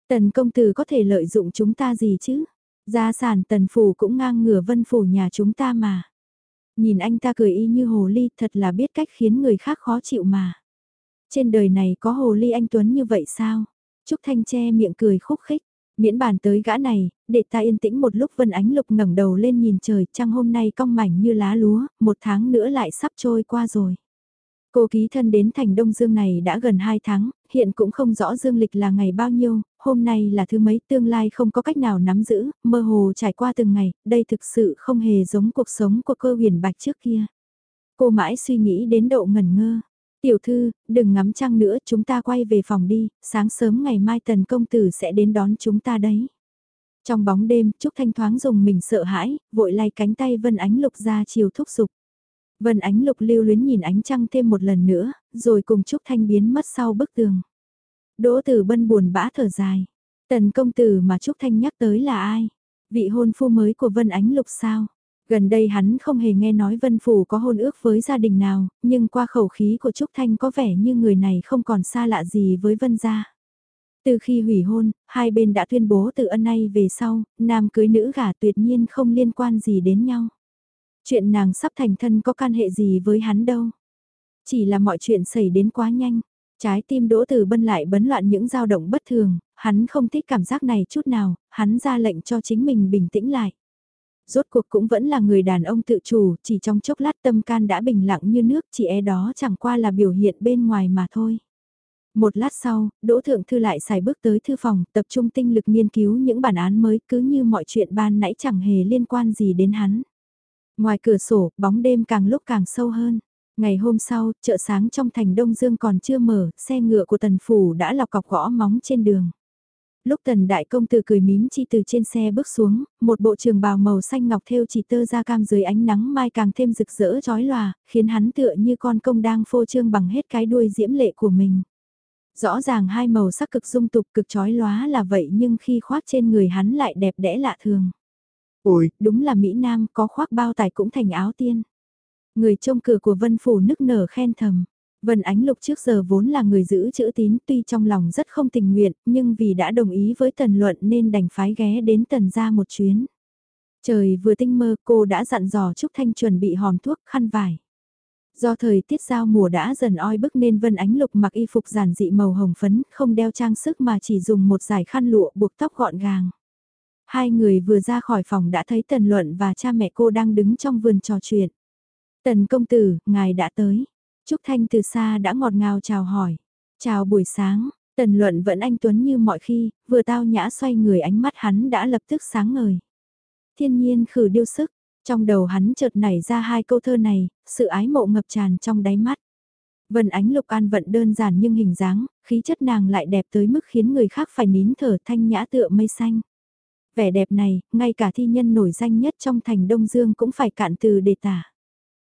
Tần công tử có thể lợi dụng chúng ta gì chứ? Gia sản tần phủ cũng ngang ngửa vân phủ nhà chúng ta mà. Nhìn anh ta cười y như hồ ly thật là biết cách khiến người khác khó chịu mà. Trên đời này có hồ ly anh Tuấn như vậy sao? Trúc Thanh che miệng cười khúc khích. Miễn bàn tới gã này, để ta yên tĩnh một lúc Vân Ánh Lục ngẩng đầu lên nhìn trời, trăng hôm nay cong mảnh như lá lúa, một tháng nữa lại sắp trôi qua rồi. Cô ký thân đến thành Đông Dương này đã gần 2 tháng, hiện cũng không rõ dương lịch là ngày bao nhiêu, hôm nay là thứ mấy tương lai không có cách nào nắm giữ, mơ hồ trải qua từng ngày, đây thực sự không hề giống cuộc sống của cơ huyền bạch trước kia. Cô mãi suy nghĩ đến độ ngẩn ngơ. Tiểu thư, đừng ngắm trăng nữa, chúng ta quay về phòng đi, sáng sớm ngày mai tần công tử sẽ đến đón chúng ta đấy. Trong bóng đêm, Trúc Thanh thoáng dùng mình sợ hãi, vội lay cánh tay Vân Ánh Lục ra chiều thúc giục. Vân Ánh Lục lưu luyến nhìn ánh trăng thêm một lần nữa, rồi cùng Trúc Thanh biến mất sau bức tường. Đỗ Tử Bân buồn bã thở dài. Tần công tử mà Trúc Thanh nhắc tới là ai? Vị hôn phu mới của Vân Ánh Lục sao? Gần đây hắn không hề nghe nói Vân Phủ có hôn ước với gia đình nào, nhưng qua khẩu khí của Trúc Thanh có vẻ như người này không còn xa lạ gì với Vân gia. Từ khi hủy hôn, hai bên đã tuyên bố từ ân nay về sau, nam cưới nữ gả tuyệt nhiên không liên quan gì đến nhau. Chuyện nàng sắp thành thân có can hệ gì với hắn đâu. Chỉ là mọi chuyện xảy đến quá nhanh. Trái tim Đỗ Tử Bân lại bấn loạn những dao động bất thường, hắn không thích cảm giác này chút nào, hắn ra lệnh cho chính mình bình tĩnh lại. Rốt cuộc cũng vẫn là người đàn ông tự chủ, chỉ trong chốc lát tâm can đã bình lặng như nước, chỉ e đó chẳng qua là biểu hiện bên ngoài mà thôi. Một lát sau, Đỗ Thượng Thư lại xài bước tới thư phòng, tập trung tinh lực nghiên cứu những bản án mới cứ như mọi chuyện ban nãy chẳng hề liên quan gì đến hắn. Ngoài cửa sổ, bóng đêm càng lúc càng sâu hơn. Ngày hôm sau, chợ sáng trong thành Đông Dương còn chưa mở, xe ngựa của tần phủ đã lọc cọc gõ móng trên đường. Lúc tần đại công tử cười mím chi từ trên xe bước xuống, một bộ trường bào màu xanh ngọc thêu chỉ tơ ra cam dưới ánh nắng mai càng thêm rực rỡ chói lòa, khiến hắn tựa như con công đang phô trương bằng hết cái đuôi diễm lệ của mình. Rõ ràng hai màu sắc cực dung tục cực chói lóa là vậy nhưng khi khoác trên người hắn lại đẹp đẽ lạ thường. Ôi, đúng là Mỹ Nam có khoác bao tài cũng thành áo tiên. Người trông cửa của Vân Phủ nức nở khen thầm. Vân Ánh Lục trước giờ vốn là người giữ chữ tín tuy trong lòng rất không tình nguyện nhưng vì đã đồng ý với Tần Luận nên đành phái ghé đến Tần ra một chuyến. Trời vừa tinh mơ cô đã dặn dò Trúc Thanh chuẩn bị hòm thuốc khăn vải. Do thời tiết giao mùa đã dần oi bức nên Vân Ánh Lục mặc y phục giản dị màu hồng phấn, không đeo trang sức mà chỉ dùng một dải khăn lụa buộc tóc gọn gàng. Hai người vừa ra khỏi phòng đã thấy Tần Luận và cha mẹ cô đang đứng trong vườn trò chuyện. Tần công tử, ngài đã tới. Trúc Thanh từ xa đã ngọt ngào chào hỏi. Chào buổi sáng, Tần Luận vẫn anh Tuấn như mọi khi, vừa tao nhã xoay người ánh mắt hắn đã lập tức sáng ngời. Thiên nhiên khử điêu sức, Trong đầu hắn chợt nảy ra hai câu thơ này, sự ái mộ ngập tràn trong đáy mắt. Vân Ánh Lục An vận đơn giản nhưng hình dáng, khí chất nàng lại đẹp tới mức khiến người khác phải nín thở thanh nhã tựa mây xanh. Vẻ đẹp này, ngay cả thi nhân nổi danh nhất trong thành Đông Dương cũng phải cạn từ để tả.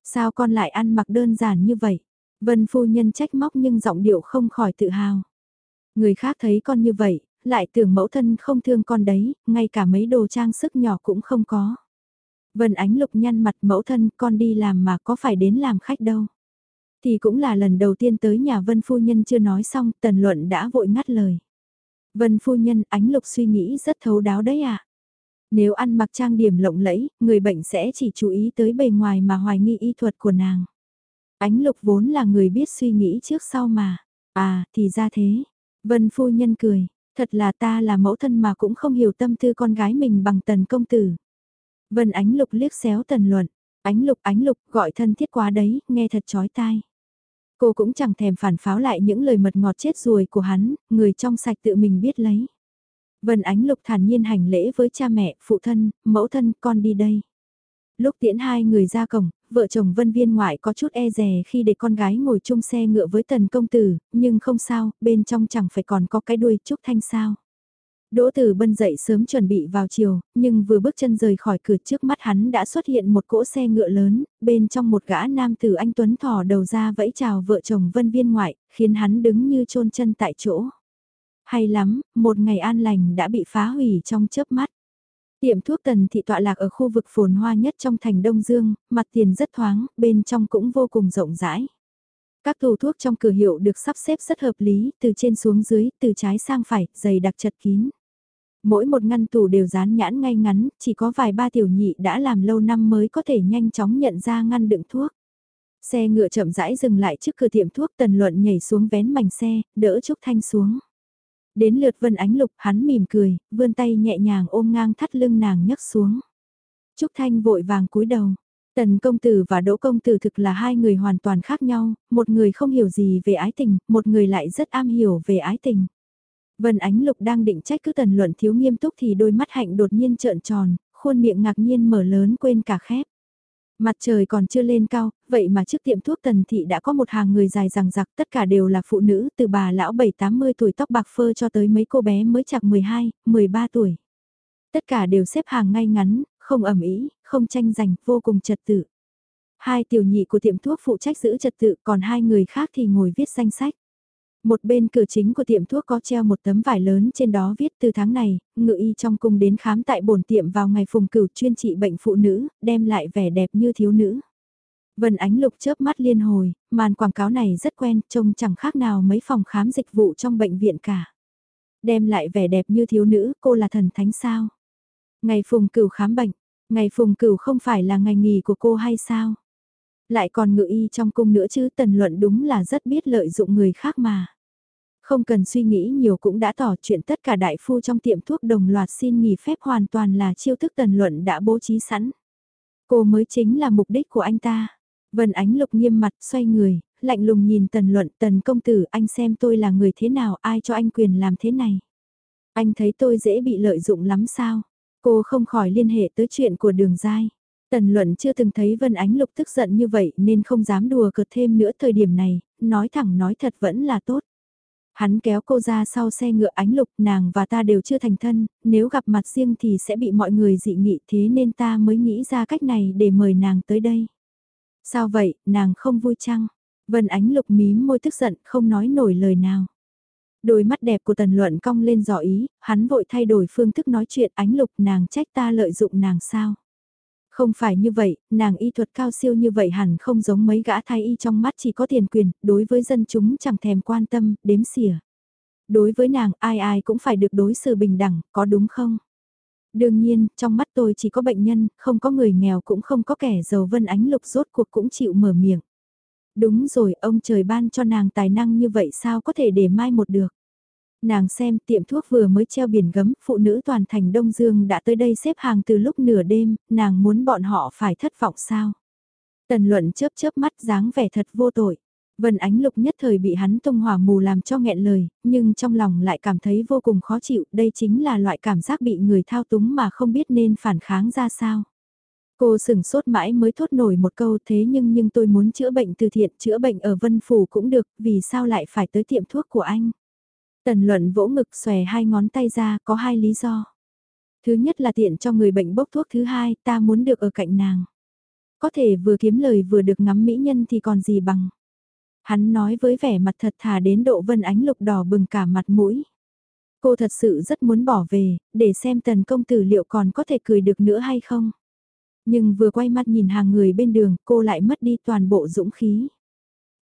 Sao con lại ăn mặc đơn giản như vậy? Vân phu nhân trách móc nhưng giọng điệu không khỏi tự hào. Người khác thấy con như vậy, lại tưởng mẫu thân không thương con đấy, ngay cả mấy đồ trang sức nhỏ cũng không có. Vân ánh lục nhăn mặt mẫu thân con đi làm mà có phải đến làm khách đâu. Thì cũng là lần đầu tiên tới nhà Vân Phu Nhân chưa nói xong, Tần Luận đã vội ngắt lời. Vân Phu Nhân, ánh lục suy nghĩ rất thấu đáo đấy à. Nếu ăn mặc trang điểm lộng lẫy, người bệnh sẽ chỉ chú ý tới bề ngoài mà hoài nghi y thuật của nàng. Ánh lục vốn là người biết suy nghĩ trước sau mà. À, thì ra thế. Vân Phu Nhân cười, thật là ta là mẫu thân mà cũng không hiểu tâm tư con gái mình bằng tần công tử. Vân Ánh Lục liếc xéo tần luận, Ánh Lục Ánh Lục gọi thân thiết quá đấy, nghe thật chói tai. Cô cũng chẳng thèm phản pháo lại những lời mật ngọt chết ruồi của hắn, người trong sạch tự mình biết lấy. Vân Ánh Lục thản nhiên hành lễ với cha mẹ, phụ thân, mẫu thân, con đi đây. Lúc tiễn hai người ra cổng, vợ chồng Vân Viên ngoại có chút e rè khi để con gái ngồi chung xe ngựa với tần công tử, nhưng không sao, bên trong chẳng phải còn có cái đuôi Trúc Thanh sao. Đỗ Tử Bân dậy sớm chuẩn bị vào chiều, nhưng vừa bước chân rời khỏi cửa trước mắt hắn đã xuất hiện một cỗ xe ngựa lớn, bên trong một gã nam tử anh Tuấn thò đầu ra vẫy chào vợ chồng Vân Viên ngoại, khiến hắn đứng như chôn chân tại chỗ. Hay lắm, một ngày an lành đã bị phá hủy trong chớp mắt. Tiệm thuốc tần thị tọa lạc ở khu vực phồn hoa nhất trong thành Đông Dương, mặt tiền rất thoáng, bên trong cũng vô cùng rộng rãi. Các tủ thuốc trong cửa hiệu được sắp xếp rất hợp lý, từ trên xuống dưới, từ trái sang phải, dày đặc chật kín. Mỗi một ngăn tủ đều dán nhãn ngay ngắn, chỉ có vài ba tiểu nhị đã làm lâu năm mới có thể nhanh chóng nhận ra ngăn đựng thuốc. Xe ngựa chậm rãi dừng lại trước cửa tiệm thuốc tần luận nhảy xuống vén mảnh xe, đỡ Trúc Thanh xuống. Đến lượt Vân Ánh Lục hắn mỉm cười, vươn tay nhẹ nhàng ôm ngang thắt lưng nàng nhấc xuống. Trúc Thanh vội vàng cúi đầu. Tần công tử và Đỗ công tử thực là hai người hoàn toàn khác nhau, một người không hiểu gì về ái tình, một người lại rất am hiểu về ái tình. Vân Ánh Lục đang định trách cứ tần luận thiếu nghiêm túc thì đôi mắt hạnh đột nhiên trợn tròn, khuôn miệng ngạc nhiên mở lớn quên cả khép. Mặt trời còn chưa lên cao, vậy mà trước tiệm thuốc tần thị đã có một hàng người dài rằng giặc tất cả đều là phụ nữ từ bà lão 7-80 tuổi tóc bạc phơ cho tới mấy cô bé mới chạc 12, 13 tuổi. Tất cả đều xếp hàng ngay ngắn, không ẩm ý, không tranh giành, vô cùng trật tự. Hai tiểu nhị của tiệm thuốc phụ trách giữ trật tự còn hai người khác thì ngồi viết danh sách. Một bên cửa chính của tiệm thuốc có treo một tấm vải lớn trên đó viết từ tháng này, ngự y trong cung đến khám tại bổn tiệm vào ngày phùng cửu chuyên trị bệnh phụ nữ, đem lại vẻ đẹp như thiếu nữ. Vân Ánh Lục chớp mắt liên hồi, màn quảng cáo này rất quen, trông chẳng khác nào mấy phòng khám dịch vụ trong bệnh viện cả. Đem lại vẻ đẹp như thiếu nữ, cô là thần thánh sao? Ngày phùng cửu khám bệnh, ngày phùng cửu không phải là ngày nghỉ của cô hay sao? Lại còn ngự y trong cung nữa chứ tần luận đúng là rất biết lợi dụng người khác mà. Không cần suy nghĩ nhiều cũng đã tỏ chuyện tất cả đại phu trong tiệm thuốc đồng loạt xin nghỉ phép hoàn toàn là chiêu thức tần luận đã bố trí sẵn. Cô mới chính là mục đích của anh ta. Vân Ánh Lục nghiêm mặt xoay người, lạnh lùng nhìn tần luận tần công tử anh xem tôi là người thế nào ai cho anh quyền làm thế này. Anh thấy tôi dễ bị lợi dụng lắm sao? Cô không khỏi liên hệ tới chuyện của đường dai. Tần luận chưa từng thấy Vân Ánh Lục tức giận như vậy nên không dám đùa cợt thêm nữa thời điểm này, nói thẳng nói thật vẫn là tốt. Hắn kéo cô ra sau xe ngựa ánh lục nàng và ta đều chưa thành thân, nếu gặp mặt riêng thì sẽ bị mọi người dị nghị thế nên ta mới nghĩ ra cách này để mời nàng tới đây. Sao vậy, nàng không vui chăng? Vân ánh lục mím môi tức giận không nói nổi lời nào. Đôi mắt đẹp của tần luận cong lên dò ý, hắn vội thay đổi phương thức nói chuyện ánh lục nàng trách ta lợi dụng nàng sao. Không phải như vậy, nàng y thuật cao siêu như vậy hẳn không giống mấy gã thái y trong mắt chỉ có tiền quyền, đối với dân chúng chẳng thèm quan tâm, đếm xỉa. Đối với nàng ai ai cũng phải được đối xử bình đẳng, có đúng không? Đương nhiên, trong mắt tôi chỉ có bệnh nhân, không có người nghèo cũng không có kẻ giàu vân ánh lục rốt cuộc cũng chịu mở miệng. Đúng rồi, ông trời ban cho nàng tài năng như vậy sao có thể để mai một được. Nàng xem tiệm thuốc vừa mới treo biển gấm, phụ nữ toàn thành Đông Dương đã tới đây xếp hàng từ lúc nửa đêm, nàng muốn bọn họ phải thất vọng sao. Tần luận chớp chớp mắt dáng vẻ thật vô tội. Vân Ánh Lục nhất thời bị hắn tung hỏa mù làm cho nghẹn lời, nhưng trong lòng lại cảm thấy vô cùng khó chịu, đây chính là loại cảm giác bị người thao túng mà không biết nên phản kháng ra sao. Cô sừng sốt mãi mới thốt nổi một câu thế nhưng nhưng tôi muốn chữa bệnh từ thiện, chữa bệnh ở Vân Phủ cũng được, vì sao lại phải tới tiệm thuốc của anh? Tần luận vỗ ngực xòe hai ngón tay ra, có hai lý do. Thứ nhất là tiện cho người bệnh bốc thuốc, thứ hai, ta muốn được ở cạnh nàng. Có thể vừa kiếm lời vừa được ngắm mỹ nhân thì còn gì bằng. Hắn nói với vẻ mặt thật thà đến độ vân ánh lục đỏ bừng cả mặt mũi. Cô thật sự rất muốn bỏ về, để xem tần công tử liệu còn có thể cười được nữa hay không. Nhưng vừa quay mắt nhìn hàng người bên đường, cô lại mất đi toàn bộ dũng khí.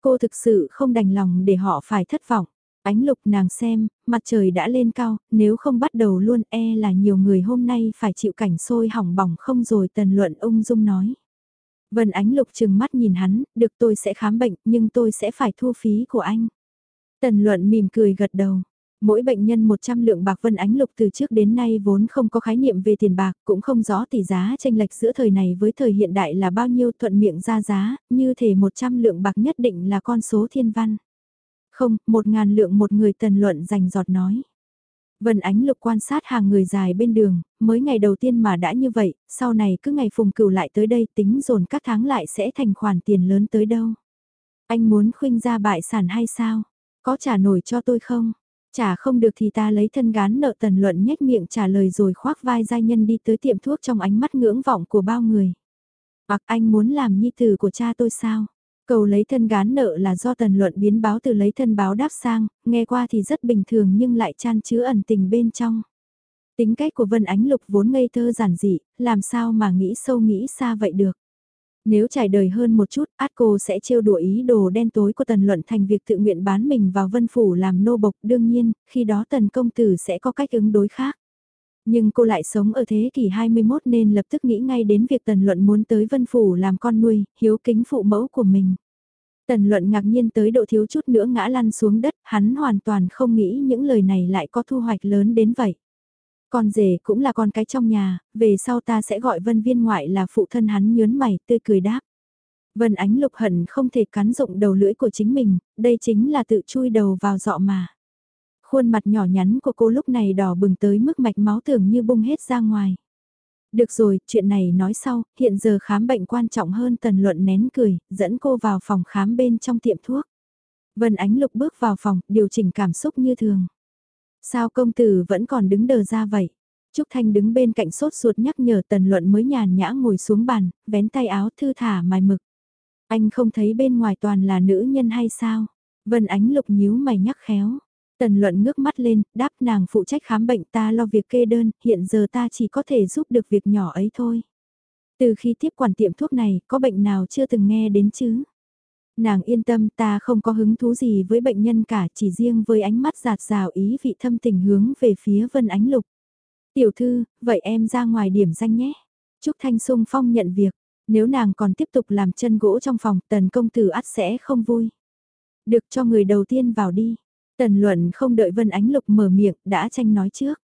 Cô thực sự không đành lòng để họ phải thất vọng. Ánh lục nàng xem, mặt trời đã lên cao, nếu không bắt đầu luôn e là nhiều người hôm nay phải chịu cảnh sôi hỏng bỏng không rồi tần luận ung dung nói. Vân ánh lục chừng mắt nhìn hắn, được tôi sẽ khám bệnh nhưng tôi sẽ phải thu phí của anh. Tần luận mỉm cười gật đầu. Mỗi bệnh nhân 100 lượng bạc Vân Ánh Lục từ trước đến nay vốn không có khái niệm về tiền bạc, cũng không rõ tỷ giá tranh lệch giữa thời này với thời hiện đại là bao nhiêu thuận miệng ra giá, như thể 100 lượng bạc nhất định là con số thiên văn. Không, một ngàn lượng một người tần luận rành giọt nói. Vân Ánh Lục quan sát hàng người dài bên đường, mới ngày đầu tiên mà đã như vậy, sau này cứ ngày phùng cửu lại tới đây tính dồn các tháng lại sẽ thành khoản tiền lớn tới đâu. Anh muốn khuynh ra bại sản hay sao? Có trả nổi cho tôi không? Trả không được thì ta lấy thân gán nợ tần luận nhếch miệng trả lời rồi khoác vai giai nhân đi tới tiệm thuốc trong ánh mắt ngưỡng vọng của bao người. Hoặc anh muốn làm nhi tử của cha tôi sao? Cầu lấy thân gán nợ là do tần luận biến báo từ lấy thân báo đáp sang, nghe qua thì rất bình thường nhưng lại chan chứa ẩn tình bên trong. Tính cách của Vân Ánh Lục vốn ngây thơ giản dị, làm sao mà nghĩ sâu nghĩ xa vậy được. Nếu trải đời hơn một chút, át cô sẽ trêu đùa ý đồ đen tối của Tần Luận thành việc tự nguyện bán mình vào Vân Phủ làm nô bộc đương nhiên, khi đó Tần Công Tử sẽ có cách ứng đối khác. Nhưng cô lại sống ở thế kỷ 21 nên lập tức nghĩ ngay đến việc Tần Luận muốn tới Vân Phủ làm con nuôi, hiếu kính phụ mẫu của mình. Tần Luận ngạc nhiên tới độ thiếu chút nữa ngã lăn xuống đất, hắn hoàn toàn không nghĩ những lời này lại có thu hoạch lớn đến vậy. Con rể cũng là con cái trong nhà, về sau ta sẽ gọi Vân Viên ngoại là phụ thân hắn nhớn mày tươi cười đáp. Vân Ánh Lục hận không thể cắn rụng đầu lưỡi của chính mình, đây chính là tự chui đầu vào dọ mà. Khuôn mặt nhỏ nhắn của cô lúc này đỏ bừng tới mức mạch máu tưởng như bung hết ra ngoài. Được rồi, chuyện này nói sau, hiện giờ khám bệnh quan trọng hơn tần luận nén cười, dẫn cô vào phòng khám bên trong tiệm thuốc. Vân Ánh Lục bước vào phòng, điều chỉnh cảm xúc như thường. Sao công tử vẫn còn đứng đờ ra vậy? Trúc Thanh đứng bên cạnh sốt ruột nhắc nhở tần luận mới nhàn nhã ngồi xuống bàn, vén tay áo thư thả mài mực. Anh không thấy bên ngoài toàn là nữ nhân hay sao? Vân Ánh Lục nhíu mày nhắc khéo. Tần luận ngước mắt lên, đáp nàng phụ trách khám bệnh ta lo việc kê đơn, hiện giờ ta chỉ có thể giúp được việc nhỏ ấy thôi. Từ khi tiếp quản tiệm thuốc này, có bệnh nào chưa từng nghe đến chứ? Nàng yên tâm ta không có hứng thú gì với bệnh nhân cả, chỉ riêng với ánh mắt giạt rào ý vị thâm tình hướng về phía Vân Ánh Lục. Tiểu thư, vậy em ra ngoài điểm danh nhé. Trúc Thanh Sung Phong nhận việc, nếu nàng còn tiếp tục làm chân gỗ trong phòng tần công tử ắt sẽ không vui. Được cho người đầu tiên vào đi. Tần luận không đợi Vân Ánh Lục mở miệng, đã tranh nói trước.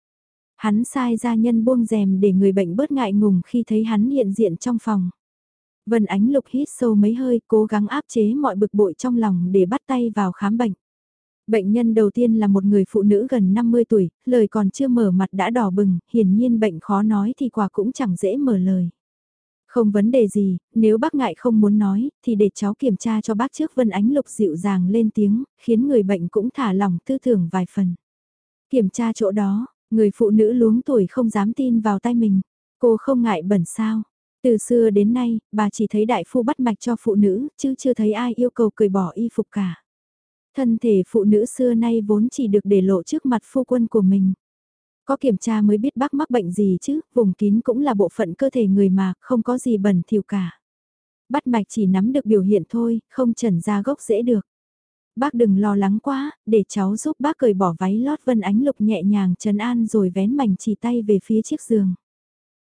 Hắn sai ra nhân buông rèm để người bệnh bớt ngại ngùng khi thấy hắn hiện diện trong phòng. Vân Ánh Lục hít sâu mấy hơi, cố gắng áp chế mọi bực bội trong lòng để bắt tay vào khám bệnh. Bệnh nhân đầu tiên là một người phụ nữ gần 50 tuổi, lời còn chưa mở mặt đã đỏ bừng, hiển nhiên bệnh khó nói thì quả cũng chẳng dễ mở lời. Không vấn đề gì, nếu bác ngại không muốn nói, thì để cháu kiểm tra cho bác trước Vân Ánh Lục dịu dàng lên tiếng, khiến người bệnh cũng thả lòng tư tưởng vài phần. Kiểm tra chỗ đó, người phụ nữ luống tuổi không dám tin vào tay mình. Cô không ngại bẩn sao. Từ xưa đến nay, bà chỉ thấy đại phu bắt mạch cho phụ nữ, chứ chưa thấy ai yêu cầu cởi bỏ y phục cả. Thân thể phụ nữ xưa nay vốn chỉ được để lộ trước mặt phu quân của mình. Có kiểm tra mới biết bác mắc bệnh gì chứ, vùng kín cũng là bộ phận cơ thể người mà, không có gì bẩn thỉu cả. Bắt mạch chỉ nắm được biểu hiện thôi, không trần ra gốc dễ được. Bác đừng lo lắng quá, để cháu giúp bác cởi bỏ váy lót vân ánh lục nhẹ nhàng trấn an rồi vén mảnh chỉ tay về phía chiếc giường.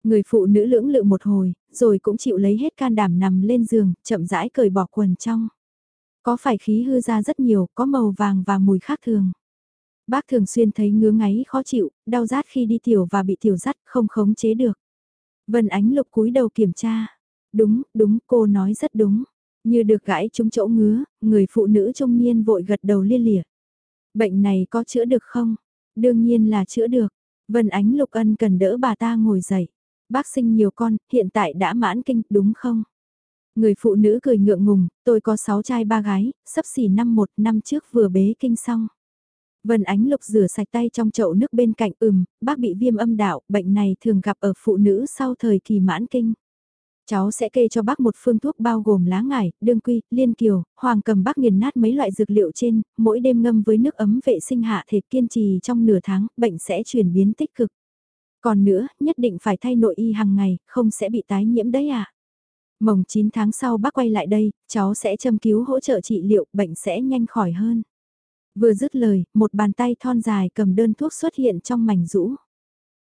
Người phụ nữ lưỡng lự một hồi, rồi cũng chịu lấy hết can đảm nằm lên giường, chậm rãi cởi bỏ quần trong. Có phải khí hư ra rất nhiều, có màu vàng và mùi khác thường. Bác thường xuyên thấy ngứa ngáy khó chịu, đau rát khi đi tiểu và bị tiểu rắt không khống chế được. Vân Ánh Lục cúi đầu kiểm tra. Đúng, đúng, cô nói rất đúng. Như được gãi trúng chỗ ngứa, người phụ nữ trung niên vội gật đầu lia lịa. Bệnh này có chữa được không? Đương nhiên là chữa được. Vân Ánh Lục ân cần đỡ bà ta ngồi dậy. Bác sinh nhiều con, hiện tại đã mãn kinh, đúng không? Người phụ nữ cười ngượng ngùng, tôi có 6 trai ba gái, sắp xỉ năm một năm trước vừa bế kinh xong. Vân Ánh Lục rửa sạch tay trong chậu nước bên cạnh ừm, bác bị viêm âm đạo, bệnh này thường gặp ở phụ nữ sau thời kỳ mãn kinh. Cháu sẽ kê cho bác một phương thuốc bao gồm lá ngải, đương quy, liên kiều, hoàng cầm bác nghiền nát mấy loại dược liệu trên, mỗi đêm ngâm với nước ấm vệ sinh hạ thể kiên trì trong nửa tháng, bệnh sẽ chuyển biến tích cực. Còn nữa, nhất định phải thay nội y hàng ngày, không sẽ bị tái nhiễm đấy à. Mồng 9 tháng sau bác quay lại đây, cháu sẽ châm cứu hỗ trợ trị liệu, bệnh sẽ nhanh khỏi hơn. Vừa dứt lời, một bàn tay thon dài cầm đơn thuốc xuất hiện trong mảnh rũ.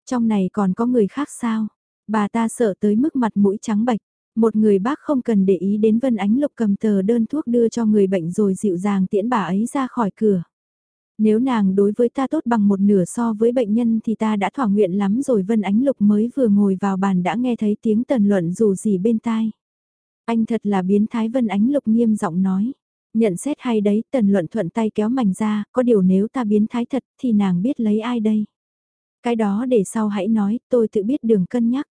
Trong này còn có người khác sao? Bà ta sợ tới mức mặt mũi trắng bạch. Một người bác không cần để ý đến Vân Ánh Lục cầm tờ đơn thuốc đưa cho người bệnh rồi dịu dàng tiễn bà ấy ra khỏi cửa. Nếu nàng đối với ta tốt bằng một nửa so với bệnh nhân thì ta đã thỏa nguyện lắm rồi Vân Ánh Lục mới vừa ngồi vào bàn đã nghe thấy tiếng tần luận dù gì bên tai. Anh thật là biến thái Vân Ánh Lục nghiêm giọng nói. Nhận xét hay đấy, tần luận thuận tay kéo mảnh ra, có điều nếu ta biến thái thật thì nàng biết lấy ai đây. Cái đó để sau hãy nói, tôi tự biết đường cân nhắc.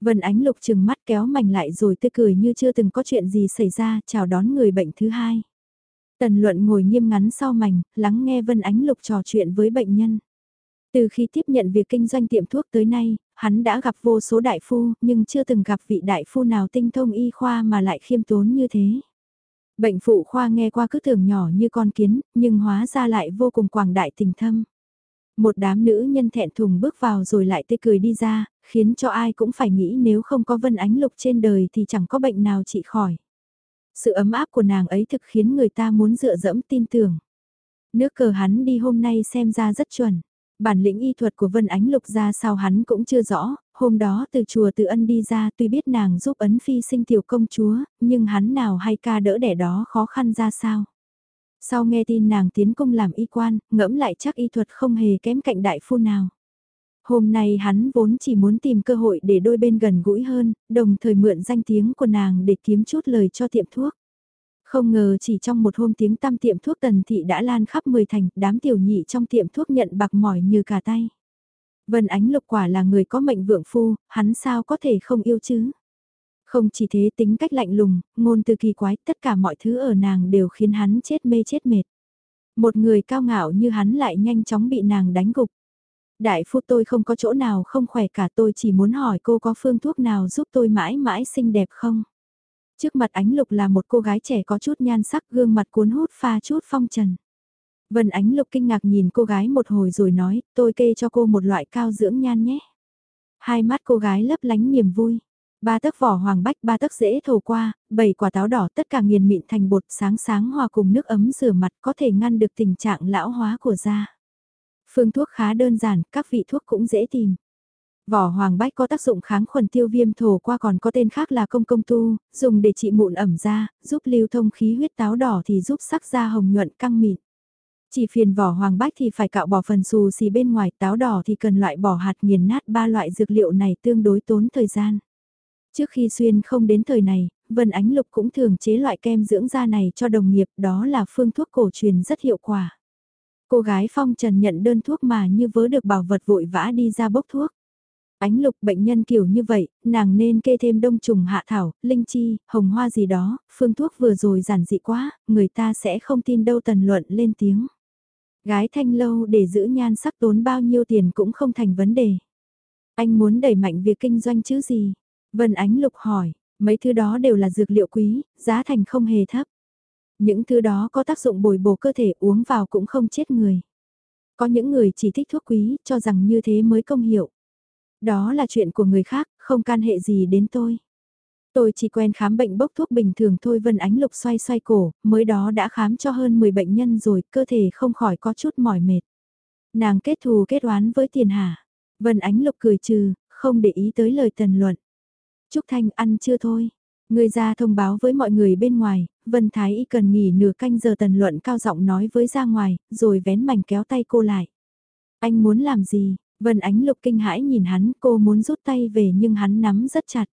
Vân Ánh Lục chừng mắt kéo mảnh lại rồi tươi cười như chưa từng có chuyện gì xảy ra, chào đón người bệnh thứ hai. Tần luận ngồi nghiêm ngắn sau mảnh, lắng nghe Vân Ánh Lục trò chuyện với bệnh nhân. Từ khi tiếp nhận việc kinh doanh tiệm thuốc tới nay, hắn đã gặp vô số đại phu, nhưng chưa từng gặp vị đại phu nào tinh thông y khoa mà lại khiêm tốn như thế. Bệnh phụ khoa nghe qua cứ tưởng nhỏ như con kiến, nhưng hóa ra lại vô cùng quảng đại tình thâm. Một đám nữ nhân thẹn thùng bước vào rồi lại tươi cười đi ra, khiến cho ai cũng phải nghĩ nếu không có vân ánh lục trên đời thì chẳng có bệnh nào trị khỏi. Sự ấm áp của nàng ấy thực khiến người ta muốn dựa dẫm tin tưởng. Nước cờ hắn đi hôm nay xem ra rất chuẩn. Bản lĩnh y thuật của Vân Ánh Lục ra sao hắn cũng chưa rõ, hôm đó từ chùa tự ân đi ra tuy biết nàng giúp ấn phi sinh tiểu công chúa, nhưng hắn nào hay ca đỡ đẻ đó khó khăn ra sao. Sau nghe tin nàng tiến công làm y quan, ngẫm lại chắc y thuật không hề kém cạnh đại phu nào. Hôm nay hắn vốn chỉ muốn tìm cơ hội để đôi bên gần gũi hơn, đồng thời mượn danh tiếng của nàng để kiếm chút lời cho tiệm thuốc. Không ngờ chỉ trong một hôm tiếng tăm tiệm thuốc tần thị đã lan khắp mười thành, đám tiểu nhị trong tiệm thuốc nhận bạc mỏi như cả tay. Vân Ánh Lục quả là người có mệnh vượng phu, hắn sao có thể không yêu chứ? Không chỉ thế tính cách lạnh lùng, ngôn từ kỳ quái, tất cả mọi thứ ở nàng đều khiến hắn chết mê chết mệt. Một người cao ngạo như hắn lại nhanh chóng bị nàng đánh gục. Đại phu tôi không có chỗ nào không khỏe cả tôi chỉ muốn hỏi cô có phương thuốc nào giúp tôi mãi mãi xinh đẹp không? Trước mặt ánh lục là một cô gái trẻ có chút nhan sắc gương mặt cuốn hút pha chút phong trần. Vân ánh lục kinh ngạc nhìn cô gái một hồi rồi nói, tôi kê cho cô một loại cao dưỡng nhan nhé. Hai mắt cô gái lấp lánh niềm vui. Ba tấc vỏ hoàng bách, ba tấc dễ thầu qua, bảy quả táo đỏ tất cả nghiền mịn thành bột sáng sáng hòa cùng nước ấm rửa mặt có thể ngăn được tình trạng lão hóa của da. Phương thuốc khá đơn giản, các vị thuốc cũng dễ tìm. Vỏ hoàng bách có tác dụng kháng khuẩn tiêu viêm thổ qua còn có tên khác là công công tu, dùng để trị mụn ẩm da, giúp lưu thông khí huyết táo đỏ thì giúp sắc da hồng nhuận căng mịn. Chỉ phiền vỏ hoàng bách thì phải cạo bỏ phần xù xì bên ngoài, táo đỏ thì cần loại bỏ hạt nghiền nát ba loại dược liệu này tương đối tốn thời gian. Trước khi xuyên không đến thời này, Vân Ánh Lục cũng thường chế loại kem dưỡng da này cho đồng nghiệp, đó là phương thuốc cổ truyền rất hiệu quả. Cô gái phong trần nhận đơn thuốc mà như vớ được bảo vật vội vã đi ra bốc thuốc. Ánh lục bệnh nhân kiểu như vậy, nàng nên kê thêm đông trùng hạ thảo, linh chi, hồng hoa gì đó, phương thuốc vừa rồi giản dị quá, người ta sẽ không tin đâu tần luận lên tiếng. Gái thanh lâu để giữ nhan sắc tốn bao nhiêu tiền cũng không thành vấn đề. Anh muốn đẩy mạnh việc kinh doanh chứ gì? Vân Ánh Lục hỏi, mấy thứ đó đều là dược liệu quý, giá thành không hề thấp. Những thứ đó có tác dụng bồi bổ cơ thể uống vào cũng không chết người. Có những người chỉ thích thuốc quý, cho rằng như thế mới công hiệu. Đó là chuyện của người khác, không can hệ gì đến tôi. Tôi chỉ quen khám bệnh bốc thuốc bình thường thôi Vân Ánh Lục xoay xoay cổ, mới đó đã khám cho hơn 10 bệnh nhân rồi, cơ thể không khỏi có chút mỏi mệt. Nàng kết thù kết oán với tiền hà. Vân Ánh Lục cười trừ, không để ý tới lời tần luận. Trúc Thanh ăn chưa thôi. Người ra thông báo với mọi người bên ngoài, Vân Thái Y cần nghỉ nửa canh giờ tần luận cao giọng nói với ra ngoài, rồi vén mảnh kéo tay cô lại. Anh muốn làm gì? Vân Ánh Lục kinh hãi nhìn hắn, cô muốn rút tay về nhưng hắn nắm rất chặt.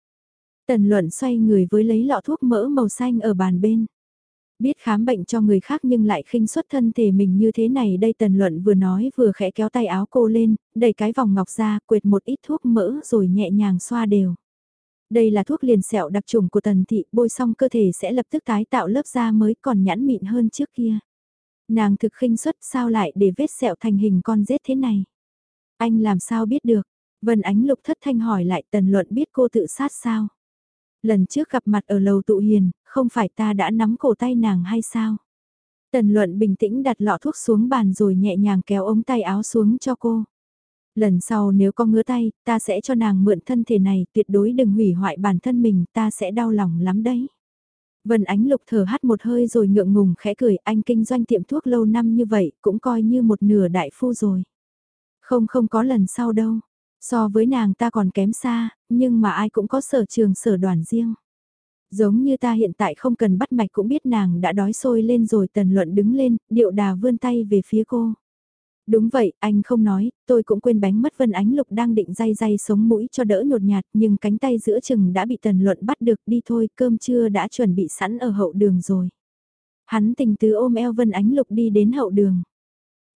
Tần luận xoay người với lấy lọ thuốc mỡ màu xanh ở bàn bên. Biết khám bệnh cho người khác nhưng lại khinh suất thân thể mình như thế này đây Tần Luận vừa nói vừa khẽ kéo tay áo cô lên, đẩy cái vòng ngọc ra, quệt một ít thuốc mỡ rồi nhẹ nhàng xoa đều. Đây là thuốc liền sẹo đặc trùng của Tần Thị, bôi xong cơ thể sẽ lập tức tái tạo lớp da mới còn nhẵn mịn hơn trước kia. Nàng thực khinh suất sao lại để vết sẹo thành hình con rết thế này. Anh làm sao biết được? Vân Ánh Lục thất thanh hỏi lại Tần Luận biết cô tự sát sao? Lần trước gặp mặt ở lầu tụ hiền, không phải ta đã nắm cổ tay nàng hay sao? Tần Luận bình tĩnh đặt lọ thuốc xuống bàn rồi nhẹ nhàng kéo ống tay áo xuống cho cô. Lần sau nếu có ngứa tay, ta sẽ cho nàng mượn thân thể này, tuyệt đối đừng hủy hoại bản thân mình, ta sẽ đau lòng lắm đấy. Vân Ánh Lục thở hắt một hơi rồi ngượng ngùng khẽ cười, anh kinh doanh tiệm thuốc lâu năm như vậy, cũng coi như một nửa đại phu rồi. Không không có lần sau đâu, so với nàng ta còn kém xa, nhưng mà ai cũng có sở trường sở đoàn riêng. Giống như ta hiện tại không cần bắt mạch cũng biết nàng đã đói sôi lên rồi tần luận đứng lên, điệu đà vươn tay về phía cô. Đúng vậy, anh không nói, tôi cũng quên bánh mất Vân Ánh Lục đang định day day sống mũi cho đỡ nhột nhạt nhưng cánh tay giữa chừng đã bị Tần Luận bắt được đi thôi, cơm trưa đã chuẩn bị sẵn ở hậu đường rồi. Hắn tình tứ ôm eo Vân Ánh Lục đi đến hậu đường.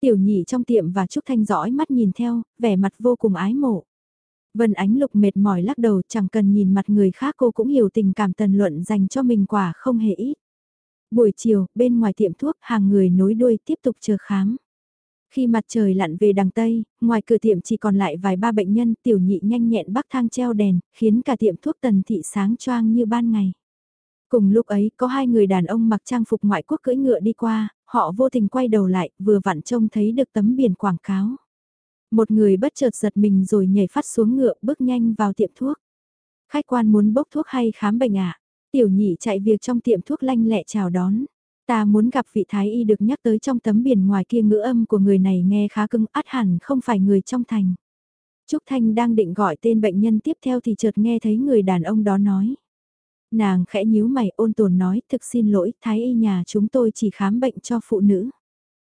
Tiểu nhị trong tiệm và Trúc Thanh dõi mắt nhìn theo, vẻ mặt vô cùng ái mộ. Vân Ánh Lục mệt mỏi lắc đầu chẳng cần nhìn mặt người khác cô cũng hiểu tình cảm Tần Luận dành cho mình quả không hề ít. Buổi chiều, bên ngoài tiệm thuốc hàng người nối đuôi tiếp tục chờ khám. Khi mặt trời lặn về đằng Tây, ngoài cửa tiệm chỉ còn lại vài ba bệnh nhân tiểu nhị nhanh nhẹn bắc thang treo đèn, khiến cả tiệm thuốc tần thị sáng choang như ban ngày. Cùng lúc ấy có hai người đàn ông mặc trang phục ngoại quốc cưỡi ngựa đi qua, họ vô tình quay đầu lại, vừa vặn trông thấy được tấm biển quảng cáo. Một người bất chợt giật mình rồi nhảy phát xuống ngựa bước nhanh vào tiệm thuốc. Khách quan muốn bốc thuốc hay khám bệnh ạ? À? Tiểu nhị chạy việc trong tiệm thuốc lanh lẹ chào đón. Ta muốn gặp vị thái y được nhắc tới trong tấm biển ngoài kia ngữ âm của người này nghe khá cưng át hẳn không phải người trong thành. Trúc Thanh đang định gọi tên bệnh nhân tiếp theo thì chợt nghe thấy người đàn ông đó nói. Nàng khẽ nhíu mày ôn tồn nói thực xin lỗi thái y nhà chúng tôi chỉ khám bệnh cho phụ nữ.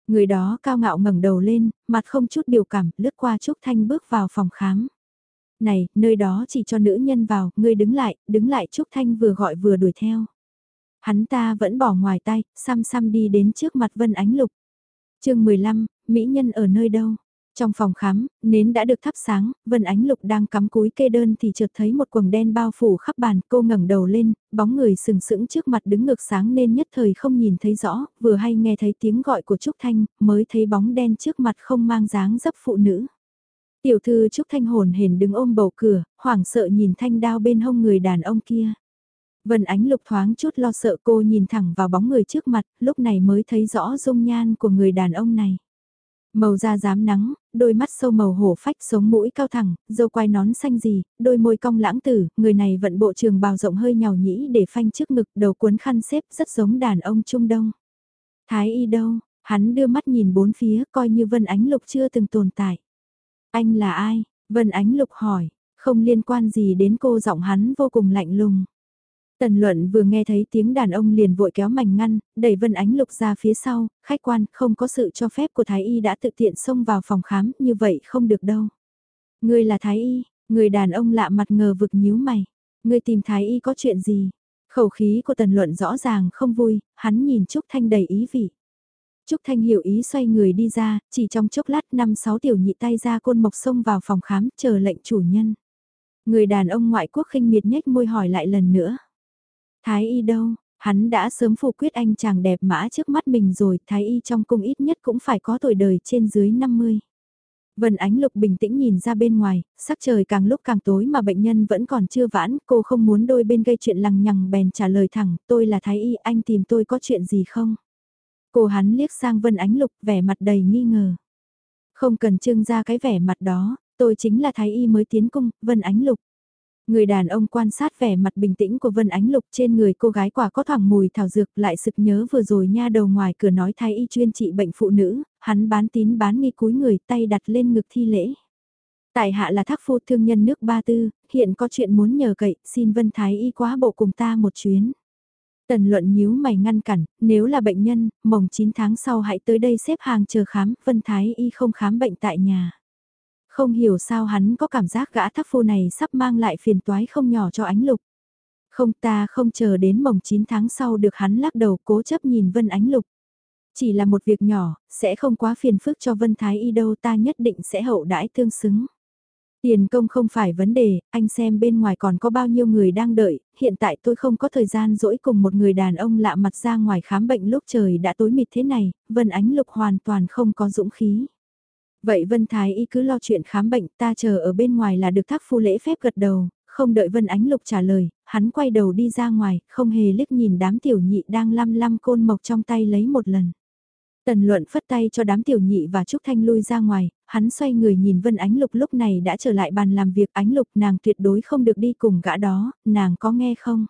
Người đó cao ngạo ngẩng đầu lên, mặt không chút biểu cảm, lướt qua Trúc Thanh bước vào phòng khám. Này, nơi đó chỉ cho nữ nhân vào, ngươi đứng lại, đứng lại Trúc Thanh vừa gọi vừa đuổi theo. Hắn ta vẫn bỏ ngoài tay, xăm xăm đi đến trước mặt Vân Ánh Lục. chương 15, Mỹ nhân ở nơi đâu? Trong phòng khám, nến đã được thắp sáng, Vân Ánh Lục đang cắm cúi kê đơn thì chợt thấy một quầng đen bao phủ khắp bàn, cô ngẩng đầu lên, bóng người sừng sững trước mặt đứng ngược sáng nên nhất thời không nhìn thấy rõ, vừa hay nghe thấy tiếng gọi của Trúc Thanh, mới thấy bóng đen trước mặt không mang dáng dấp phụ nữ. Tiểu thư Trúc Thanh hồn hển đứng ôm bầu cửa, hoảng sợ nhìn thanh đao bên hông người đàn ông kia. Vân Ánh Lục thoáng chút lo sợ cô nhìn thẳng vào bóng người trước mặt, lúc này mới thấy rõ dung nhan của người đàn ông này. Màu da dám nắng, đôi mắt sâu màu hổ phách sống mũi cao thẳng, dâu quai nón xanh gì, đôi môi cong lãng tử, người này vận bộ trường bào rộng hơi nhào nhĩ để phanh trước ngực đầu cuốn khăn xếp rất giống đàn ông Trung Đông. Thái y đâu, hắn đưa mắt nhìn bốn phía coi như Vân Ánh Lục chưa từng tồn tại. Anh là ai? Vân Ánh Lục hỏi, không liên quan gì đến cô giọng hắn vô cùng lạnh lùng. Tần luận vừa nghe thấy tiếng đàn ông liền vội kéo mảnh ngăn, đẩy Vân Ánh Lục ra phía sau, khách quan không có sự cho phép của Thái Y đã tự tiện xông vào phòng khám, như vậy không được đâu. Người là Thái Y, người đàn ông lạ mặt ngờ vực nhíu mày. Người tìm Thái Y có chuyện gì? Khẩu khí của tần luận rõ ràng không vui, hắn nhìn Trúc Thanh đầy ý vị. Trúc Thanh hiểu ý xoay người đi ra, chỉ trong chốc lát năm sáu tiểu nhị tay ra côn mộc xông vào phòng khám chờ lệnh chủ nhân. Người đàn ông ngoại quốc khinh miệt nhếch môi hỏi lại lần nữa. Thái y đâu, hắn đã sớm phủ quyết anh chàng đẹp mã trước mắt mình rồi, thái y trong cung ít nhất cũng phải có tuổi đời trên dưới 50. Vân Ánh Lục bình tĩnh nhìn ra bên ngoài, sắc trời càng lúc càng tối mà bệnh nhân vẫn còn chưa vãn, cô không muốn đôi bên gây chuyện lằng nhằng bèn trả lời thẳng, tôi là Thái Y, anh tìm tôi có chuyện gì không? Cô hắn liếc sang Vân Ánh Lục vẻ mặt đầy nghi ngờ. Không cần trưng ra cái vẻ mặt đó, tôi chính là Thái Y mới tiến cung, Vân Ánh Lục. Người đàn ông quan sát vẻ mặt bình tĩnh của Vân Ánh Lục trên người cô gái quả có thoảng mùi thảo dược lại sực nhớ vừa rồi nha đầu ngoài cửa nói thái y chuyên trị bệnh phụ nữ, hắn bán tín bán nghi cúi người tay đặt lên ngực thi lễ. Tại hạ là thác phu thương nhân nước Ba Tư, hiện có chuyện muốn nhờ cậy, xin Vân Thái y quá bộ cùng ta một chuyến. Tần luận nhíu mày ngăn cản, nếu là bệnh nhân, mồng 9 tháng sau hãy tới đây xếp hàng chờ khám, Vân Thái y không khám bệnh tại nhà. Không hiểu sao hắn có cảm giác gã thắc phu này sắp mang lại phiền toái không nhỏ cho ánh lục. Không ta không chờ đến mồng 9 tháng sau được hắn lắc đầu cố chấp nhìn Vân Ánh Lục. Chỉ là một việc nhỏ, sẽ không quá phiền phức cho Vân Thái Y đâu ta nhất định sẽ hậu đãi tương xứng. Tiền công không phải vấn đề, anh xem bên ngoài còn có bao nhiêu người đang đợi, hiện tại tôi không có thời gian dỗi cùng một người đàn ông lạ mặt ra ngoài khám bệnh lúc trời đã tối mịt thế này, Vân Ánh Lục hoàn toàn không có dũng khí. Vậy Vân Thái Y cứ lo chuyện khám bệnh ta chờ ở bên ngoài là được thác phu lễ phép gật đầu, không đợi Vân Ánh Lục trả lời, hắn quay đầu đi ra ngoài, không hề liếc nhìn đám tiểu nhị đang lăm lăm côn mộc trong tay lấy một lần. Tần luận phất tay cho đám tiểu nhị và Trúc Thanh lui ra ngoài, hắn xoay người nhìn Vân Ánh Lục lúc này đã trở lại bàn làm việc Ánh Lục nàng tuyệt đối không được đi cùng gã đó, nàng có nghe không?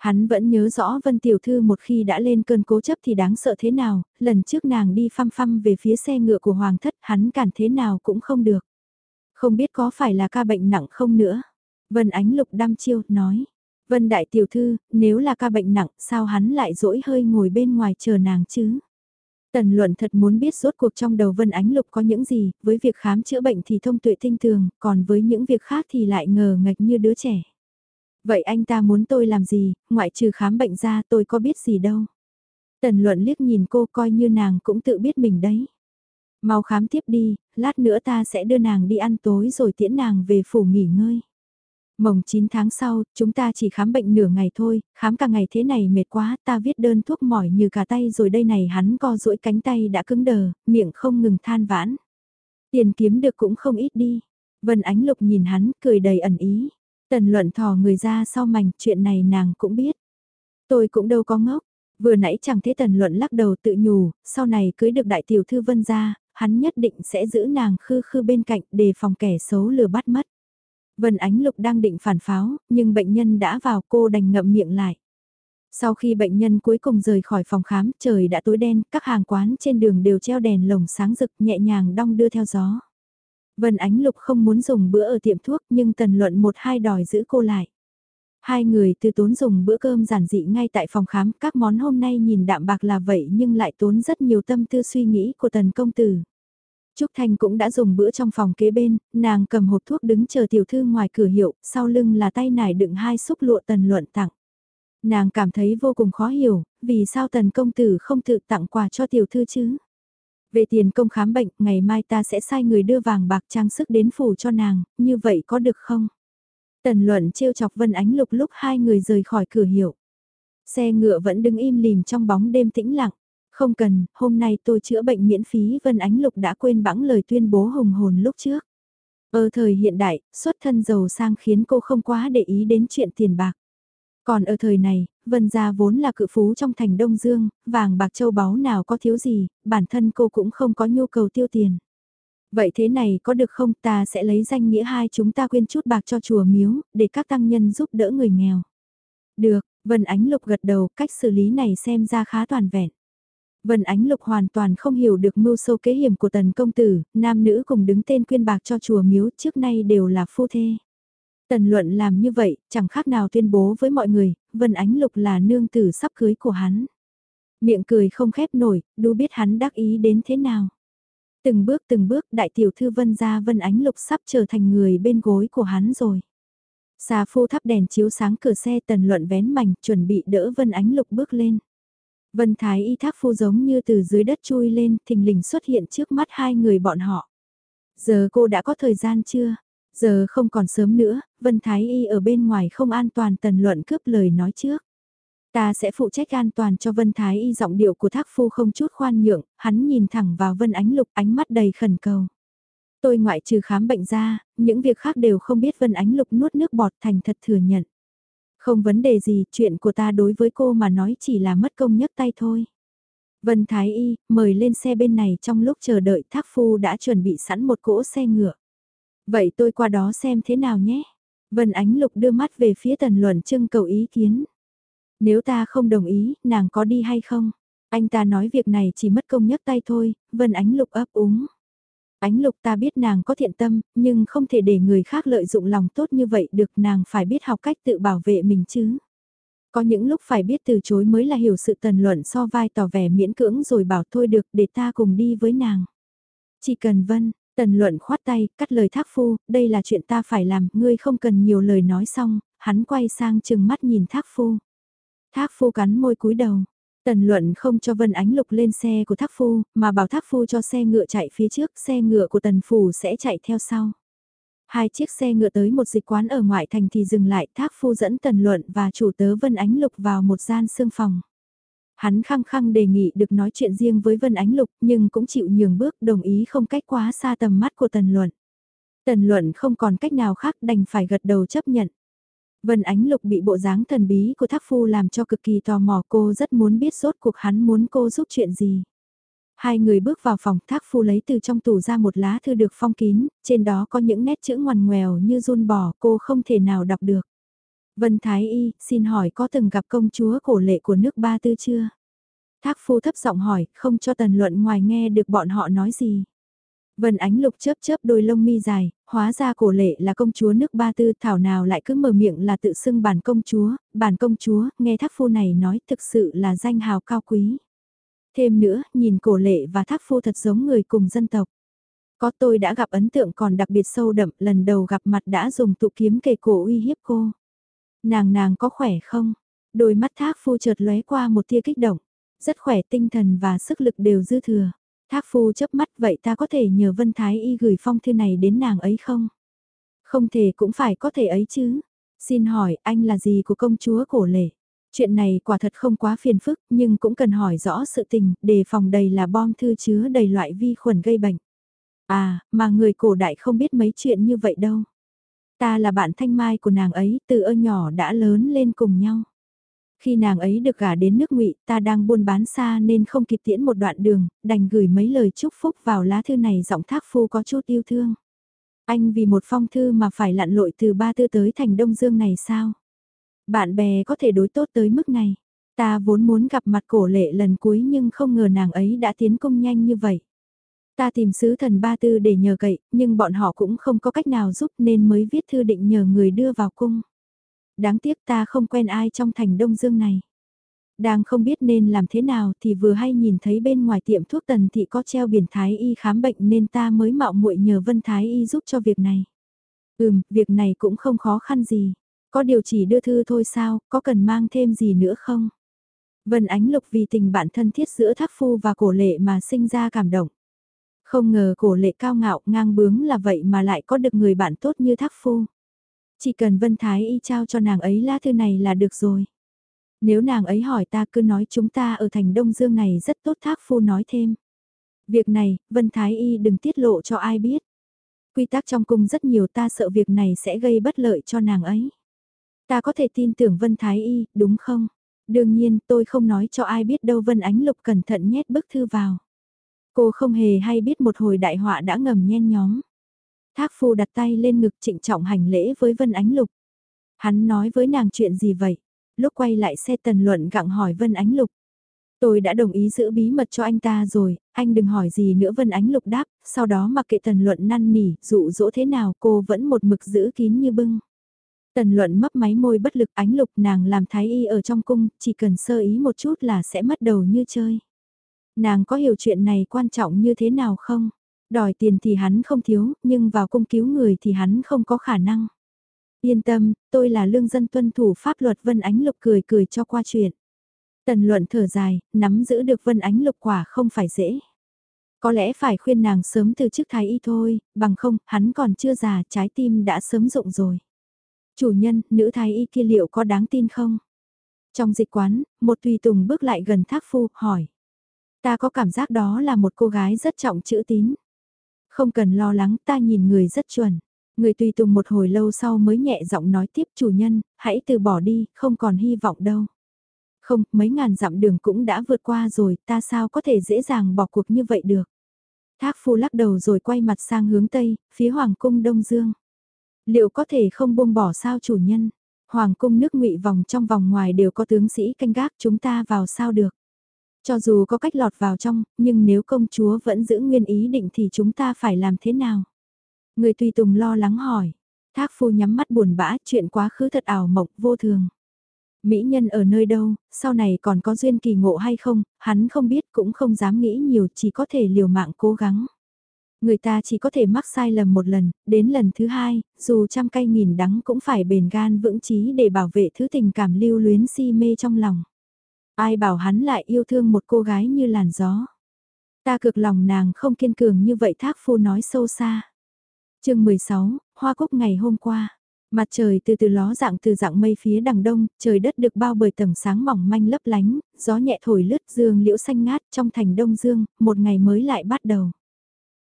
Hắn vẫn nhớ rõ Vân Tiểu Thư một khi đã lên cơn cố chấp thì đáng sợ thế nào, lần trước nàng đi phăm phăm về phía xe ngựa của Hoàng thất hắn cản thế nào cũng không được. Không biết có phải là ca bệnh nặng không nữa? Vân Ánh Lục đăm chiêu, nói. Vân Đại Tiểu Thư, nếu là ca bệnh nặng sao hắn lại dỗi hơi ngồi bên ngoài chờ nàng chứ? Tần luận thật muốn biết rốt cuộc trong đầu Vân Ánh Lục có những gì, với việc khám chữa bệnh thì thông tuệ tinh tường, còn với những việc khác thì lại ngờ ngạch như đứa trẻ. Vậy anh ta muốn tôi làm gì, ngoại trừ khám bệnh ra tôi có biết gì đâu. Tần luận liếc nhìn cô coi như nàng cũng tự biết mình đấy. Mau khám tiếp đi, lát nữa ta sẽ đưa nàng đi ăn tối rồi tiễn nàng về phủ nghỉ ngơi. Mồng 9 tháng sau, chúng ta chỉ khám bệnh nửa ngày thôi, khám cả ngày thế này mệt quá, ta viết đơn thuốc mỏi như cả tay rồi đây này hắn co duỗi cánh tay đã cứng đờ, miệng không ngừng than vãn. Tiền kiếm được cũng không ít đi. Vân Ánh Lục nhìn hắn, cười đầy ẩn ý. Tần luận thò người ra sau mảnh, chuyện này nàng cũng biết. Tôi cũng đâu có ngốc. Vừa nãy chẳng thế tần luận lắc đầu tự nhủ, sau này cưới được đại tiểu thư vân ra, hắn nhất định sẽ giữ nàng khư khư bên cạnh để phòng kẻ xấu lừa bắt mất. Vân Ánh Lục đang định phản pháo, nhưng bệnh nhân đã vào cô đành ngậm miệng lại. Sau khi bệnh nhân cuối cùng rời khỏi phòng khám, trời đã tối đen, các hàng quán trên đường đều treo đèn lồng sáng rực nhẹ nhàng đong đưa theo gió. Vân Ánh Lục không muốn dùng bữa ở tiệm thuốc nhưng Tần Luận một hai đòi giữ cô lại. Hai người từ tốn dùng bữa cơm giản dị ngay tại phòng khám, các món hôm nay nhìn đạm bạc là vậy nhưng lại tốn rất nhiều tâm tư suy nghĩ của Tần Công Tử. Trúc Thanh cũng đã dùng bữa trong phòng kế bên, nàng cầm hộp thuốc đứng chờ tiểu thư ngoài cửa hiệu, sau lưng là tay nải đựng hai xúc lụa tần luận tặng. Nàng cảm thấy vô cùng khó hiểu, vì sao tần công tử không tự tặng quà cho tiểu thư chứ? Về tiền công khám bệnh, ngày mai ta sẽ sai người đưa vàng bạc trang sức đến phủ cho nàng, như vậy có được không? Tần luận trêu chọc Vân Ánh Lục lúc hai người rời khỏi cửa hiệu. Xe ngựa vẫn đứng im lìm trong bóng đêm tĩnh lặng. Không cần, hôm nay tôi chữa bệnh miễn phí Vân Ánh Lục đã quên bẵng lời tuyên bố hùng hồn lúc trước. Ở thời hiện đại, xuất thân giàu sang khiến cô không quá để ý đến chuyện tiền bạc. Còn ở thời này, Vân Gia vốn là cự phú trong thành Đông Dương, vàng bạc châu báu nào có thiếu gì, bản thân cô cũng không có nhu cầu tiêu tiền. Vậy thế này có được không ta sẽ lấy danh nghĩa hai chúng ta quyên chút bạc cho chùa miếu, để các tăng nhân giúp đỡ người nghèo. Được, Vân Ánh Lục gật đầu, cách xử lý này xem ra khá toàn vẹn. Vân Ánh Lục hoàn toàn không hiểu được mưu sâu kế hiểm của tần công tử, nam nữ cùng đứng tên quyên bạc cho chùa miếu trước nay đều là phu thê. Tần luận làm như vậy, chẳng khác nào tuyên bố với mọi người, Vân Ánh Lục là nương tử sắp cưới của hắn. Miệng cười không khép nổi, đu biết hắn đắc ý đến thế nào. Từng bước từng bước đại tiểu thư Vân ra Vân Ánh Lục sắp trở thành người bên gối của hắn rồi. Xà phu thắp đèn chiếu sáng cửa xe tần luận vén mảnh chuẩn bị đỡ Vân Ánh Lục bước lên. Vân Thái y thác phu giống như từ dưới đất chui lên, thình lình xuất hiện trước mắt hai người bọn họ. Giờ cô đã có thời gian chưa? Giờ không còn sớm nữa, Vân Thái y ở bên ngoài không an toàn tần luận cướp lời nói trước. Ta sẽ phụ trách an toàn cho Vân Thái y giọng điệu của thác phu không chút khoan nhượng, hắn nhìn thẳng vào Vân Ánh Lục ánh mắt đầy khẩn cầu. Tôi ngoại trừ khám bệnh ra, những việc khác đều không biết Vân Ánh Lục nuốt nước bọt thành thật thừa nhận. Không vấn đề gì, chuyện của ta đối với cô mà nói chỉ là mất công nhấc tay thôi. Vân Thái Y, mời lên xe bên này trong lúc chờ đợi thác phu đã chuẩn bị sẵn một cỗ xe ngựa. Vậy tôi qua đó xem thế nào nhé. Vân Ánh Lục đưa mắt về phía tần luận trưng cầu ý kiến. Nếu ta không đồng ý, nàng có đi hay không? Anh ta nói việc này chỉ mất công nhấc tay thôi, Vân Ánh Lục ấp úng. Ánh lục ta biết nàng có thiện tâm, nhưng không thể để người khác lợi dụng lòng tốt như vậy được nàng phải biết học cách tự bảo vệ mình chứ. Có những lúc phải biết từ chối mới là hiểu sự tần luận so vai tỏ vẻ miễn cưỡng rồi bảo thôi được để ta cùng đi với nàng. Chỉ cần vân, tần luận khoát tay, cắt lời thác phu, đây là chuyện ta phải làm, ngươi không cần nhiều lời nói xong, hắn quay sang chừng mắt nhìn thác phu. Thác phu cắn môi cúi đầu. Tần luận không cho Vân Ánh Lục lên xe của thác phu, mà bảo thác phu cho xe ngựa chạy phía trước, xe ngựa của tần phủ sẽ chạy theo sau. Hai chiếc xe ngựa tới một dịch quán ở ngoại thành thì dừng lại, thác phu dẫn tần luận và chủ tớ Vân Ánh Lục vào một gian sương phòng. Hắn khăng khăng đề nghị được nói chuyện riêng với Vân Ánh Lục nhưng cũng chịu nhường bước đồng ý không cách quá xa tầm mắt của tần luận. Tần luận không còn cách nào khác đành phải gật đầu chấp nhận. Vân Ánh Lục bị bộ dáng thần bí của thác phu làm cho cực kỳ tò mò cô rất muốn biết rốt cuộc hắn muốn cô giúp chuyện gì. Hai người bước vào phòng thác phu lấy từ trong tủ ra một lá thư được phong kín, trên đó có những nét chữ ngoằn ngoèo như run bò cô không thể nào đọc được. Vân Thái Y, xin hỏi có từng gặp công chúa cổ lệ của nước Ba Tư chưa? Thác phu thấp giọng hỏi, không cho tần luận ngoài nghe được bọn họ nói gì. Vân Ánh Lục chớp chớp đôi lông mi dài, hóa ra cổ lệ là công chúa nước Ba Tư, thảo nào lại cứ mở miệng là tự xưng bản công chúa, bản công chúa, nghe thác phu này nói thực sự là danh hào cao quý. Thêm nữa, nhìn cổ lệ và thác phu thật giống người cùng dân tộc. Có tôi đã gặp ấn tượng còn đặc biệt sâu đậm, lần đầu gặp mặt đã dùng tụ kiếm kề cổ uy hiếp cô. Nàng nàng có khỏe không? Đôi mắt thác phu chợt lóe qua một tia kích động. Rất khỏe tinh thần và sức lực đều dư thừa. Thác phu chớp mắt vậy ta có thể nhờ Vân Thái Y gửi phong thư này đến nàng ấy không? Không thể cũng phải có thể ấy chứ. Xin hỏi anh là gì của công chúa cổ lệ? Chuyện này quả thật không quá phiền phức nhưng cũng cần hỏi rõ sự tình, đề phòng đầy là bom thư chứa đầy loại vi khuẩn gây bệnh. À, mà người cổ đại không biết mấy chuyện như vậy đâu. Ta là bạn thanh mai của nàng ấy, từ ơ nhỏ đã lớn lên cùng nhau. Khi nàng ấy được gả đến nước ngụy, ta đang buôn bán xa nên không kịp tiễn một đoạn đường, đành gửi mấy lời chúc phúc vào lá thư này giọng thác phu có chút yêu thương. Anh vì một phong thư mà phải lặn lội từ ba tư tới thành Đông Dương này sao? Bạn bè có thể đối tốt tới mức này. Ta vốn muốn gặp mặt cổ lệ lần cuối nhưng không ngờ nàng ấy đã tiến công nhanh như vậy. Ta tìm sứ thần ba tư để nhờ cậy, nhưng bọn họ cũng không có cách nào giúp nên mới viết thư định nhờ người đưa vào cung. Đáng tiếc ta không quen ai trong thành Đông Dương này. Đang không biết nên làm thế nào thì vừa hay nhìn thấy bên ngoài tiệm thuốc tần thị có treo biển Thái Y khám bệnh nên ta mới mạo muội nhờ Vân Thái Y giúp cho việc này. Ừm, việc này cũng không khó khăn gì. Có điều chỉ đưa thư thôi sao, có cần mang thêm gì nữa không? Vân Ánh Lục vì tình bạn thân thiết giữa Thác Phu và Cổ Lệ mà sinh ra cảm động. Không ngờ Cổ Lệ cao ngạo ngang bướng là vậy mà lại có được người bạn tốt như Thác Phu. Chỉ cần Vân Thái Y trao cho nàng ấy lá thư này là được rồi. Nếu nàng ấy hỏi ta cứ nói chúng ta ở thành Đông Dương này rất tốt Thác Phu nói thêm. Việc này, Vân Thái Y đừng tiết lộ cho ai biết. Quy tắc trong cung rất nhiều ta sợ việc này sẽ gây bất lợi cho nàng ấy. Ta có thể tin tưởng Vân Thái Y, đúng không? Đương nhiên tôi không nói cho ai biết đâu Vân Ánh Lục cẩn thận nhét bức thư vào. Cô không hề hay biết một hồi đại họa đã ngầm nhen nhóm. Thác phu đặt tay lên ngực trịnh trọng hành lễ với Vân Ánh Lục. Hắn nói với nàng chuyện gì vậy? Lúc quay lại xe tần luận gặng hỏi Vân Ánh Lục. Tôi đã đồng ý giữ bí mật cho anh ta rồi, anh đừng hỏi gì nữa Vân Ánh Lục đáp, sau đó mặc kệ tần luận năn nỉ, dụ dỗ thế nào cô vẫn một mực giữ kín như bưng. Tần luận mấp máy môi bất lực ánh lục nàng làm thái y ở trong cung, chỉ cần sơ ý một chút là sẽ mất đầu như chơi. Nàng có hiểu chuyện này quan trọng như thế nào không? Đòi tiền thì hắn không thiếu, nhưng vào cung cứu người thì hắn không có khả năng. Yên tâm, tôi là lương dân tuân thủ pháp luật Vân Ánh Lục cười cười cho qua chuyện. Tần luận thở dài, nắm giữ được Vân Ánh Lục quả không phải dễ. Có lẽ phải khuyên nàng sớm từ chức thái y thôi, bằng không, hắn còn chưa già, trái tim đã sớm rụng rồi. Chủ nhân, nữ thái y kia liệu có đáng tin không? Trong dịch quán, một tùy tùng bước lại gần thác phu, hỏi. Ta có cảm giác đó là một cô gái rất trọng chữ tín. Không cần lo lắng, ta nhìn người rất chuẩn. Người tùy tùng một hồi lâu sau mới nhẹ giọng nói tiếp chủ nhân, hãy từ bỏ đi, không còn hy vọng đâu. Không, mấy ngàn dặm đường cũng đã vượt qua rồi, ta sao có thể dễ dàng bỏ cuộc như vậy được. Thác phu lắc đầu rồi quay mặt sang hướng Tây, phía Hoàng cung Đông Dương. Liệu có thể không buông bỏ sao chủ nhân? Hoàng cung nước ngụy vòng trong vòng ngoài đều có tướng sĩ canh gác chúng ta vào sao được? Cho dù có cách lọt vào trong, nhưng nếu công chúa vẫn giữ nguyên ý định thì chúng ta phải làm thế nào? Người tùy tùng lo lắng hỏi. Thác phu nhắm mắt buồn bã chuyện quá khứ thật ảo mộng vô thường. Mỹ nhân ở nơi đâu, sau này còn có duyên kỳ ngộ hay không, hắn không biết cũng không dám nghĩ nhiều chỉ có thể liều mạng cố gắng. Người ta chỉ có thể mắc sai lầm một lần, đến lần thứ hai, dù trăm cây nghìn đắng cũng phải bền gan vững chí để bảo vệ thứ tình cảm lưu luyến si mê trong lòng. Ai bảo hắn lại yêu thương một cô gái như làn gió. Ta cực lòng nàng không kiên cường như vậy thác phu nói sâu xa. chương 16, Hoa Cúc ngày hôm qua. Mặt trời từ từ ló dạng từ dạng mây phía đằng đông, trời đất được bao bởi tầng sáng mỏng manh lấp lánh, gió nhẹ thổi lướt dương liễu xanh ngát trong thành đông dương, một ngày mới lại bắt đầu.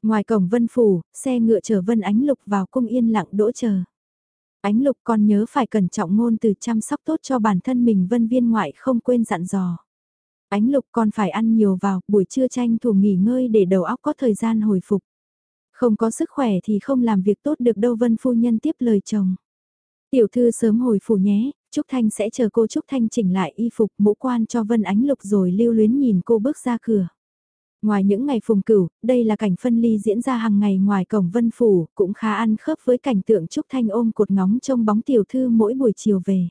Ngoài cổng vân phủ, xe ngựa chở vân ánh lục vào cung yên lặng đỗ chờ. Ánh lục còn nhớ phải cẩn trọng ngôn từ chăm sóc tốt cho bản thân mình vân viên ngoại không quên dặn dò. Ánh lục còn phải ăn nhiều vào, buổi trưa tranh thủ nghỉ ngơi để đầu óc có thời gian hồi phục. Không có sức khỏe thì không làm việc tốt được đâu vân phu nhân tiếp lời chồng. Tiểu thư sớm hồi phủ nhé, Trúc Thanh sẽ chờ cô Trúc Thanh chỉnh lại y phục mũ quan cho Vân Ánh Lục rồi lưu luyến nhìn cô bước ra cửa. Ngoài những ngày phùng cửu, đây là cảnh phân ly diễn ra hàng ngày ngoài cổng vân phủ, cũng khá ăn khớp với cảnh tượng Trúc Thanh ôm cột ngóng trông bóng tiểu thư mỗi buổi chiều về.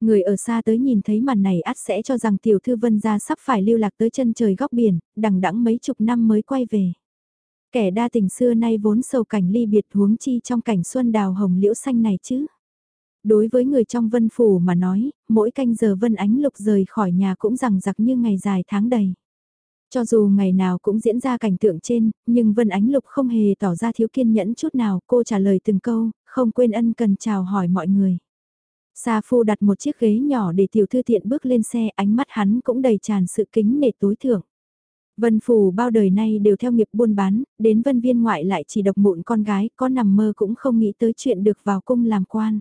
Người ở xa tới nhìn thấy màn này ắt sẽ cho rằng tiểu thư vân gia sắp phải lưu lạc tới chân trời góc biển, đằng đẵng mấy chục năm mới quay về. Kẻ đa tình xưa nay vốn sầu cảnh ly biệt huống chi trong cảnh xuân đào hồng liễu xanh này chứ. Đối với người trong vân phủ mà nói, mỗi canh giờ vân ánh lục rời khỏi nhà cũng rằng giặc như ngày dài tháng đầy. Cho dù ngày nào cũng diễn ra cảnh tượng trên, nhưng Vân Ánh Lục không hề tỏ ra thiếu kiên nhẫn chút nào, cô trả lời từng câu, không quên ân cần chào hỏi mọi người. Sa Phu đặt một chiếc ghế nhỏ để tiểu thư tiện bước lên xe, ánh mắt hắn cũng đầy tràn sự kính nể tối thượng. Vân Phủ bao đời nay đều theo nghiệp buôn bán, đến vân viên ngoại lại chỉ độc mụn con gái, có nằm mơ cũng không nghĩ tới chuyện được vào cung làm quan.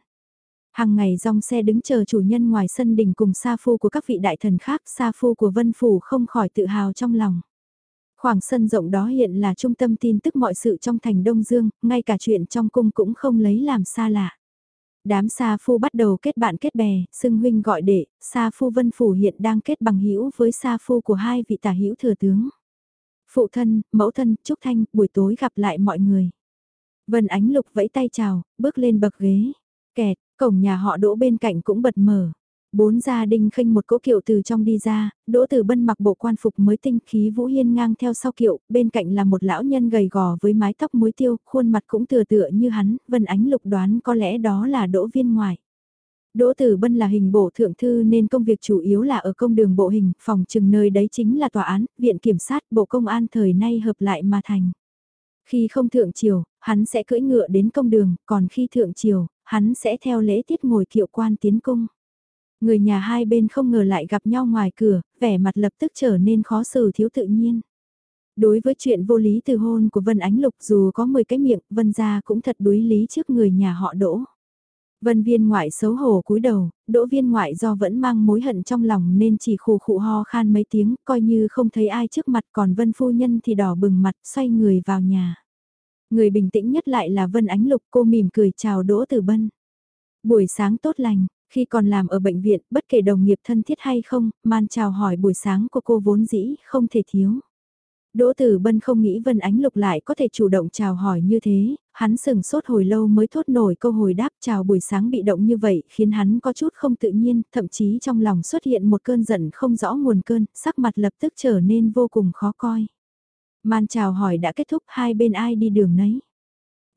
Hàng ngày dòng xe đứng chờ chủ nhân ngoài sân đình cùng sa phu của các vị đại thần khác, sa phu của Vân Phủ không khỏi tự hào trong lòng. Khoảng sân rộng đó hiện là trung tâm tin tức mọi sự trong thành Đông Dương, ngay cả chuyện trong cung cũng không lấy làm xa lạ. Đám sa phu bắt đầu kết bạn kết bè, xưng huynh gọi đệ, sa phu Vân Phủ hiện đang kết bằng hữu với sa phu của hai vị tả hữu thừa tướng. Phụ thân, mẫu thân, Trúc Thanh, buổi tối gặp lại mọi người. Vân Ánh Lục vẫy tay chào, bước lên bậc ghế. Kẹt, Cổng nhà họ đỗ bên cạnh cũng bật mở. Bốn gia đình khinh một cỗ kiệu từ trong đi ra, đỗ tử bân mặc bộ quan phục mới tinh khí vũ hiên ngang theo sau kiệu, bên cạnh là một lão nhân gầy gò với mái tóc muối tiêu, khuôn mặt cũng tựa tựa như hắn, vân ánh lục đoán có lẽ đó là đỗ viên ngoài. Đỗ Tử Bân là hình bộ thượng thư nên công việc chủ yếu là ở công đường bộ hình, phòng trừng nơi đấy chính là tòa án, viện kiểm sát, bộ công an thời nay hợp lại mà thành. Khi không thượng triều, hắn sẽ cưỡi ngựa đến công đường, còn khi thượng triều, hắn sẽ theo lễ tiết ngồi kiệu quan tiến cung. Người nhà hai bên không ngờ lại gặp nhau ngoài cửa, vẻ mặt lập tức trở nên khó xử thiếu tự nhiên. Đối với chuyện vô lý từ hôn của Vân Ánh Lục dù có 10 cái miệng, Vân gia cũng thật đối lý trước người nhà họ đỗ. Vân viên ngoại xấu hổ cúi đầu, đỗ viên ngoại do vẫn mang mối hận trong lòng nên chỉ khù khụ ho khan mấy tiếng, coi như không thấy ai trước mặt còn Vân phu nhân thì đỏ bừng mặt xoay người vào nhà. Người bình tĩnh nhất lại là Vân Ánh Lục cô mỉm cười chào Đỗ Tử Bân. Buổi sáng tốt lành, khi còn làm ở bệnh viện, bất kể đồng nghiệp thân thiết hay không, man chào hỏi buổi sáng của cô vốn dĩ không thể thiếu. Đỗ Tử Bân không nghĩ Vân Ánh Lục lại có thể chủ động chào hỏi như thế, hắn sừng sốt hồi lâu mới thốt nổi câu hồi đáp chào buổi sáng bị động như vậy khiến hắn có chút không tự nhiên, thậm chí trong lòng xuất hiện một cơn giận không rõ nguồn cơn, sắc mặt lập tức trở nên vô cùng khó coi. Man chào hỏi đã kết thúc hai bên ai đi đường nấy.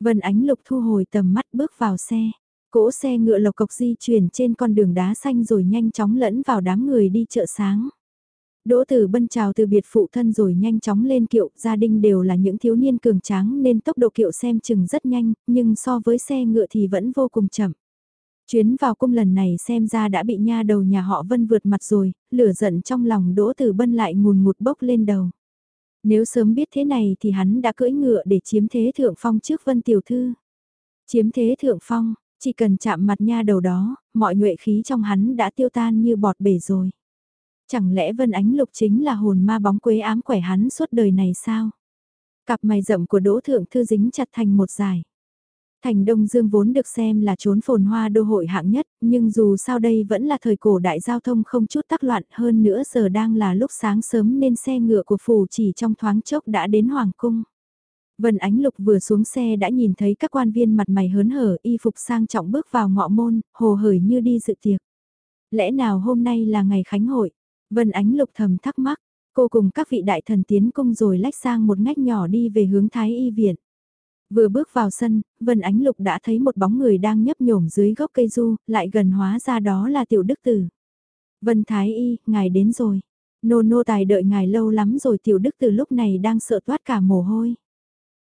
Vân Ánh Lục thu hồi tầm mắt bước vào xe. Cỗ xe ngựa lộc cộc di chuyển trên con đường đá xanh rồi nhanh chóng lẫn vào đám người đi chợ sáng. Đỗ Tử Bân chào từ biệt phụ thân rồi nhanh chóng lên kiệu, gia đình đều là những thiếu niên cường tráng nên tốc độ kiệu xem chừng rất nhanh, nhưng so với xe ngựa thì vẫn vô cùng chậm. Chuyến vào cung lần này xem ra đã bị nha đầu nhà họ Vân vượt mặt rồi, lửa giận trong lòng Đỗ Tử Bân lại ngùn ngụt bốc lên đầu. Nếu sớm biết thế này thì hắn đã cưỡi ngựa để chiếm thế thượng phong trước Vân Tiểu Thư. Chiếm thế thượng phong, chỉ cần chạm mặt nha đầu đó, mọi nhuệ khí trong hắn đã tiêu tan như bọt bể rồi. Chẳng lẽ Vân Ánh Lục chính là hồn ma bóng quế ám quẻ hắn suốt đời này sao? Cặp mày rậm của Đỗ Thượng Thư dính chặt thành một dài. Thành Đông Dương vốn được xem là trốn phồn hoa đô hội hạng nhất, nhưng dù sao đây vẫn là thời cổ đại giao thông không chút tắc loạn hơn nữa giờ đang là lúc sáng sớm nên xe ngựa của phủ chỉ trong thoáng chốc đã đến Hoàng Cung. Vân Ánh Lục vừa xuống xe đã nhìn thấy các quan viên mặt mày hớn hở y phục sang trọng bước vào ngọ môn, hồ hởi như đi dự tiệc. Lẽ nào hôm nay là ngày khánh hội? Vân Ánh Lục thầm thắc mắc, Cô cùng các vị đại thần tiến cung rồi lách sang một ngách nhỏ đi về hướng Thái Y Viện. Vừa bước vào sân, Vân Ánh Lục đã thấy một bóng người đang nhấp nhổm dưới gốc cây du, lại gần hóa ra đó là tiểu đức tử. Vân Thái Y, ngài đến rồi. Nô nô tài đợi ngài lâu lắm rồi tiểu đức tử lúc này đang sợ toát cả mồ hôi.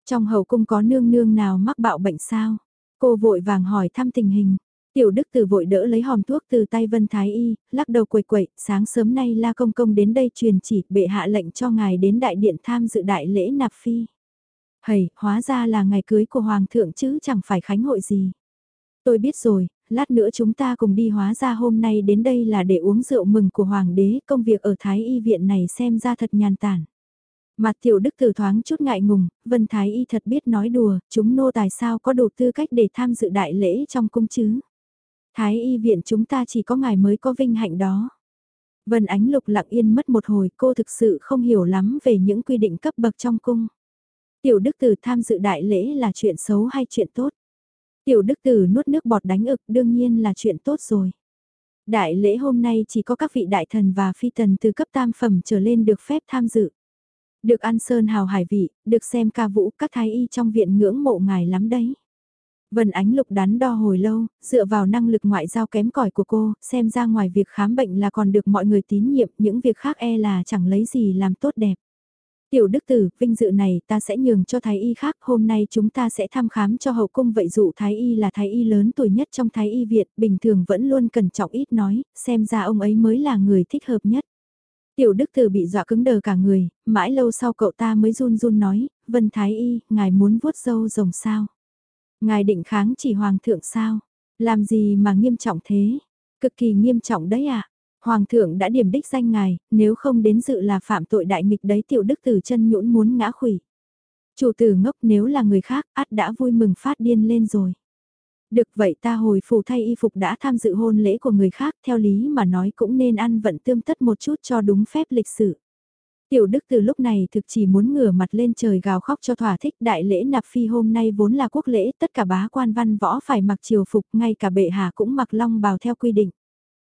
Trong hậu cung có nương nương nào mắc bạo bệnh sao? Cô vội vàng hỏi thăm tình hình. Tiểu đức tử vội đỡ lấy hòm thuốc từ tay Vân Thái Y, lắc đầu quầy quậy, sáng sớm nay la công công đến đây truyền chỉ bệ hạ lệnh cho ngài đến đại điện tham dự đại lễ nạp phi. Hầy, hóa ra là ngày cưới của Hoàng thượng chứ chẳng phải khánh hội gì. Tôi biết rồi, lát nữa chúng ta cùng đi hóa ra hôm nay đến đây là để uống rượu mừng của Hoàng đế, công việc ở Thái Y viện này xem ra thật nhàn tản. Mặt tiểu đức tử thoáng chút ngại ngùng, Vân Thái Y thật biết nói đùa, chúng nô tài sao có đủ tư cách để tham dự đại lễ trong cung chứ. Thái Y viện chúng ta chỉ có ngài mới có vinh hạnh đó. Vân Ánh Lục lặng yên mất một hồi cô thực sự không hiểu lắm về những quy định cấp bậc trong cung. Tiểu Đức Tử tham dự đại lễ là chuyện xấu hay chuyện tốt? Tiểu Đức Tử nuốt nước bọt đánh ực đương nhiên là chuyện tốt rồi. Đại lễ hôm nay chỉ có các vị đại thần và phi tần từ cấp tam phẩm trở lên được phép tham dự. Được ăn sơn hào hải vị, được xem ca vũ các thái y trong viện ngưỡng mộ ngài lắm đấy. Vân Ánh Lục đắn đo hồi lâu, dựa vào năng lực ngoại giao kém cỏi của cô, xem ra ngoài việc khám bệnh là còn được mọi người tín nhiệm, những việc khác e là chẳng lấy gì làm tốt đẹp. Tiểu đức tử, vinh dự này ta sẽ nhường cho thái y khác, hôm nay chúng ta sẽ thăm khám cho hậu cung vậy dụ thái y là thái y lớn tuổi nhất trong thái y viện, bình thường vẫn luôn cẩn trọng ít nói, xem ra ông ấy mới là người thích hợp nhất. Tiểu đức tử bị dọa cứng đờ cả người, mãi lâu sau cậu ta mới run run nói, vân thái y, ngài muốn vuốt dâu rồng sao? Ngài định kháng chỉ hoàng thượng sao? Làm gì mà nghiêm trọng thế? Cực kỳ nghiêm trọng đấy à? Hoàng thượng đã điểm đích danh ngài, nếu không đến dự là phạm tội đại nghịch đấy tiểu đức tử chân nhũn muốn ngã khủy. Chủ tử ngốc nếu là người khác, át đã vui mừng phát điên lên rồi. Được vậy ta hồi phủ thay y phục đã tham dự hôn lễ của người khác, theo lý mà nói cũng nên ăn vận tươm tất một chút cho đúng phép lịch sử. Tiểu Đức từ lúc này thực chỉ muốn ngửa mặt lên trời gào khóc cho thỏa thích đại lễ nạp phi hôm nay vốn là quốc lễ, tất cả bá quan văn võ phải mặc triều phục, ngay cả bệ hạ cũng mặc long bào theo quy định.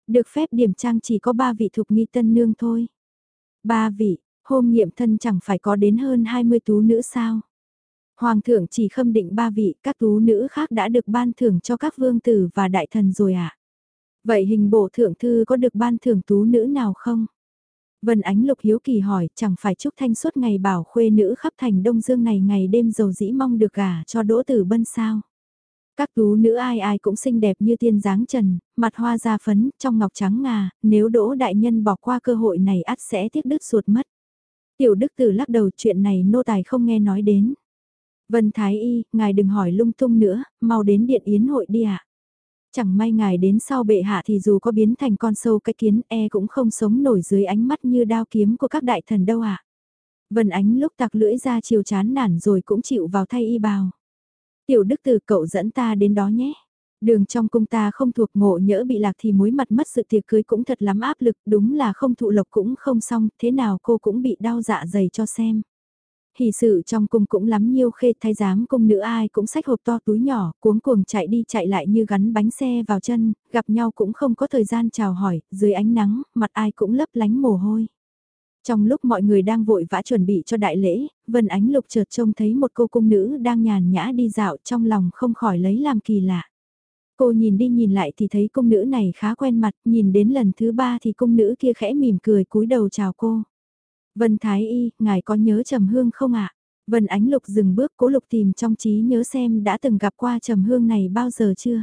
Được phép điểm trang chỉ có ba vị thuộc nghi tân nương thôi. Ba vị, hôm nghiệm thân chẳng phải có đến hơn 20 tú nữ sao. Hoàng thượng chỉ khâm định ba vị, các tú nữ khác đã được ban thưởng cho các vương tử và đại thần rồi ạ. À? Vậy hình bộ thượng thư có được ban thưởng tú nữ nào không? Vân Ánh Lục hiếu kỳ hỏi, chẳng phải Trúc Thanh suốt ngày bảo khuê nữ khắp thành Đông Dương này ngày đêm giàu dĩ mong được gả cho Đỗ Tử Bân sao? Các tú nữ ai ai cũng xinh đẹp như tiên dáng trần, mặt hoa da phấn, trong ngọc trắng ngà, nếu đỗ đại nhân bỏ qua cơ hội này ắt sẽ tiếc đứt ruột mất. Tiểu đức tử lắc đầu chuyện này nô tài không nghe nói đến. Vân Thái Y, ngài đừng hỏi lung tung nữa, mau đến điện yến hội đi ạ. Chẳng may ngài đến sau bệ hạ thì dù có biến thành con sâu cái kiến e cũng không sống nổi dưới ánh mắt như đao kiếm của các đại thần đâu ạ. Vân ánh lúc tặc lưỡi ra chiều chán nản rồi cũng chịu vào thay y bào. Tiểu đức từ cậu dẫn ta đến đó nhé. Đường trong cung ta không thuộc ngộ nhỡ bị lạc thì mối mặt mất sự tiệc cưới cũng thật lắm áp lực, đúng là không thụ lộc cũng không xong, thế nào cô cũng bị đau dạ dày cho xem. Hỷ sự trong cung cũng lắm nhiêu khê thay giám cung nữ ai cũng xách hộp to túi nhỏ, cuống cuồng chạy đi chạy lại như gắn bánh xe vào chân, gặp nhau cũng không có thời gian chào hỏi, dưới ánh nắng, mặt ai cũng lấp lánh mồ hôi. Trong lúc mọi người đang vội vã chuẩn bị cho đại lễ, Vân Ánh Lục chợt trông thấy một cô cung nữ đang nhàn nhã đi dạo trong lòng không khỏi lấy làm kỳ lạ. Cô nhìn đi nhìn lại thì thấy cung nữ này khá quen mặt, nhìn đến lần thứ ba thì cung nữ kia khẽ mỉm cười cúi đầu chào cô. Vân Thái Y, ngài có nhớ Trầm Hương không ạ? Vân Ánh Lục dừng bước cố lục tìm trong trí nhớ xem đã từng gặp qua Trầm Hương này bao giờ chưa?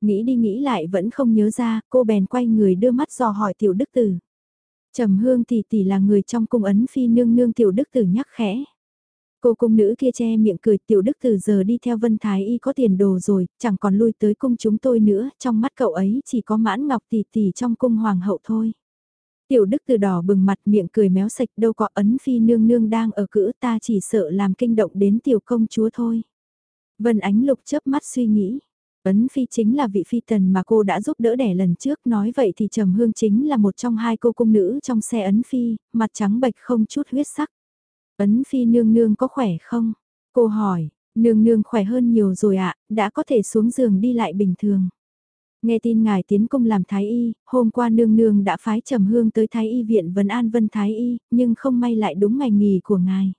Nghĩ đi nghĩ lại vẫn không nhớ ra, cô bèn quay người đưa mắt dò hỏi tiểu đức tử. Trầm hương tỷ tỷ là người trong cung ấn phi nương nương tiểu đức tử nhắc khẽ. Cô cung nữ kia che miệng cười tiểu đức tử giờ đi theo vân thái y có tiền đồ rồi, chẳng còn lui tới cung chúng tôi nữa, trong mắt cậu ấy chỉ có mãn ngọc tỷ tỷ trong cung hoàng hậu thôi. Tiểu đức tử đỏ bừng mặt miệng cười méo sạch đâu có ấn phi nương nương đang ở cữ ta chỉ sợ làm kinh động đến tiểu công chúa thôi. Vân ánh lục chớp mắt suy nghĩ. Ấn Phi chính là vị phi tần mà cô đã giúp đỡ đẻ lần trước, nói vậy thì Trầm Hương chính là một trong hai cô cung nữ trong xe Ấn Phi, mặt trắng bệch không chút huyết sắc. Ấn Phi nương nương có khỏe không? Cô hỏi, nương nương khỏe hơn nhiều rồi ạ, đã có thể xuống giường đi lại bình thường. Nghe tin ngài tiến cung làm thái y, hôm qua nương nương đã phái trầm hương tới thái y viện Vân An Vân Thái y, nhưng không may lại đúng ngày nghỉ của ngài.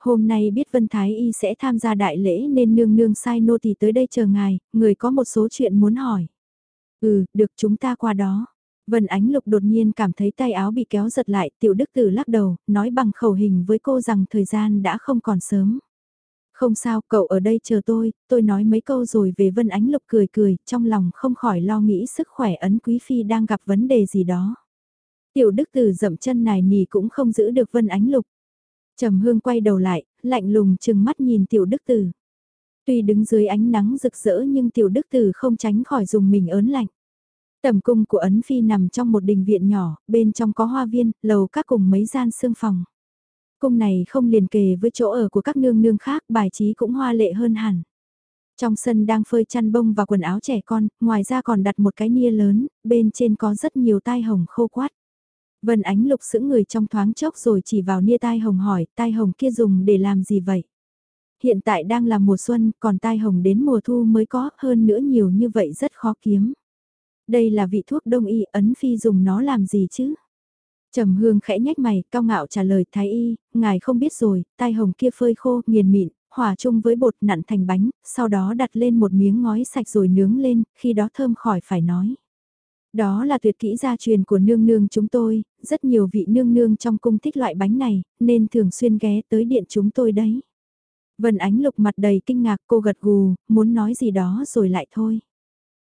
Hôm nay biết Vân Thái y sẽ tham gia đại lễ nên nương nương sai nô tỳ tới đây chờ ngài, người có một số chuyện muốn hỏi. Ừ, được chúng ta qua đó. Vân Ánh Lục đột nhiên cảm thấy tay áo bị kéo giật lại, tiểu đức tử lắc đầu, nói bằng khẩu hình với cô rằng thời gian đã không còn sớm. Không sao, cậu ở đây chờ tôi, tôi nói mấy câu rồi về Vân Ánh Lục cười cười, trong lòng không khỏi lo nghĩ sức khỏe ấn quý phi đang gặp vấn đề gì đó. Tiểu đức tử dậm chân này nì cũng không giữ được Vân Ánh Lục. Trầm hương quay đầu lại, lạnh lùng chừng mắt nhìn tiểu đức tử. Tuy đứng dưới ánh nắng rực rỡ nhưng tiểu đức tử không tránh khỏi dùng mình ớn lạnh. Tầm cung của Ấn Phi nằm trong một đình viện nhỏ, bên trong có hoa viên, lầu các cùng mấy gian xương phòng. Cung này không liền kề với chỗ ở của các nương nương khác, bài trí cũng hoa lệ hơn hẳn. Trong sân đang phơi chăn bông và quần áo trẻ con, ngoài ra còn đặt một cái nia lớn, bên trên có rất nhiều tai hồng khô quát. Vân ánh lục sững người trong thoáng chốc rồi chỉ vào nia tai hồng hỏi, tai hồng kia dùng để làm gì vậy? Hiện tại đang là mùa xuân, còn tai hồng đến mùa thu mới có, hơn nữa nhiều như vậy rất khó kiếm. Đây là vị thuốc đông y, ấn phi dùng nó làm gì chứ? Trầm hương khẽ nhách mày, cao ngạo trả lời thái y, ngài không biết rồi, tai hồng kia phơi khô, nghiền mịn, hòa chung với bột nặn thành bánh, sau đó đặt lên một miếng ngói sạch rồi nướng lên, khi đó thơm khỏi phải nói. Đó là tuyệt kỹ gia truyền của nương nương chúng tôi, rất nhiều vị nương nương trong cung thích loại bánh này, nên thường xuyên ghé tới điện chúng tôi đấy. Vân ánh lục mặt đầy kinh ngạc cô gật gù, muốn nói gì đó rồi lại thôi.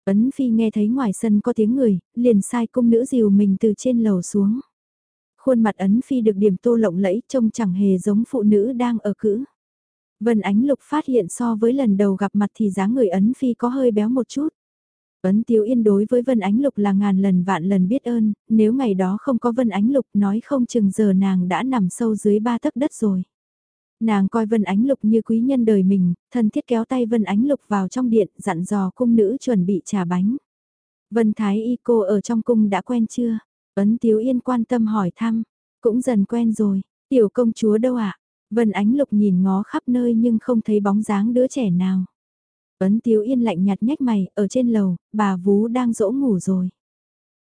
Ấn Phi nghe thấy ngoài sân có tiếng người, liền sai cung nữ dìu mình từ trên lầu xuống. Khuôn mặt Ấn Phi được điểm tô lộng lẫy trông chẳng hề giống phụ nữ đang ở cữ. Vân Ánh Lục phát hiện so với lần đầu gặp mặt thì dáng người Ấn Phi có hơi béo một chút. Ấn Tiếu Yên đối với Vân Ánh Lục là ngàn lần vạn lần biết ơn, nếu ngày đó không có Vân Ánh Lục nói không chừng giờ nàng đã nằm sâu dưới ba tấc đất rồi. Nàng coi Vân Ánh Lục như quý nhân đời mình, thân thiết kéo tay Vân Ánh Lục vào trong điện, dặn dò cung nữ chuẩn bị trà bánh. Vân Thái Y cô ở trong cung đã quen chưa? Ấn Tiếu Yên quan tâm hỏi thăm, cũng dần quen rồi, tiểu công chúa đâu ạ? Vân Ánh Lục nhìn ngó khắp nơi nhưng không thấy bóng dáng đứa trẻ nào. Ấn Tiếu Yên lạnh nhạt nhách mày, ở trên lầu, bà Vú đang dỗ ngủ rồi.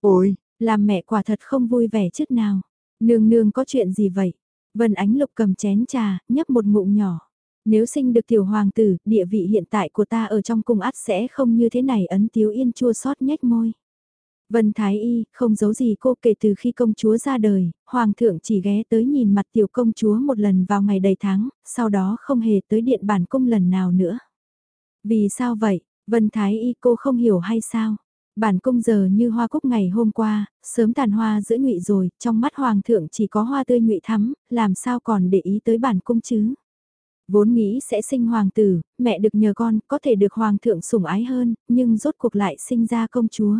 Ôi, làm mẹ quả thật không vui vẻ chút nào. Nương nương có chuyện gì vậy? Vân Ánh Lục cầm chén trà, nhấp một ngụm nhỏ. Nếu sinh được tiểu hoàng tử, địa vị hiện tại của ta ở trong cung ắt sẽ không như thế này ấn tiếu yên chua xót nhếch môi. Vân Thái Y, không giấu gì cô kể từ khi công chúa ra đời, hoàng thượng chỉ ghé tới nhìn mặt tiểu công chúa một lần vào ngày đầy tháng, sau đó không hề tới điện bản cung lần nào nữa. Vì sao vậy, Vân Thái Y cô không hiểu hay sao? Bản cung giờ như hoa cúc ngày hôm qua, sớm tàn hoa giữa nhụy rồi, trong mắt hoàng thượng chỉ có hoa tươi nhụy thắm, làm sao còn để ý tới bản cung chứ? Vốn nghĩ sẽ sinh hoàng tử, mẹ được nhờ con, có thể được hoàng thượng sủng ái hơn, nhưng rốt cuộc lại sinh ra công chúa.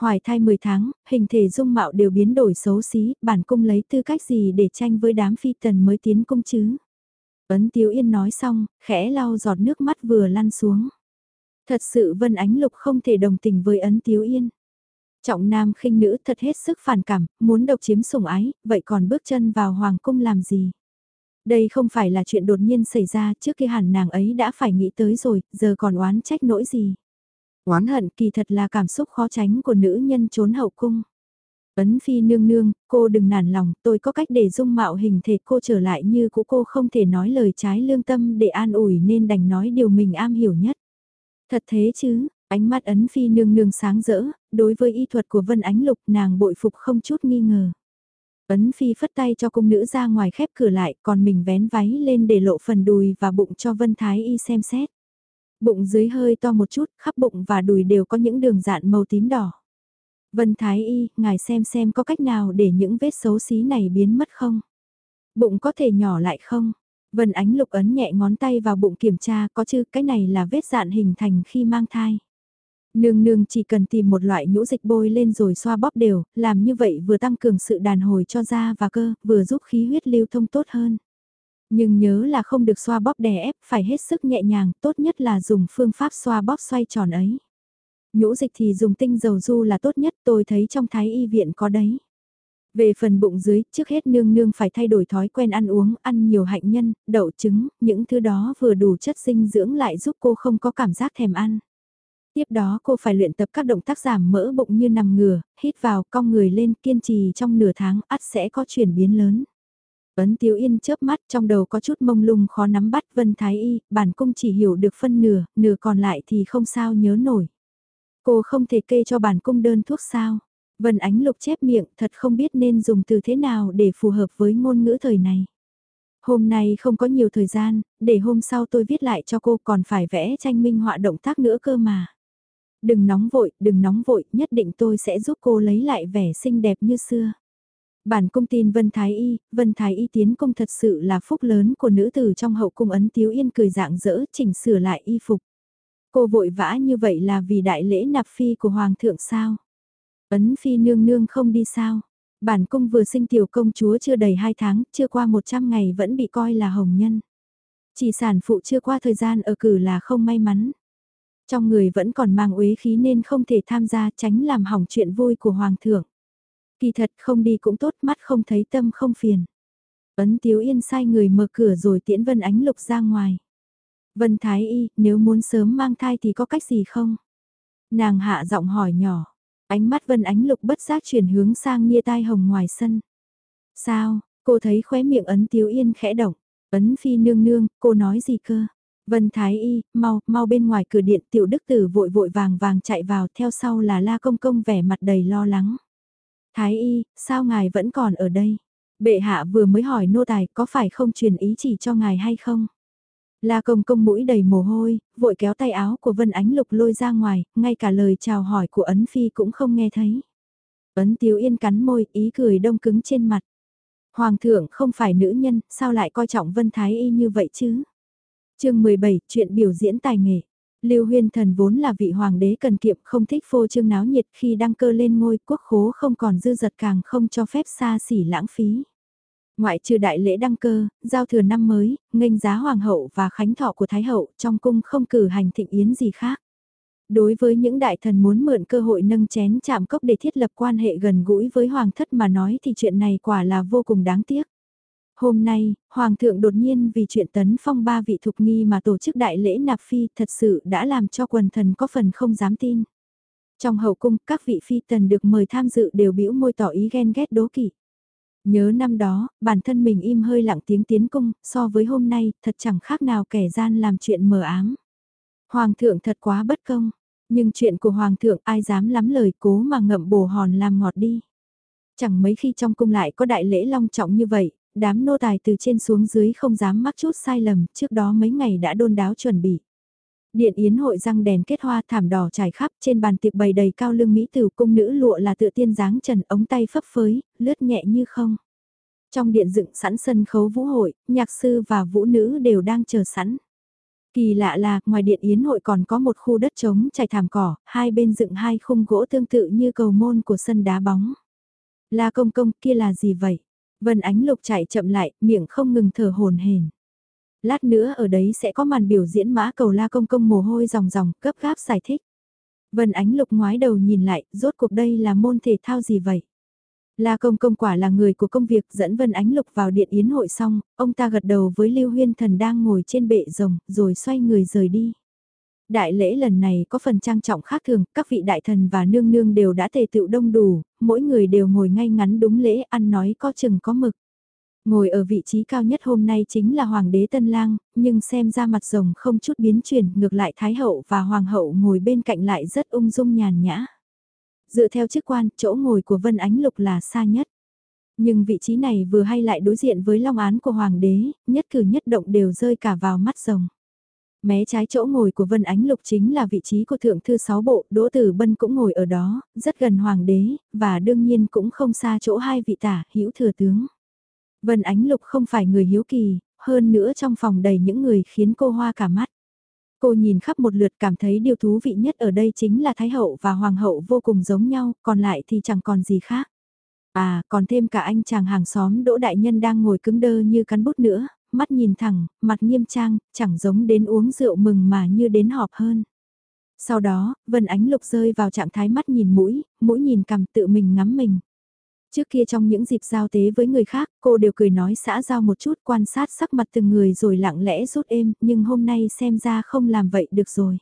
Hoài thai 10 tháng, hình thể dung mạo đều biến đổi xấu xí, bản cung lấy tư cách gì để tranh với đám phi tần mới tiến cung chứ? Ấn Tiếu Yên nói xong, khẽ lau giọt nước mắt vừa lăn xuống. Thật sự Vân Ánh Lục không thể đồng tình với Ấn Tiếu Yên. Trọng nam khinh nữ thật hết sức phản cảm, muốn độc chiếm sủng ái, vậy còn bước chân vào hoàng cung làm gì? Đây không phải là chuyện đột nhiên xảy ra trước khi hẳn nàng ấy đã phải nghĩ tới rồi, giờ còn oán trách nỗi gì. Oán hận kỳ thật là cảm xúc khó tránh của nữ nhân trốn hậu cung. Ấn phi nương nương, cô đừng nản lòng, tôi có cách để dung mạo hình thể cô trở lại như cũ cô không thể nói lời trái lương tâm để an ủi nên đành nói điều mình am hiểu nhất. Thật thế chứ, ánh mắt ấn phi nương nương sáng rỡ, đối với y thuật của Vân Ánh Lục nàng bội phục không chút nghi ngờ. Ấn phi phất tay cho cung nữ ra ngoài khép cửa lại còn mình vén váy lên để lộ phần đùi và bụng cho Vân Thái y xem xét. Bụng dưới hơi to một chút, khắp bụng và đùi đều có những đường dạn màu tím đỏ. Vân Thái y, ngài xem xem có cách nào để những vết xấu xí này biến mất không? Bụng có thể nhỏ lại không? Vân Ánh Lục ấn nhẹ ngón tay vào bụng kiểm tra có chứ cái này là vết dạn hình thành khi mang thai. Nương nương chỉ cần tìm một loại nhũ dịch bôi lên rồi xoa bóp đều, làm như vậy vừa tăng cường sự đàn hồi cho da và cơ, vừa giúp khí huyết lưu thông tốt hơn. Nhưng nhớ là không được xoa bóp đè ép, phải hết sức nhẹ nhàng, tốt nhất là dùng phương pháp xoa bóp xoay tròn ấy. Nhũ dịch thì dùng tinh dầu du là tốt nhất, tôi thấy trong thái y viện có đấy. Về phần bụng dưới, trước hết nương nương phải thay đổi thói quen ăn uống, ăn nhiều hạnh nhân, đậu trứng, những thứ đó vừa đủ chất dinh dưỡng lại giúp cô không có cảm giác thèm ăn. Tiếp đó cô phải luyện tập các động tác giảm mỡ bụng như nằm ngửa, hít vào, cong người lên, kiên trì trong nửa tháng, ắt sẽ có chuyển biến lớn. Ấn Tiếu Yên chớp mắt trong đầu có chút mông lung khó nắm bắt Vân Thái Y, bản cung chỉ hiểu được phân nửa, nửa còn lại thì không sao nhớ nổi. Cô không thể kê cho bản cung đơn thuốc sao. Vân Ánh Lục chép miệng thật không biết nên dùng từ thế nào để phù hợp với ngôn ngữ thời này. Hôm nay không có nhiều thời gian, để hôm sau tôi viết lại cho cô còn phải vẽ tranh minh họa động tác nữa cơ mà. Đừng nóng vội, đừng nóng vội, nhất định tôi sẽ giúp cô lấy lại vẻ xinh đẹp như xưa. Bản cung tin Vân Thái Y, Vân Thái Y tiến cung thật sự là phúc lớn của nữ tử trong hậu cung ấn tiếu yên cười dạng dỡ chỉnh sửa lại y phục. Cô vội vã như vậy là vì đại lễ nạp phi của Hoàng thượng sao? Ấn phi nương nương không đi sao? Bản cung vừa sinh tiểu công chúa chưa đầy 2 tháng, chưa qua 100 ngày vẫn bị coi là hồng nhân. Chỉ sản phụ chưa qua thời gian ở cử là không may mắn. Trong người vẫn còn mang uế khí nên không thể tham gia tránh làm hỏng chuyện vui của Hoàng thượng. Kỳ thật không đi cũng tốt mắt không thấy tâm không phiền. Ấn Tiếu Yên sai người mở cửa rồi tiễn Vân Ánh Lục ra ngoài. Vân Thái Y, nếu muốn sớm mang thai thì có cách gì không? Nàng hạ giọng hỏi nhỏ. Ánh mắt Vân Ánh Lục bất giác chuyển hướng sang Nia Tai Hồng ngoài sân. Sao, cô thấy khóe miệng Ấn Tiếu Yên khẽ động. Ấn Phi nương nương, cô nói gì cơ? Vân Thái Y, mau, mau bên ngoài cửa điện tiểu đức tử vội vội vàng vàng chạy vào theo sau là la công công vẻ mặt đầy lo lắng. Thái y, sao ngài vẫn còn ở đây? Bệ hạ vừa mới hỏi nô tài có phải không truyền ý chỉ cho ngài hay không? La công công mũi đầy mồ hôi, vội kéo tay áo của Vân Ánh Lục lôi ra ngoài, ngay cả lời chào hỏi của Ấn Phi cũng không nghe thấy. Ấn Tiếu Yên cắn môi, ý cười đông cứng trên mặt. Hoàng thượng không phải nữ nhân, sao lại coi trọng Vân Thái Y như vậy chứ? chương 17, chuyện biểu diễn tài nghệ. Lưu Huyên Thần vốn là vị hoàng đế cần kiệm không thích phô trương náo nhiệt khi đăng cơ lên ngôi quốc khố không còn dư giật càng không cho phép xa xỉ lãng phí. Ngoại trừ đại lễ đăng cơ, giao thừa năm mới, nghênh giá hoàng hậu và khánh thọ của thái hậu trong cung không cử hành thịnh yến gì khác. Đối với những đại thần muốn mượn cơ hội nâng chén chạm cốc để thiết lập quan hệ gần gũi với hoàng thất mà nói thì chuyện này quả là vô cùng đáng tiếc. Hôm nay, Hoàng thượng đột nhiên vì chuyện tấn phong ba vị thục nghi mà tổ chức đại lễ nạp phi thật sự đã làm cho quần thần có phần không dám tin. Trong hậu cung, các vị phi tần được mời tham dự đều bĩu môi tỏ ý ghen ghét đố kỵ. Nhớ năm đó, bản thân mình im hơi lặng tiếng tiến cung, so với hôm nay, thật chẳng khác nào kẻ gian làm chuyện mờ ám. Hoàng thượng thật quá bất công, nhưng chuyện của Hoàng thượng ai dám lắm lời cố mà ngậm bồ hòn làm ngọt đi. Chẳng mấy khi trong cung lại có đại lễ long trọng như vậy, đám nô tài từ trên xuống dưới không dám mắc chút sai lầm, trước đó mấy ngày đã đôn đáo chuẩn bị. Điện yến hội răng đèn kết hoa thảm đỏ trải khắp trên bàn tiệc bày đầy cao lương mỹ tử cung nữ lụa là tựa tiên dáng trần ống tay phấp phới, lướt nhẹ như không. Trong điện dựng sẵn sân khấu vũ hội, nhạc sư và vũ nữ đều đang chờ sẵn. Kỳ lạ là, ngoài điện yến hội còn có một khu đất trống trải thảm cỏ, hai bên dựng hai khung gỗ tương tự như cầu môn của sân đá bóng. La công công kia là gì vậy? Vân Ánh Lục chạy chậm lại, miệng không ngừng thở hồn hển. Lát nữa ở đấy sẽ có màn biểu diễn mã cầu la công công mồ hôi ròng ròng, cấp gáp giải thích. Vân Ánh Lục ngoái đầu nhìn lại, rốt cuộc đây là môn thể thao gì vậy? La công công quả là người của công việc dẫn Vân Ánh Lục vào điện yến hội xong, ông ta gật đầu với Lưu Huyên Thần đang ngồi trên bệ rồng, rồi xoay người rời đi. Đại lễ lần này có phần trang trọng khác thường, các vị đại thần và nương nương đều đã tề tựu đông đủ, mỗi người đều ngồi ngay ngắn đúng lễ ăn nói có chừng có mực. Ngồi ở vị trí cao nhất hôm nay chính là Hoàng đế Tân Lang, nhưng xem ra mặt rồng không chút biến chuyển, ngược lại Thái hậu và Hoàng hậu ngồi bên cạnh lại rất ung dung nhàn nhã. Dựa theo chức quan, chỗ ngồi của Vân Ánh Lục là xa nhất. Nhưng vị trí này vừa hay lại đối diện với long án của Hoàng đế, nhất cử nhất động đều rơi cả vào mắt rồng. Mé trái chỗ ngồi của Vân Ánh Lục chính là vị trí của Thượng Thư Sáu Bộ, Đỗ Tử Bân cũng ngồi ở đó, rất gần Hoàng đế, và đương nhiên cũng không xa chỗ hai vị tả, hữu thừa tướng. Vân Ánh Lục không phải người hiếu kỳ, hơn nữa trong phòng đầy những người khiến cô hoa cả mắt. Cô nhìn khắp một lượt cảm thấy điều thú vị nhất ở đây chính là Thái Hậu và Hoàng Hậu vô cùng giống nhau, còn lại thì chẳng còn gì khác. À, còn thêm cả anh chàng hàng xóm Đỗ Đại Nhân đang ngồi cứng đơ như cắn bút nữa, mắt nhìn thẳng, mặt nghiêm trang, chẳng giống đến uống rượu mừng mà như đến họp hơn. Sau đó, Vân Ánh Lục rơi vào trạng thái mắt nhìn mũi, mũi nhìn cầm tự mình ngắm mình. Trước kia trong những dịp giao tế với người khác, cô đều cười nói xã giao một chút quan sát sắc mặt từng người rồi lặng lẽ rút êm, nhưng hôm nay xem ra không làm vậy được rồi.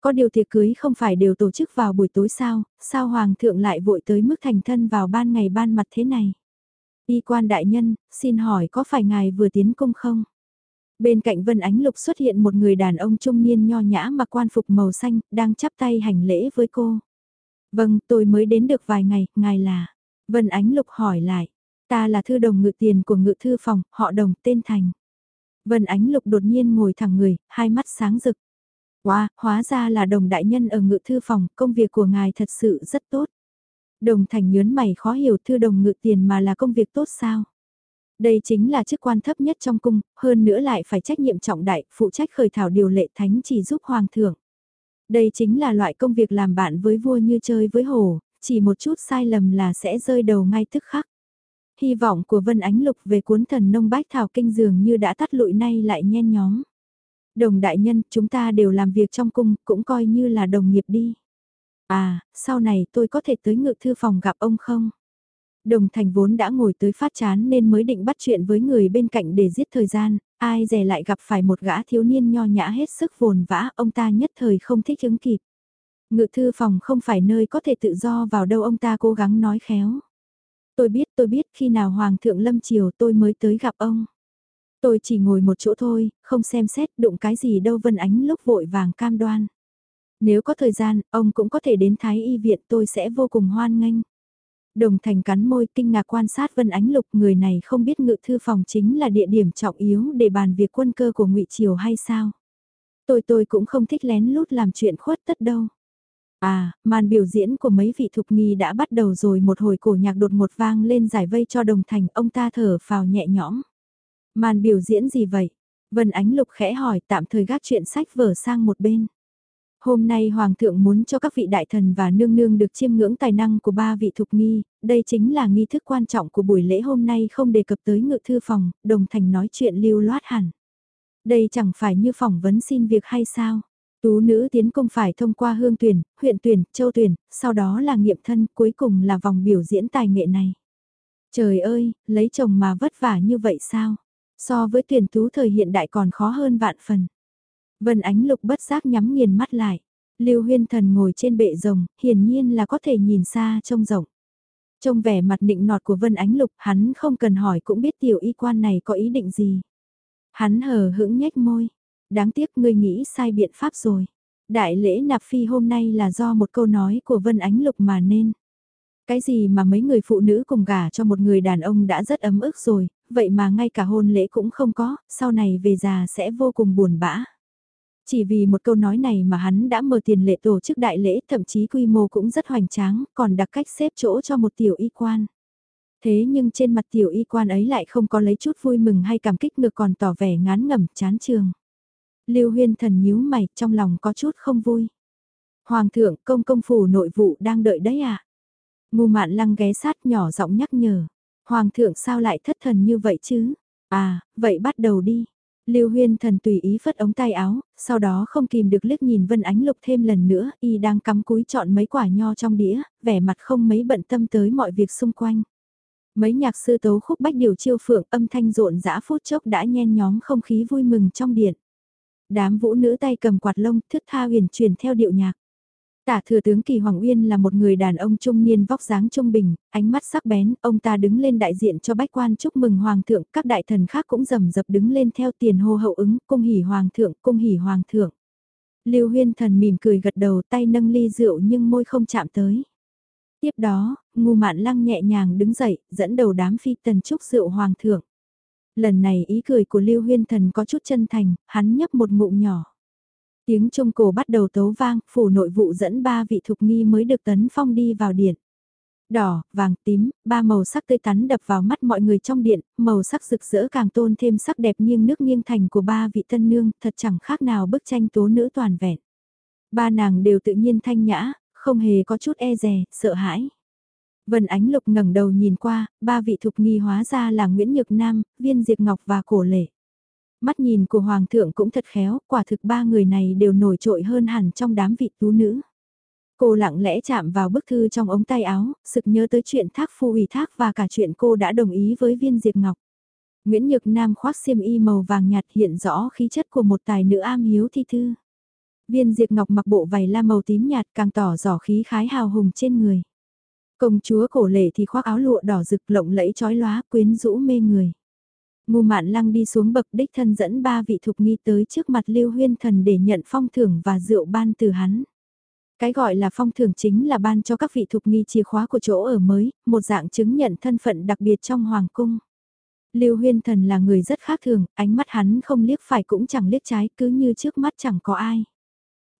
Có điều tiệc cưới không phải đều tổ chức vào buổi tối sao, sao Hoàng thượng lại vội tới mức thành thân vào ban ngày ban mặt thế này? Y quan đại nhân, xin hỏi có phải ngài vừa tiến cung không? Bên cạnh Vân Ánh Lục xuất hiện một người đàn ông trung niên nho nhã mặc quan phục màu xanh, đang chắp tay hành lễ với cô. Vâng, tôi mới đến được vài ngày, ngài là... Vân Ánh Lục hỏi lại. Ta là thư đồng ngự tiền của ngự thư phòng, họ đồng, tên Thành. Vân Ánh Lục đột nhiên ngồi thẳng người, hai mắt sáng rực. Wow, hóa ra là đồng đại nhân ở ngự thư phòng, công việc của ngài thật sự rất tốt. Đồng Thành nhớn mày khó hiểu thư đồng ngự tiền mà là công việc tốt sao? Đây chính là chức quan thấp nhất trong cung, hơn nữa lại phải trách nhiệm trọng đại, phụ trách khởi thảo điều lệ thánh chỉ giúp hoàng thượng. Đây chính là loại công việc làm bạn với vua như chơi với hồ chỉ một chút sai lầm là sẽ rơi đầu ngay tức khắc. Hy vọng của Vân Ánh Lục về cuốn thần nông bách thảo kinh dường như đã tắt lụi nay lại nhen nhóm. Đồng đại nhân, chúng ta đều làm việc trong cung, cũng coi như là đồng nghiệp đi. À, sau này tôi có thể tới ngự thư phòng gặp ông không? Đồng thành vốn đã ngồi tới phát chán nên mới định bắt chuyện với người bên cạnh để giết thời gian, ai dè lại gặp phải một gã thiếu niên nho nhã hết sức vồn vã, ông ta nhất thời không thích ứng kịp. Ngự thư phòng không phải nơi có thể tự do vào đâu ông ta cố gắng nói khéo. Tôi biết tôi biết khi nào Hoàng thượng Lâm chiều tôi mới tới gặp ông. Tôi chỉ ngồi một chỗ thôi, không xem xét đụng cái gì đâu Vân Ánh lúc vội vàng cam đoan. Nếu có thời gian, ông cũng có thể đến Thái Y viện tôi sẽ vô cùng hoan nghênh. Đồng thành cắn môi kinh ngạc quan sát Vân Ánh Lục người này không biết ngự thư phòng chính là địa điểm trọng yếu để bàn việc quân cơ của ngụy Triều hay sao. Tôi tôi cũng không thích lén lút làm chuyện khuất tất đâu. À, màn biểu diễn của mấy vị thục nghi đã bắt đầu rồi một hồi cổ nhạc đột ngột vang lên giải vây cho đồng thành ông ta thở phào nhẹ nhõm. Màn biểu diễn gì vậy? Vân Ánh Lục khẽ hỏi tạm thời gác chuyện sách vở sang một bên. Hôm nay Hoàng thượng muốn cho các vị đại thần và nương nương được chiêm ngưỡng tài năng của ba vị thục nghi, đây chính là nghi thức quan trọng của buổi lễ hôm nay không đề cập tới ngự thư phòng, đồng thành nói chuyện lưu loát hẳn. Đây chẳng phải như phỏng vấn xin việc hay sao? Tú nữ tiến công phải thông qua hương tuyển, huyện tuyển, châu tuyển, sau đó là nghiệm thân, cuối cùng là vòng biểu diễn tài nghệ này. Trời ơi, lấy chồng mà vất vả như vậy sao? So với tuyển tú thời hiện đại còn khó hơn vạn phần. Vân Ánh Lục bất giác nhắm nghiền mắt lại. Lưu Huyên Thần ngồi trên bệ rồng, hiển nhiên là có thể nhìn xa trông rộng. Trông vẻ mặt định nọt của Vân Ánh Lục, hắn không cần hỏi cũng biết tiểu y quan này có ý định gì. Hắn hờ hững nhếch môi. Đáng tiếc ngươi nghĩ sai biện pháp rồi. Đại lễ nạp phi hôm nay là do một câu nói của Vân Ánh Lục mà nên. Cái gì mà mấy người phụ nữ cùng gả cho một người đàn ông đã rất ấm ức rồi, vậy mà ngay cả hôn lễ cũng không có, sau này về già sẽ vô cùng buồn bã. Chỉ vì một câu nói này mà hắn đã mở tiền lệ tổ chức đại lễ thậm chí quy mô cũng rất hoành tráng, còn đặc cách xếp chỗ cho một tiểu y quan. Thế nhưng trên mặt tiểu y quan ấy lại không có lấy chút vui mừng hay cảm kích ngược còn tỏ vẻ ngán ngẩm chán trường. Lưu huyên thần nhíu mày trong lòng có chút không vui. Hoàng thượng công công phủ nội vụ đang đợi đấy à? Ngu mạn lăng ghé sát nhỏ giọng nhắc nhở. Hoàng thượng sao lại thất thần như vậy chứ? À, vậy bắt đầu đi. Lưu Huyên thần tùy ý phất ống tay áo, sau đó không kìm được liếc nhìn Vân Ánh Lục thêm lần nữa, y đang cắm cúi chọn mấy quả nho trong đĩa, vẻ mặt không mấy bận tâm tới mọi việc xung quanh. Mấy nhạc sư tấu khúc bách điều chiêu phượng âm thanh rộn rã phút chốc đã nhen nhóm không khí vui mừng trong điện. Đám vũ nữ tay cầm quạt lông thức tha huyền truyền theo điệu nhạc. Tả thừa tướng Kỳ Hoàng Uyên là một người đàn ông trung niên vóc dáng trung bình, ánh mắt sắc bén, ông ta đứng lên đại diện cho bách quan chúc mừng Hoàng thượng, các đại thần khác cũng rầm rập đứng lên theo tiền hô hậu ứng, cung hỉ Hoàng thượng, cung hỉ Hoàng thượng. Lưu Huyên thần mỉm cười gật đầu tay nâng ly rượu nhưng môi không chạm tới. Tiếp đó, ngu mạn lăng nhẹ nhàng đứng dậy, dẫn đầu đám phi tần chúc rượu Hoàng thượng. Lần này ý cười của Lưu Huyên thần có chút chân thành, hắn nhấp một ngụm nhỏ. Tiếng trung cổ bắt đầu tấu vang, phủ nội vụ dẫn ba vị thục nghi mới được tấn phong đi vào điện. Đỏ, vàng, tím, ba màu sắc tươi tắn đập vào mắt mọi người trong điện, màu sắc rực rỡ càng tôn thêm sắc đẹp nghiêng nước nghiêng thành của ba vị tân nương, thật chẳng khác nào bức tranh tố nữ toàn vẹn. Ba nàng đều tự nhiên thanh nhã, không hề có chút e dè, sợ hãi. Vân Ánh Lục ngẩng đầu nhìn qua, ba vị thục nghi hóa ra là Nguyễn Nhược Nam, Viên Diệp Ngọc và Cổ Lệ. Mắt nhìn của Hoàng thượng cũng thật khéo, quả thực ba người này đều nổi trội hơn hẳn trong đám vị tú nữ. Cô lặng lẽ chạm vào bức thư trong ống tay áo, sực nhớ tới chuyện thác phu ủy thác và cả chuyện cô đã đồng ý với viên diệp ngọc. Nguyễn Nhược Nam khoác xiêm y màu vàng nhạt hiện rõ khí chất của một tài nữ am hiếu thi thư. Viên Diệp Ngọc mặc bộ vải la màu tím nhạt càng tỏ rõ khí khái hào hùng trên người. Công chúa cổ lệ thì khoác áo lụa đỏ rực lộng lẫy chói lóa quyến rũ mê người. Ngu mạn lăng đi xuống bậc đích thân dẫn ba vị thục nghi tới trước mặt lưu huyên thần để nhận phong thưởng và rượu ban từ hắn. Cái gọi là phong thưởng chính là ban cho các vị thục nghi chìa khóa của chỗ ở mới, một dạng chứng nhận thân phận đặc biệt trong hoàng cung. Lưu huyên thần là người rất khác thường, ánh mắt hắn không liếc phải cũng chẳng liếc trái cứ như trước mắt chẳng có ai.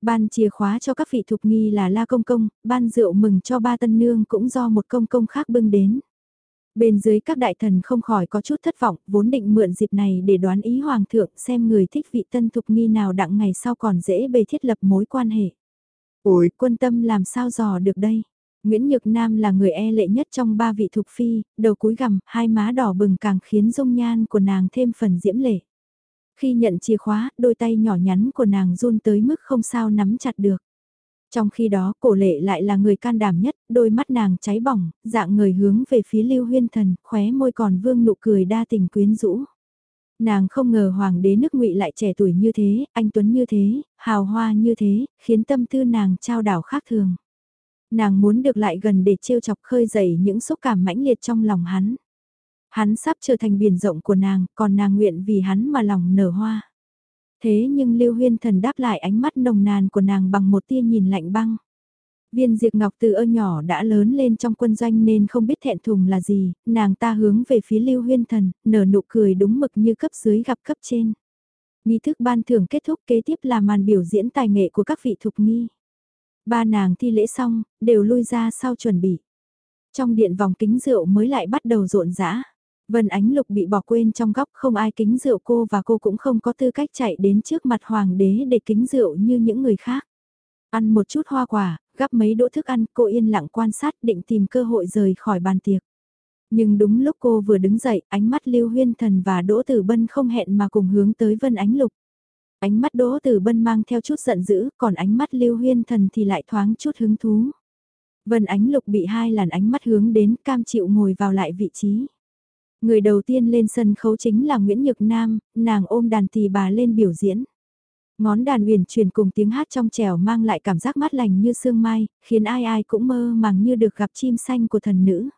Ban chìa khóa cho các vị thục nghi là La Công Công, ban rượu mừng cho ba tân nương cũng do một công công khác bưng đến. Bên dưới các đại thần không khỏi có chút thất vọng, vốn định mượn dịp này để đoán ý hoàng thượng xem người thích vị tân thục nghi nào đặng ngày sau còn dễ bề thiết lập mối quan hệ. Ôi, quân tâm làm sao dò được đây? Nguyễn Nhược Nam là người e lệ nhất trong ba vị thục phi, đầu cúi gằm, hai má đỏ bừng càng khiến dung nhan của nàng thêm phần diễm lệ. Khi nhận chìa khóa, đôi tay nhỏ nhắn của nàng run tới mức không sao nắm chặt được. Trong khi đó cổ lệ lại là người can đảm nhất, đôi mắt nàng cháy bỏng, dạng người hướng về phía lưu huyên thần, khóe môi còn vương nụ cười đa tình quyến rũ. Nàng không ngờ hoàng đế nước ngụy lại trẻ tuổi như thế, anh Tuấn như thế, hào hoa như thế, khiến tâm tư nàng trao đảo khác thường. Nàng muốn được lại gần để trêu chọc khơi dậy những xúc cảm mãnh liệt trong lòng hắn. Hắn sắp trở thành biển rộng của nàng, còn nàng nguyện vì hắn mà lòng nở hoa. Thế nhưng Lưu Huyên Thần đáp lại ánh mắt nồng nàn của nàng bằng một tia nhìn lạnh băng. Viên Diệp Ngọc từ ơ nhỏ đã lớn lên trong quân doanh nên không biết thẹn thùng là gì, nàng ta hướng về phía Lưu Huyên Thần, nở nụ cười đúng mực như cấp dưới gặp cấp trên. Nghi thức ban thưởng kết thúc kế tiếp là màn biểu diễn tài nghệ của các vị thục nghi. Ba nàng thi lễ xong, đều lui ra sau chuẩn bị. Trong điện vòng kính rượu mới lại bắt đầu rộn rã. Vân Ánh Lục bị bỏ quên trong góc không ai kính rượu cô và cô cũng không có tư cách chạy đến trước mặt hoàng đế để kính rượu như những người khác. Ăn một chút hoa quả, gắp mấy đỗ thức ăn, cô yên lặng quan sát định tìm cơ hội rời khỏi bàn tiệc. Nhưng đúng lúc cô vừa đứng dậy, ánh mắt Lưu Huyên Thần và Đỗ Tử Bân không hẹn mà cùng hướng tới Vân Ánh Lục. Ánh mắt Đỗ Tử Bân mang theo chút giận dữ, còn ánh mắt Lưu Huyên Thần thì lại thoáng chút hứng thú. Vân Ánh Lục bị hai làn ánh mắt hướng đến cam chịu ngồi vào lại vị trí. Người đầu tiên lên sân khấu chính là Nguyễn Nhược Nam, nàng ôm đàn tỳ bà lên biểu diễn. Ngón đàn uyển chuyển cùng tiếng hát trong trẻo mang lại cảm giác mát lành như sương mai, khiến ai ai cũng mơ màng như được gặp chim xanh của thần nữ.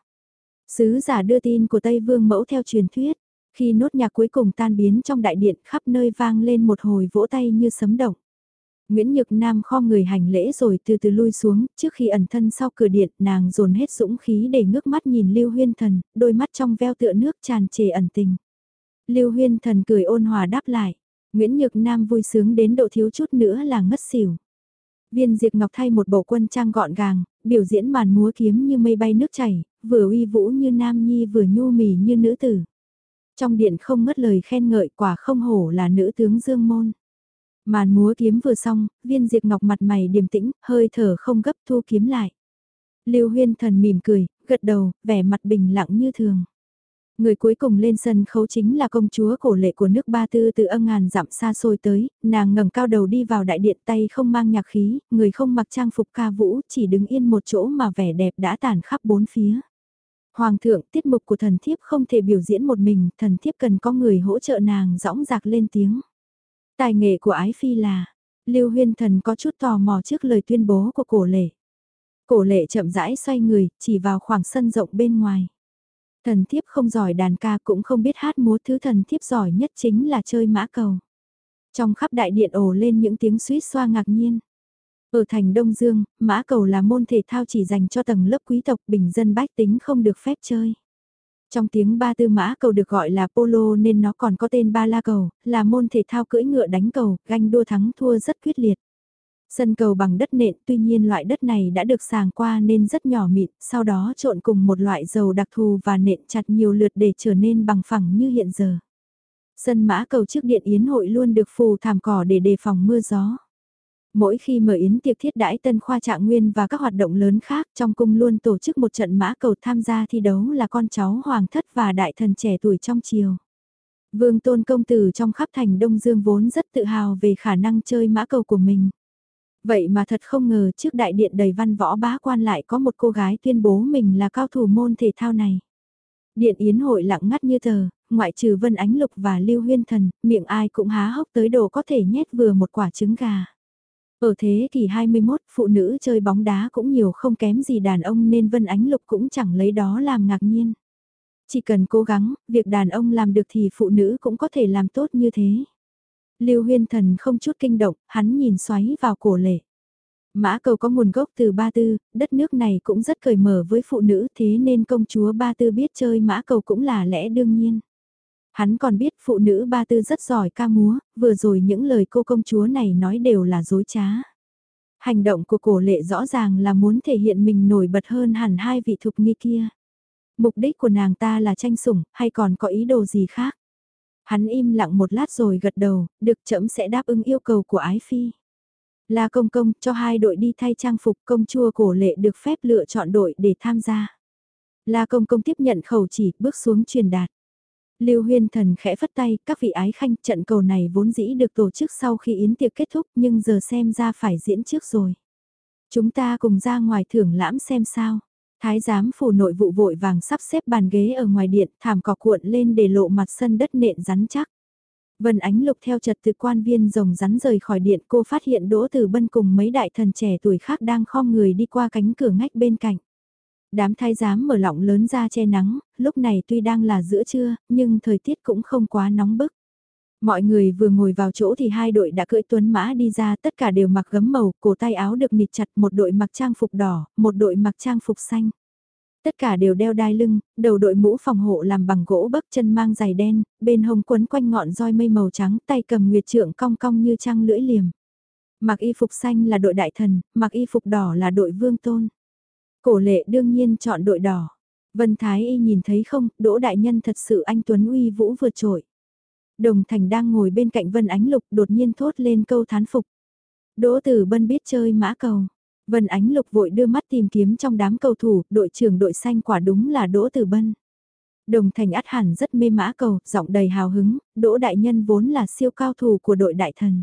Sứ giả đưa tin của Tây Vương mẫu theo truyền thuyết, khi nốt nhạc cuối cùng tan biến trong đại điện khắp nơi vang lên một hồi vỗ tay như sấm động. Nguyễn Nhược Nam kho người hành lễ rồi từ từ lui xuống, trước khi ẩn thân sau cửa điện, nàng dồn hết dũng khí để ngước mắt nhìn Lưu Huyên Thần, đôi mắt trong veo tựa nước tràn trề ẩn tình. Lưu Huyên Thần cười ôn hòa đáp lại, Nguyễn Nhược Nam vui sướng đến độ thiếu chút nữa là ngất xỉu. Viên Diệp Ngọc thay một bộ quân trang gọn gàng, biểu diễn màn múa kiếm như mây bay nước chảy, vừa uy vũ như nam nhi vừa nhu mì như nữ tử. Trong điện không ngất lời khen ngợi quả không hổ là nữ tướng Dương Môn. Màn múa kiếm vừa xong, viên diệp ngọc mặt mày điềm tĩnh, hơi thở không gấp thu kiếm lại. Lưu huyên thần mỉm cười, gật đầu, vẻ mặt bình lặng như thường. Người cuối cùng lên sân khấu chính là công chúa cổ lệ của nước Ba Tư từ âm ngàn dặm xa xôi tới, nàng ngẩng cao đầu đi vào đại điện tay không mang nhạc khí, người không mặc trang phục ca vũ, chỉ đứng yên một chỗ mà vẻ đẹp đã tàn khắp bốn phía. Hoàng thượng, tiết mục của thần thiếp không thể biểu diễn một mình, thần thiếp cần có người hỗ trợ nàng dõng dạc lên tiếng. Tài nghệ của ái phi là, Lưu Huyên Thần có chút tò mò trước lời tuyên bố của cổ lệ. Cổ lệ chậm rãi xoay người, chỉ vào khoảng sân rộng bên ngoài. Thần thiếp không giỏi đàn ca cũng không biết hát múa thứ thần thiếp giỏi nhất chính là chơi mã cầu. Trong khắp đại điện ồ lên những tiếng suýt xoa ngạc nhiên. Ở thành Đông Dương, mã cầu là môn thể thao chỉ dành cho tầng lớp quý tộc bình dân bách tính không được phép chơi. Trong tiếng ba tư mã cầu được gọi là polo nên nó còn có tên ba la cầu, là môn thể thao cưỡi ngựa đánh cầu, ganh đua thắng thua rất quyết liệt. Sân cầu bằng đất nện tuy nhiên loại đất này đã được sàng qua nên rất nhỏ mịn, sau đó trộn cùng một loại dầu đặc thù và nện chặt nhiều lượt để trở nên bằng phẳng như hiện giờ. Sân mã cầu trước điện yến hội luôn được phù thảm cỏ để đề phòng mưa gió. Mỗi khi mở yến tiệc thiết đãi tân khoa trạng nguyên và các hoạt động lớn khác trong cung luôn tổ chức một trận mã cầu tham gia thi đấu là con cháu hoàng thất và đại thần trẻ tuổi trong triều. Vương tôn công tử trong khắp thành Đông Dương vốn rất tự hào về khả năng chơi mã cầu của mình. Vậy mà thật không ngờ trước đại điện đầy văn võ bá quan lại có một cô gái tuyên bố mình là cao thủ môn thể thao này. Điện yến hội lặng ngắt như tờ, ngoại trừ Vân Ánh Lục và Lưu Huyên Thần, miệng ai cũng há hốc tới đồ có thể nhét vừa một quả trứng gà. Ở thế kỷ 21, phụ nữ chơi bóng đá cũng nhiều không kém gì đàn ông nên Vân Ánh Lục cũng chẳng lấy đó làm ngạc nhiên. Chỉ cần cố gắng, việc đàn ông làm được thì phụ nữ cũng có thể làm tốt như thế. Lưu Huyên Thần không chút kinh động, hắn nhìn xoáy vào cổ lệ. Mã cầu có nguồn gốc từ Ba Tư, đất nước này cũng rất cởi mở với phụ nữ thế nên công chúa Ba Tư biết chơi mã cầu cũng là lẽ đương nhiên. Hắn còn biết phụ nữ Ba Tư rất giỏi ca múa, vừa rồi những lời cô công chúa này nói đều là dối trá. Hành động của cổ lệ rõ ràng là muốn thể hiện mình nổi bật hơn hẳn hai vị thục nghi kia. Mục đích của nàng ta là tranh sủng, hay còn có ý đồ gì khác? Hắn im lặng một lát rồi gật đầu, được chậm sẽ đáp ứng yêu cầu của ái phi. La công công cho hai đội đi thay trang phục công chua cổ lệ được phép lựa chọn đội để tham gia. La công công tiếp nhận khẩu chỉ bước xuống truyền đạt. Lưu Huyên Thần khẽ phất tay, các vị ái khanh trận cầu này vốn dĩ được tổ chức sau khi yến tiệc kết thúc nhưng giờ xem ra phải diễn trước rồi. Chúng ta cùng ra ngoài thưởng lãm xem sao. Thái giám phủ nội vụ vội vàng sắp xếp bàn ghế ở ngoài điện, thảm cỏ cuộn lên để lộ mặt sân đất nện rắn chắc. Vân Ánh Lục theo trật tự quan viên rồng rắn rời khỏi điện cô phát hiện Đỗ Tử Bân cùng mấy đại thần trẻ tuổi khác đang khom người đi qua cánh cửa ngách bên cạnh. Đám thái giám mở lọng lớn ra che nắng, lúc này tuy đang là giữa trưa, nhưng thời tiết cũng không quá nóng bức. Mọi người vừa ngồi vào chỗ thì hai đội đã cưỡi tuấn mã đi ra tất cả đều mặc gấm màu, cổ tay áo được nịt chặt một đội mặc trang phục đỏ, một đội mặc trang phục xanh. Tất cả đều đeo đai lưng, đầu đội mũ phòng hộ làm bằng gỗ bấc chân mang giày đen, bên hông quấn quanh ngọn roi mây màu trắng, tay cầm nguyệt trượng cong cong như trăng lưỡi liềm. Mặc y phục xanh là đội đại thần, mặc y phục đỏ là đội vương tôn. Cổ lệ đương nhiên chọn đội đỏ. Vân Thái Y nhìn thấy không, Đỗ Đại Nhân thật sự anh Tuấn uy vũ vượt trội. Đồng Thành đang ngồi bên cạnh Vân Ánh Lục đột nhiên thốt lên câu thán phục. Đỗ Tử Bân biết chơi mã cầu. Vân Ánh Lục vội đưa mắt tìm kiếm trong đám cầu thủ, đội trưởng đội xanh quả đúng là Đỗ Tử Bân. Đồng Thành át hẳn rất mê mã cầu, giọng đầy hào hứng, Đỗ Đại Nhân vốn là siêu cao thủ của đội đại thần.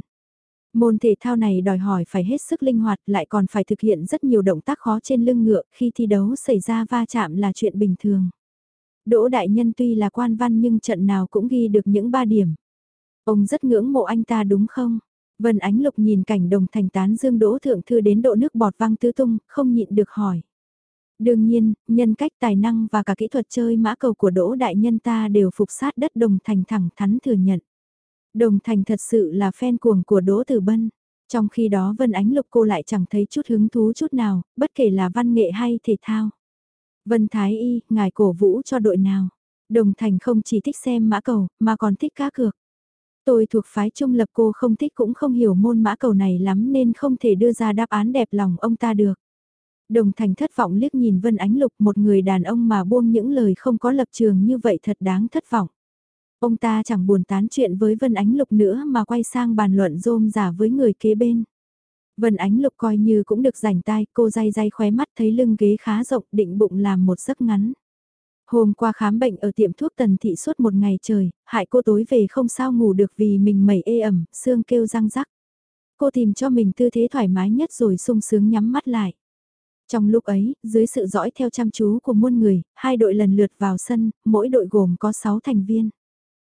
Môn thể thao này đòi hỏi phải hết sức linh hoạt lại còn phải thực hiện rất nhiều động tác khó trên lưng ngựa khi thi đấu xảy ra va chạm là chuyện bình thường. Đỗ Đại Nhân tuy là quan văn nhưng trận nào cũng ghi được những ba điểm. Ông rất ngưỡng mộ anh ta đúng không? Vân Ánh Lục nhìn cảnh đồng thành tán dương đỗ thượng thư đến độ nước bọt văng tứ tung, không nhịn được hỏi. Đương nhiên, nhân cách tài năng và cả kỹ thuật chơi mã cầu của đỗ đại nhân ta đều phục sát đất đồng thành thẳng thắn thừa nhận. Đồng thành thật sự là fan cuồng của đỗ tử bân. Trong khi đó Vân Ánh Lục cô lại chẳng thấy chút hứng thú chút nào, bất kể là văn nghệ hay thể thao. Vân Thái Y, ngài cổ vũ cho đội nào? Đồng Thành không chỉ thích xem mã cầu, mà còn thích cá cược. Tôi thuộc phái trung lập cô không thích cũng không hiểu môn mã cầu này lắm nên không thể đưa ra đáp án đẹp lòng ông ta được. Đồng Thành thất vọng liếc nhìn Vân Ánh Lục một người đàn ông mà buông những lời không có lập trường như vậy thật đáng thất vọng. Ông ta chẳng buồn tán chuyện với Vân Ánh Lục nữa mà quay sang bàn luận rôm giả với người kế bên. Vân Ánh Lục coi như cũng được rảnh tai, cô day day khóe mắt thấy lưng ghế khá rộng định bụng làm một giấc ngắn. Hôm qua khám bệnh ở tiệm thuốc tần thị suốt một ngày trời, hại cô tối về không sao ngủ được vì mình mẩy ê ẩm, xương kêu răng rắc. Cô tìm cho mình tư thế thoải mái nhất rồi sung sướng nhắm mắt lại. Trong lúc ấy, dưới sự dõi theo chăm chú của muôn người, hai đội lần lượt vào sân, mỗi đội gồm có 6 thành viên.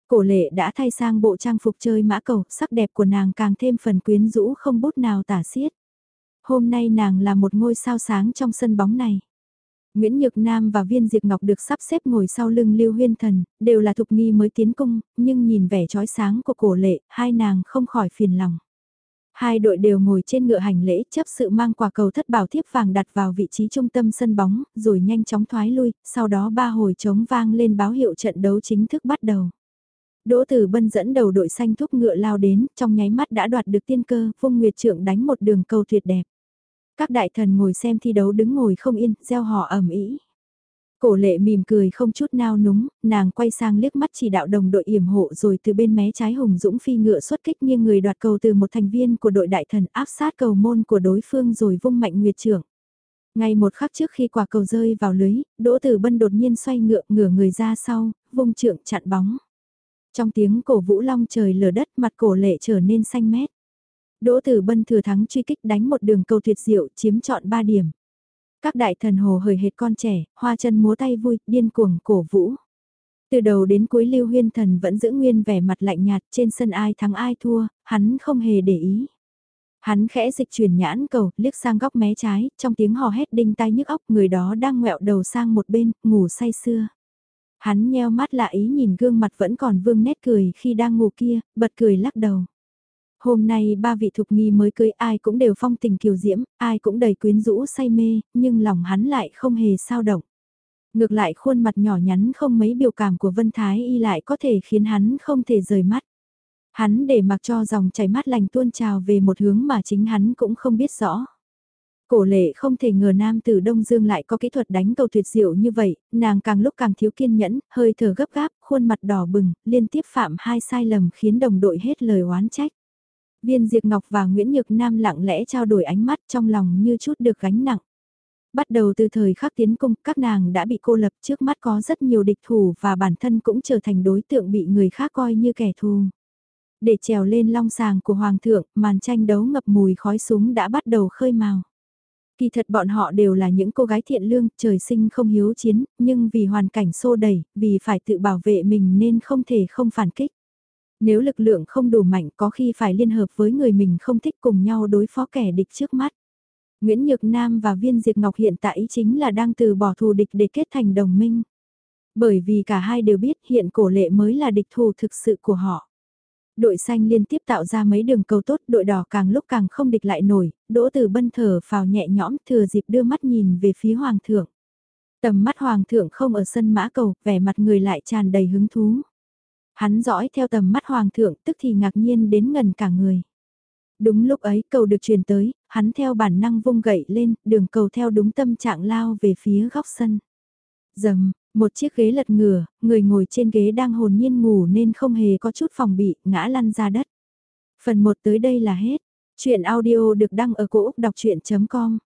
Cổ lệ đã thay sang bộ trang phục chơi mã cầu, sắc đẹp của nàng càng thêm phần quyến rũ không bút nào tả xiết. Hôm nay nàng là một ngôi sao sáng trong sân bóng này. Nguyễn Nhược Nam và Viên Diệp Ngọc được sắp xếp ngồi sau lưng Lưu Huyên Thần, đều là thục nghi mới tiến cung, nhưng nhìn vẻ trói sáng của cổ lệ, hai nàng không khỏi phiền lòng. Hai đội đều ngồi trên ngựa hành lễ chấp sự mang quả cầu thất bảo thiếp vàng đặt vào vị trí trung tâm sân bóng, rồi nhanh chóng thoái lui, sau đó ba hồi trống vang lên báo hiệu trận đấu chính thức bắt đầu. Đỗ Tử Bân dẫn đầu đội xanh thúc ngựa lao đến, trong nháy mắt đã đoạt được tiên cơ, Vung Nguyệt Trượng đánh một đường cầu tuyệt đẹp. Các đại thần ngồi xem thi đấu đứng ngồi không yên, gieo họ ầm ĩ. Cổ lệ mỉm cười không chút nao núng, nàng quay sang liếc mắt chỉ đạo đồng đội yểm hộ rồi từ bên mé trái hùng dũng phi ngựa xuất kích nghiêng người đoạt cầu từ một thành viên của đội đại thần áp sát cầu môn của đối phương rồi vung mạnh nguyệt trưởng. Ngay một khắc trước khi quả cầu rơi vào lưới, Đỗ Tử Bân đột nhiên xoay ngựa ngửa người ra sau, vung trượng chặn bóng. Trong tiếng cổ vũ long trời lở đất mặt cổ lệ trở nên xanh mét. Đỗ Tử Bân thừa thắng truy kích đánh một đường cầu tuyệt diệu chiếm trọn 3 điểm. Các đại thần hồ hời hệt con trẻ, hoa chân múa tay vui, điên cuồng cổ vũ. Từ đầu đến cuối Lưu Huyên Thần vẫn giữ nguyên vẻ mặt lạnh nhạt trên sân ai thắng ai thua, hắn không hề để ý. Hắn khẽ dịch chuyển nhãn cầu, liếc sang góc mé trái, trong tiếng hò hét đinh tai nhức óc người đó đang ngẹo đầu sang một bên, ngủ say sưa. Hắn nheo mắt lạ ý nhìn gương mặt vẫn còn vương nét cười khi đang ngủ kia, bật cười lắc đầu. Hôm nay ba vị thục nghi mới cưới ai cũng đều phong tình kiều diễm, ai cũng đầy quyến rũ say mê, nhưng lòng hắn lại không hề sao động. Ngược lại khuôn mặt nhỏ nhắn không mấy biểu cảm của Vân Thái Y lại có thể khiến hắn không thể rời mắt. Hắn để mặc cho dòng chảy mắt lành tuôn trào về một hướng mà chính hắn cũng không biết rõ. Cổ lệ không thể ngờ nam tử Đông Dương lại có kỹ thuật đánh cầu tuyệt diệu như vậy, nàng càng lúc càng thiếu kiên nhẫn, hơi thở gấp gáp, khuôn mặt đỏ bừng, liên tiếp phạm hai sai lầm khiến đồng đội hết lời oán trách. Viên Diệp Ngọc và Nguyễn Nhược Nam lặng lẽ trao đổi ánh mắt trong lòng như chút được gánh nặng. Bắt đầu từ thời khắc tiến cung, các nàng đã bị cô lập trước mắt có rất nhiều địch thủ và bản thân cũng trở thành đối tượng bị người khác coi như kẻ thù. Để trèo lên long sàng của Hoàng thượng, màn tranh đấu ngập mùi khói súng đã bắt đầu khơi màu. Kỳ thật bọn họ đều là những cô gái thiện lương, trời sinh không hiếu chiến, nhưng vì hoàn cảnh xô đẩy, vì phải tự bảo vệ mình nên không thể không phản kích. Nếu lực lượng không đủ mạnh có khi phải liên hợp với người mình không thích cùng nhau đối phó kẻ địch trước mắt. Nguyễn Nhược Nam và Viên Diệp Ngọc hiện tại chính là đang từ bỏ thù địch để kết thành đồng minh. Bởi vì cả hai đều biết hiện cổ lệ mới là địch thù thực sự của họ. Đội xanh liên tiếp tạo ra mấy đường cầu tốt, đội đỏ càng lúc càng không địch lại nổi, đỗ từ bân thở phào nhẹ nhõm thừa dịp đưa mắt nhìn về phía hoàng thượng. Tầm mắt hoàng thượng không ở sân mã cầu, vẻ mặt người lại tràn đầy hứng thú. Hắn dõi theo tầm mắt hoàng thượng tức thì ngạc nhiên đến ngần cả người. Đúng lúc ấy cầu được truyền tới, hắn theo bản năng vung gậy lên, đường cầu theo đúng tâm trạng lao về phía góc sân. Dầm, một chiếc ghế lật ngửa, người ngồi trên ghế đang hồn nhiên ngủ nên không hề có chút phòng bị, ngã lăn ra đất. Phần 1 tới đây là hết. Chuyện audio được đăng ở cổ Úc đọc chuyện.com